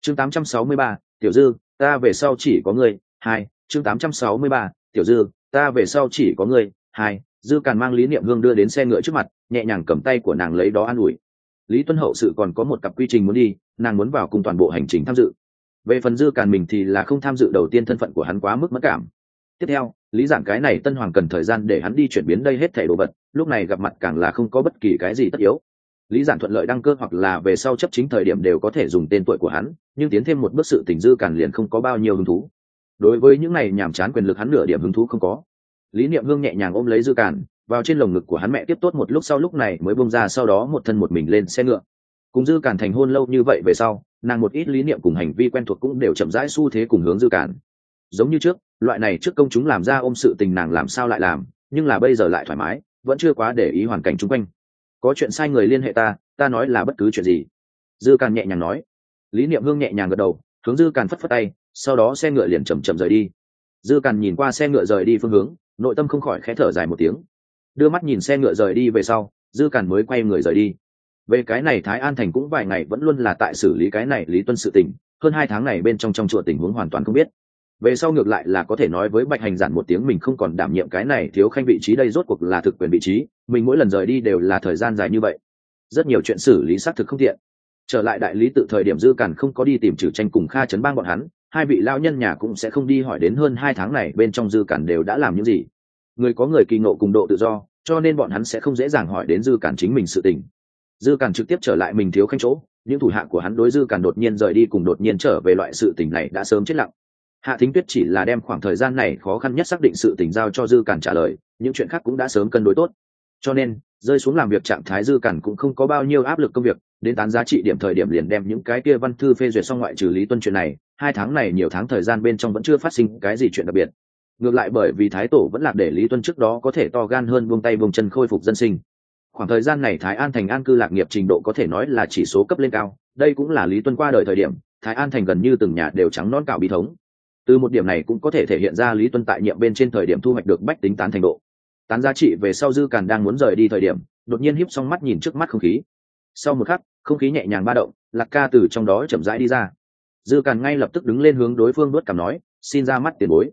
Chương 863, tiểu dư ta về sau chỉ có ngươi hai chương 863, tiểu dư ta về sau chỉ có ngươi hai dư càn mang lý niệm hương đưa đến xe ngựa trước mặt nhẹ nhàng cầm tay của nàng lấy đó an ủi. Lý tuân hậu sự còn có một cặp quy trình muốn đi nàng muốn vào cùng toàn bộ hành trình tham dự. Về phần dư càn mình thì là không tham dự đầu tiên thân phận của hắn quá mức mất cảm. Tiếp theo lý giảng cái này tân hoàng cần thời gian để hắn đi chuyển biến đây hết thẻ đồ vật, lúc này gặp mặt càng là không có bất kỳ cái gì tất yếu. Lý giản thuận lợi đăng cơ hoặc là về sau chấp chính thời điểm đều có thể dùng tên tuổi của hắn, nhưng tiến thêm một bước sự tình dư càn liền không có bao nhiêu hứng thú. Đối với những này nhàm chán quyền lực hắn nửa điểm hứng thú không có. Lý niệm hương nhẹ nhàng ôm lấy dư càn, vào trên lồng ngực của hắn mẹ tiếp tốt một lúc sau lúc này mới bông ra sau đó một thân một mình lên xe ngựa. Cùng dư càn thành hôn lâu như vậy về sau, nàng một ít lý niệm cùng hành vi quen thuộc cũng đều chậm rãi xu thế cùng hướng dư càn. Giống như trước loại này trước công chúng làm ra ôm sự tình nàng làm sao lại làm, nhưng là bây giờ lại thoải mái, vẫn chưa quá để ý hoàn cảnh chung quanh. Có chuyện sai người liên hệ ta ta nói là bất cứ chuyện gì. Dư càn nhẹ nhàng nói. Lý niệm hương nhẹ nhàng gật đầu, hướng dư càn phất phất tay, sau đó xe ngựa liền chầm chậm rời đi. Dư càn nhìn qua xe ngựa rời đi phương hướng, nội tâm không khỏi khẽ thở dài một tiếng. Đưa mắt nhìn xe ngựa rời đi về sau, dư càn mới quay người rời đi. Về cái này thái an thành cũng vài ngày vẫn luôn là tại xử lý cái này lý tuân sự tình, hơn hai tháng này bên trong trong chùa tình huống hoàn toàn không biết về sau ngược lại là có thể nói với bạch hành giản một tiếng mình không còn đảm nhiệm cái này thiếu khanh vị trí đây rốt cuộc là thực quyền vị trí, mình mỗi lần rời đi đều là thời gian dài như vậy. Rất nhiều chuyện xử lý xác thực không tiện. Trở lại đại lý tự thời điểm dư càn không có đi tìm trừ tranh cùng kha chấn bang bọn hắn, hai vị lao nhân nhà cũng sẽ không đi hỏi đến hơn hai tháng này bên trong dư càn đều đã làm những gì. Người có người kỳ ngộ cùng độ tự do, cho nên bọn hắn sẽ không dễ dàng hỏi đến dư càn chính mình sự tình. Dư càn trực tiếp trở lại mình thiếu khanh chỗ, những thủ hạ của hắn đối dư càn đột nhiên rời đi cùng đột nhiên trở về loại sự tình này đã sớm chết lặng hạ thính tuyết chỉ là đem khoảng thời gian này khó khăn nhất xác định sự tình giao cho dư cản trả lời, những chuyện khác cũng đã sớm cân đối tốt. Cho nên, rơi xuống làm việc trạng thái dư cản cũng không có bao nhiêu áp lực công việc, đến tán giá trị điểm thời điểm liền đem những cái kia văn thư phê duyệt xong ngoại trừ lý tuân chuyện này, hai tháng này nhiều tháng thời gian bên trong vẫn chưa phát sinh cái gì chuyện đặc biệt. Ngược lại bởi vì thái tổ vẫn lạc để lý tuân trước đó có thể to gan hơn buông tay buông chân khôi phục dân sinh. Khoảng thời gian này thái an thành an cư lạc nghiệp trình độ có thể nói là chỉ số cấp lên cao, đây cũng là lý tuân qua đời thời điểm, thái an thành gần như từng nhà đều trắng non cạo bí thống từ một điểm này cũng có thể thể hiện ra lý tuân tại nhiệm bên trên thời điểm thu hoạch được bách tính tán thành độ. Tán giá trị về sau dư càn đang muốn rời đi thời điểm, đột nhiên híp xong mắt nhìn trước mắt không khí. Sau một khắc, không khí nhẹ nhàng ba động, lạc ca từ trong đó chậm rãi đi ra. Dư càn ngay lập tức đứng lên hướng đối phương đốt cảm nói, xin ra mắt tiền bối.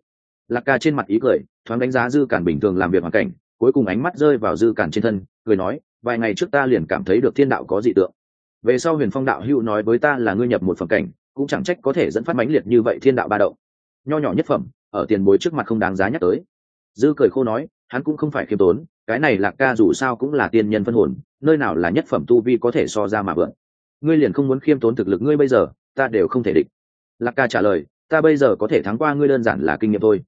Lạc ca trên mặt ý cười, thoáng đánh giá dư càn bình thường làm việc hoàn cảnh, cuối cùng ánh mắt rơi vào dư càn trên thân, cười nói, vài ngày trước ta liền cảm thấy được thiên đạo có dị tượng. Về sau huyền phong đạo hữu nói với ta là ngươi nhập một phẩm cảnh, cũng chẳng trách có thể dẫn phát mãnh liệt như vậy thiên đạo ba động nho nhỏ nhất phẩm, ở tiền bối trước mặt không đáng giá nhắc tới. Dư cười khô nói, hắn cũng không phải khiêm tốn, cái này lạc ca dù sao cũng là tiên nhân phân hồn, nơi nào là nhất phẩm tu vi có thể so ra mà vượn. Ngươi liền không muốn khiêm tốn thực lực ngươi bây giờ, ta đều không thể địch. Lạc ca trả lời, ta bây giờ có thể thắng qua ngươi đơn giản là kinh nghiệm thôi.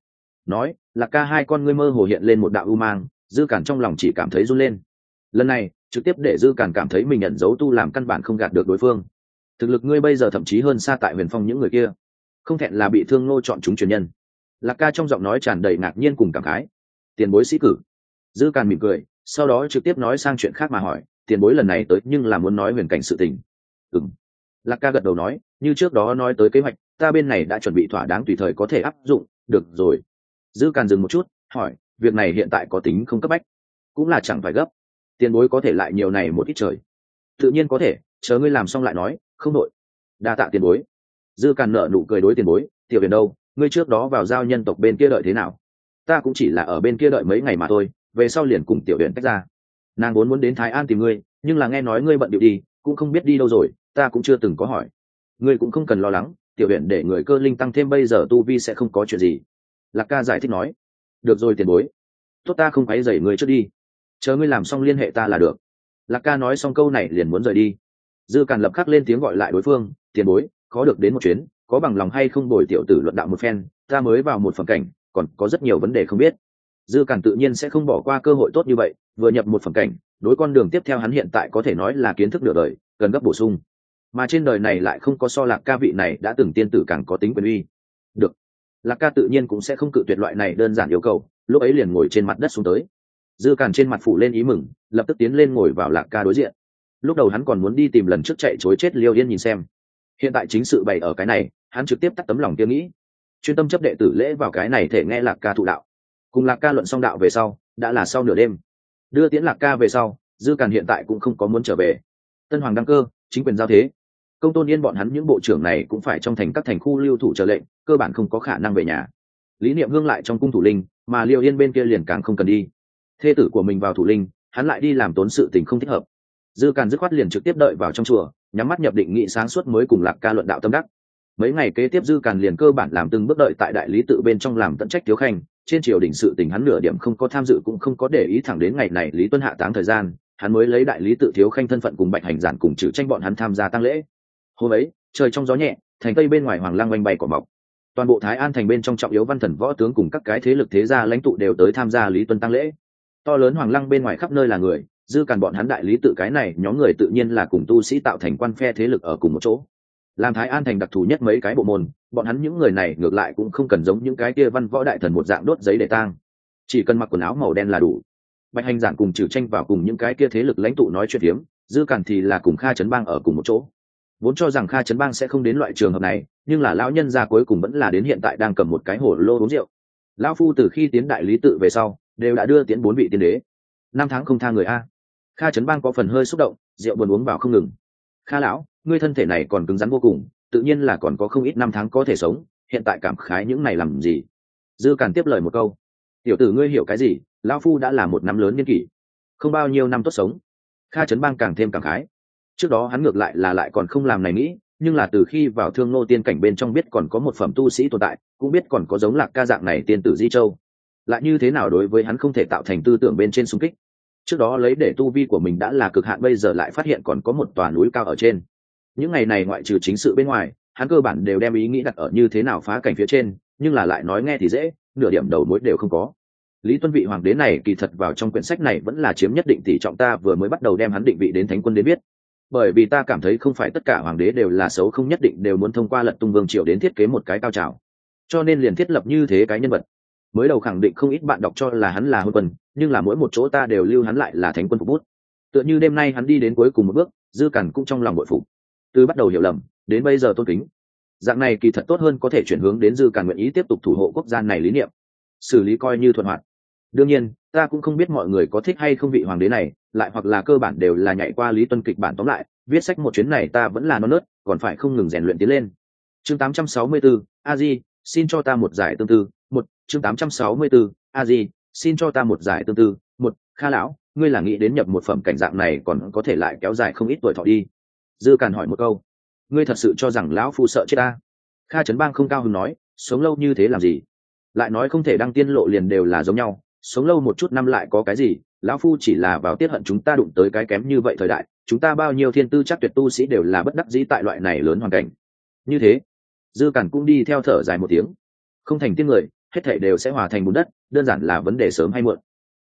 Nói, lạc ca hai con ngươi mơ hồ hiện lên một đạo u mang, dư cản trong lòng chỉ cảm thấy run lên. Lần này, trực tiếp để dư cản cảm thấy mình nhận dấu tu làm căn bản không gạt được đối phương. Thực lực ngươi bây giờ thậm chí hơn xa tại huyền phong những người kia không thẹn là bị thương ngô chọn chúng truyền nhân. Lạc ca trong giọng nói tràn đầy ngạc nhiên cùng cảm khái. Tiền bối sĩ cử. Dư càn mỉm cười, sau đó trực tiếp nói sang chuyện khác mà hỏi, tiền bối lần này tới nhưng là muốn nói huyền cảnh sự tình. Ừ m lạc ca gật đầu nói, như trước đó nói tới kế hoạch, ta bên này đã chuẩn bị thỏa đáng tùy thời có thể áp dụng, được rồi. Dư càn dừng một chút, hỏi, việc này hiện tại có tính không cấp bách? Cũng là chẳng phải gấp. Tiền bối có thể lại nhiều này một ít trời. Tự nhiên có thể, chờ ngươi làm xong lại nói, không đội đa tạ tiền bối dư càn nợ nụ cười đối tiền bối, tiểu huyền đâu, ngươi trước đó vào giao nhân tộc bên kia đợi thế nào? Ta cũng chỉ là ở bên kia đợi mấy ngày mà thôi, về sau liền cùng tiểu huyền tách ra. Nàng vốn muốn đến thái an tìm ngươi, nhưng là nghe nói ngươi bận điệu đi, cũng không biết đi đâu rồi, ta cũng chưa từng có hỏi. Ngươi cũng không cần lo lắng, tiểu huyện để người cơ linh tăng thêm bây giờ tu vi sẽ không có chuyện gì. Lạc ca giải thích nói. Được rồi tiền bối, tốt ta không quấy dậy ngươi trước đi. Chờ ngươi làm xong liên hệ ta là được. Lạc ca nói xong câu này liền muốn rời đi. Dư càn lập khắc lên tiếng gọi lại đối phương, tiền bối khó được đến một chuyến, có bằng lòng hay không bồi tiểu tử luận đạo một phen, ta mới vào một phẩm cảnh, còn có rất nhiều vấn đề không biết. Dư càn tự nhiên sẽ không bỏ qua cơ hội tốt như vậy, vừa nhập một phẩm cảnh, đối con đường tiếp theo hắn hiện tại có thể nói là kiến thức nửa đời, cần gấp bổ sung. Mà trên đời này lại không có so lạc ca vị này đã từng tiên tử càng có tính quyền uy. Được. Lạc ca tự nhiên cũng sẽ không cự tuyệt loại này đơn giản yêu cầu, lúc ấy liền ngồi trên mặt đất xuống tới. Dư càn trên mặt phủ lên ý mừng, lập tức tiến lên ngồi vào lạc ca đối diện. Lúc đầu hắn còn muốn đi tìm lần trước chạy chối chết liêu yên nhìn xem hiện tại chính sự bày ở cái này, hắn trực tiếp tắt tấm lòng tiêu nghĩ. Chuyên tâm chấp đệ tử lễ vào cái này thể nghe lạc ca thụ đạo. Cùng lạc ca luận song đạo về sau, đã là sau nửa đêm. Đưa tiễn lạc ca về sau, dư càn hiện tại cũng không có muốn trở về. Tân hoàng đăng cơ, chính quyền giao thế. Công tôn yên bọn hắn những bộ trưởng này cũng phải trong thành các thành khu lưu thủ trở lệnh, cơ bản không có khả năng về nhà. Lý niệm hương lại trong cung thủ linh, mà liêu yên bên kia liền càng không cần đi. Thê tử của mình vào thủ linh, hắn lại đi làm tốn sự tình không thích hợp dư càn dứt khoát liền trực tiếp đợi vào trong chùa, nhắm mắt nhập định nghị sáng suốt mới cùng lạc ca luận đạo tâm đắc. Mấy ngày kế tiếp dư càn liền cơ bản làm từng bước đợi tại đại lý tự bên trong làm tận trách thiếu khanh, trên triều đình sự tình hắn nửa điểm không có tham dự cũng không có để ý thẳng đến ngày này lý tuân hạ táng thời gian, hắn mới lấy đại lý tự thiếu khanh thân phận cùng bạch hành giản cùng trừ tranh bọn hắn tham gia tăng lễ. Hôm ấy, trời trong gió nhẹ, thành tây bên ngoài hoàng lang oanh bay cỏ mọc. Toàn bộ thái an thành bên trong trọng yếu văn thần võ tướng cùng các cái thế lực thế gia lãnh tụ đều tới tham gia lý tuân tăng lễ. To lớn hoàng lăng bên ngoài khắp nơi là người dư càn bọn hắn đại lý tự cái này, nhóm người tự nhiên là cùng tu sĩ tạo thành quan phe thế lực ở cùng một chỗ. Làm thái an thành đặc thù nhất mấy cái bộ môn, bọn hắn những người này ngược lại cũng không cần giống những cái kia văn võ đại thần một dạng đốt giấy để tang. Chỉ cần mặc quần áo màu đen là đủ. Bạch hành giản cùng trừ tranh vào cùng những cái kia thế lực lãnh tụ nói chuyện hiếm dư càn thì là cùng kha trấn bang ở cùng một chỗ. Vốn cho rằng kha trấn bang sẽ không đến loại trường hợp này, nhưng là lão nhân gia cuối cùng vẫn là đến hiện tại đang cầm một cái hổ lô uống rượu. Lão phu từ khi tiến đại lý tự về sau, đều đã đưa tiến bốn vị tiên đế. Năm tháng không tha người a kha trấn bang có phần hơi xúc động, rượu buồn uống vào không ngừng. Kha lão, ngươi thân thể này còn cứng rắn vô cùng, tự nhiên là còn có không ít năm tháng có thể sống, hiện tại cảm khái những này làm gì? Dư càn tiếp lời một câu. Tiểu tử ngươi hiểu cái gì? Lão phu đã là một năm lớn niên kỷ, không bao nhiêu năm tốt sống. Kha trấn bang càng thêm càng khái. Trước đó hắn ngược lại là lại còn không làm này nghĩ, nhưng là từ khi vào thương nô tiên cảnh bên trong biết còn có một phẩm tu sĩ tồn tại, cũng biết còn có giống lạc ca dạng này tiên tử di châu. Lại như thế nào đối với hắn không thể tạo thành tư tưởng bên trên xung kích? Trước đó lấy để tu vi của mình đã là cực hạn, bây giờ lại phát hiện còn có một tòa núi cao ở trên. Những ngày này ngoại trừ chính sự bên ngoài, hắn cơ bản đều đem ý nghĩ đặt ở như thế nào phá cảnh phía trên, nhưng là lại nói nghe thì dễ, nửa điểm đầu mối đều không có. Lý tuân vị hoàng đế này kỳ thật vào trong quyển sách này vẫn là chiếm nhất định tỷ trọng ta, vừa mới bắt đầu đem hắn định vị đến thánh quân đến biết. Bởi vì ta cảm thấy không phải tất cả hoàng đế đều là xấu, không nhất định đều muốn thông qua lận tung vương triều đến thiết kế một cái cao trào. Cho nên liền thiết lập như thế cái nhân vật mới đầu khẳng định không ít bạn đọc cho là hắn là hôn quân nhưng là mỗi một chỗ ta đều lưu hắn lại là thánh quân phục bút. Tựa như đêm nay hắn đi đến cuối cùng một bước dư cằn cũng trong lòng bội phục. Từ bắt đầu hiểu lầm đến bây giờ tôn kính. Dạng này kỳ thật tốt hơn có thể chuyển hướng đến dư càn nguyện ý tiếp tục thủ hộ quốc gia này lý niệm. Xử lý coi như thuận hoạt. Đương nhiên ta cũng không biết mọi người có thích hay không vị hoàng đế này lại hoặc là cơ bản đều là nhảy qua lý tuân kịch bản tóm lại viết sách một chuyến này ta vẫn là non nớt còn phải không ngừng rèn luyện tiến lên. Chương 864, a di xin cho ta một giải tương tư chương 864, a di xin cho ta một giải tương tư. Một kha lão ngươi là nghĩ đến nhập một phẩm cảnh dạng này còn có thể lại kéo dài không ít tuổi thọ đi. Dư càn hỏi một câu. Ngươi thật sự cho rằng lão phu sợ chết ta? Kha trấn bang không cao hứng nói sống lâu như thế làm gì? Lại nói không thể đăng tiên lộ liền đều là giống nhau sống lâu một chút năm lại có cái gì? Lão phu chỉ là vào tiết hận chúng ta đụng tới cái kém như vậy thời đại chúng ta bao nhiêu thiên tư chắc tuyệt tu sĩ đều là bất đắc dĩ tại loại này lớn hoàn cảnh. Như thế dư cản cũng đi theo thở dài một tiếng. Không thành tiên người hết thảy đều sẽ hòa thành bùn đất đơn giản là vấn đề sớm hay muộn.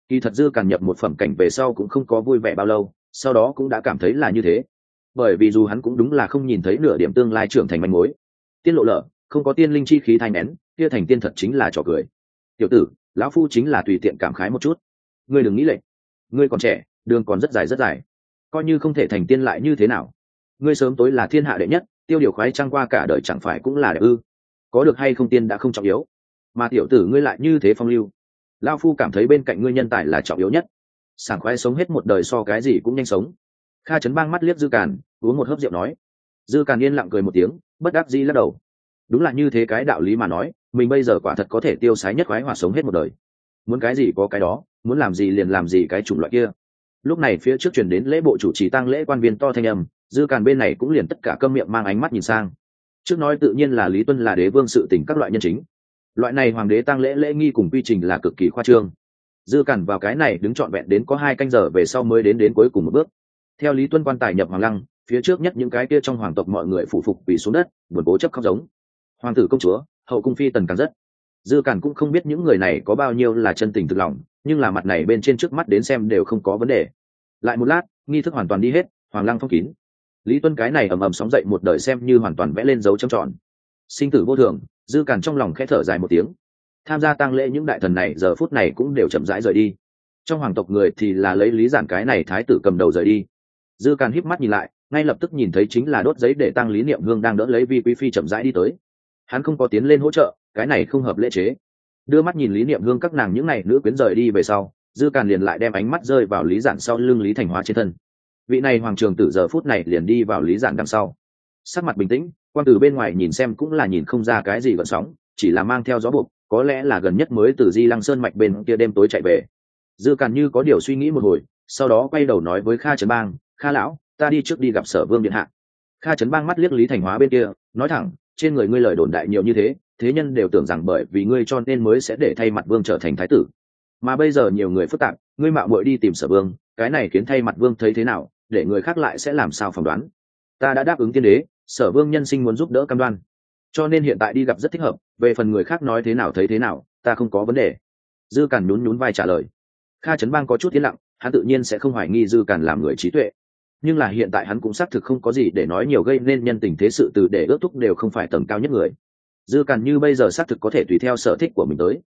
Kỳ thật dư càn nhập một phẩm cảnh về sau cũng không có vui vẻ bao lâu sau đó cũng đã cảm thấy là như thế. Bởi vì dù hắn cũng đúng là không nhìn thấy nửa điểm tương lai trưởng thành manh mối. Tiên lộ lở, không có tiên linh chi khí thai nén kia thành tiên thật chính là trò cười. Tiểu tử lão phu chính là tùy tiện cảm khái một chút. Ngươi đừng nghĩ lệch. Ngươi còn trẻ đường còn rất dài rất dài. Coi như không thể thành tiên lại như thế nào? Ngươi sớm tối là thiên hạ đệ nhất tiêu điều khoái trăng qua cả đời chẳng phải cũng là đệ ư? Có được hay không tiên đã không trọng yếu mà tiểu tử ngươi lại như thế phong lưu. Lao phu cảm thấy bên cạnh ngươi nhân tài là trọng yếu nhất. Sảng khoái sống hết một đời so cái gì cũng nhanh sống. Kha chấn bang mắt liếc dư càn, uống một hớp rượu nói. Dư càn yên lặng cười một tiếng, bất đắc dĩ lắc đầu. Đúng là như thế cái đạo lý mà nói, mình bây giờ quả thật có thể tiêu sái nhất khoái hòa sống hết một đời. Muốn cái gì có cái đó, muốn làm gì liền làm gì cái chủng loại kia. Lúc này phía trước chuyển đến lễ bộ chủ trì tăng lễ quan viên to thanh âm, dư càn bên này cũng liền tất cả cơm miệng mang ánh mắt nhìn sang. Trước nói tự nhiên là lý tuân là đế vương sự tình các loại nhân chính loại này hoàng đế tăng lễ lễ nghi cùng quy trình là cực kỳ khoa trương. Dư cản vào cái này đứng trọn vẹn đến có hai canh giờ về sau mới đến đến cuối cùng một bước. Theo lý tuân quan tài nhập hoàng lăng, phía trước nhất những cái kia trong hoàng tộc mọi người phủ phục vì xuống đất, buồn cố chấp khóc giống. Hoàng tử công chúa, hậu cung phi tần càng rất. Dư cản cũng không biết những người này có bao nhiêu là chân tình thực lòng, nhưng là mặt này bên trên trước mắt đến xem đều không có vấn đề. Lại một lát, nghi thức hoàn toàn đi hết, hoàng lăng phong kín. Lý tuân cái này ầm ầm sóng dậy một đời xem như hoàn toàn vẽ lên dấu trầm tròn sinh tử vô thường, dư càn trong lòng khẽ thở dài một tiếng. Tham gia tang lễ những đại thần này giờ phút này cũng đều chậm rãi rời đi. Trong hoàng tộc người thì là lấy lý giản cái này thái tử cầm đầu rời đi. Dư càn híp mắt nhìn lại, ngay lập tức nhìn thấy chính là đốt giấy để tăng lý niệm hương đang đỡ lấy vi quý phi chậm rãi đi tới. Hắn không có tiến lên hỗ trợ, cái này không hợp lễ chế. Đưa mắt nhìn lý niệm hương các nàng những n à y nữ quyến rời đi về sau, dư càn liền lại đem ánh mắt rơi vào lý giản sau lưng lý thành hóa trên thân. Vị này hoàng trường tử giờ phút này liền đi vào lý giản đằng sau. Sắc mặt bình tĩnh quan từ bên ngoài nhìn xem cũng là nhìn không ra cái gì gợn sóng, chỉ là mang theo gió buộc, có lẽ là gần nhất mới từ di lăng sơn mạch bên kia đêm tối chạy về. Dư càn như có điều suy nghĩ một hồi, sau đó quay đầu nói với kha trấn bang, kha lão, ta đi trước đi gặp sở vương điện hạ. Kha trấn bang mắt liếc lý thành hóa bên kia, nói thẳng, trên người ngươi lời đồn đại nhiều như thế thế nhân đều tưởng rằng bởi vì ngươi cho nên mới sẽ để thay mặt vương trở thành thái tử. Mà bây giờ nhiều người phức tạp, ngươi mạo muội đi tìm sở vương, cái này khiến thay mặt vương thấy thế nào, để người khác lại sẽ làm sao phỏng đoán. Ta đã đáp ứng tiên đế sở vương nhân sinh muốn giúp đỡ cam đoan. Cho nên hiện tại đi gặp rất thích hợp, về phần người khác nói thế nào thấy thế nào, ta không có vấn đề. Dư càn nhún nhún vai trả lời. Kha trấn bang có chút yên lặng, hắn tự nhiên sẽ không hoài nghi dư càn làm người trí tuệ. Nhưng là hiện tại hắn cũng xác thực không có gì để nói nhiều gây nên nhân tình thế sự từ để ước thúc đều không phải tầng cao nhất người. Dư càn như bây giờ xác thực có thể tùy theo sở thích của mình tới.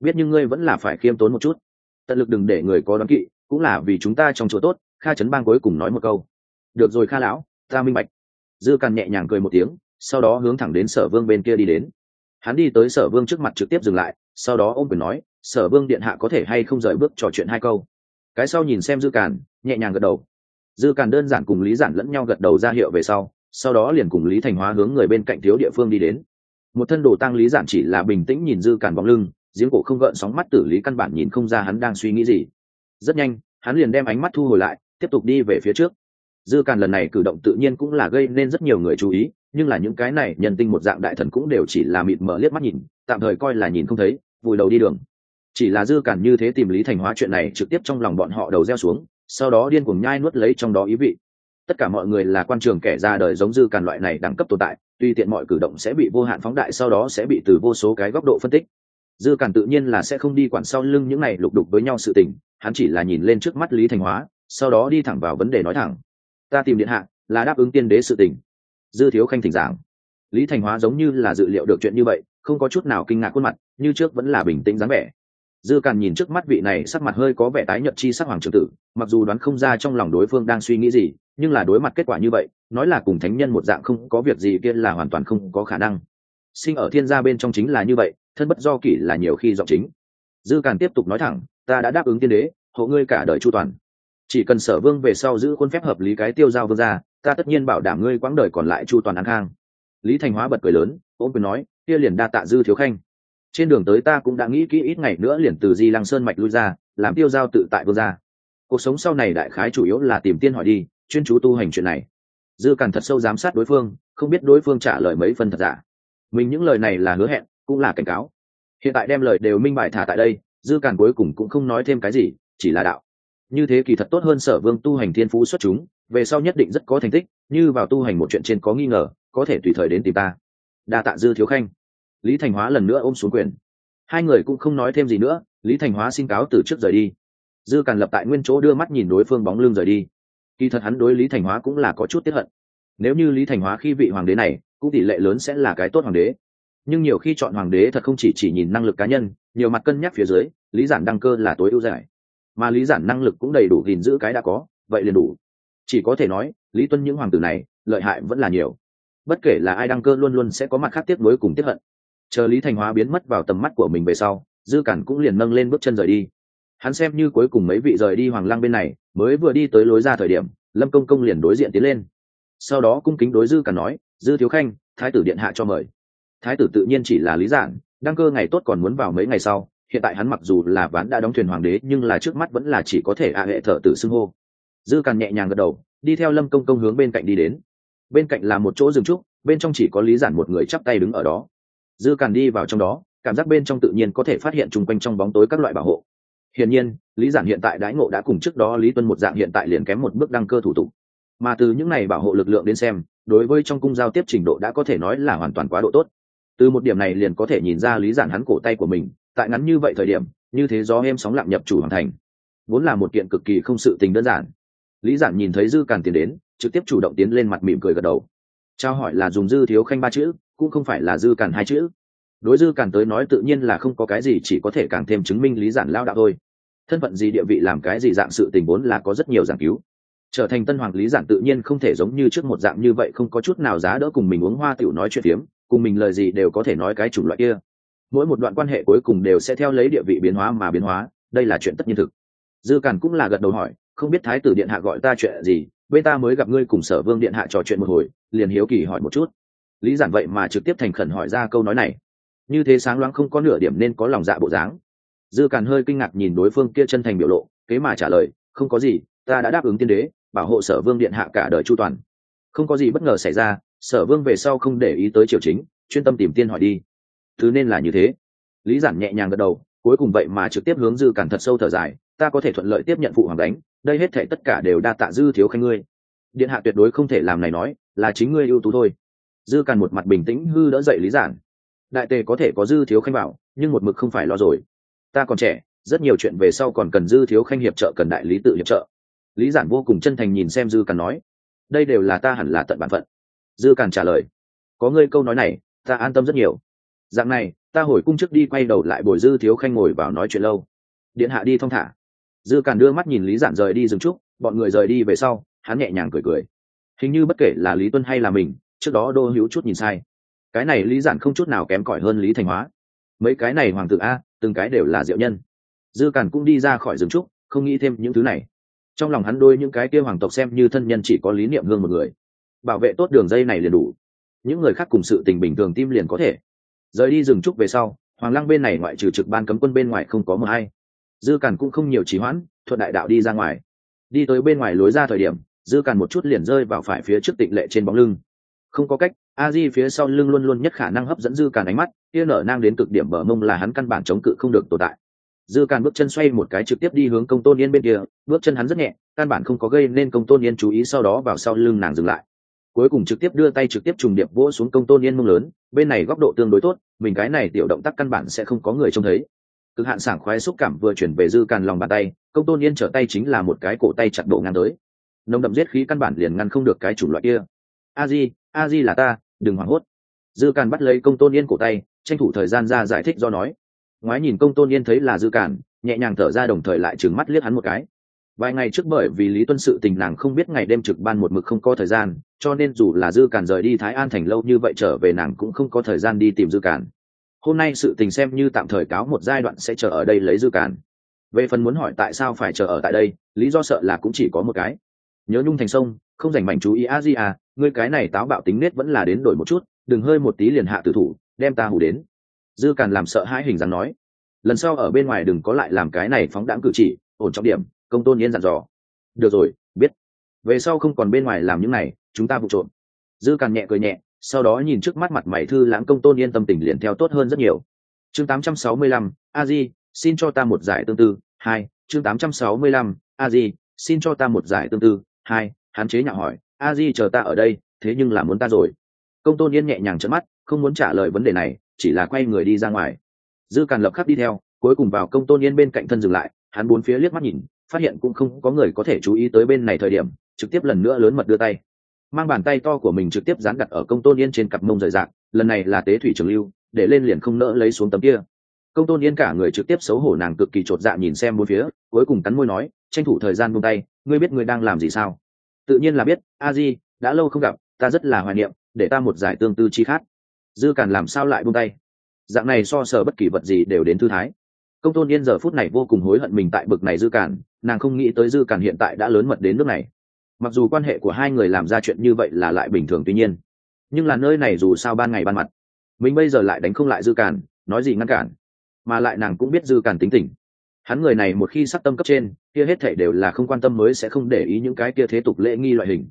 Biết nhưng ngươi vẫn là phải khiêm tốn một chút. Tận lực đừng để người có đoán kỵ, cũng là vì chúng ta trong chỗ tốt, kha trấn bang cuối cùng nói một câu. Được rồi kha lão, ta minh bạch dư càn nhẹ nhàng cười một tiếng, sau đó hướng thẳng đến sở vương bên kia đi đến. Hắn đi tới sở vương trước mặt trực tiếp dừng lại, sau đó ông quyền nói, sở vương điện hạ có thể hay không rời bước trò chuyện hai câu? Cái sau nhìn xem dư càn nhẹ nhàng gật đầu. Dư càn đơn giản cùng lý giản lẫn nhau gật đầu ra hiệu về sau sau đó liền cùng lý thành hóa hướng người bên cạnh thiếu địa phương đi đến. Một thân đồ tăng lý giản chỉ là bình tĩnh nhìn dư càn bóng lưng, giếng cổ không gợn sóng mắt tử lý căn bản nhìn không ra hắn đang suy nghĩ gì. Rất nhanh, hắn liền đem ánh mắt thu hồi lại, tiếp tục đi về phía trước dư càn lần này cử động tự nhiên cũng là gây nên rất nhiều người chú ý, nhưng là những cái này nhân tinh một dạng đại thần cũng đều chỉ là mịt mờ liếc mắt nhìn, tạm thời coi là nhìn không thấy, vùi đầu đi đường. Chỉ là dư Càn như thế tìm lý thành hóa chuyện này trực tiếp trong lòng bọn họ đầu gieo xuống, sau đó điên cuồng nhai nuốt lấy trong đó ý vị. Tất cả mọi người là quan trường kẻ ra đời giống dư Càn loại này đẳng cấp tồn tại, tuy tiện mọi cử động sẽ bị vô hạn phóng đại sau đó sẽ bị từ vô số cái góc độ phân tích. Dư Càn tự nhiên là sẽ không đi quản sau lưng những này lục đục với nhau sự tình, hắn chỉ là nhìn lên trước mắt lý thành hóa, sau đó đi thẳng vào vấn đề nói thẳng ta tìm điện hạ, là đáp ứng tiên đế sự tình. Dư thiếu khanh thỉnh giảng. Lý thành hóa giống như là dự liệu được chuyện như vậy, không có chút nào kinh ngạc khuôn mặt, như trước vẫn là bình tĩnh dáng vẻ. Dư càn nhìn trước mắt vị này sắc mặt hơi có vẻ tái nhợt chi sắc hoàng trưởng tử, mặc dù đoán không ra trong lòng đối phương đang suy nghĩ gì, nhưng là đối mặt kết quả như vậy, nói là cùng thánh nhân một dạng không có việc gì kia là hoàn toàn không có khả năng. Sinh ở thiên gia bên trong chính là như vậy, thân bất do kỷ là nhiều khi giọng chính. Dư càn tiếp tục nói thẳng, ta đã đáp ứng tiên đế, hộ ngươi cả đời chu toàn chỉ cần sở vương về sau giữ khuôn phép hợp lý cái tiêu giao vương ra, ta tất nhiên bảo đảm ngươi quãng đời còn lại chu toàn an khang. Lý thành hóa bật cười lớn ôm quyền nói, kia liền đa tạ dư thiếu khanh. Trên đường tới ta cũng đã nghĩ kỹ ít ngày nữa liền từ di lăng sơn mạch lui ra, làm tiêu giao tự tại vương gia cuộc sống sau này đại khái chủ yếu là tìm tiên hỏi đi, chuyên chú tu hành chuyện này. Dư càn thật sâu giám sát đối phương, không biết đối phương trả lời mấy phần thật giả. Mình những lời này là hứa hẹn, cũng là cảnh cáo. Hiện tại đem lời đều minh bài thả tại đây, dư càn cuối cùng cũng không nói thêm cái gì, chỉ là đạo như thế kỳ thật tốt hơn sở vương tu hành thiên phú xuất chúng, về sau nhất định rất có thành tích, như vào tu hành một chuyện trên có nghi ngờ, có thể tùy thời đến tìm ta. Đa tạ dư thiếu khanh. Lý thành hóa lần nữa ôm xuống quyền. Hai người cũng không nói thêm gì nữa, lý thành hóa xin cáo từ trước rời đi. Dư càn lập tại nguyên chỗ đưa mắt nhìn đối phương bóng lưng rời đi. Kỳ thật hắn đối lý thành hóa cũng là có chút tiếp hận. Nếu như lý thành hóa khi vị hoàng đế này, cũng tỷ lệ lớn sẽ là cái tốt hoàng đế. Nhưng nhiều khi chọn hoàng đế thật không chỉ chỉ nhìn năng lực cá nhân, nhiều mặt cân nhắc phía dưới, lý giản đăng cơ là tối ưu giải mà lý giản năng lực cũng đầy đủ gìn giữ cái đã có, vậy liền đủ. Chỉ có thể nói, lý tuân những hoàng tử này, lợi hại vẫn là nhiều. Bất kể là ai đăng cơ luôn luôn sẽ có mặt khác tiếp nối cùng tiếp hận. Chờ lý thành hóa biến mất vào tầm mắt của mình về sau, dư cản cũng liền nâng lên bước chân rời đi. Hắn xem như cuối cùng mấy vị rời đi hoàng lăng bên này, mới vừa đi tới lối ra thời điểm, lâm công công liền đối diện tiến lên. Sau đó cung kính đối dư cản nói, dư thiếu khanh, thái tử điện hạ cho mời. Thái tử tự nhiên chỉ là lý giản, đăng cơ ngày tốt còn muốn vào mấy ngày sau hiện tại hắn mặc dù là ván đã đóng thuyền hoàng đế, nhưng là trước mắt vẫn là chỉ có thể ạ hệ thợ tử xưng hô. Dư càn nhẹ nhàng gật đầu, đi theo lâm công công hướng bên cạnh đi đến. Bên cạnh là một chỗ rừng trúc, bên trong chỉ có lý giản một người chắp tay đứng ở đó. Dư càn đi vào trong đó, cảm giác bên trong tự nhiên có thể phát hiện chung quanh trong bóng tối các loại bảo hộ. Hiển nhiên, lý giản hiện tại đãi ngộ đã cùng trước đó lý tuân một dạng hiện tại liền kém một bước đăng cơ thủ tục. Mà từ những này bảo hộ lực lượng đến xem, đối với trong cung giao tiếp trình độ đã có thể nói là hoàn toàn quá độ tốt. Từ một điểm này liền có thể nhìn ra lý giản hắn cổ tay của mình tại ngắn như vậy thời điểm, như thế gió em sóng lặng nhập chủ hoàn thành. Vốn là một kiện cực kỳ không sự tình đơn giản. Lý giản nhìn thấy dư càn tiến đến, trực tiếp chủ động tiến lên mặt mỉm cười gật đầu. Trao hỏi là dùng dư thiếu khanh ba chữ, cũng không phải là dư càn hai chữ. Đối dư càn tới nói tự nhiên là không có cái gì, chỉ có thể càng thêm chứng minh lý giản lao đạo thôi. Thân phận gì, địa vị làm cái gì dạng sự tình vốn là có rất nhiều giảng cứu. Trở thành tân hoàng lý giản tự nhiên không thể giống như trước một dạng như vậy, không có chút nào giá đỡ cùng mình uống hoa tiểu nói chuyện phiếm, cùng mình lời gì đều có thể nói cái chủng loại kia mỗi một đoạn quan hệ cuối cùng đều sẽ theo lấy địa vị biến hóa mà biến hóa, đây là chuyện tất nhiên thực. Dư càn cũng là gật đầu hỏi, không biết thái tử điện hạ gọi ta chuyện gì, bên ta mới gặp ngươi cùng sở vương điện hạ trò chuyện một hồi, liền hiếu kỳ hỏi một chút. Lý giản vậy mà trực tiếp thành khẩn hỏi ra câu nói này. Như thế sáng loáng không có nửa điểm nên có lòng dạ bộ dáng. Dư càn hơi kinh ngạc nhìn đối phương kia chân thành biểu lộ, kế mà trả lời, không có gì, ta đã đáp ứng tiên đế, bảo hộ sở vương điện hạ cả đời chu toàn. Không có gì bất ngờ xảy ra, sở vương về sau không để ý tới triều chính, chuyên tâm tìm tiên hỏi đi thứ nên là như thế. Lý giản nhẹ nhàng gật đầu, cuối cùng vậy mà trực tiếp hướng dư cản thật sâu thở dài, ta có thể thuận lợi tiếp nhận phụ hoàng đánh, đây hết thệ tất cả đều đa tạ dư thiếu khanh ngươi. Điện hạ tuyệt đối không thể làm này nói, là chính ngươi ưu tú thôi. Dư cản một mặt bình tĩnh hư đỡ dậy lý giản. Đại tề có thể có dư thiếu khanh bảo, nhưng một mực không phải lo rồi. Ta còn trẻ, rất nhiều chuyện về sau còn cần dư thiếu khanh hiệp trợ cần đại lý tự hiệp trợ. Lý giản vô cùng chân thành nhìn xem dư càn nói, đây đều là ta hẳn là tận bản phận. Dư càn trả lời, có ngươi câu nói này, ta an tâm rất nhiều dạng này, ta hồi cung trước đi quay đầu lại bồi dư thiếu khanh ngồi vào nói chuyện lâu. Điện hạ đi thong thả. Dư càn đưa mắt nhìn lý giản rời đi dừng chút bọn người rời đi về sau, hắn nhẹ nhàng cười cười. Hình như bất kể là lý tuân hay là mình, trước đó đô hữu chút nhìn sai. Cái này lý giản không chút nào kém cỏi hơn lý thành hóa. Mấy cái này hoàng tử a, từng cái đều là diệu nhân. Dư càn cũng đi ra khỏi rừng trúc, không nghĩ thêm những thứ này. Trong lòng hắn đôi những cái kia hoàng tộc xem như thân nhân chỉ có lý niệm hương một người. Bảo vệ tốt đường dây này liền đủ. Những người khác cùng sự tình bình thường tim liền có thể rời đi rừng trúc về sau, hoàng lăng bên này ngoại trừ trực ban cấm quân bên ngoài không có mờ hay dư càn cũng không nhiều trì hoãn, thuận đại đạo đi ra ngoài. Đi tới bên ngoài lối ra thời điểm, dư càn một chút liền rơi vào phải phía trước tịnh lệ trên bóng lưng. Không có cách, a di phía sau lưng luôn luôn nhất khả năng hấp dẫn dư càn ánh mắt, kia nở nang đến cực điểm bờ mông là hắn căn bản chống cự không được tồn tại. Dư càn bước chân xoay một cái trực tiếp đi hướng công tôn yên bên kia, bước chân hắn rất nhẹ, căn bản không có gây nên công tôn yên chú ý sau đó vào sau lưng nàng dừng lại cuối cùng trực tiếp đưa tay trực tiếp trùng điệp vỗ xuống công tôn yên mông lớn, bên này góc độ tương đối tốt, mình cái này tiểu động tác căn bản sẽ không có người trông thấy. Cực hạn sảng khoái xúc cảm vừa chuyển về dư càn lòng bàn tay, công tôn yên trở tay chính là một cái cổ tay chặt độ ngang tới. Nồng đậm giết khí căn bản liền ngăn không được cái chủng loại kia. A di a di là ta, đừng hoảng hốt. Dư càn bắt lấy công tôn yên cổ tay, tranh thủ thời gian ra giải thích do nói. Ngoái nhìn công tôn yên thấy là dư càn, nhẹ nhàng thở ra đồng thời lại trừng mắt liếc hắn một cái vài ngày trước bởi vì lý tuân sự tình nàng không biết ngày đêm trực ban một mực không có thời gian, cho nên dù là dư càn rời đi thái an thành lâu như vậy trở về nàng cũng không có thời gian đi tìm dư càn. Hôm nay sự tình xem như tạm thời cáo một giai đoạn sẽ chờ ở đây lấy dư càn. Về phần muốn hỏi tại sao phải chờ ở tại đây, lý do sợ là cũng chỉ có một cái. Nhớ nhung thành sông, không dành mảnh chú ý a di à ngươi cái này táo bạo tính nết vẫn là đến đổi một chút, đừng hơi một tí liền hạ tử thủ, đem ta hủ đến. Dư càn làm sợ hãi hình dáng nói. Lần sau ở bên ngoài đừng có lại làm cái này phóng đãng cử chỉ, ổn trọng điểm công tôn yên dặn dò. Được rồi biết. Về sau không còn bên ngoài làm những này chúng ta vụ trộm. Dư càn nhẹ cười nhẹ sau đó nhìn trước mắt mặt mày thư lãng công tôn yên tâm tình liền theo tốt hơn rất nhiều. Chương 865, a di xin cho ta một giải tương tư hai. Chương 865, a di xin cho ta một giải tương tư hai. Hán chế nhạo hỏi a di chờ ta ở đây thế nhưng là muốn ta rồi. Công tôn yên nhẹ nhàng chớp mắt không muốn trả lời vấn đề này chỉ là quay người đi ra ngoài. Dư càn lập khắc đi theo cuối cùng vào công tôn yên bên cạnh thân dừng lại hắn bốn phía liếc mắt nhìn phát hiện cũng không có người có thể chú ý tới bên này thời điểm, trực tiếp lần nữa lớn mật đưa tay. Mang bàn tay to của mình trực tiếp dán đặt ở công tôn yên trên cặp mông rời rạc, lần này là tế thủy trường lưu, để lên liền không nỡ lấy xuống tấm kia. Công tôn yên cả người trực tiếp xấu hổ nàng cực kỳ chột dạ nhìn xem bốn phía, cuối cùng cắn môi nói, tranh thủ thời gian buông tay, ngươi biết ngươi đang làm gì sao? Tự nhiên là biết, a di, đã lâu không gặp, ta rất là hoài niệm, để ta một giải tương tư chi khát dư càn làm sao lại buông tay? Dạng này so sờ bất kỳ vật gì đều đến thư thái công tôn yên giờ phút này vô cùng hối hận mình tại bực này dư cản, nàng không nghĩ tới dư cản hiện tại đã lớn mật đến nước này. Mặc dù quan hệ của hai người làm ra chuyện như vậy là lại bình thường tuy nhiên nhưng là nơi này dù sao ban ngày ban mặt mình bây giờ lại đánh không lại dư cản, nói gì ngăn cản mà lại nàng cũng biết dư cản tính tình. Hắn người này một khi sắc tâm cấp trên kia hết thể đều là không quan tâm mới sẽ không để ý những cái kia thế tục lễ nghi loại hình.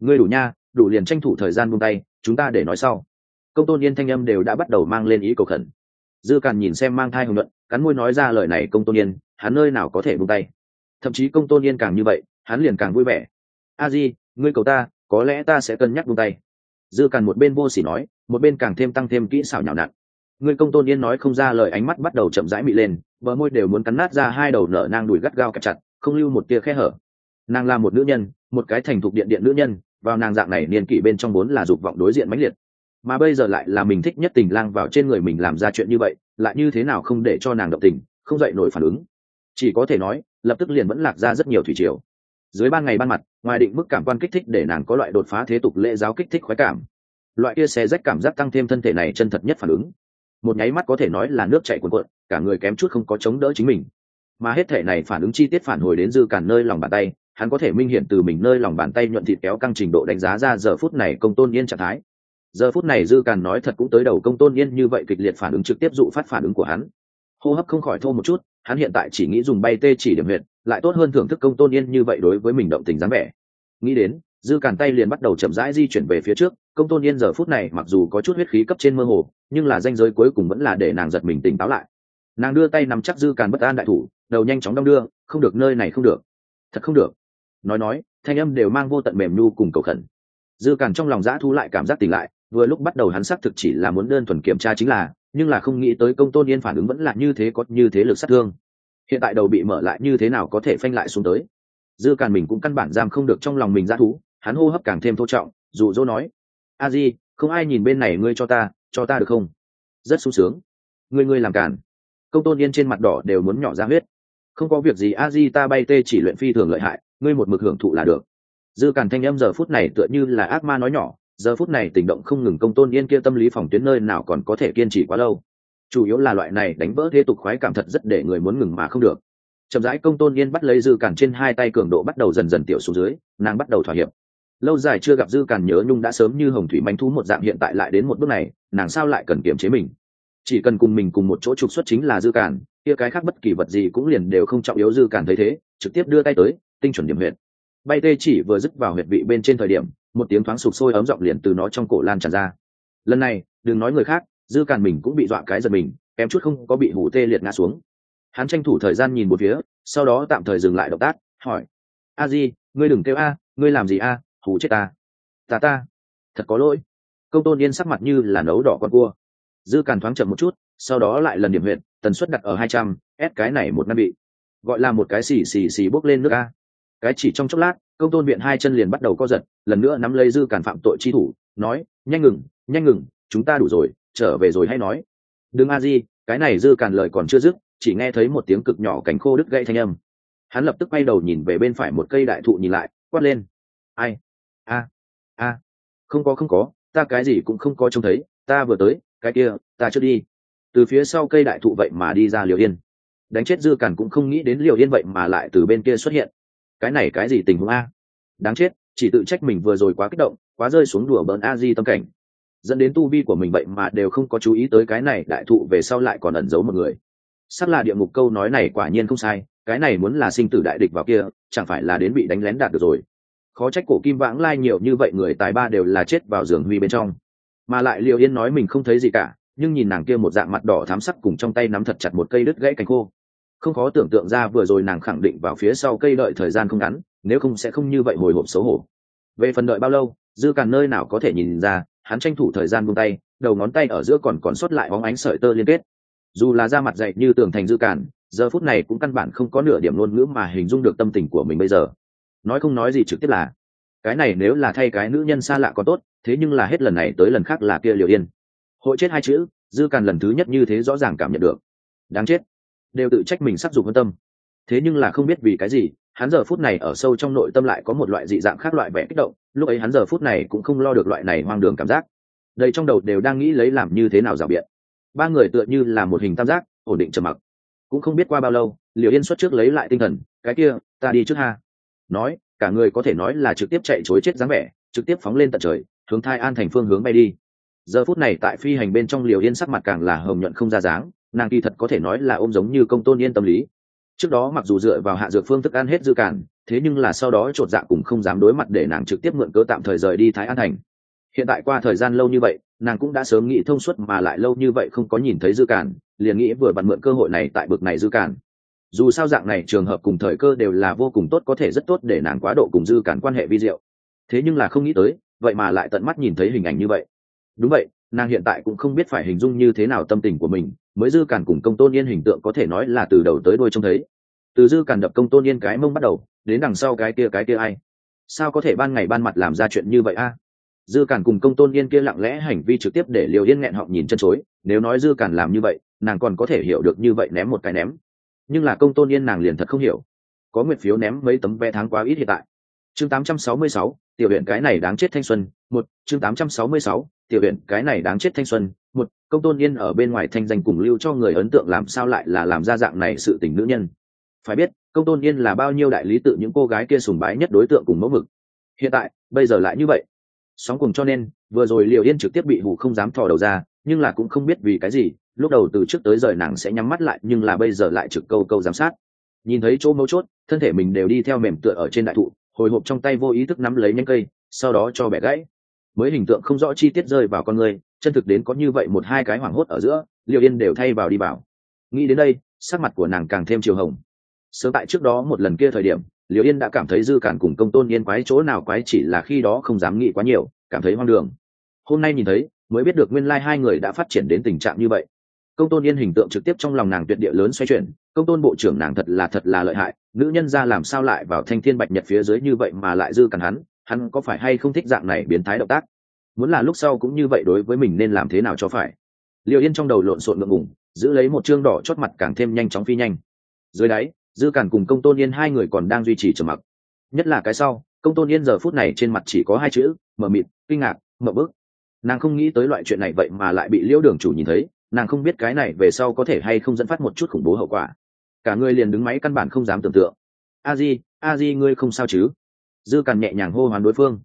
Ngươi đủ nha đủ liền tranh thủ thời gian buông tay chúng ta để nói sau. Công tôn yên thanh âm đều đã bắt đầu mang lên ý cầu khẩn dư càn nhìn xem mang thai hồng luận cắn môi nói ra lời này công tôn yên, hắn nơi nào có thể buông tay. Thậm chí công tôn yên càng như vậy, hắn liền càng vui vẻ. A di, ngươi cầu ta, có lẽ ta sẽ cân nhắc buông tay. Dư càn một bên vô s ỉ nói, một bên càng thêm tăng thêm kỹ xảo nhào nặn. Ngươi công tôn yên nói không ra lời, ánh mắt bắt đầu chậm rãi mị lên, bờ môi đều muốn cắn nát ra hai đầu nở nang đùi gắt gao kẹp chặt, không lưu một tia khe hở. Nàng là một nữ nhân, một cái thành thục điện điện nữ nhân, vào nàng dạng này niên kỷ bên trong vốn là dục vọng đối diện mãnh liệt mà bây giờ lại là mình thích nhất tình lang vào trên người mình làm ra chuyện như vậy, lại như thế nào không để cho nàng động tình, không dậy nổi phản ứng. Chỉ có thể nói, lập tức liền vẫn lạc ra rất nhiều thủy triều. Dưới ban ngày ban mặt, ngoài định mức cảm quan kích thích để nàng có loại đột phá thế tục lễ giáo kích thích khoái cảm. Loại kia xe rách cảm giác tăng thêm thân thể này chân thật nhất phản ứng. Một nháy mắt có thể nói là nước chảy cuồn cuộn, cả người kém chút không có chống đỡ chính mình. Mà hết thể này phản ứng chi tiết phản hồi đến dư cản nơi lòng bàn tay, hắn có thể minh hiện từ mình nơi lòng bàn tay nhuận thịt kéo căng trình độ đánh giá ra giờ phút này công tôn yên trạng thái giờ phút này dư càn nói thật cũng tới đầu công tôn yên như vậy kịch liệt phản ứng trực tiếp dụ phát phản ứng của hắn. Hô hấp không khỏi thô một chút, hắn hiện tại chỉ nghĩ dùng bay tê chỉ điểm huyệt, lại tốt hơn thưởng thức công tôn yên như vậy đối với mình động tình dáng vẻ. Nghĩ đến, dư càn tay liền bắt đầu chậm rãi di chuyển về phía trước, công tôn yên giờ phút này mặc dù có chút huyết khí cấp trên mơ hồ, nhưng là danh giới cuối cùng vẫn là để nàng giật mình tỉnh táo lại. Nàng đưa tay nằm chắc dư càn bất an đại thủ, đầu nhanh chóng đong đưa, không được, nơi này không được. Thật không được. Nói nói, thanh âm đều mang vô tận mềm nhu cùng cầu khẩn. Dư càn trong lòng dã thu lại cảm giác tỉnh lại vừa lúc bắt đầu hắn xác thực chỉ là muốn đơn thuần kiểm tra chính là, nhưng là không nghĩ tới công tôn yên phản ứng vẫn là như thế có như thế lực sát thương. Hiện tại đầu bị mở lại như thế nào có thể phanh lại xuống tới? Dư càn mình cũng căn bản giam không được trong lòng mình ra thú, hắn hô hấp càng thêm thô trọng dù dỗ nói, a di, không ai nhìn bên này ngươi cho ta cho ta được không? Rất sung sướng. Ngươi ngươi làm cản công tôn yên trên mặt đỏ đều muốn nhỏ ra huyết. Không có việc gì, a di, ta bay tê chỉ luyện phi thường lợi hại, ngươi một mực hưởng thụ là được. Dư càn thanh âm giờ phút này tựa như là ác ma nói nhỏ giờ phút này tình động không ngừng công tôn yên kia tâm lý phòng tuyến nơi nào còn có thể kiên trì quá lâu. Chủ yếu là loại này đánh vỡ thế tục khoái cảm thật rất để người muốn ngừng mà không được. Chậm rãi công tôn yên bắt lấy dư càn trên hai tay cường độ bắt đầu dần dần tiểu xuống dưới, nàng bắt đầu thỏa hiệp. Lâu dài chưa gặp dư càn nhớ nhung đã sớm như hồng thủy manh thú một dạng hiện tại lại đến một bước này, nàng sao lại cần kiềm chế mình? Chỉ cần cùng mình cùng một chỗ trục xuất chính là dư càn, kia cái khác bất kỳ vật gì cũng liền đều không trọng yếu dư càn thấy thế, trực tiếp đưa tay tới, tinh chuẩn điểm huyện bay tê chỉ vừa dứt vào huyệt vị bên trên thời điểm, một tiếng thoáng sụp sôi ấm giọng liền từ nó trong cổ lan tràn ra. Lần này, đừng nói người khác, dư càn mình cũng bị dọa cái giật mình, kém chút không có bị hủ tê liệt ngã xuống. Hắn tranh thủ thời gian nhìn một phía, sau đó tạm thời dừng lại động tác, hỏi. A di, ngươi đừng kêu a, ngươi làm gì a Hủ chết ta. Ta ta. Thật có lỗi. Công tôn yên sắc mặt như là nấu đỏ con cua. Dư càn thoáng chậm một chút, sau đó lại lần điểm huyện tần suất đặt ở hai trăm, ép cái này một năm bị. Gọi là một cái xì xì xì bốc lên nước a cái chỉ trong chốc lát, công tôn viện hai chân liền bắt đầu co giật, lần nữa nắm lấy dư càn phạm tội chi thủ, nói, nhanh ngừng nhanh ngừng, chúng ta đủ rồi, trở về rồi hay nói. Đừng a di, cái này dư càn lời còn chưa dứt, chỉ nghe thấy một tiếng cực nhỏ cánh khô đứt gãy thanh âm. Hắn lập tức quay đầu nhìn về bên phải một cây đại thụ nhìn lại, quát lên, ai? A a, không có không có, ta cái gì cũng không có trông thấy, ta vừa tới, cái kia, ta chưa đi. Từ phía sau cây đại thụ vậy mà đi ra liều yên. Đánh chết dư càn cũng không nghĩ đến liều yên vậy mà lại từ bên kia xuất hiện cái này cái gì tình huống a? Đáng chết, chỉ tự trách mình vừa rồi quá kích động, quá rơi xuống đùa bỡn a di tâm cảnh. Dẫn đến tu vi của mình vậy mà đều không có chú ý tới cái này, đại thụ về sau lại còn ẩn giấu một người. Sắp là địa ngục câu nói này quả nhiên không sai, cái này muốn là sinh tử đại địch vào kia, chẳng phải là đến bị đánh lén đạt được rồi. Khó trách cổ kim vãng lai nhiều như vậy người tài ba đều là chết vào giường huy bên trong. Mà lại liệu yên nói mình không thấy gì cả, nhưng nhìn nàng kia một dạng mặt đỏ thám sắc cùng trong tay nắm thật chặt một cây đứt gãy cành khô không khó tưởng tượng ra vừa rồi nàng khẳng định vào phía sau cây đợi thời gian không ngắn, nếu không sẽ không như vậy hồi hộp xấu hổ. Về phần đợi bao lâu, dư càn nơi nào có thể nhìn ra, hắn tranh thủ thời gian buông tay, đầu ngón tay ở giữa còn còn sót lại bóng ánh sợi tơ liên kết. Dù là da mặt dậy như tường thành dư càn giờ phút này cũng căn bản không có nửa điểm ngôn ngữ mà hình dung được tâm tình của mình bây giờ. Nói không nói gì trực tiếp là, cái này nếu là thay cái nữ nhân xa lạ có tốt, thế nhưng là hết lần này tới lần khác là kia liều yên. Hội chết hai chữ, dư càn lần thứ nhất như thế rõ ràng cảm nhận được. Đáng chết đều tự trách mình sắc dục hơn tâm. Thế nhưng là không biết vì cái gì, hắn giờ phút này ở sâu trong nội tâm lại có một loại dị dạng khác loại vẻ kích động, lúc ấy hắn giờ phút này cũng không lo được loại này hoang đường cảm giác. Đầy trong đầu đều đang nghĩ lấy làm như thế nào rào biện. Ba người tựa như là một hình tam giác, ổn định trầm mặc. Cũng không biết qua bao lâu liều yên xuất trước lấy lại tinh thần, cái kia, ta đi trước ha. Nói, cả người có thể nói là trực tiếp chạy chối chết dáng vẻ, trực tiếp phóng lên tận trời, hướng thai an thành phương hướng bay đi. Giờ phút này tại phi hành bên trong liều yên sắc mặt càng là hồng nhuận không ra dáng nàng kỳ thật có thể nói là ôm giống như công tôn yên tâm lý. Trước đó mặc dù dựa vào hạ dược phương thức ăn hết dư cản thế nhưng là sau đó chột dạ cũng không dám đối mặt để nàng trực tiếp mượn cớ tạm thời rời đi thái an thành. Hiện tại qua thời gian lâu như vậy, nàng cũng đã sớm nghĩ thông suốt mà lại lâu như vậy không có nhìn thấy dư cản liền nghĩ vừa bật mượn cơ hội này tại bực này dư cản dù sao dạng này trường hợp cùng thời cơ đều là vô cùng tốt có thể rất tốt để nàng quá độ cùng dư cản quan hệ vi diệu. Thế nhưng là không nghĩ tới, vậy mà lại tận mắt nhìn thấy hình ảnh như vậy. Đúng vậy nàng hiện tại cũng không biết phải hình dung như thế nào tâm tình của mình mới dư càn cùng công tôn yên hình tượng có thể nói là từ đầu tới đuôi trông thấy. Từ dư càn đập công tôn yên cái mông bắt đầu đến đằng sau cái kia cái kia ai? Sao có thể ban ngày ban mặt làm ra chuyện như vậy a? Dư càn cùng công tôn yên kia lặng lẽ hành vi trực tiếp để liều yên nghẹn họng nhìn chân chối nếu nói dư càn làm như vậy nàng còn có thể hiểu được như vậy ném một cái ném. Nhưng là công tôn yên nàng liền thật không hiểu. Có nguyện phiếu ném mấy tấm vé tháng quá ít hiện tại. Chương 866, tiểu huyện cái này đáng chết thanh xuân một chương 866, tiểu huyện cái này đáng chết thanh xuân. Một công tôn yên ở bên ngoài thanh danh cùng lưu cho người ấn tượng làm sao lại là làm ra dạng này sự tình nữ nhân? Phải biết công tôn yên là bao nhiêu đại lý tự những cô gái kia sùng bái nhất đối tượng cùng mẫu mực. Hiện tại bây giờ lại như vậy. Sóng cùng cho nên vừa rồi liều yên trực tiếp bị hủ không dám thò đầu ra nhưng là cũng không biết vì cái gì lúc đầu từ trước tới giờ nàng sẽ nhắm mắt lại nhưng là bây giờ lại trực câu câu giám sát. Nhìn thấy chỗ mấu chốt thân thể mình đều đi theo mềm tựa ở trên đại thụ hồi hộp trong tay vô ý thức nắm lấy nhánh cây sau đó cho bẻ gãy mới hình tượng không rõ chi tiết rơi vào con người, chân thực đến có như vậy một hai cái hoảng hốt ở giữa liệu yên đều thay vào đi bảo nghĩ đến đây, sắc mặt của nàng càng thêm chiều hồng. Sớm tại trước đó một lần kia thời điểm liệu yên đã cảm thấy dư cản cùng công tôn yên quái chỗ nào quái chỉ là khi đó không dám nghĩ quá nhiều, cảm thấy hoang đường. Hôm nay nhìn thấy, mới biết được nguyên lai hai người đã phát triển đến tình trạng như vậy. Công tôn yên hình tượng trực tiếp trong lòng nàng tuyệt địa lớn xoay chuyển, công tôn bộ trưởng nàng thật là thật là lợi hại, nữ nhân ra làm sao lại vào thanh thiên bạch nhật phía dưới như vậy mà lại dư cản hắn hắn có phải hay không thích dạng này biến thái động tác? Muốn là lúc sau cũng như vậy đối với mình nên làm thế nào cho phải? Liệu yên trong đầu lộn xộn ngượng ngùng, giữ lấy một chương đỏ chót mặt càng thêm nhanh chóng phi nhanh. Dưới đáy, dư cản cùng công tôn yên hai người còn đang duy trì trầm mặc. Nhất là cái sau, công tôn yên giờ phút này trên mặt chỉ có hai chữ mờ mịt, kinh ngạc mờ bức. Nàng không nghĩ tới loại chuyện này vậy mà lại bị liễu đường chủ nhìn thấy, nàng không biết cái này về sau có thể hay không dẫn phát một chút khủng bố hậu quả. Cả người liền đứng máy căn bản không dám tưởng tượng. A di a di ngươi không sao chứ? Dư càn nhẹ nhàng hô hoán đối phương.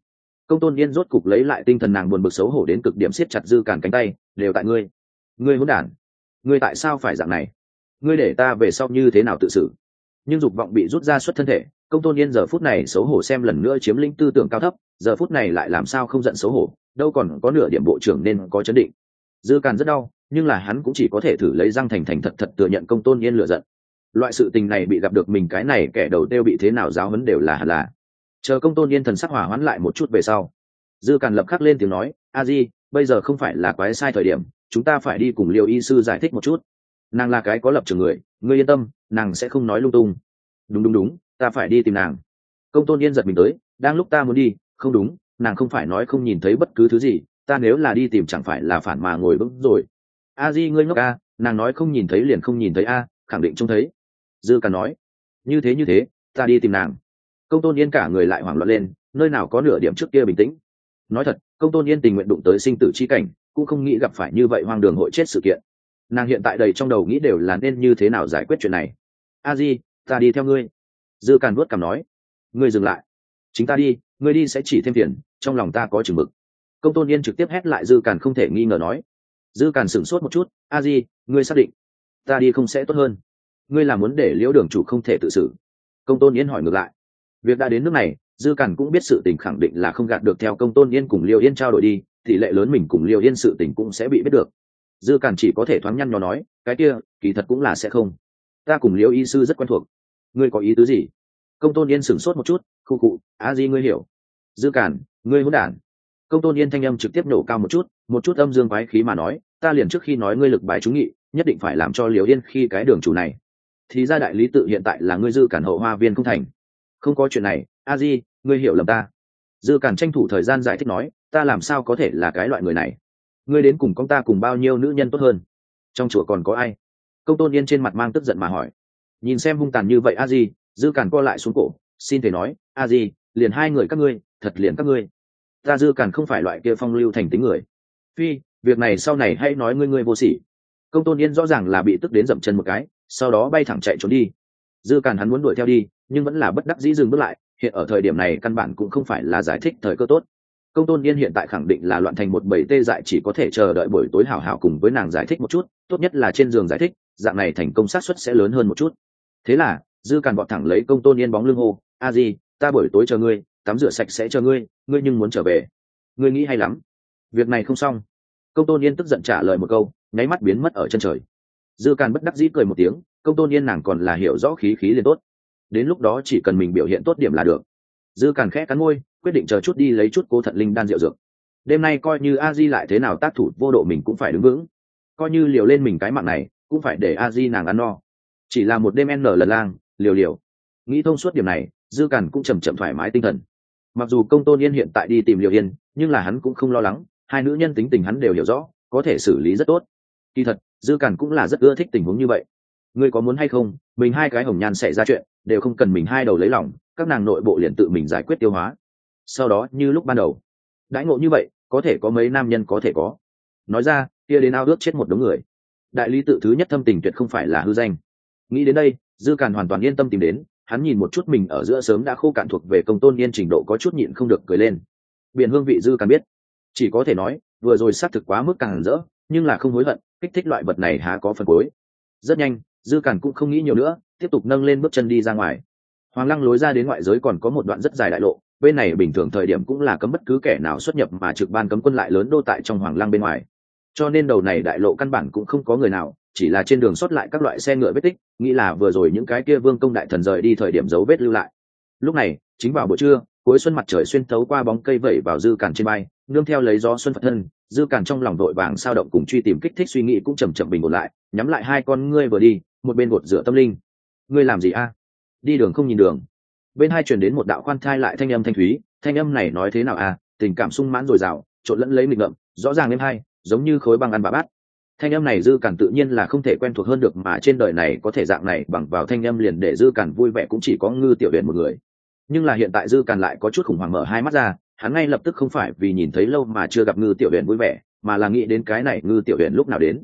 Công tôn yên rốt cục lấy lại tinh thần nàng buồn bực xấu hổ đến cực điểm siết chặt dư càn cánh tay, đều tại ngươi. Ngươi hôn đản. Ngươi tại sao phải dạng này? Ngươi để ta về sau như thế nào tự xử? Nhưng dục vọng bị rút ra xuất thân thể, công tôn yên giờ phút này xấu hổ xem lần nữa chiếm lĩnh tư tưởng cao thấp, giờ phút này lại làm sao không giận xấu hổ, đâu còn có nửa điểm bộ trưởng nên có chấn định. Dư càn rất đau, nhưng là hắn cũng chỉ có thể thử lấy răng thành thành thật thật thừa nhận công tôn yên lựa giận. Loại sự tình này bị gặp được mình cái này kẻ đầu têu bị thế nào giáo hấn đều là hẳn là chờ công tôn yên thần sắc hỏa hoãn lại một chút về sau, dư càn lập khắc lên tiếng nói, a di, bây giờ không phải là quái sai thời điểm, chúng ta phải đi cùng liều y sư giải thích một chút. Nàng là cái có lập trường người, ngươi yên tâm, nàng sẽ không nói lung tung. Đúng đúng đúng, ta phải đi tìm nàng. Công tôn yên giật mình tới, đang lúc ta muốn đi, không đúng, nàng không phải nói không nhìn thấy bất cứ thứ gì, ta nếu là đi tìm chẳng phải là phản mà ngồi vững rồi. A di, ngươi ngốc a nàng nói không nhìn thấy liền không nhìn thấy a khẳng định trông thấy. Dư càn nói, như thế như thế, ta đi tìm nàng công tôn yên cả người lại hoảng loạn lên, nơi nào có nửa điểm trước kia bình tĩnh. Nói thật, công tôn yên tình nguyện đụng tới sinh tử chi cảnh, cũng không nghĩ gặp phải như vậy hoang đường hội chết sự kiện. Nàng hiện tại đầy trong đầu nghĩ đều là nên như thế nào giải quyết chuyện này. A di, ta đi theo ngươi. Dư càn vuốt cằm nói. Ngươi dừng lại. Chính ta đi, ngươi đi sẽ chỉ thêm tiền, trong lòng ta có chừng mực. Công tôn yên trực tiếp hét lại dư càn không thể nghi ngờ nói. Dư càn sửng sốt một chút. A di, ngươi xác định ta đi không sẽ tốt hơn? Ngươi là muốn để liễu đường chủ không thể tự xử? Công tôn yên hỏi ngược lại việc đã đến nước này, dư cản cũng biết sự tình khẳng định là không gạt được theo công tôn yên cùng liêu yên trao đổi đi, tỷ lệ lớn mình cùng liêu yên sự tình cũng sẽ bị biết được. Dư cản chỉ có thể thoáng nhăn nhò nói, cái kia, kỳ thật cũng là sẽ không. Ta cùng liêu y sư rất quen thuộc. Ngươi có ý tứ gì? Công tôn yên sửng sốt một chút, khu cụ a di ngươi hiểu. Dư cản, ngươi hỗn đản. Công tôn yên thanh âm trực tiếp nổ cao một chút một chút âm dương quái khí mà nói, ta liền trước khi nói ngươi lực bái chú nghị, nhất định phải làm cho liều yên khi cái đường chủ này. Thì ra đại lý tự hiện tại là ngươi dư cản hậu hoa viên không thành không có chuyện này, a di, ngươi hiểu lầm ta. Dư cản tranh thủ thời gian giải thích nói, ta làm sao có thể là cái loại người này? Ngươi đến cùng con ta cùng bao nhiêu nữ nhân tốt hơn? Trong chùa còn có ai? Công tôn yên trên mặt mang tức giận mà hỏi. Nhìn xem hung tàn như vậy a di, dư cản co lại xuống cổ, xin thể nói, a di, liền hai người các ngươi, thật liền các ngươi. Ta dư cản không phải loại kia phong lưu thành tính người. Phi, việc này sau này hãy nói ngươi ngươi vô sỉ. Công tôn yên rõ ràng là bị tức đến dậm chân một cái, sau đó bay thẳng chạy trốn đi dư càn hắn muốn đuổi theo đi, nhưng vẫn là bất đắc dĩ dừng bước lại, hiện ở thời điểm này căn bản cũng không phải là giải thích thời cơ tốt. Công tôn yên hiện tại khẳng định là loạn thành một bầy tê dại chỉ có thể chờ đợi buổi tối hảo hảo cùng với nàng giải thích một chút, tốt nhất là trên giường giải thích, dạng này thành công xác suất sẽ lớn hơn một chút. Thế là, dư càn bọt thẳng lấy công tôn yên bóng lưng hô, a di, ta buổi tối chờ ngươi, tắm rửa sạch sẽ chờ ngươi ngươi nhưng muốn trở về. Ngươi nghĩ hay lắm. Việc này không xong. Công tôn yên tức giận trả lời một câu, nháy mắt biến mất ở chân trời. Dư càn bất đắc dĩ cười một tiếng công tôn yên nàng còn là hiểu rõ khí khí liền tốt. đến lúc đó chỉ cần mình biểu hiện tốt điểm là được. dư càn khẽ cắn môi, quyết định chờ chút đi lấy chút cố thận linh đan rượu dược. đêm nay coi như a di lại thế nào tác thủ, vô độ mình cũng phải đứng vững. coi như liều lên mình cái mạng này, cũng phải để a di nàng ăn no. chỉ là một đêm n lần lang, liều liều. nghĩ thông suốt điểm này, dư càn cũng chầm chậm thoải mái tinh thần. mặc dù công tôn yên hiện tại đi tìm liều yên, nhưng là hắn cũng không lo lắng, hai nữ nhân tính tình hắn đều hiểu rõ, có thể xử lý rất tốt. kỳ thật, dư càn cũng là rất ưa thích tình huống như vậy ngươi có muốn hay không? Mình hai cái hồng nhan xảy ra chuyện, đều không cần mình hai đầu lấy lòng, các nàng nội bộ liền tự mình giải quyết tiêu hóa. Sau đó, như lúc ban đầu. Đãi ngộ như vậy, có thể có mấy nam nhân có thể có. Nói ra, kia đến ao ước chết một đống người. Đại lý tự thứ nhất thâm tình tuyệt không phải là hư danh. Nghĩ đến đây, dư càn hoàn toàn yên tâm tìm đến, hắn nhìn một chút mình ở giữa sớm đã khô cạn thuộc về công tôn yên trình độ có chút nhịn không được cười lên. Biển hương vị dư càn biết. Chỉ có thể nói, vừa rồi xác thực quá mức càng rỡ, nhưng là không hối hận, kích thích loại vật này há có phần cuối. Rất nhanh dư cản cũng không nghĩ nhiều nữa, tiếp tục nâng lên bước chân đi ra ngoài. Hoàng lăng lối ra đến ngoại giới còn có một đoạn rất dài đại lộ, bên này bình thường thời điểm cũng là cấm bất cứ kẻ nào xuất nhập mà trực ban cấm quân lại lớn đô tại trong hoàng lăng bên ngoài. Cho nên đầu này đại lộ căn bản cũng không có người nào, chỉ là trên đường xuất lại các loại xe ngựa vết tích, nghĩ là vừa rồi những cái kia vương công đại thần rời đi thời điểm dấu vết lưu lại. Lúc này, chính vào buổi trưa, cuối xuân mặt trời xuyên thấu qua bóng cây vẩy vào dư càn trên bay, nương theo lấy gió xuân phật thân, dư càn trong lòng đội vàng sao động cùng truy tìm kích thích suy nghĩ cũng chầm chậm bình ổn lại, nhắm lại hai con ngươi vừa đi một bên gột rửa tâm linh. Ngươi làm gì a? Đi đường không nhìn đường. Bên hai chuyển đến một đạo khoan thai lại thanh âm thanh thúy, thanh âm này nói thế nào a? Tình cảm sung mãn dồi dào, trộn lẫn lấy nghịch ngậm rõ ràng em hai giống như khối băng ăn bà bát. Thanh âm này dư cản tự nhiên là không thể quen thuộc hơn được mà trên đời này có thể dạng này bằng vào thanh âm liền để dư cản vui vẻ cũng chỉ có ngư tiểu huyền một người. Nhưng là hiện tại dư cản lại có chút khủng hoảng mở hai mắt ra, hắn ngay lập tức không phải vì nhìn thấy lâu mà chưa gặp ngư tiểu huyền vui vẻ, mà là nghĩ đến cái này ngư tiểu huyền lúc nào đến.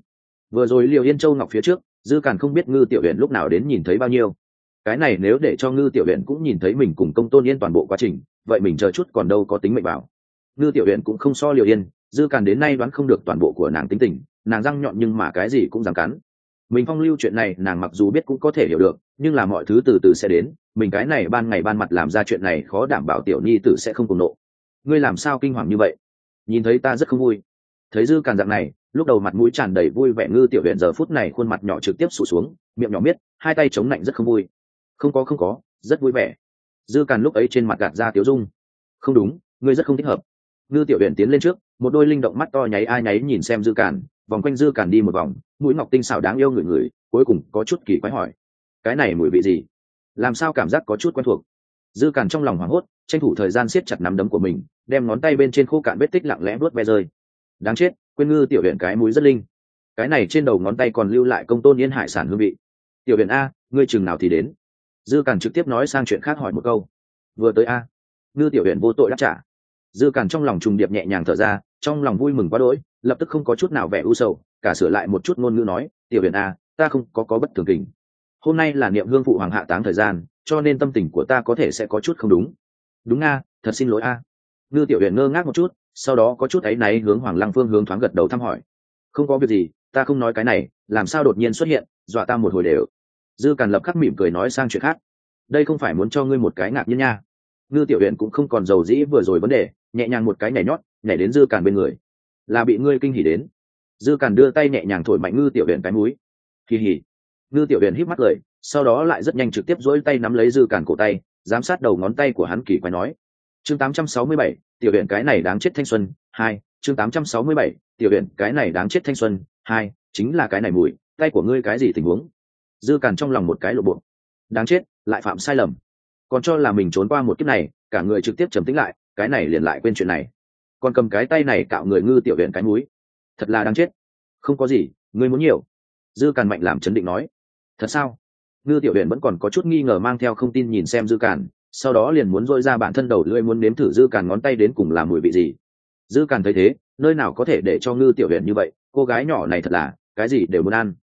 Vừa rồi liều yên châu ngọc phía trước dư Càn không biết ngư tiểu huyện lúc nào đến nhìn thấy bao nhiêu. Cái này nếu để cho ngư tiểu huyện cũng nhìn thấy mình cùng công tôn yên toàn bộ quá trình, vậy mình chờ chút còn đâu có tính mệnh bảo. Ngư tiểu huyện cũng không so liều yên, dư Càn đến nay đoán không được toàn bộ của nàng tính tình, nàng răng nhọn nhưng mà cái gì cũng dám cắn. Mình phong lưu chuyện này, nàng mặc dù biết cũng có thể hiểu được, nhưng là mọi thứ từ từ sẽ đến, mình cái này ban ngày ban mặt làm ra chuyện này khó đảm bảo tiểu nhi tử sẽ không cùng nộ. Ngươi làm sao kinh hoàng như vậy? Nhìn thấy ta rất không vui. Thấy dư càn dạng này lúc đầu mặt mũi tràn đầy vui vẻ ngư tiểu huyện giờ phút này khuôn mặt nhỏ trực tiếp sụt xuống, miệng nhỏ miết, hai tay chống lạnh rất không vui. Không có không có, rất vui vẻ. Dư càn lúc ấy trên mặt gạt ra tiểu dung. Không đúng, ngươi rất không thích hợp. Ngư tiểu huyện tiến lên trước, một đôi linh động mắt to nháy ai nháy nhìn xem dư càn, vòng quanh dư càn đi một vòng, mũi ngọc tinh xảo đáng yêu người người cuối cùng có chút kỳ quái hỏi, cái này mùi vị gì? Làm sao cảm giác có chút quen thuộc? Dư càn trong lòng hoảng hốt, tranh thủ thời gian siết chặt nắm đấm của mình, đem ngón tay bên trên khô cạn vết tích lặng lẽ vuốt ve rơi. Đáng chết quên ngư tiểu huyện cái mũi rất linh. Cái này trên đầu ngón tay còn lưu lại công tôn yên hải sản hương vị. Tiểu huyện a, ngươi chừng nào thì đến? Dư càn trực tiếp nói sang chuyện khác hỏi một câu. Vừa tới a. Ngư tiểu huyện vô tội đáp trả. Dư càn trong lòng trùng điệp nhẹ nhàng thở ra, trong lòng vui mừng quá đỗi, lập tức không có chút nào vẻ u sầu, cả sửa lại một chút ngôn ngữ nói, tiểu huyện a, ta không có có bất thường tình. Hôm nay là niệm hương phụ hoàng hạ táng thời gian, cho nên tâm tình của ta có thể sẽ có chút không đúng. Đúng a, thật xin lỗi a. Ngư tiểu huyện ngơ ngác một chút sau đó có chút áy náy hướng hoàng lăng phương hướng thoáng gật đầu thăm hỏi. Không có việc gì, ta không nói cái này, làm sao đột nhiên xuất hiện, dọa ta một hồi đều. Dư càn lập khắc mỉm cười nói sang chuyện khác. Đây không phải muốn cho ngươi một cái ngạc nhiên nha. Ngư tiểu huyện cũng không còn giàu dĩ vừa rồi vấn đề, nhẹ nhàng một cái nhảy nhót, nhảy đến dư càn bên người. Là bị ngươi kinh hỉ đến. Dư càn đưa tay nhẹ nhàng thổi mạnh ngư tiểu huyện cái múi kỳ hỉ ngư tiểu huyện híp mắt cười sau đó lại rất nhanh trực tiếp dỗi tay nắm lấy dư càn cổ tay, giám sát đầu ngón tay của hắn kỳ quái nói chương 867, tiểu huyện cái này đáng chết thanh xuân hai chương 867, tiểu huyện cái này đáng chết thanh xuân hai chính là cái này mùi tay của ngươi cái gì tình huống? Dư càn trong lòng một cái lộ bộ. Đáng chết lại phạm sai lầm. Còn cho là mình trốn qua một kiếp này cả người trực tiếp trầm tính lại cái này liền lại quên chuyện này. Còn cầm cái tay này cạo người ngư tiểu huyện cái múi thật là đáng chết. Không có gì ngươi muốn nhiều. Dư càn mạnh làm chấn định nói. Thật sao? Ngư tiểu huyện vẫn còn có chút nghi ngờ mang theo không tin nhìn xem dư càn sau đó liền muốn dội ra bản thân đầu lưỡi muốn nếm thử dư càn ngón tay đến cùng làm mùi vị gì. Dư càn thấy thế, nơi nào có thể để cho ngư tiểu huyện như vậy, cô gái nhỏ này thật là, cái gì đều muốn ăn.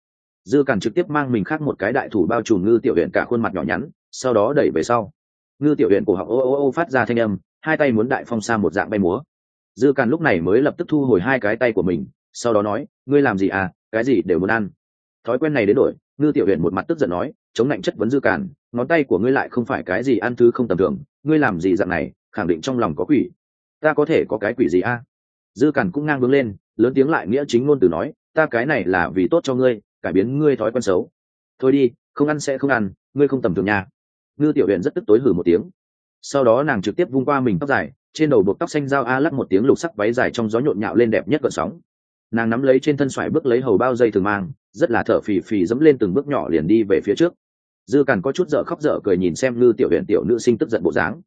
Dư càn trực tiếp mang mình khác một cái đại thủ bao trùm ngư tiểu huyện cả khuôn mặt nhỏ nhắn, sau đó đẩy về sau. Ngư tiểu huyện cổ họng ô ô ô phát ra thanh âm, hai tay muốn đại phong xa một dạng bay múa. Dư càn lúc này mới lập tức thu hồi hai cái tay của mình, sau đó nói, ngươi làm gì à cái gì đều muốn ăn. Thói quen này đến đổi, ngư tiểu huyện một mặt tức giận nói, chống lạnh chất vấn dư càn ngón tay của ngươi lại không phải cái gì ăn thứ không tầm thường, ngươi làm gì dạng này, khẳng định trong lòng có quỷ. Ta có thể có cái quỷ gì a? Dư càn cũng ngang bước lên, lớn tiếng lại nghĩa chính ngôn từ nói, ta cái này là vì tốt cho ngươi, cải biến ngươi thói quen xấu. Thôi đi, không ăn sẽ không ăn, ngươi không tầm thường nha. Ngư tiểu huyện rất tức tối hử một tiếng. Sau đó nàng trực tiếp vung qua mình tóc dài, trên đầu buộc tóc xanh dao a lắc một tiếng lục sắc váy dài trong gió nhộn nhạo lên đẹp nhất gợn sóng. Nàng nắm lấy trên thân xoài bước lấy hầu bao dây thường mang, rất là thở phì phì dẫm lên từng bước nhỏ liền đi về phía trước dư càn có chút dở khóc dở cười nhìn xem ngư tiểu huyện tiểu nữ sinh tức giận bộ dáng.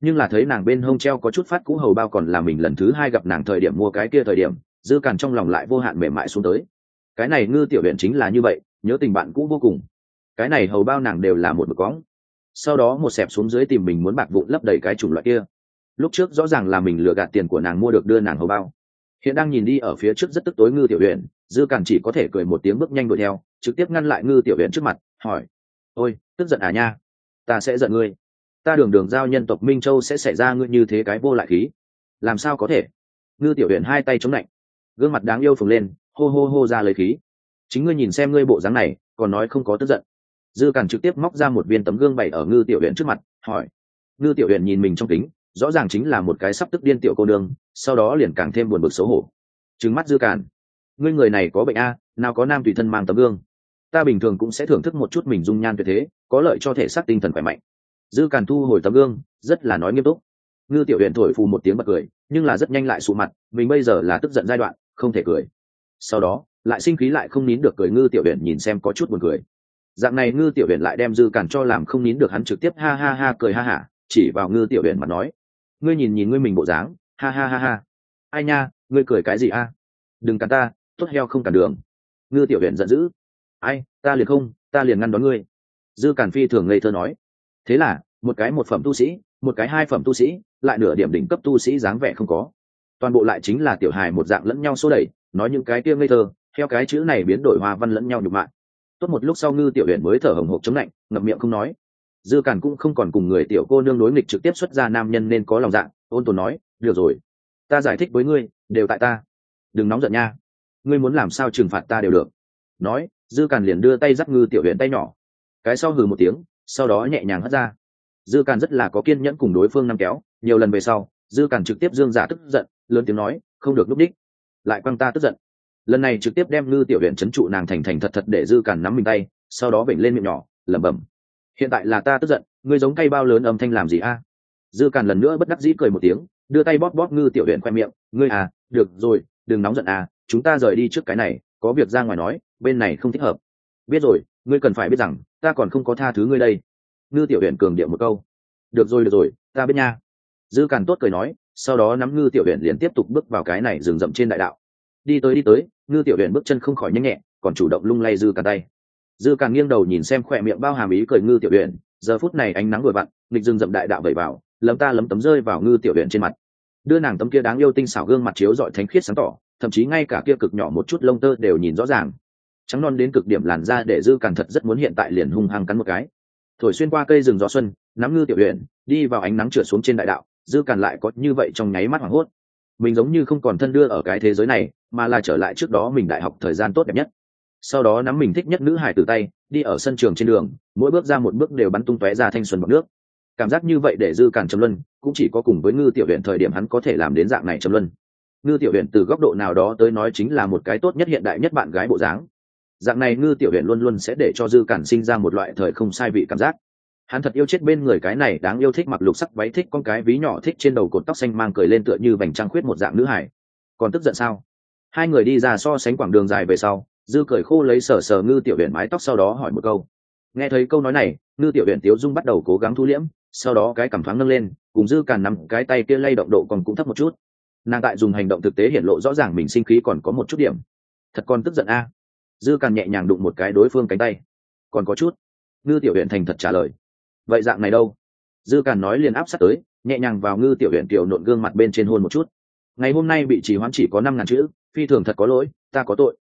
Nhưng là thấy nàng bên hông treo có chút phát cũ hầu bao còn là mình lần thứ hai gặp nàng thời điểm mua cái kia thời điểm, dư càn trong lòng lại vô hạn mềm mại xuống tới. Cái này ngư tiểu huyện chính là như vậy, nhớ tình bạn cũ vô cùng. Cái này hầu bao nàng đều là một mực cóng sau đó một xẹp xuống dưới tìm mình muốn bạc vụn lấp đầy cái chủng loại kia. Lúc trước rõ ràng là mình lừa gạt tiền của nàng mua được đưa nàng hầu bao. Hiện đang nhìn đi ở phía trước rất tức tối ngư tiểu huyện dư càn chỉ có thể cười một tiếng bước nhanh đuổi theo, trực tiếp ngăn lại ngư tiểu huyện trước mặt, hỏi ôi, tức giận à nha. Ta sẽ giận ngươi. Ta đường đường giao nhân tộc minh châu sẽ xảy ra ngươi như thế cái vô lại khí. Làm sao có thể? Ngư tiểu huyện hai tay chống lạnh. Gương mặt đáng yêu phồng lên, hô hô hô ra lấy khí. Chính ngươi nhìn xem ngươi bộ dáng này, còn nói không có tức giận. Dư càn trực tiếp móc ra một viên tấm gương bày ở ngư tiểu huyện trước mặt, hỏi. Ngư tiểu huyện nhìn mình trong kính, rõ ràng chính là một cái sắp tức điên tiểu cô nương, sau đó liền càng thêm buồn bực xấu hổ. Trứng mắt dư càn. Ngươi người này có bệnh a, nào có nam tùy thân mang tấm gương? Ta bình thường cũng sẽ thưởng thức một chút mình dung nhan tuyệt thế, có lợi cho thể xác tinh thần khỏe mạnh. Dư càn thu hồi tấm gương, rất là nói nghiêm túc. Ngư tiểu huyện thổi phù một tiếng bật cười, nhưng là rất nhanh lại sụ mặt, mình bây giờ là tức giận giai đoạn, không thể cười. Sau đó, lại sinh khí lại không nín được cười ngư tiểu huyện nhìn xem có chút buồn cười. Dạng này ngư tiểu huyện lại đem dư càn cho làm không nín được hắn trực tiếp ha ha ha cười ha hả, chỉ vào ngư tiểu huyện mà nói, ngươi nhìn nhìn ngươi mình bộ dáng, ha ha ha ha. Ai nha, ngươi cười cái gì a? Đừng cản ta, tốt heo không cản đường. Ngư tiểu huyện giận dữ ai, ta liền không, ta liền ngăn đón ngươi. Dư càn phi thường ngây thơ nói. Thế là, một cái một phẩm tu sĩ, một cái hai phẩm tu sĩ, lại nửa điểm đỉnh cấp tu sĩ dáng vẻ không có. Toàn bộ lại chính là tiểu hài một dạng lẫn nhau xô đẩy, nói những cái kia ngây thơ, theo cái chữ này biến đổi hoa văn lẫn nhau nhục mạ. Tốt một lúc sau ngư tiểu huyện mới thở hồng hộc chống lạnh, ngậm miệng không nói. Dư càn cũng không còn cùng người tiểu cô nương đối nghịch trực tiếp xuất ra nam nhân nên có lòng dạng ôn tồn nói, được rồi, ta giải thích với ngươi, đều tại ta. Đừng nóng giận nha. Ngươi muốn làm sao trừng phạt ta đều được. Nói dư càn liền đưa tay giáp ngư tiểu huyện tay nhỏ. Cái sau hừ một tiếng, sau đó nhẹ nhàng hất ra. Dư càn rất là có kiên nhẫn cùng đối phương năm kéo. Nhiều lần về sau, dư càn trực tiếp dương giả tức giận, lớn tiếng nói, không được lúc đích, lại quăng ta tức giận. Lần này trực tiếp đem ngư tiểu huyện c h ấ n trụ nàng thành thành thật thật để dư càn nắm mình tay, sau đó vểnh lên miệng nhỏ, lẩm bẩm, hiện tại là ta tức giận, ngươi giống cây bao lớn âm thanh làm gì a? Dư càn lần nữa bất đắc dĩ cười một tiếng, đưa tay bóp bóp ngư tiểu huyện khoe miệng, ngươi à được rồi, đừng nóng giận à chúng ta rời đi trước cái này, có việc ra ngoài nói bên này không thích hợp. Biết rồi, ngươi cần phải biết rằng, ta còn không có tha thứ ngươi đây. Ngư tiểu huyện cường điệu một câu. Được rồi được rồi, ta biết nha. Dư càn tốt cười nói, sau đó nắm ngư tiểu huyện liền tiếp tục bước vào cái này rừng rậm trên đại đạo. Đi tới đi tới, ngư tiểu huyện bước chân không khỏi nhanh nhẹ, còn chủ động lung lay dư càn tay. Dư càn nghiêng đầu nhìn xem khỏe miệng bao hàm ý cười ngư tiểu huyện giờ phút này ánh nắng vừa vặn, nghịch rừng rậm đại đạo vẩy vào, lấm ta lấm tấm rơi vào ngư tiểu huyện trên mặt. Đưa nàng tấm kia đáng yêu tinh xảo gương mặt chiếu dọi thánh khiết sáng tỏ, thậm chí ngay cả kia cực nhỏ một chút lông tơ đều nhìn rõ ràng trắng non đến cực điểm làn ra để dư càn thật rất muốn hiện tại liền hung hăng cắn một cái. Thổi xuyên qua cây rừng gió xuân, nắm ngư tiểu huyện đi vào ánh nắng trượt xuống trên đại đạo, dư càn lại có như vậy trong nháy mắt hoảng hốt. Mình giống như không còn thân đưa ở cái thế giới này, mà là trở lại trước đó mình đại học thời gian tốt đẹp nhất. Sau đó nắm mình thích nhất nữ hải từ tay, đi ở sân trường trên đường, mỗi bước ra một bước đều bắn tung tóe ra thanh xuân bọc nước. Cảm giác như vậy để dư càn trầm luân, cũng chỉ có cùng với ngư tiểu huyện thời điểm hắn có thể làm đến dạng này trầm luân. Ngư tiểu huyện từ góc độ nào đó tới nói chính là một cái tốt nhất hiện đại nhất bạn gái bộ dáng dạng này ngư tiểu huyện luôn luôn sẽ để cho dư cản sinh ra một loại thời không sai vị cảm giác. Hắn thật yêu chết bên người cái này đáng yêu thích mặc lục sắc váy thích con cái ví nhỏ thích trên đầu cột tóc xanh mang cười lên tựa như vành trăng khuyết một dạng nữ hải. Còn tức giận sao? Hai người đi ra so sánh quảng đường dài về sau, dư cười khô lấy sờ sờ ngư tiểu huyện mái tóc sau đó hỏi một câu. Nghe thấy câu nói này, ngư tiểu huyện tiếu dung bắt đầu cố gắng thu liễm, sau đó cái cảm thoáng nâng lên, cùng dư càn nằm cái tay kia lay động độ còn cũng thấp một chút. Nàng tại dùng hành động thực tế hiện lộ rõ ràng mình sinh khí còn có một chút điểm. Thật còn tức giận a dư càn nhẹ nhàng đụng một cái đối phương cánh tay. Còn có chút. Ngư tiểu huyện thành thật trả lời. Vậy dạng này đâu? Dư càn nói liền áp sát tới, nhẹ nhàng vào ngư tiểu huyện tiểu nộn gương mặt bên trên hôn một chút. Ngày hôm nay bị trì hoãn chỉ có năm ngàn chữ, phi thường thật có lỗi, ta có tội.